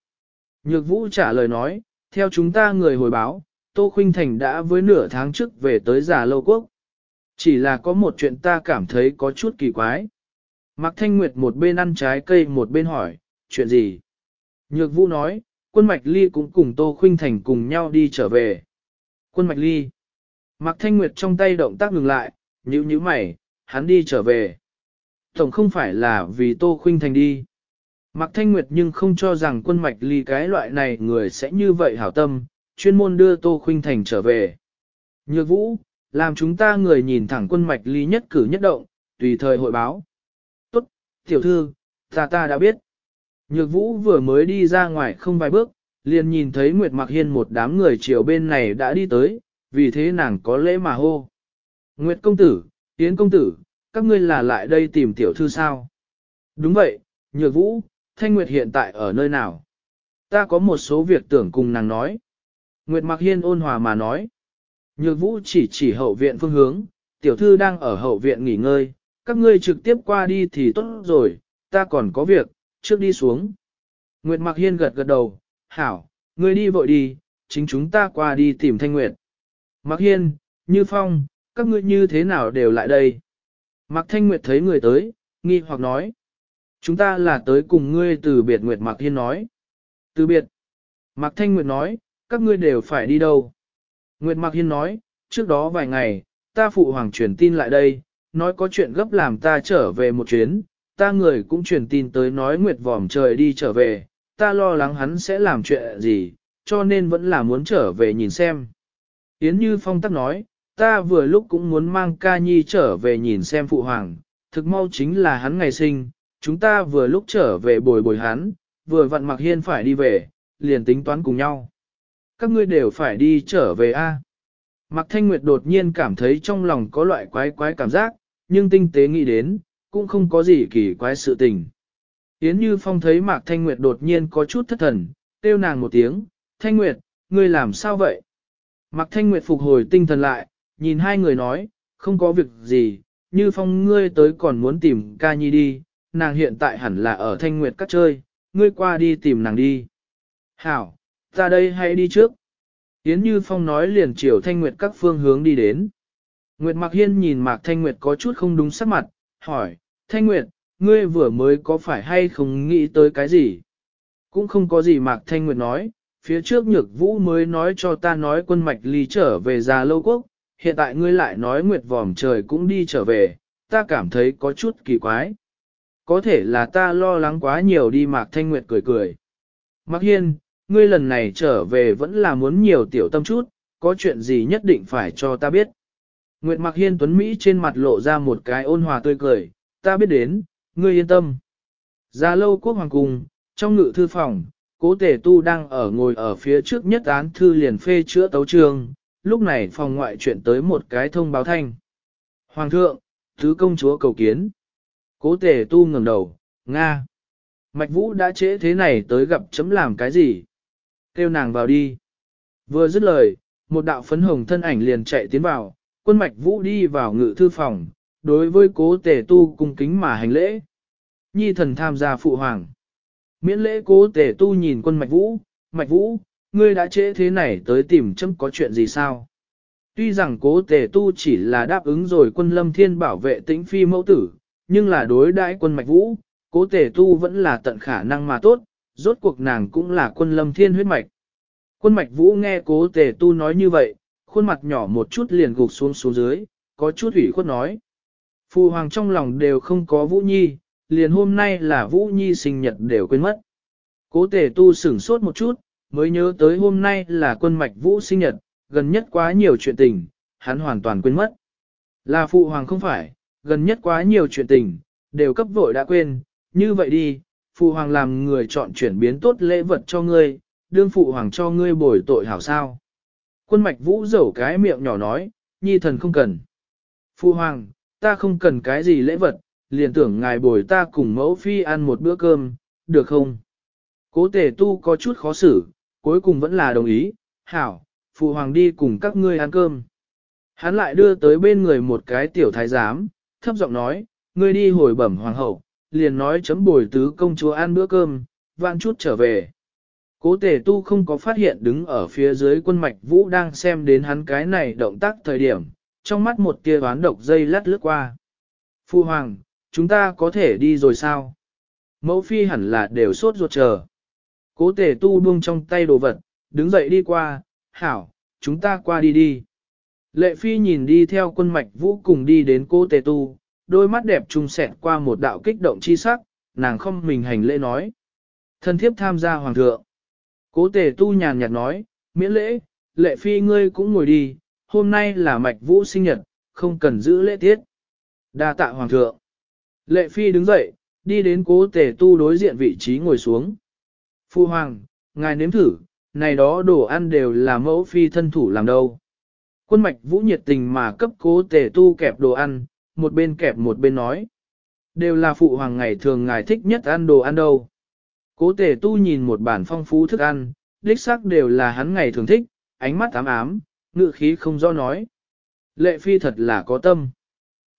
Nhược Vũ trả lời nói, theo chúng ta người hồi báo, Tô Khuynh Thành đã với nửa tháng trước về tới giả lâu quốc. Chỉ là có một chuyện ta cảm thấy có chút kỳ quái. Mạc Thanh Nguyệt một bên ăn trái cây một bên hỏi, chuyện gì? Nhược Vũ nói, quân Mạch Ly cũng cùng Tô Khuynh Thành cùng nhau đi trở về. Quân Mạch Ly. Mạc Thanh Nguyệt trong tay động tác ngừng lại, nhíu nhíu mày, hắn đi trở về. Tổng không phải là vì Tô Khuynh Thành đi. Mạc Thanh Nguyệt nhưng không cho rằng quân Mạch Ly cái loại này người sẽ như vậy hảo tâm, chuyên môn đưa Tô Khuynh Thành trở về. Nhược Vũ, làm chúng ta người nhìn thẳng quân Mạch Ly nhất cử nhất động, tùy thời hội báo. Tốt, tiểu thư, ta ta đã biết. Nhược vũ vừa mới đi ra ngoài không vài bước, liền nhìn thấy Nguyệt Mặc Hiên một đám người chiều bên này đã đi tới, vì thế nàng có lễ mà hô. Nguyệt công tử, Yến công tử, các ngươi là lại đây tìm tiểu thư sao? Đúng vậy, Nhược vũ, Thanh Nguyệt hiện tại ở nơi nào? Ta có một số việc tưởng cùng nàng nói. Nguyệt Mặc Hiên ôn hòa mà nói. Nhược vũ chỉ chỉ hậu viện phương hướng, tiểu thư đang ở hậu viện nghỉ ngơi, các ngươi trực tiếp qua đi thì tốt rồi, ta còn có việc, trước đi xuống. Nguyệt Mặc Hiên gật gật đầu, hảo, ngươi đi vội đi, chính chúng ta qua đi tìm Thanh Nguyệt. Mặc Hiên, Như Phong, các ngươi như thế nào đều lại đây? Mặc Thanh Nguyệt thấy người tới, nghi hoặc nói. Chúng ta là tới cùng ngươi từ biệt Nguyệt Mặc Hiên nói. Từ biệt. Mặc Thanh Nguyệt nói, các ngươi đều phải đi đâu? Nguyệt Mặc Hiên nói, trước đó vài ngày, ta phụ hoàng truyền tin lại đây, nói có chuyện gấp làm ta trở về một chuyến, ta người cũng truyền tin tới nói Nguyệt vòm trời đi trở về, ta lo lắng hắn sẽ làm chuyện gì, cho nên vẫn là muốn trở về nhìn xem. Yến Như Phong tắc nói, ta vừa lúc cũng muốn mang ca nhi trở về nhìn xem phụ hoàng, thực mau chính là hắn ngày sinh, chúng ta vừa lúc trở về bồi bồi hắn, vừa vặn mặc hiên phải đi về, liền tính toán cùng nhau. Các ngươi đều phải đi trở về a. Mạc Thanh Nguyệt đột nhiên cảm thấy trong lòng có loại quái quái cảm giác, nhưng tinh tế nghĩ đến, cũng không có gì kỳ quái sự tình. Yến Như Phong thấy Mạc Thanh Nguyệt đột nhiên có chút thất thần, kêu nàng một tiếng, Thanh Nguyệt, ngươi làm sao vậy? Mạc Thanh Nguyệt phục hồi tinh thần lại, nhìn hai người nói, không có việc gì, Như Phong ngươi tới còn muốn tìm ca nhi đi, nàng hiện tại hẳn là ở Thanh Nguyệt cắt chơi, ngươi qua đi tìm nàng đi. Hảo, ta đây hãy đi trước. Yến Như Phong nói liền chiều Thanh Nguyệt các phương hướng đi đến. Nguyệt Mạc Hiên nhìn Mạc Thanh Nguyệt có chút không đúng sắc mặt, hỏi, Thanh Nguyệt, ngươi vừa mới có phải hay không nghĩ tới cái gì? Cũng không có gì Mạc Thanh Nguyệt nói, phía trước nhược vũ mới nói cho ta nói quân mạch ly trở về già lâu quốc, hiện tại ngươi lại nói Nguyệt vòm trời cũng đi trở về, ta cảm thấy có chút kỳ quái. Có thể là ta lo lắng quá nhiều đi Mạc Thanh Nguyệt cười cười. Mạc Hiên, ngươi lần này trở về vẫn là muốn nhiều tiểu tâm chút, có chuyện gì nhất định phải cho ta biết. Nguyệt Mạc Hiên Tuấn Mỹ trên mặt lộ ra một cái ôn hòa tươi cười, ta biết đến, ngươi yên tâm. Ra lâu quốc hoàng cung, trong ngự thư phòng, cố tể tu đang ở ngồi ở phía trước nhất án thư liền phê chữa tấu trường, lúc này phòng ngoại chuyện tới một cái thông báo thanh. Hoàng thượng, thứ công chúa cầu kiến. Cố tể tu ngẩng đầu, Nga. Mạch vũ đã trễ thế này tới gặp chấm làm cái gì? Kêu nàng vào đi. Vừa dứt lời, một đạo phấn hồng thân ảnh liền chạy tiến vào, quân mạch vũ đi vào ngự thư phòng, đối với cố tể tu cung kính mà hành lễ. Nhi thần tham gia phụ hoàng. Miễn lễ cố tể tu nhìn quân mạch vũ, mạch vũ, ngươi đã trễ thế này tới tìm chấm có chuyện gì sao? Tuy rằng cố tể tu chỉ là đáp ứng rồi quân lâm thiên bảo vệ tĩnh phi mẫu tử, nhưng là đối đãi quân mạch vũ, cố tể tu vẫn là tận khả năng mà tốt, rốt cuộc nàng cũng là quân lâm thiên huyết mạch. Quân mạch vũ nghe cố tể tu nói như vậy, khuôn mặt nhỏ một chút liền gục xuống xuống dưới, có chút ủy khuất nói. Phụ hoàng trong lòng đều không có Vũ Nhi, liền hôm nay là Vũ Nhi sinh nhật đều quên mất. Cố tể tu sửng sốt một chút, mới nhớ tới hôm nay là quân mạch Vũ sinh nhật, gần nhất quá nhiều chuyện tình, hắn hoàn toàn quên mất. Là phụ hoàng không phải, gần nhất quá nhiều chuyện tình, đều cấp vội đã quên, như vậy đi, phụ hoàng làm người chọn chuyển biến tốt lễ vật cho ngươi, đương phụ hoàng cho ngươi bồi tội hảo sao. Quân mạch vũ dẩu cái miệng nhỏ nói, nhi thần không cần. Phụ hoàng, ta không cần cái gì lễ vật, liền tưởng ngài bồi ta cùng mẫu phi ăn một bữa cơm, được không? Cố tề tu có chút khó xử, cuối cùng vẫn là đồng ý, hảo, phụ hoàng đi cùng các ngươi ăn cơm. Hắn lại đưa tới bên người một cái tiểu thái giám, thấp giọng nói, ngươi đi hồi bẩm hoàng hậu, liền nói chấm bồi tứ công chúa ăn bữa cơm, vạn chút trở về. Cố tề tu không có phát hiện đứng ở phía dưới quân mạch vũ đang xem đến hắn cái này động tác thời điểm, trong mắt một tia đoán độc dây lát lướt qua. Phu hoàng, chúng ta có thể đi rồi sao? Mẫu phi hẳn là đều sốt ruột chờ. Cố tề tu buông trong tay đồ vật, đứng dậy đi qua, hảo, chúng ta qua đi đi. Lệ phi nhìn đi theo quân mạch vũ cùng đi đến cố tề tu, đôi mắt đẹp trung sẹt qua một đạo kích động chi sắc, nàng không mình hành lễ nói. Thân thiếp tham gia hoàng thượng. Cố tề tu nhàn nhạt nói, miễn lễ, lệ phi ngươi cũng ngồi đi, hôm nay là mạch vũ sinh nhật, không cần giữ lễ tiết. đa tạ hoàng thượng. Lệ phi đứng dậy, đi đến cố tề tu đối diện vị trí ngồi xuống. Phu hoàng, ngài nếm thử, này đó đồ ăn đều là mẫu phi thân thủ làm đâu. Quân mạch vũ nhiệt tình mà cấp cố tề tu kẹp đồ ăn, một bên kẹp một bên nói. Đều là phụ hoàng ngày thường ngài thích nhất ăn đồ ăn đâu. Cố tề tu nhìn một bản phong phú thức ăn, đích xác đều là hắn ngày thường thích, ánh mắt ám ám, ngự khí không rõ nói. Lệ phi thật là có tâm.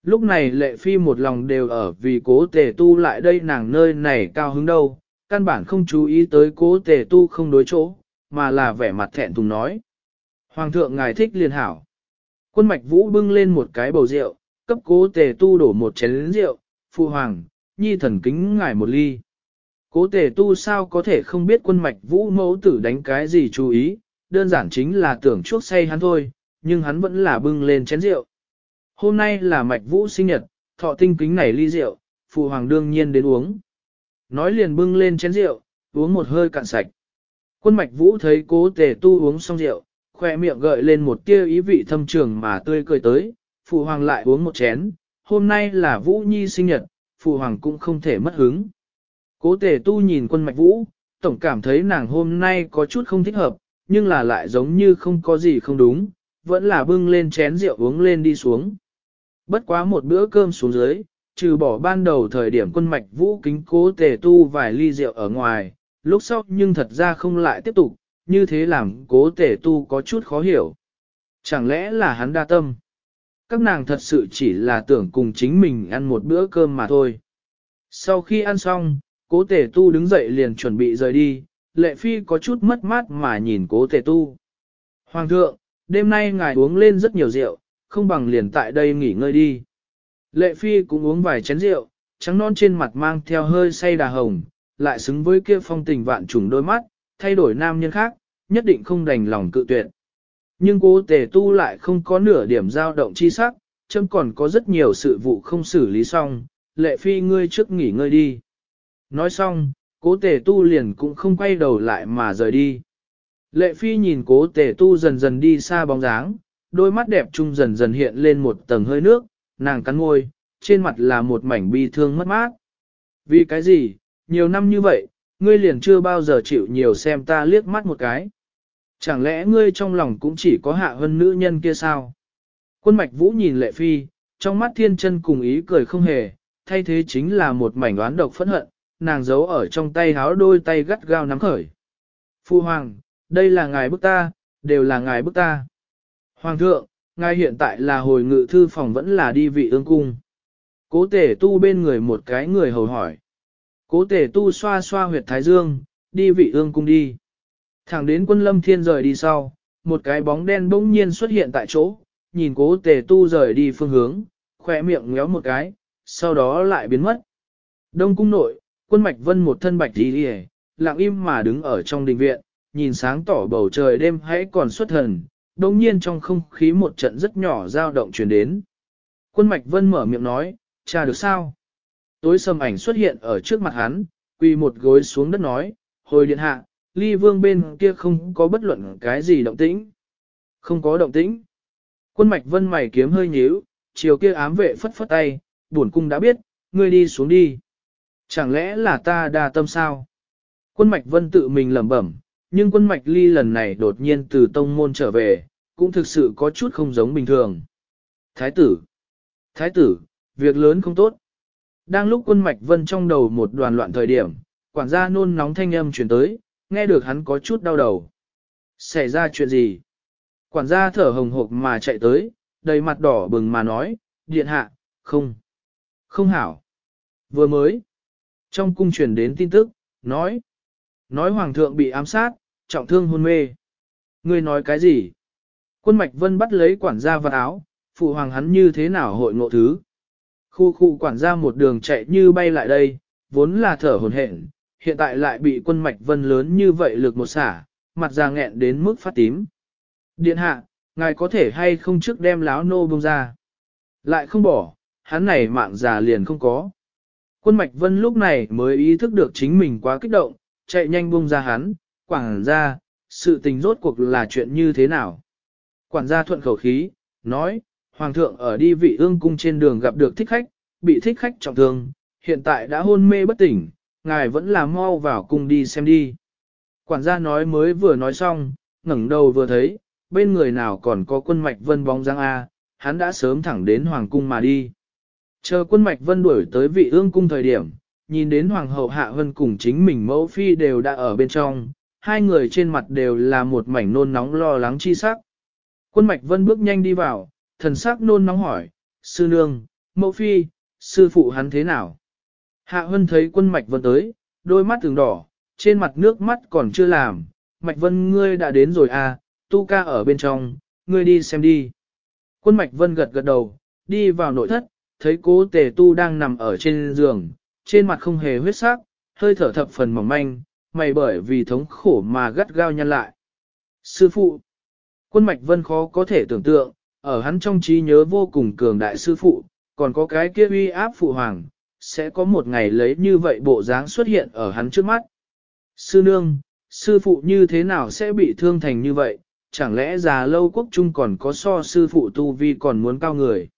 Lúc này lệ phi một lòng đều ở vì cố tề tu lại đây nàng nơi này cao hứng đâu, căn bản không chú ý tới cố tề tu không đối chỗ, mà là vẻ mặt thẹn thùng nói. Hoàng thượng ngài thích liền hảo. Quân mạch vũ bưng lên một cái bầu rượu, cấp cố tề tu đổ một chén rượu, phụ hoàng, nhi thần kính ngài một ly. Cố tề tu sao có thể không biết quân mạch vũ mẫu tử đánh cái gì chú ý, đơn giản chính là tưởng chuốc say hắn thôi, nhưng hắn vẫn là bưng lên chén rượu. Hôm nay là mạch vũ sinh nhật, thọ tinh kính này ly rượu, phụ hoàng đương nhiên đến uống. Nói liền bưng lên chén rượu, uống một hơi cạn sạch. Quân mạch vũ thấy cố tề tu uống xong rượu, khoe miệng gợi lên một tia ý vị thâm trường mà tươi cười tới, phụ hoàng lại uống một chén, hôm nay là vũ nhi sinh nhật, phụ hoàng cũng không thể mất hứng. Cố tề tu nhìn quân mạch vũ, tổng cảm thấy nàng hôm nay có chút không thích hợp, nhưng là lại giống như không có gì không đúng, vẫn là bưng lên chén rượu uống lên đi xuống. Bất quá một bữa cơm xuống dưới, trừ bỏ ban đầu thời điểm quân mạch vũ kính cố tề tu vài ly rượu ở ngoài, lúc sau nhưng thật ra không lại tiếp tục, như thế làm cố tề tu có chút khó hiểu. Chẳng lẽ là hắn đa tâm? Các nàng thật sự chỉ là tưởng cùng chính mình ăn một bữa cơm mà thôi. Sau khi ăn xong, cố tề tu đứng dậy liền chuẩn bị rời đi, lệ phi có chút mất mát mà nhìn cố tề tu. Hoàng thượng, đêm nay ngài uống lên rất nhiều rượu, không bằng liền tại đây nghỉ ngơi đi. Lệ phi cũng uống vài chén rượu, trắng non trên mặt mang theo hơi say đà hồng, lại xứng với kia phong tình vạn trùng đôi mắt, thay đổi nam nhân khác, nhất định không đành lòng cự tuyệt. Nhưng cố tề tu lại không có nửa điểm dao động chi sắc, châm còn có rất nhiều sự vụ không xử lý xong, lệ phi ngươi trước nghỉ ngơi đi. Nói xong, cố tề tu liền cũng không quay đầu lại mà rời đi. Lệ phi nhìn cố tề tu dần dần đi xa bóng dáng, đôi mắt đẹp trung dần dần hiện lên một tầng hơi nước, nàng cắn môi, trên mặt là một mảnh bi thương mất mát. Vì cái gì, nhiều năm như vậy, ngươi liền chưa bao giờ chịu nhiều xem ta liếc mắt một cái. Chẳng lẽ ngươi trong lòng cũng chỉ có hạ hơn nữ nhân kia sao? Quân mạch vũ nhìn lệ phi, trong mắt thiên chân cùng ý cười không hề, thay thế chính là một mảnh oán độc phẫn hận, nàng giấu ở trong tay háo đôi tay gắt gao nắm khởi. Phu hoàng, đây là ngài bức ta, đều là ngài bức ta. Hoàng thượng, ngài hiện tại là hồi ngự thư phòng vẫn là đi vị ương cung. Cố tể tu bên người một cái người hầu hỏi. Cố tể tu xoa xoa huyệt thái dương, đi vị ương cung đi. Thẳng đến quân lâm thiên rời đi sau, một cái bóng đen bỗng nhiên xuất hiện tại chỗ, nhìn cố tể tu rời đi phương hướng, khỏe miệng ngéo một cái, sau đó lại biến mất. Đông cung nội, quân mạch vân một thân bạch đi đi lặng im mà đứng ở trong đình viện, nhìn sáng tỏ bầu trời đêm hãy còn xuất thần, đồng nhiên trong không khí một trận rất nhỏ dao động truyền đến. Quân mạch vân mở miệng nói, cha được sao? Tối sầm ảnh xuất hiện ở trước mặt hắn, quỳ một gối xuống đất nói, hồi điện hạ, ly vương bên kia không có bất luận cái gì động tĩnh. Không có động tĩnh. Quân mạch vân mày kiếm hơi nhíu, chiều kia ám vệ phất phất tay, buồn cung đã biết, ngươi đi xuống đi. Chẳng lẽ là ta đa tâm sao? Quân mạch vân tự mình lẩm bẩm, nhưng quân mạch ly lần này đột nhiên từ tông môn trở về, cũng thực sự có chút không giống bình thường. Thái tử! Thái tử! Việc lớn không tốt. Đang lúc quân mạch vân trong đầu một đoàn loạn thời điểm, quản gia nôn nóng thanh âm chuyển tới, nghe được hắn có chút đau đầu. Xảy ra chuyện gì? Quản gia thở hồng hộc mà chạy tới, đầy mặt đỏ bừng mà nói, điện hạ, không, không hảo. Vừa mới, trong cung truyền đến tin tức, nói, nói hoàng thượng bị ám sát, trọng thương hôn mê. Ngươi nói cái gì? Quân mạch vân bắt lấy quản gia vật áo, phụ hoàng hắn như thế nào hội ngộ thứ. Khu khu quản gia một đường chạy như bay lại đây, vốn là thở hồn hển, hiện tại lại bị quân mạch vân lớn như vậy lực một xả, mặt già nghẹn đến mức phát tím. Điện hạ, ngài có thể hay không trước đem láo nô bông ra. Lại không bỏ, hắn này mạng già liền không có. Quân mạch vân lúc này mới ý thức được chính mình quá kích động, chạy nhanh buông ra hắn, quảng ra, sự tình rốt cuộc là chuyện như thế nào. Quản gia thuận khẩu khí, nói, Hoàng thượng ở đi vị ương cung trên đường gặp được thích khách, bị thích khách trọng thương, hiện tại đã hôn mê bất tỉnh, ngài vẫn là mau vào cung đi xem đi. Quản gia nói mới vừa nói xong, ngẩng đầu vừa thấy, bên người nào còn có quân mạch vân bóng dáng A, hắn đã sớm thẳng đến hoàng cung mà đi. Chờ quân mạch vân đuổi tới vị ương cung thời điểm, nhìn đến hoàng hậu hạ vân cùng chính mình mẫu phi đều đã ở bên trong, hai người trên mặt đều là một mảnh nôn nóng lo lắng chi sắc. Quân mạch vân bước nhanh đi vào, thần sắc nôn nóng hỏi, sư nương, mẫu phi, sư phụ hắn thế nào? Hạ vân thấy quân Mạch Vân tới, đôi mắt từng đỏ, trên mặt nước mắt còn chưa làm. Mạch Vân ngươi đã đến rồi à, tu ca ở bên trong, ngươi đi xem đi. Quân Mạch Vân gật gật đầu, đi vào nội thất, thấy cố tề tu đang nằm ở trên giường, trên mặt không hề huyết sắc, hơi thở thập phần mỏng manh, mày bởi vì thống khổ mà gắt gao nhăn lại. Sư phụ, quân Mạch Vân khó có thể tưởng tượng, ở hắn trong trí nhớ vô cùng cường đại sư phụ, còn có cái kia uy áp phụ hoàng, sẽ có một ngày lấy như vậy bộ dáng xuất hiện ở hắn trước mắt. Sư nương, sư phụ như thế nào sẽ bị thương thành như vậy, chẳng lẽ già lâu quốc trung còn có so sư phụ tu vi còn muốn cao người.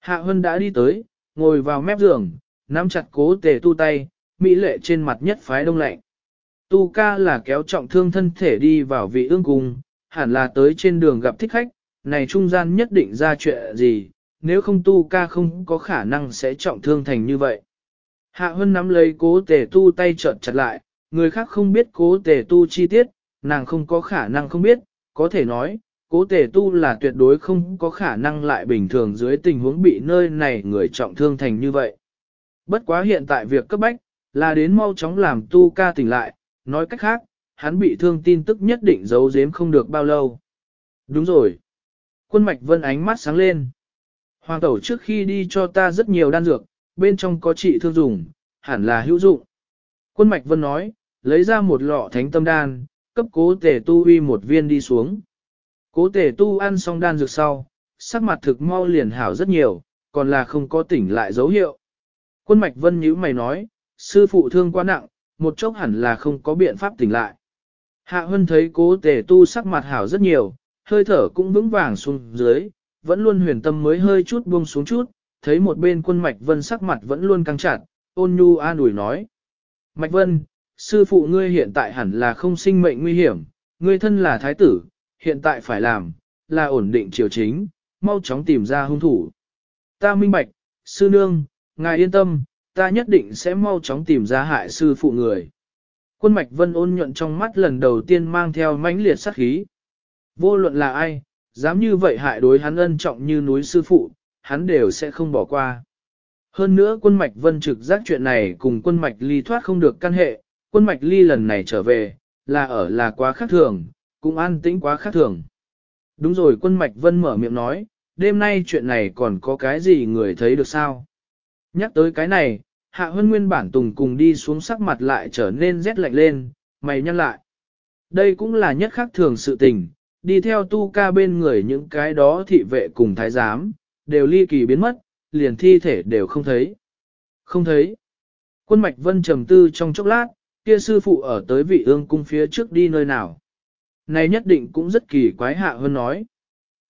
Hạ Hân đã đi tới, ngồi vào mép giường, nắm chặt cố tề tu tay, mỹ lệ trên mặt nhất phái đông lạnh. Tu ca là kéo trọng thương thân thể đi vào vị ương cung, hẳn là tới trên đường gặp thích khách, này trung gian nhất định ra chuyện gì, nếu không tu ca không có khả năng sẽ trọng thương thành như vậy. Hạ Hân nắm lấy cố tề tu tay trợn chặt lại, người khác không biết cố tề tu chi tiết, nàng không có khả năng không biết, có thể nói, cố tể tu là tuyệt đối không có khả năng lại bình thường dưới tình huống bị nơi này người trọng thương thành như vậy. Bất quá hiện tại việc cấp bách, là đến mau chóng làm tu ca tỉnh lại, nói cách khác, hắn bị thương tin tức nhất định giấu giếm không được bao lâu. Đúng rồi. Quân mạch vân ánh mắt sáng lên. Hoàng tẩu trước khi đi cho ta rất nhiều đan dược, bên trong có trị thương dùng, hẳn là hữu dụng. Quân Mạch Vân nói, lấy ra một lọ thánh tâm đan, cấp cố tể tu uy một viên đi xuống. Cố tể tu ăn xong đan dược sau, sắc mặt thực mau liền hảo rất nhiều, còn là không có tỉnh lại dấu hiệu. Quân Mạch Vân nhữ mày nói, sư phụ thương quá nặng, một chốc hẳn là không có biện pháp tỉnh lại. Hạ Hân thấy cố tể tu sắc mặt hảo rất nhiều, hơi thở cũng vững vàng xuống dưới, vẫn luôn huyền tâm mới hơi chút buông xuống chút, thấy một bên quân Mạch Vân sắc mặt vẫn luôn căng chặt, ôn nhu an ủi nói. Mạch Vân, sư phụ ngươi hiện tại hẳn là không sinh mệnh nguy hiểm, ngươi thân là thái tử, hiện tại phải làm, là ổn định triều chính, mau chóng tìm ra hung thủ. Ta minh bạch, sư nương, ngài yên tâm, ta nhất định sẽ mau chóng tìm ra hại sư phụ người. Quân Mạch Vân ôn nhuận trong mắt lần đầu tiên mang theo mãnh liệt sát khí. Vô luận là ai, dám như vậy hại đối hắn ân trọng như núi sư phụ, hắn đều sẽ không bỏ qua. Hơn nữa quân mạch vân trực giác chuyện này cùng quân mạch ly thoát không được căn hệ, quân mạch ly lần này trở về, là ở là quá khác thường, cũng an tĩnh quá khác thường. Đúng rồi quân mạch vân mở miệng nói, đêm nay chuyện này còn có cái gì người thấy được sao? Nhắc tới cái này, hạ huân nguyên bản tùng cùng đi xuống sắc mặt lại trở nên rét lạnh lên, mày nhăn lại. Đây cũng là nhất khác thường sự tình, đi theo tu ca bên người những cái đó thị vệ cùng thái giám, đều ly kỳ biến mất, liền thi thể đều không thấy. Không thấy. Quân mạch vân trầm tư trong chốc lát, kia sư phụ ở tới vị ương cung phía trước đi nơi nào. Này nhất định cũng rất kỳ quái hạ hơn nói.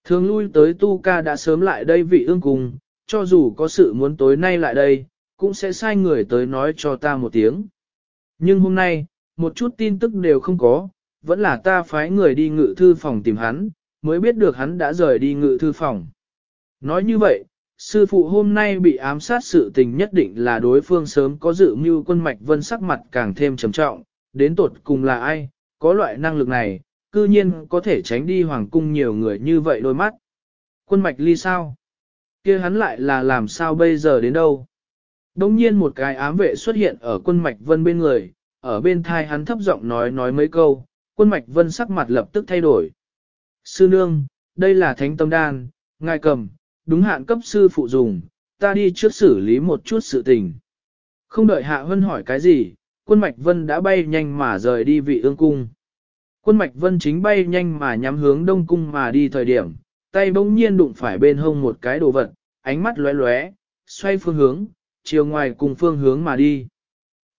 Thường lui tới tu ca đã sớm lại đây vị ương cùng cho dù có sự muốn tối nay lại đây, cũng sẽ sai người tới nói cho ta một tiếng. Nhưng hôm nay, một chút tin tức đều không có, vẫn là ta phái người đi ngự thư phòng tìm hắn, mới biết được hắn đã rời đi ngự thư phòng. Nói như vậy, sư phụ hôm nay bị ám sát sự tình nhất định là đối phương sớm có dự mưu quân mạch vân sắc mặt càng thêm trầm trọng, đến tột cùng là ai, có loại năng lực này, cư nhiên có thể tránh đi hoàng cung nhiều người như vậy đôi mắt. Quân mạch ly sao? kia hắn lại là làm sao bây giờ đến đâu? Đông nhiên một cái ám vệ xuất hiện ở quân mạch vân bên người, ở bên thai hắn thấp giọng nói nói mấy câu, quân mạch vân sắc mặt lập tức thay đổi. Sư nương, đây là thánh tâm đan, ngài cầm, đúng hạn cấp sư phụ dùng, ta đi trước xử lý một chút sự tình. Không đợi hạ vân hỏi cái gì, quân mạch vân đã bay nhanh mà rời đi vị ương cung. Quân mạch vân chính bay nhanh mà nhắm hướng đông cung mà đi thời điểm, tay bỗng nhiên đụng phải bên hông một cái đồ vật, ánh mắt lóe lóe, xoay phương hướng, chiều ngoài cùng phương hướng mà đi.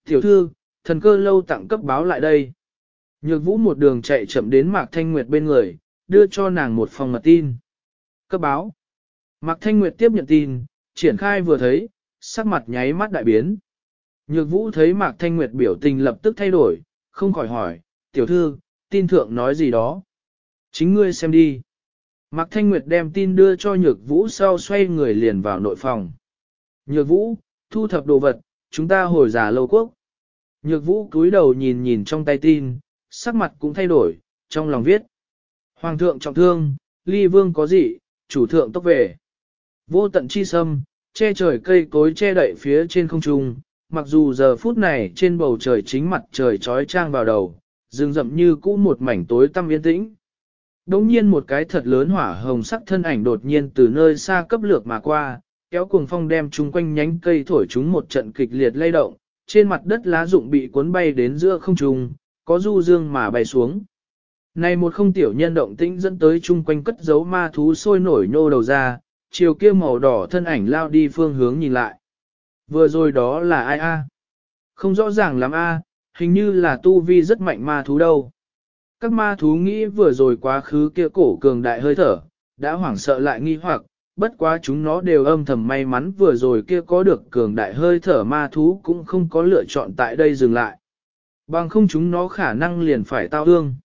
Tiểu thư, thần cơ lâu tặng cấp báo lại đây. Nhược vũ một đường chạy chậm đến Mạc Thanh Nguyệt bên người, đưa cho nàng một phòng mật tin. Cấp báo. Mạc Thanh Nguyệt tiếp nhận tin, triển khai vừa thấy, sắc mặt nháy mắt đại biến. Nhược vũ thấy Mạc Thanh Nguyệt biểu tình lập tức thay đổi, không khỏi hỏi, tiểu thư, tin thượng nói gì đó. Chính ngươi xem đi. Mạc Thanh Nguyệt đem tin đưa cho Nhược Vũ sau xoay người liền vào nội phòng. Nhược Vũ, thu thập đồ vật, chúng ta hồi giả lâu quốc. Nhược Vũ cúi đầu nhìn nhìn trong tay tin, sắc mặt cũng thay đổi, trong lòng viết. Hoàng thượng trọng thương, ly vương có gì, chủ thượng tốc về. Vô tận chi sâm, che trời cây cối che đậy phía trên không trung, mặc dù giờ phút này trên bầu trời chính mặt trời trói trang vào đầu, rừng rậm như cũ một mảnh tối tăm yên tĩnh. Đống nhiên một cái thật lớn hỏa hồng sắc thân ảnh đột nhiên từ nơi xa cấp lược mà qua, kéo cuồng phong đem chúng quanh nhánh cây thổi chúng một trận kịch liệt lay động, trên mặt đất lá rụng bị cuốn bay đến giữa không trung, có du dương mà bay xuống. Này một không tiểu nhân động tĩnh dẫn tới chung quanh cất giấu ma thú sôi nổi nô đầu ra, chiều kia màu đỏ thân ảnh lao đi phương hướng nhìn lại. Vừa rồi đó là ai a? Không rõ ràng lắm a, hình như là tu vi rất mạnh ma thú đâu. Các ma thú nghĩ vừa rồi quá khứ kia cổ cường đại hơi thở, đã hoảng sợ lại nghi hoặc, bất quá chúng nó đều âm thầm may mắn vừa rồi kia có được cường đại hơi thở ma thú cũng không có lựa chọn tại đây dừng lại. Bằng không chúng nó khả năng liền phải tao ương.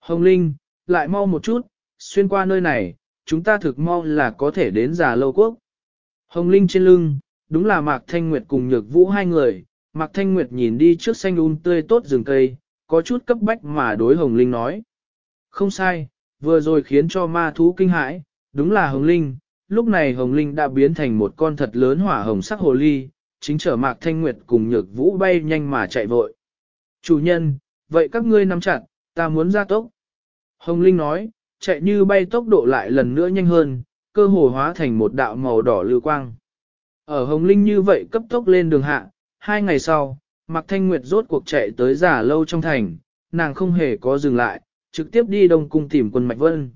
Hồng Linh, lại mau một chút, xuyên qua nơi này, chúng ta thực mau là có thể đến già lâu quốc. Hồng Linh trên lưng, đúng là Mạc Thanh Nguyệt cùng Nhược Vũ hai người, Mạc Thanh Nguyệt nhìn đi trước xanh un tươi tốt rừng cây, có chút cấp bách mà đối Hồng Linh nói. Không sai, vừa rồi khiến cho ma thú kinh hãi, đúng là Hồng Linh, lúc này Hồng Linh đã biến thành một con thật lớn hỏa hồng sắc hồ ly, chính trở Mạc Thanh Nguyệt cùng Nhược Vũ bay nhanh mà chạy vội. Chủ nhân, vậy các ngươi nắm chặt, ta muốn ra tốc. Hồng Linh nói, chạy như bay tốc độ lại lần nữa nhanh hơn, cơ hồ hóa thành một đạo màu đỏ lưu quang. Ở Hồng Linh như vậy cấp tốc lên đường hạ, hai ngày sau, Mạc Thanh Nguyệt rốt cuộc chạy tới giả lâu trong thành, nàng không hề có dừng lại, trực tiếp đi Đông Cung tìm quân Mạch Vân.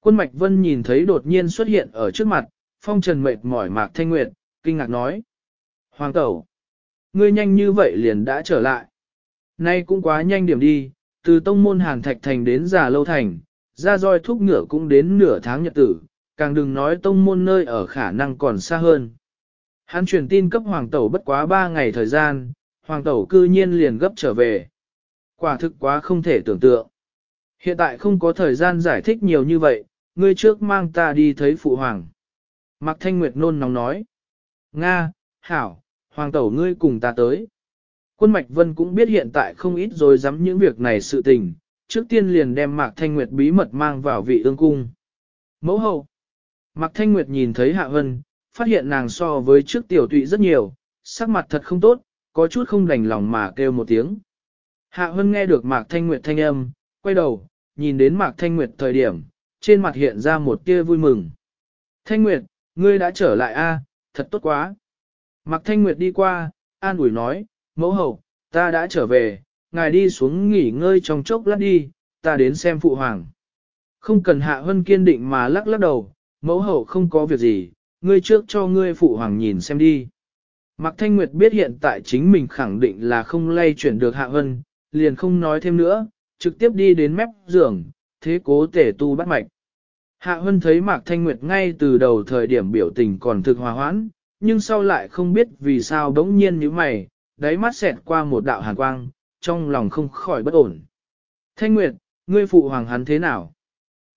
Quân Mạch Vân nhìn thấy đột nhiên xuất hiện ở trước mặt, phong trần mệt mỏi Mạc Thanh Nguyệt, kinh ngạc nói. Hoàng tẩu, ngươi nhanh như vậy liền đã trở lại. Nay cũng quá nhanh điểm đi, từ tông môn hàn thạch thành đến giả lâu thành, ra roi thúc ngựa cũng đến nửa tháng nhật tử, càng đừng nói tông môn nơi ở khả năng còn xa hơn. Hắn truyền tin cấp hoàng tẩu bất quá ba ngày thời gian, hoàng tẩu cư nhiên liền gấp trở về. Quả thực quá không thể tưởng tượng. Hiện tại không có thời gian giải thích nhiều như vậy, ngươi trước mang ta đi thấy phụ hoàng. Mạc Thanh Nguyệt nôn nóng nói. Nga, Hảo, hoàng tẩu ngươi cùng ta tới. Quân Mạch Vân cũng biết hiện tại không ít rồi dám những việc này sự tình, trước tiên liền đem Mạc Thanh Nguyệt bí mật mang vào vị ương cung. Mẫu hậu. Mạc Thanh Nguyệt nhìn thấy Hạ Vân, phát hiện nàng so với trước tiểu tụy rất nhiều, sắc mặt thật không tốt, có chút không đành lòng mà kêu một tiếng. Hạ Hân nghe được Mạc Thanh Nguyệt thanh âm, quay đầu, nhìn đến Mạc Thanh Nguyệt thời điểm, trên mặt hiện ra một tia vui mừng. Thanh Nguyệt, ngươi đã trở lại a, thật tốt quá. Mạc Thanh Nguyệt đi qua, an ủi nói, mẫu hậu, ta đã trở về, ngài đi xuống nghỉ ngơi trong chốc lát đi, ta đến xem phụ hoàng. Không cần hạ hân kiên định mà lắc lắc đầu, mẫu hậu không có việc gì, ngươi trước cho ngươi phụ hoàng nhìn xem đi. Mạc Thanh Nguyệt biết hiện tại chính mình khẳng định là không lay chuyển được hạ hân, liền không nói thêm nữa, trực tiếp đi đến mép giường, thế cố tể tu bắt mạch. Hạ Hân thấy Mạc Thanh Nguyệt ngay từ đầu thời điểm biểu tình còn thực hòa hoãn, nhưng sau lại không biết vì sao đống nhiên như mày, đáy mắt xẹt qua một đạo hàn quang, trong lòng không khỏi bất ổn. Thanh Nguyệt, ngươi phụ hoàng hắn thế nào?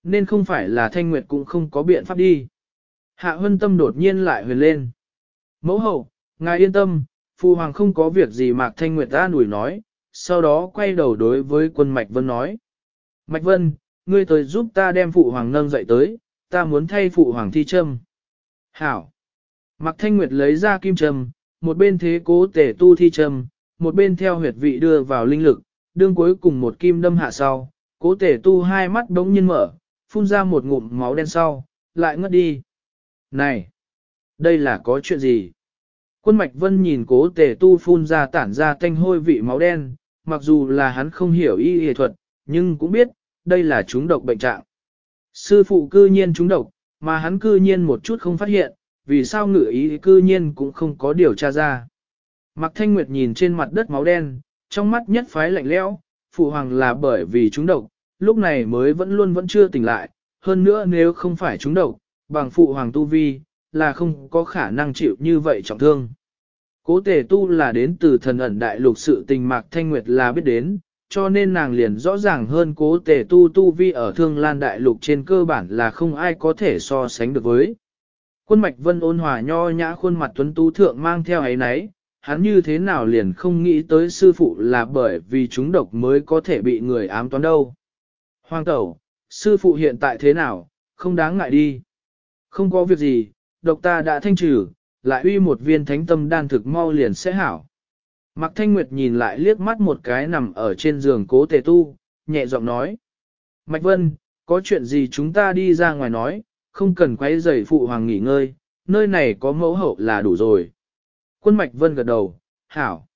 Nên không phải là Thanh Nguyệt cũng không có biện pháp đi. Hạ Hân tâm đột nhiên lại huyền lên. Mẫu hậu, ngài yên tâm, phụ hoàng không có việc gì Mạc Thanh Nguyệt ta nủi nói, sau đó quay đầu đối với quân Mạch Vân nói. Mạch Vân, ngươi tới giúp ta đem phụ hoàng nâng dậy tới, ta muốn thay phụ hoàng thi châm. Hảo. Mạc Thanh Nguyệt lấy ra kim châm, một bên thế cố tể tu thi châm, một bên theo huyệt vị đưa vào linh lực, đương cuối cùng một kim đâm hạ sau, cố tể tu hai mắt đống nhiên mở, phun ra một ngụm máu đen sau, lại ngất đi. Này! Đây là có chuyện gì? Quân Mạch Vân nhìn cố tề tu phun ra tản ra tanh hôi vị máu đen, mặc dù là hắn không hiểu y y thuật, nhưng cũng biết, đây là chúng độc bệnh trạng. Sư phụ cư nhiên chúng độc, mà hắn cư nhiên một chút không phát hiện, vì sao ngự ý cư nhiên cũng không có điều tra ra. Mạc Thanh Nguyệt nhìn trên mặt đất máu đen, trong mắt nhất phái lạnh lẽo, phụ hoàng là bởi vì chúng độc, lúc này mới vẫn luôn vẫn chưa tỉnh lại, hơn nữa nếu không phải chúng độc, bằng phụ hoàng tu vi, là không có khả năng chịu như vậy trọng thương. Cố tề tu là đến từ thần ẩn đại lục sự tình mạc thanh nguyệt là biết đến, cho nên nàng liền rõ ràng hơn cố tề tu tu vi ở thương lan đại lục trên cơ bản là không ai có thể so sánh được với. Quân mạch vân ôn hòa nho nhã khuôn mặt tuấn tú thượng mang theo ấy nấy, hắn như thế nào liền không nghĩ tới sư phụ là bởi vì chúng độc mới có thể bị người ám toán đâu. Hoàng tẩu, sư phụ hiện tại thế nào, không đáng ngại đi. Không có việc gì, độc ta đã thanh trừ, lại uy một viên thánh tâm đan thực mau liền sẽ hảo. Mạc Thanh Nguyệt nhìn lại liếc mắt một cái nằm ở trên giường cố tề tu, nhẹ giọng nói. Mạch Vân, có chuyện gì chúng ta đi ra ngoài nói, không cần quay rầy phụ hoàng nghỉ ngơi, nơi này có mẫu hậu là đủ rồi. Quân Mạch Vân gật đầu, hảo.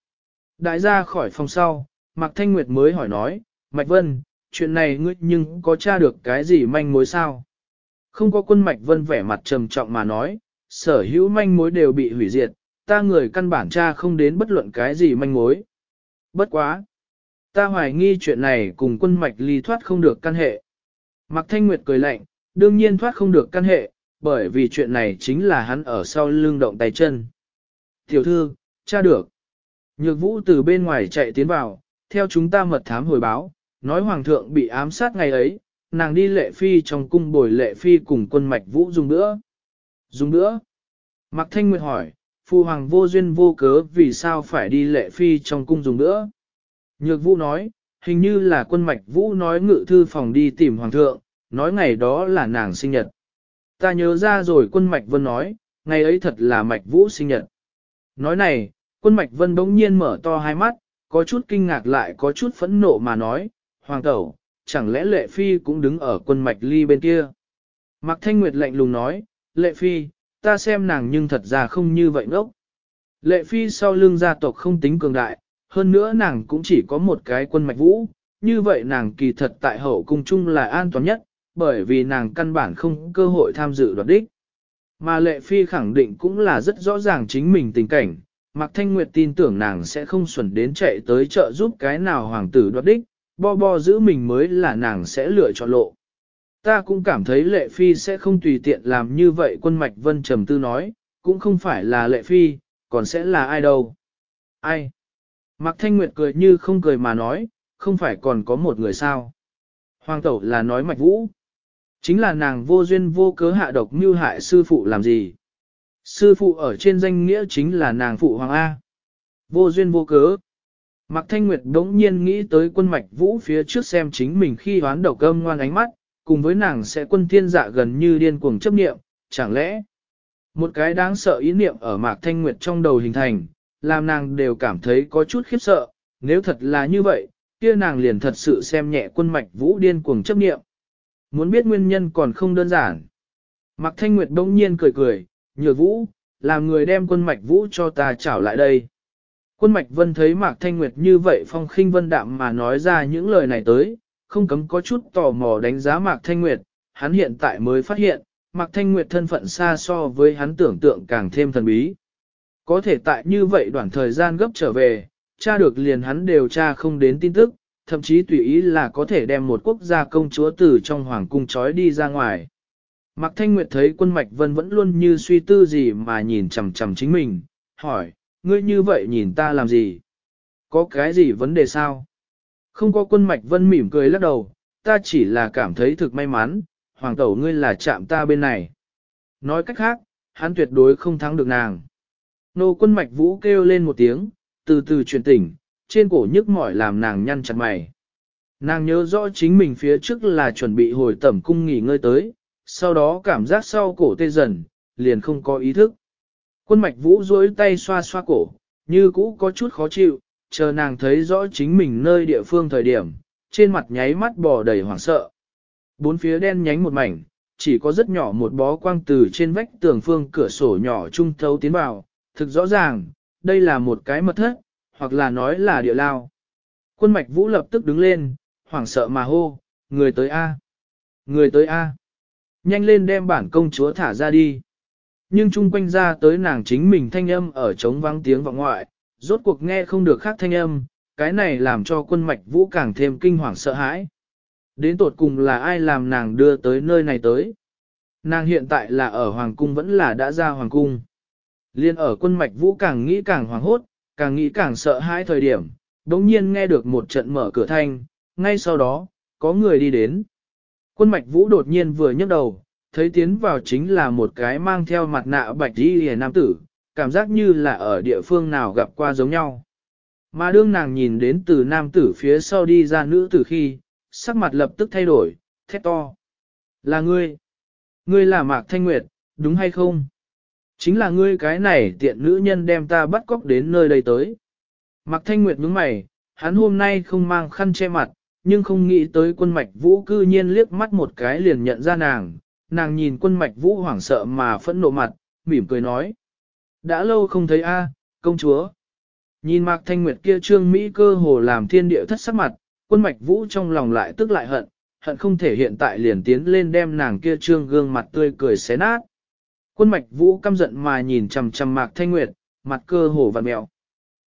Đại ra khỏi phòng sau, Mạc Thanh Nguyệt mới hỏi nói, Mạch Vân, chuyện này ngươi nhưng có tra được cái gì manh mối sao? Không có quân Mạch Vân vẻ mặt trầm trọng mà nói, sở hữu manh mối đều bị hủy diệt, ta người căn bản cha không đến bất luận cái gì manh mối. Bất quá. Ta hoài nghi chuyện này cùng quân mạch ly thoát không được căn hệ. Mạc Thanh Nguyệt cười lạnh, đương nhiên thoát không được căn hệ, bởi vì chuyện này chính là hắn ở sau lưng động tay chân. Tiểu thư, cha được. Nhược vũ từ bên ngoài chạy tiến vào, theo chúng ta mật thám hồi báo, nói hoàng thượng bị ám sát ngày ấy, nàng đi lệ phi trong cung bồi lệ phi cùng quân mạch vũ dùng nữa. Dùng nữa. Mạc Thanh Nguyệt hỏi, phu hoàng vô duyên vô cớ vì sao phải đi lệ phi trong cung dùng nữa. Nhược vũ nói, hình như là quân mạch vũ nói ngự thư phòng đi tìm hoàng thượng, nói ngày đó là nàng sinh nhật. Ta nhớ ra rồi quân mạch vân nói, ngày ấy thật là mạch vũ sinh nhật. Nói này, quân mạch vân bỗng nhiên mở to hai mắt, có chút kinh ngạc lại có chút phẫn nộ mà nói, hoàng tẩu, chẳng lẽ lệ phi cũng đứng ở quân mạch ly bên kia. Mạc Thanh Nguyệt lạnh lùng nói, lệ phi, ta xem nàng nhưng thật ra không như vậy ngốc. Lệ phi sau lưng gia tộc không tính cường đại, hơn nữa nàng cũng chỉ có một cái quân mạch vũ, như vậy nàng kỳ thật tại hậu cung chung là an toàn nhất, bởi vì nàng căn bản không cơ hội tham dự đoạt đích. Mà lệ phi khẳng định cũng là rất rõ ràng chính mình tình cảnh, Mạc Thanh Nguyệt tin tưởng nàng sẽ không xuẩn đến chạy tới chợ giúp cái nào hoàng tử đoạt đích, bo bo giữ mình mới là nàng sẽ lựa chọn lộ. Ta cũng cảm thấy lệ phi sẽ không tùy tiện làm như vậy quân mạch vân trầm tư nói, cũng không phải là lệ phi, còn sẽ là ai đâu. Ai? Mạc Thanh Nguyệt cười như không cười mà nói, không phải còn có một người sao. Hoàng tẩu là nói mạch vũ. Chính là nàng vô duyên vô cớ hạ độc mưu hại sư phụ làm gì. Sư phụ ở trên danh nghĩa chính là nàng phụ hoàng A. Vô duyên vô cớ. Mạc Thanh Nguyệt đống nhiên nghĩ tới quân mạch vũ phía trước xem chính mình khi hoán đầu cơm ngoan ánh mắt, cùng với nàng sẽ quân thiên dạ gần như điên cuồng chấp niệm, chẳng lẽ một cái đáng sợ ý niệm ở Mạc Thanh Nguyệt trong đầu hình thành, làm nàng đều cảm thấy có chút khiếp sợ, nếu thật là như vậy, kia nàng liền thật sự xem nhẹ quân mạch vũ điên cuồng chấp niệm. Muốn biết nguyên nhân còn không đơn giản. Mạc Thanh Nguyệt đông nhiên cười cười, nhược vũ, làm người đem quân mạch vũ cho ta trảo lại đây. Quân mạch vân thấy Mạc Thanh Nguyệt như vậy phong khinh vân đạm mà nói ra những lời này tới, không cấm có chút tò mò đánh giá Mạc Thanh Nguyệt, hắn hiện tại mới phát hiện, Mạc Thanh Nguyệt thân phận xa so với hắn tưởng tượng càng thêm thần bí. Có thể tại như vậy đoạn thời gian gấp trở về, tra được liền hắn đều tra không đến tin tức, thậm chí tùy ý là có thể đem một quốc gia công chúa từ trong hoàng cung trói đi ra ngoài. Mạc Thanh Nguyệt thấy quân mạch vân vẫn luôn như suy tư gì mà nhìn chằm chằm chính mình, hỏi, ngươi như vậy nhìn ta làm gì? Có cái gì vấn đề sao? Không có quân mạch vân mỉm cười lắc đầu, ta chỉ là cảm thấy thực may mắn, hoàng tẩu ngươi là chạm ta bên này. Nói cách khác, hắn tuyệt đối không thắng được nàng. Nô quân mạch vũ kêu lên một tiếng, từ từ chuyển tỉnh, trên cổ nhức mỏi làm nàng nhăn chặt mày. Nàng nhớ rõ chính mình phía trước là chuẩn bị hồi tẩm cung nghỉ ngơi tới, sau đó cảm giác sau cổ tê dần, liền không có ý thức. Quân mạch vũ duỗi tay xoa xoa cổ, như cũ có chút khó chịu, chờ nàng thấy rõ chính mình nơi địa phương thời điểm, trên mặt nháy mắt bò đầy hoảng sợ. Bốn phía đen nhánh một mảnh, chỉ có rất nhỏ một bó quang từ trên vách tường phương cửa sổ nhỏ trung thấu tiến vào, thực rõ ràng, đây là một cái mật thất, hoặc là nói là địa lao. Quân mạch vũ lập tức đứng lên, hoảng sợ mà hô, người tới A. Người tới A. Nhanh lên đem bản công chúa thả ra đi. Nhưng chung quanh ra tới nàng chính mình thanh âm ở trống vắng tiếng vọng ngoại, rốt cuộc nghe không được khác thanh âm, cái này làm cho quân mạch vũ càng thêm kinh hoàng sợ hãi. Đến tột cùng là ai làm nàng đưa tới nơi này tới? Nàng hiện tại là ở Hoàng Cung vẫn là đã ra Hoàng Cung. Liên ở quân mạch vũ càng nghĩ càng hoàng hốt, càng nghĩ càng sợ hãi thời điểm, đống nhiên nghe được một trận mở cửa thanh, ngay sau đó, có người đi đến. Quân mạch vũ đột nhiên vừa nhấc đầu, thấy tiến vào chính là một cái mang theo mặt nạ bạch đi hề nam tử, cảm giác như là ở địa phương nào gặp qua giống nhau. Mà đương nàng nhìn đến từ nam tử phía sau đi ra nữ tử khi, sắc mặt lập tức thay đổi, thét to. Là ngươi. Ngươi là Mạc Thanh Nguyệt, đúng hay không? Chính là ngươi cái này tiện nữ nhân đem ta bắt cóc đến nơi đây tới. Mạc Thanh Nguyệt nhướng mày, hắn hôm nay không mang khăn che mặt, nhưng không nghĩ tới quân mạch vũ cư nhiên liếc mắt một cái liền nhận ra nàng. Nàng nhìn quân mạch vũ hoảng sợ mà phẫn nộ mặt, mỉm cười nói. Đã lâu không thấy a, công chúa. Nhìn Mạc Thanh Nguyệt kia trương Mỹ cơ hồ làm thiên địa thất sắc mặt, quân mạch vũ trong lòng lại tức lại hận, hận không thể hiện tại liền tiến lên đem nàng kia trương gương mặt tươi cười xé nát. Quân mạch vũ căm giận mà nhìn chằm chằm Mạc Thanh Nguyệt, mặt cơ hồ vặn mẹo.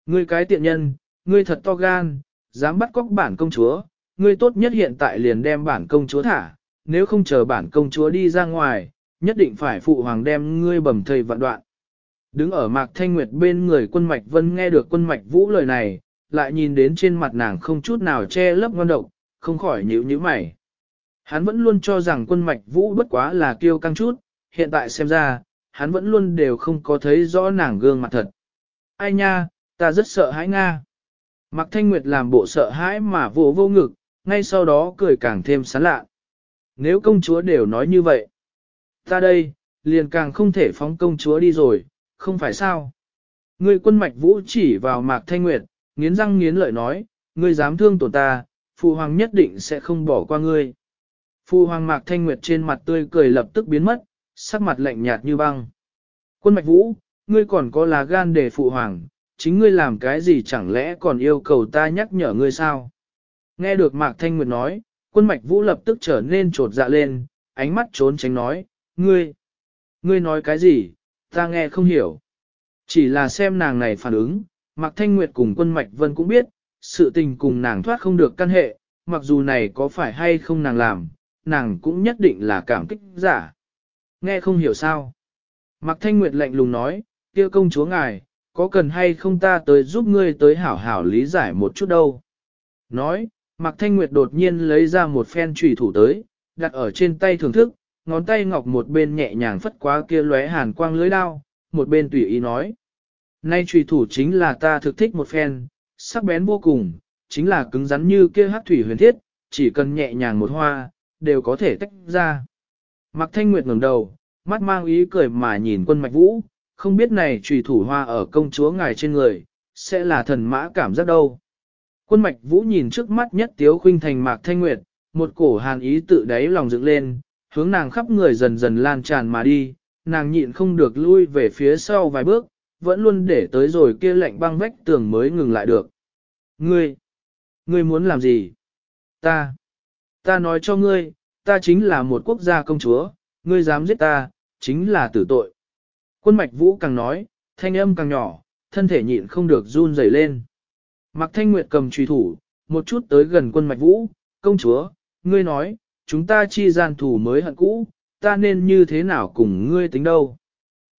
Ngươi cái tiện nhân, ngươi thật to gan, dám bắt cóc bản công chúa, ngươi tốt nhất hiện tại liền đem bản công chúa thả, nếu không chờ bản công chúa đi ra ngoài, nhất định phải phụ hoàng đem ngươi bầm thầy vạn đoạn. Đứng ở Mạc Thanh Nguyệt bên người quân mạch vân nghe được quân mạch vũ lời này, lại nhìn đến trên mặt nàng không chút nào che lấp ngon độc, không khỏi nhíu nhíu mày. Hắn vẫn luôn cho rằng quân mạch vũ bất quá là kiêu căng chút, hiện tại xem ra, hắn vẫn luôn đều không có thấy rõ nàng gương mặt thật. Ai nha, ta rất sợ hãi Nga. Mạc Thanh Nguyệt làm bộ sợ hãi mà vô vô ngực, ngay sau đó cười càng thêm sán lạ. Nếu công chúa đều nói như vậy, ta đây, liền càng không thể phóng công chúa đi rồi, không phải sao? Ngươi quân mạch vũ chỉ vào Mạc Thanh Nguyệt, nghiến răng nghiến lợi nói, ngươi dám thương tổn ta, Phụ Hoàng nhất định sẽ không bỏ qua ngươi. Phụ Hoàng Mạc Thanh Nguyệt trên mặt tươi cười lập tức biến mất, sắc mặt lạnh nhạt như băng. Quân mạch vũ, ngươi còn có lá gan để Phụ Hoàng, chính ngươi làm cái gì chẳng lẽ còn yêu cầu ta nhắc nhở ngươi sao? Nghe được Mạc Thanh Nguyệt nói, quân mạch vũ lập tức trở nên trột dạ lên, ánh mắt trốn tránh nói, ngươi, ngươi nói cái gì, ta nghe không hiểu. Chỉ là xem nàng này phản ứng, Mạc Thanh Nguyệt cùng quân Mạch Vân cũng biết, sự tình cùng nàng thoát không được căn hệ, mặc dù này có phải hay không nàng làm, nàng cũng nhất định là cảm kích giả. Nghe không hiểu sao. Mạc Thanh Nguyệt lạnh lùng nói, kia công chúa ngài, có cần hay không ta tới giúp ngươi tới hảo hảo lý giải một chút đâu. Nói, Mạc Thanh Nguyệt đột nhiên lấy ra một phen trùy thủ tới, đặt ở trên tay thưởng thức, ngón tay ngọc một bên nhẹ nhàng phất quá kia lóe hàn quang lưới đao, một bên tùy ý nói. Nay trùy thủ chính là ta thực thích một phen, sắc bén vô cùng, chính là cứng rắn như kia hát thủy huyền thiết, chỉ cần nhẹ nhàng một hoa, đều có thể tách ra. Mạc Thanh Nguyệt ngẩng đầu, mắt mang ý cười mà nhìn quân mạch vũ, không biết này trùy thủ hoa ở công chúa ngài trên người, sẽ là thần mã cảm giác đâu. Quân mạch vũ nhìn trước mắt nhất tiếu khuynh thành Mạc Thanh Nguyệt, một cổ hàn ý tự đáy lòng dựng lên, hướng nàng khắp người dần dần lan tràn mà đi, nàng nhịn không được lui về phía sau vài bước, vẫn luôn để tới rồi kia lạnh băng vách tường mới ngừng lại được. Ngươi, ngươi muốn làm gì? Ta, ta nói cho ngươi, ta chính là một quốc gia công chúa, ngươi dám giết ta, chính là tử tội. Quân mạch vũ càng nói, thanh âm càng nhỏ, thân thể nhịn không được run rẩy lên. Mạc Thanh Nguyệt cầm trùy thủ, một chút tới gần quân mạch vũ, công chúa, ngươi nói, chúng ta chi gian thủ mới hận cũ, ta nên như thế nào cùng ngươi tính đâu.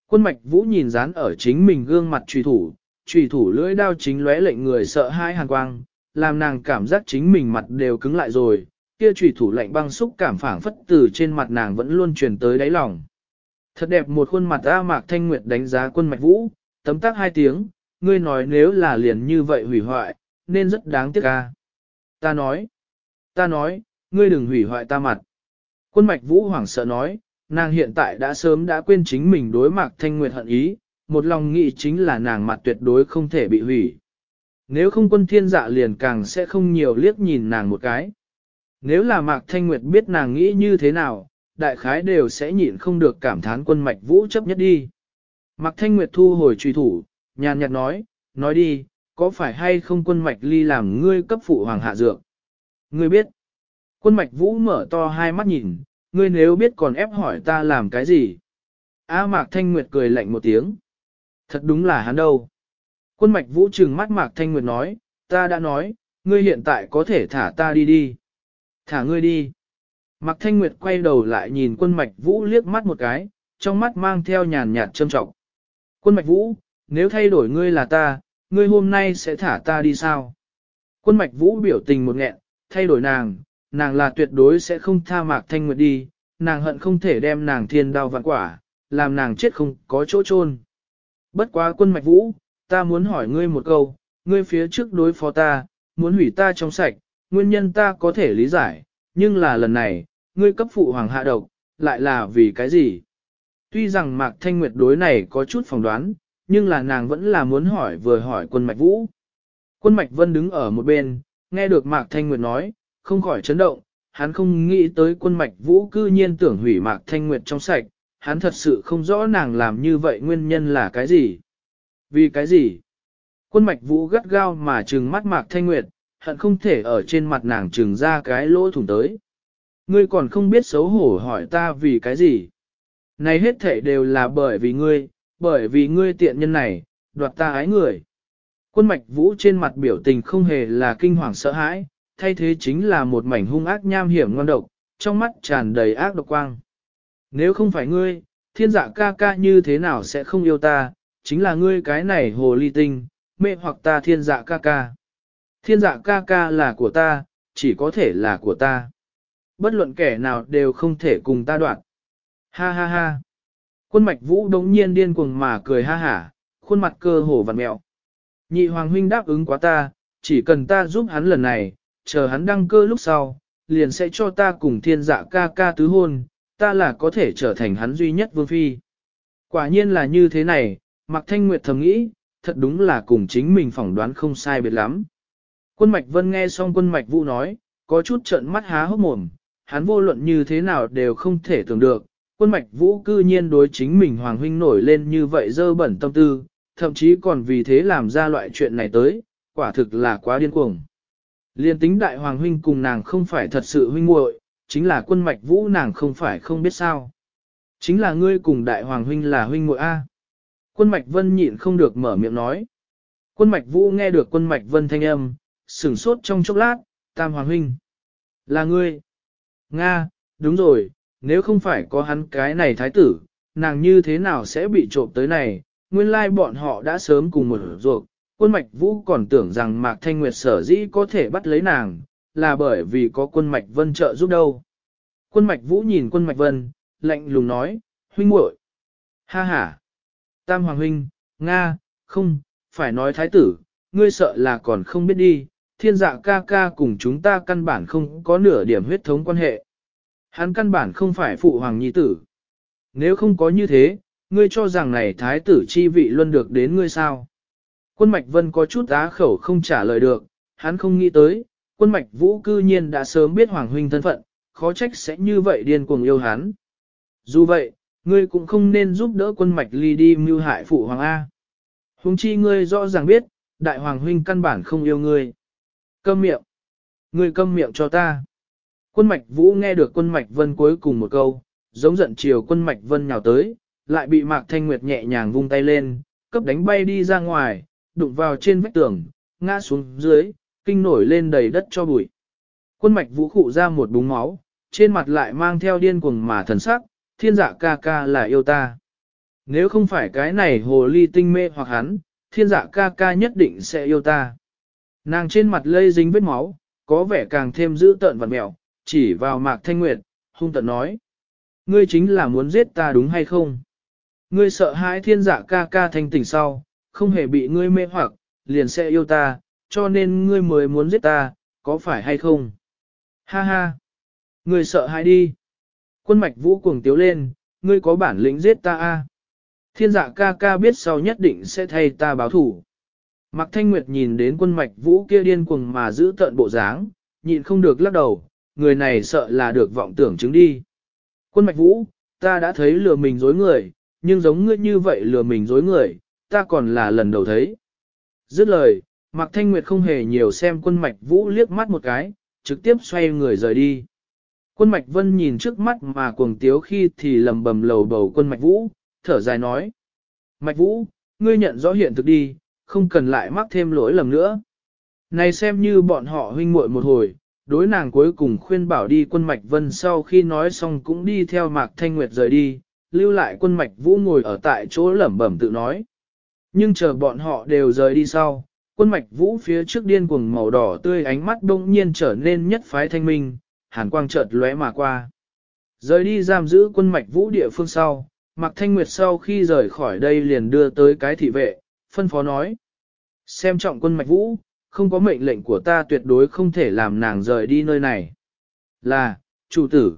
Quân mạch vũ nhìn dán ở chính mình gương mặt trùy thủ, trùy thủ lưỡi đao chính lóe lệnh người sợ hai hàn quang, làm nàng cảm giác chính mình mặt đều cứng lại rồi, kia trùy thủ lạnh băng xúc cảm phảng phất từ trên mặt nàng vẫn luôn truyền tới đáy lòng. Thật đẹp một khuôn mặt A Mạc Thanh Nguyệt đánh giá quân mạch vũ, tấm tắc hai tiếng, ngươi nói nếu là liền như vậy hủy hoại, nên rất đáng tiếc ca. Ta nói, ta nói, ngươi đừng hủy hoại ta mặt. Quân mạch vũ hoảng sợ nói, nàng hiện tại đã sớm đã quên chính mình đối mặt thanh nguyệt hận ý, một lòng nghĩ chính là nàng mặt tuyệt đối không thể bị hủy. Nếu không quân thiên dạ liền càng sẽ không nhiều liếc nhìn nàng một cái. Nếu là Mạc Thanh Nguyệt biết nàng nghĩ như thế nào, đại khái đều sẽ nhịn không được cảm thán quân mạch vũ chấp nhất đi. Mạc Thanh Nguyệt thu hồi truy thủ, nhàn nhạt nói, nói đi, có phải hay không quân mạch ly làm ngươi cấp phụ hoàng hạ dược? Ngươi biết. Quân mạch vũ mở to hai mắt nhìn, ngươi nếu biết còn ép hỏi ta làm cái gì? A Mạc Thanh Nguyệt cười lạnh một tiếng. Thật đúng là hắn đâu. Quân mạch vũ trừng mắt Mạc Thanh Nguyệt nói, ta đã nói, ngươi hiện tại có thể thả ta đi đi. Thả ngươi đi. Mạc Thanh Nguyệt quay đầu lại nhìn quân mạch vũ liếc mắt một cái, trong mắt mang theo nhàn nhạt châm trọng. Quân mạch vũ, nếu thay đổi ngươi là ta, ngươi hôm nay sẽ thả ta đi sao? Quân mạch vũ biểu tình một nghẹn, thay đổi nàng, nàng là tuyệt đối sẽ không tha Mạc Thanh Nguyệt đi, nàng hận không thể đem nàng thiên đao vạn quả, làm nàng chết không có chỗ chôn. Bất quá quân mạch vũ, ta muốn hỏi ngươi một câu, ngươi phía trước đối phó ta, muốn hủy ta trong sạch, nguyên nhân ta có thể lý giải, nhưng là lần này, ngươi cấp phụ hoàng hạ độc, lại là vì cái gì? Tuy rằng Mạc Thanh Nguyệt đối này có chút phỏng đoán, nhưng là nàng vẫn là muốn hỏi vừa hỏi quân Mạch Vũ. Quân Mạch Vân đứng ở một bên, nghe được Mạc Thanh Nguyệt nói, không khỏi chấn động, hắn không nghĩ tới quân Mạch Vũ cư nhiên tưởng hủy Mạc Thanh Nguyệt trong sạch, hắn thật sự không rõ nàng làm như vậy nguyên nhân là cái gì. Vì cái gì? Quân Mạch Vũ gắt gao mà trừng mắt Mạc Thanh Nguyệt, hận không thể ở trên mặt nàng trừng ra cái lỗ thủng tới. Ngươi còn không biết xấu hổ hỏi ta vì cái gì? Này hết thể đều là bởi vì ngươi, bởi vì ngươi tiện nhân này, đoạt ta ái người. Quân mạch vũ trên mặt biểu tình không hề là kinh hoàng sợ hãi, thay thế chính là một mảnh hung ác nham hiểm ngon độc, trong mắt tràn đầy ác độc quang. Nếu không phải ngươi, thiên dạ ca ca như thế nào sẽ không yêu ta, chính là ngươi cái này hồ ly tinh, mê hoặc ta thiên dạ ca ca. Thiên dạ ca ca là của ta, chỉ có thể là của ta. Bất luận kẻ nào đều không thể cùng ta đoạn. Ha ha ha. Quân mạch vũ đống nhiên điên cuồng mà cười ha hả, khuôn mặt cơ hồ vặn mẹo. Nhị hoàng huynh đáp ứng quá ta, chỉ cần ta giúp hắn lần này, chờ hắn đăng cơ lúc sau, liền sẽ cho ta cùng thiên dạ ca ca tứ hôn, ta là có thể trở thành hắn duy nhất vương phi. Quả nhiên là như thế này, Mạc Thanh Nguyệt thầm nghĩ, thật đúng là cùng chính mình phỏng đoán không sai biệt lắm. Quân Mạch Vân nghe xong quân Mạch Vũ nói, có chút trợn mắt há hốc mồm, hắn vô luận như thế nào đều không thể tưởng được, quân mạch vũ cư nhiên đối chính mình hoàng huynh nổi lên như vậy dơ bẩn tâm tư, thậm chí còn vì thế làm ra loại chuyện này tới, quả thực là quá điên cuồng. Liên tính đại hoàng huynh cùng nàng không phải thật sự huynh muội, chính là quân mạch vũ nàng không phải không biết sao. Chính là ngươi cùng đại hoàng huynh là huynh muội A. Quân mạch vân nhịn không được mở miệng nói. Quân mạch vũ nghe được quân mạch vân thanh âm, sửng sốt trong chốc lát, tam hoàng huynh. Là ngươi. Nga, đúng rồi, nếu không phải có hắn cái này thái tử, nàng như thế nào sẽ bị trộm tới này, nguyên lai bọn họ đã sớm cùng một ruột, quân mạch vũ còn tưởng rằng Mạc Thanh Nguyệt sở dĩ có thể bắt lấy nàng, là bởi vì có quân mạch vân trợ giúp đâu. Quân mạch vũ nhìn quân mạch vân, lạnh lùng nói, huynh muội, ha ha, tam hoàng huynh, Nga, không, phải nói thái tử, ngươi sợ là còn không biết đi, thiên dạ ca ca cùng chúng ta căn bản không có nửa điểm huyết thống quan hệ. Hắn căn bản không phải phụ hoàng nhi tử. Nếu không có như thế, ngươi cho rằng này thái tử chi vị luôn được đến ngươi sao? Quân mạch vân có chút á khẩu không trả lời được, hắn không nghĩ tới, quân mạch vũ cư nhiên đã sớm biết hoàng huynh thân phận, khó trách sẽ như vậy điên cuồng yêu hắn. Dù vậy, ngươi cũng không nên giúp đỡ quân mạch ly đi mưu hại phụ hoàng A. Hùng chi ngươi rõ ràng biết, đại hoàng huynh căn bản không yêu ngươi. Câm miệng. Ngươi câm miệng cho ta. Quân mạch vũ nghe được quân mạch vân cuối cùng một câu, giống giận chiều quân mạch vân nhào tới, lại bị mạc thanh nguyệt nhẹ nhàng vung tay lên, cấp đánh bay đi ra ngoài, đụng vào trên vách tường, ngã xuống dưới, kinh nổi lên đầy đất cho bụi. Quân mạch vũ khụ ra một búng máu, trên mặt lại mang theo điên cuồng mà thần sắc, thiên dạ ca ca là yêu ta. Nếu không phải cái này hồ ly tinh mê hoặc hắn, thiên dạ ca ca nhất định sẽ yêu ta. Nàng trên mặt lây dính vết máu, có vẻ càng thêm dữ tợn và mẹo, chỉ vào mạc thanh nguyệt, hung tận nói. Ngươi chính là muốn giết ta đúng hay không? Ngươi sợ hãi thiên dạ ca ca thanh tỉnh sau, không hề bị ngươi mê hoặc, liền sẽ yêu ta, cho nên ngươi mới muốn giết ta, có phải hay không? Ha ha! Ngươi sợ hãi đi! Quân mạch vũ cuồng tiếu lên, ngươi có bản lĩnh giết ta a? À? Thiên dạ ca ca biết sau nhất định sẽ thay ta báo thủ. Mạc Thanh Nguyệt nhìn đến quân mạch vũ kia điên cuồng mà giữ tận bộ dáng, nhịn không được lắc đầu, người này sợ là được vọng tưởng chứng đi. Quân mạch vũ, ta đã thấy lừa mình dối người, nhưng giống ngươi như vậy lừa mình dối người, ta còn là lần đầu thấy. Dứt lời, Mạc Thanh Nguyệt không hề nhiều xem quân mạch vũ liếc mắt một cái, trực tiếp xoay người rời đi. Quân mạch vân nhìn trước mắt mà cuồng tiếu khi thì lầm bầm lầu bầu quân mạch vũ, thở dài nói. Mạch vũ, ngươi nhận rõ hiện thực đi, không cần lại mắc thêm lỗi lầm nữa. Này xem như bọn họ huynh muội một hồi, đối nàng cuối cùng khuyên bảo đi quân mạch vân sau khi nói xong cũng đi theo Mạc Thanh Nguyệt rời đi, lưu lại quân mạch vũ ngồi ở tại chỗ lẩm bẩm tự nói. Nhưng chờ bọn họ đều rời đi sau, quân mạch vũ phía trước điên cuồng màu đỏ tươi ánh mắt đông nhiên trở nên nhất phái thanh minh, hàn quang chợt lóe mà qua. Rời đi giam giữ quân mạch vũ địa phương sau, Mạc Thanh Nguyệt sau khi rời khỏi đây liền đưa tới cái thị vệ, phân phó nói. Xem trọng quân mạch vũ, không có mệnh lệnh của ta tuyệt đối không thể làm nàng rời đi nơi này. Là, chủ tử.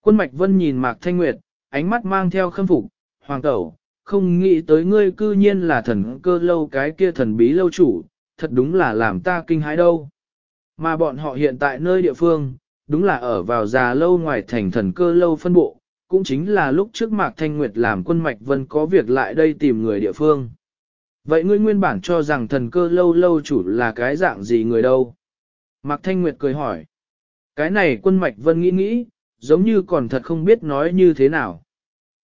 Quân mạch vân nhìn Mạc Thanh Nguyệt, ánh mắt mang theo khâm phục, hoàng tẩu, không nghĩ tới ngươi cư nhiên là thần cơ lâu cái kia thần bí lâu chủ, thật đúng là làm ta kinh hãi đâu. Mà bọn họ hiện tại nơi địa phương, đúng là ở vào già lâu ngoài thành thần cơ lâu phân bộ, cũng chính là lúc trước Mạc Thanh Nguyệt làm quân mạch vân có việc lại đây tìm người địa phương. Vậy ngươi nguyên bản cho rằng thần cơ lâu lâu chủ là cái dạng gì người đâu? Mạc Thanh Nguyệt cười hỏi. Cái này quân mạch vân nghĩ nghĩ, giống như còn thật không biết nói như thế nào.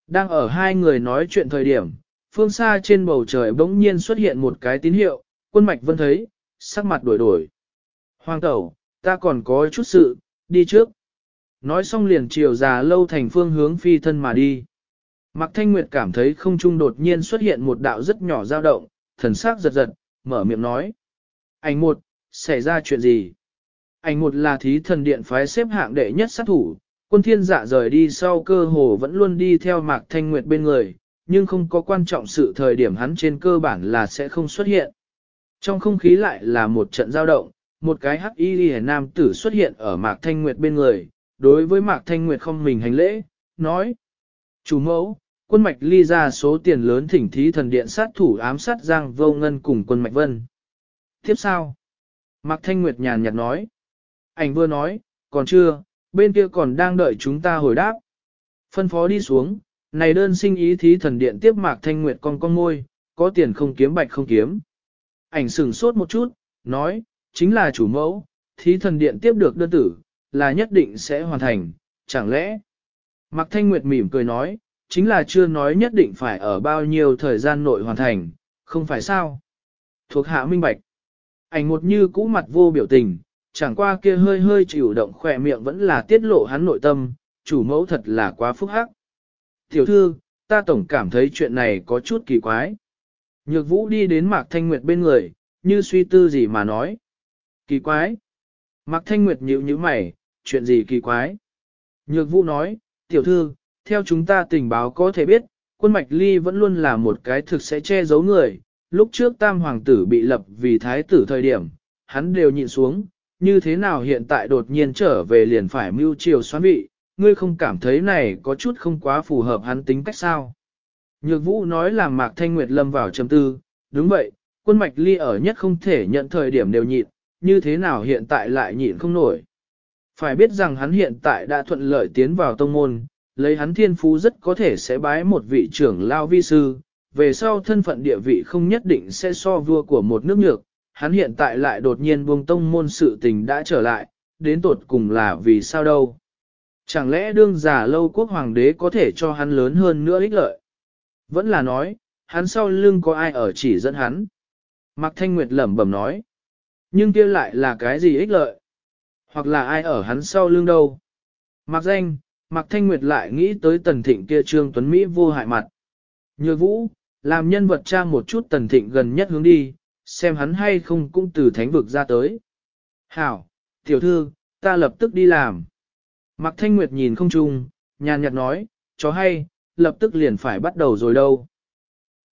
Đang ở hai người nói chuyện thời điểm, phương xa trên bầu trời bỗng nhiên xuất hiện một cái tín hiệu, quân mạch vân thấy, sắc mặt đổi đổi. Hoàng tẩu, ta còn có chút sự, đi trước. Nói xong liền chiều già lâu thành phương hướng phi thân mà đi. Mạc Thanh Nguyệt cảm thấy không trung đột nhiên xuất hiện một đạo rất nhỏ dao động, thần sắc giật giật, mở miệng nói. Ảnh một, xảy ra chuyện gì? Ảnh một là thí thần điện phái xếp hạng đệ nhất sát thủ, quân thiên dạ rời đi sau cơ hồ vẫn luôn đi theo Mạc Thanh Nguyệt bên người, nhưng không có quan trọng sự thời điểm hắn trên cơ bản là sẽ không xuất hiện. Trong không khí lại là một trận dao động, một cái hắc y hề nam tử xuất hiện ở Mạc Thanh Nguyệt bên người, đối với Mạc Thanh Nguyệt không mình hành lễ, nói. Chủ mẫu, quân mạch ly ra số tiền lớn thỉnh thí thần điện sát thủ ám sát Giang Vô Ngân cùng quân mạch vân. Tiếp sao? Mạc Thanh Nguyệt nhàn nhạt nói. Ảnh vừa nói, còn chưa, bên kia còn đang đợi chúng ta hồi đáp. Phân phó đi xuống, này đơn sinh ý thí thần điện tiếp Mạc Thanh Nguyệt con con ngôi, có tiền không kiếm bạch không kiếm. Ảnh sửng sốt một chút, nói, chính là chủ mẫu, thí thần điện tiếp được đơn tử, là nhất định sẽ hoàn thành, chẳng lẽ? Mạc Thanh Nguyệt mỉm cười nói, chính là chưa nói nhất định phải ở bao nhiêu thời gian nội hoàn thành, không phải sao? Thuộc hạ minh bạch. Ảnh một như cũ mặt vô biểu tình, chẳng qua kia hơi hơi chịu động khỏe miệng vẫn là tiết lộ hắn nội tâm, chủ mẫu thật là quá phúc hắc. Tiểu thư, ta tổng cảm thấy chuyện này có chút kỳ quái. Nhược vũ đi đến Mạc Thanh Nguyệt bên người, như suy tư gì mà nói. Kỳ quái. Mạc Thanh Nguyệt nhíu nhíu mày, chuyện gì kỳ quái. Nhược vũ nói, tiểu thư, theo chúng ta tình báo có thể biết, quân mạch ly vẫn luôn là một cái thực sẽ che giấu người. Lúc trước tam hoàng tử bị lập vì thái tử thời điểm, hắn đều nhịn xuống, như thế nào hiện tại đột nhiên trở về liền phải mưu triều xoán vị, ngươi không cảm thấy này có chút không quá phù hợp hắn tính cách sao. Nhược vũ nói là Mạc Thanh Nguyệt lâm vào trầm tư, đúng vậy, quân mạch ly ở nhất không thể nhận thời điểm đều nhịn, như thế nào hiện tại lại nhịn không nổi. Phải biết rằng hắn hiện tại đã thuận lợi tiến vào tông môn, lấy hắn thiên phú rất có thể sẽ bái một vị trưởng lao vi sư, về sau thân phận địa vị không nhất định sẽ so vua của một nước nhược, hắn hiện tại lại đột nhiên buông tông môn sự tình đã trở lại, đến tột cùng là vì sao đâu. Chẳng lẽ đương giả lâu quốc hoàng đế có thể cho hắn lớn hơn nữa ích lợi? Vẫn là nói, hắn sau lưng có ai ở chỉ dẫn hắn? Mạc Thanh Nguyệt lẩm bẩm nói. Nhưng kia lại là cái gì ích lợi? Hoặc là ai ở hắn sau lưng đâu? Mạc danh, Mạc Thanh Nguyệt lại nghĩ tới tần thịnh kia trương tuấn Mỹ vô hại mặt. Nhược vũ, làm nhân vật tra một chút tần thịnh gần nhất hướng đi, xem hắn hay không cũng từ thánh vực ra tới. Hảo, tiểu thư, ta lập tức đi làm. Mạc Thanh Nguyệt nhìn không chung, nhàn nhạt nói, chó hay, lập tức liền phải bắt đầu rồi đâu.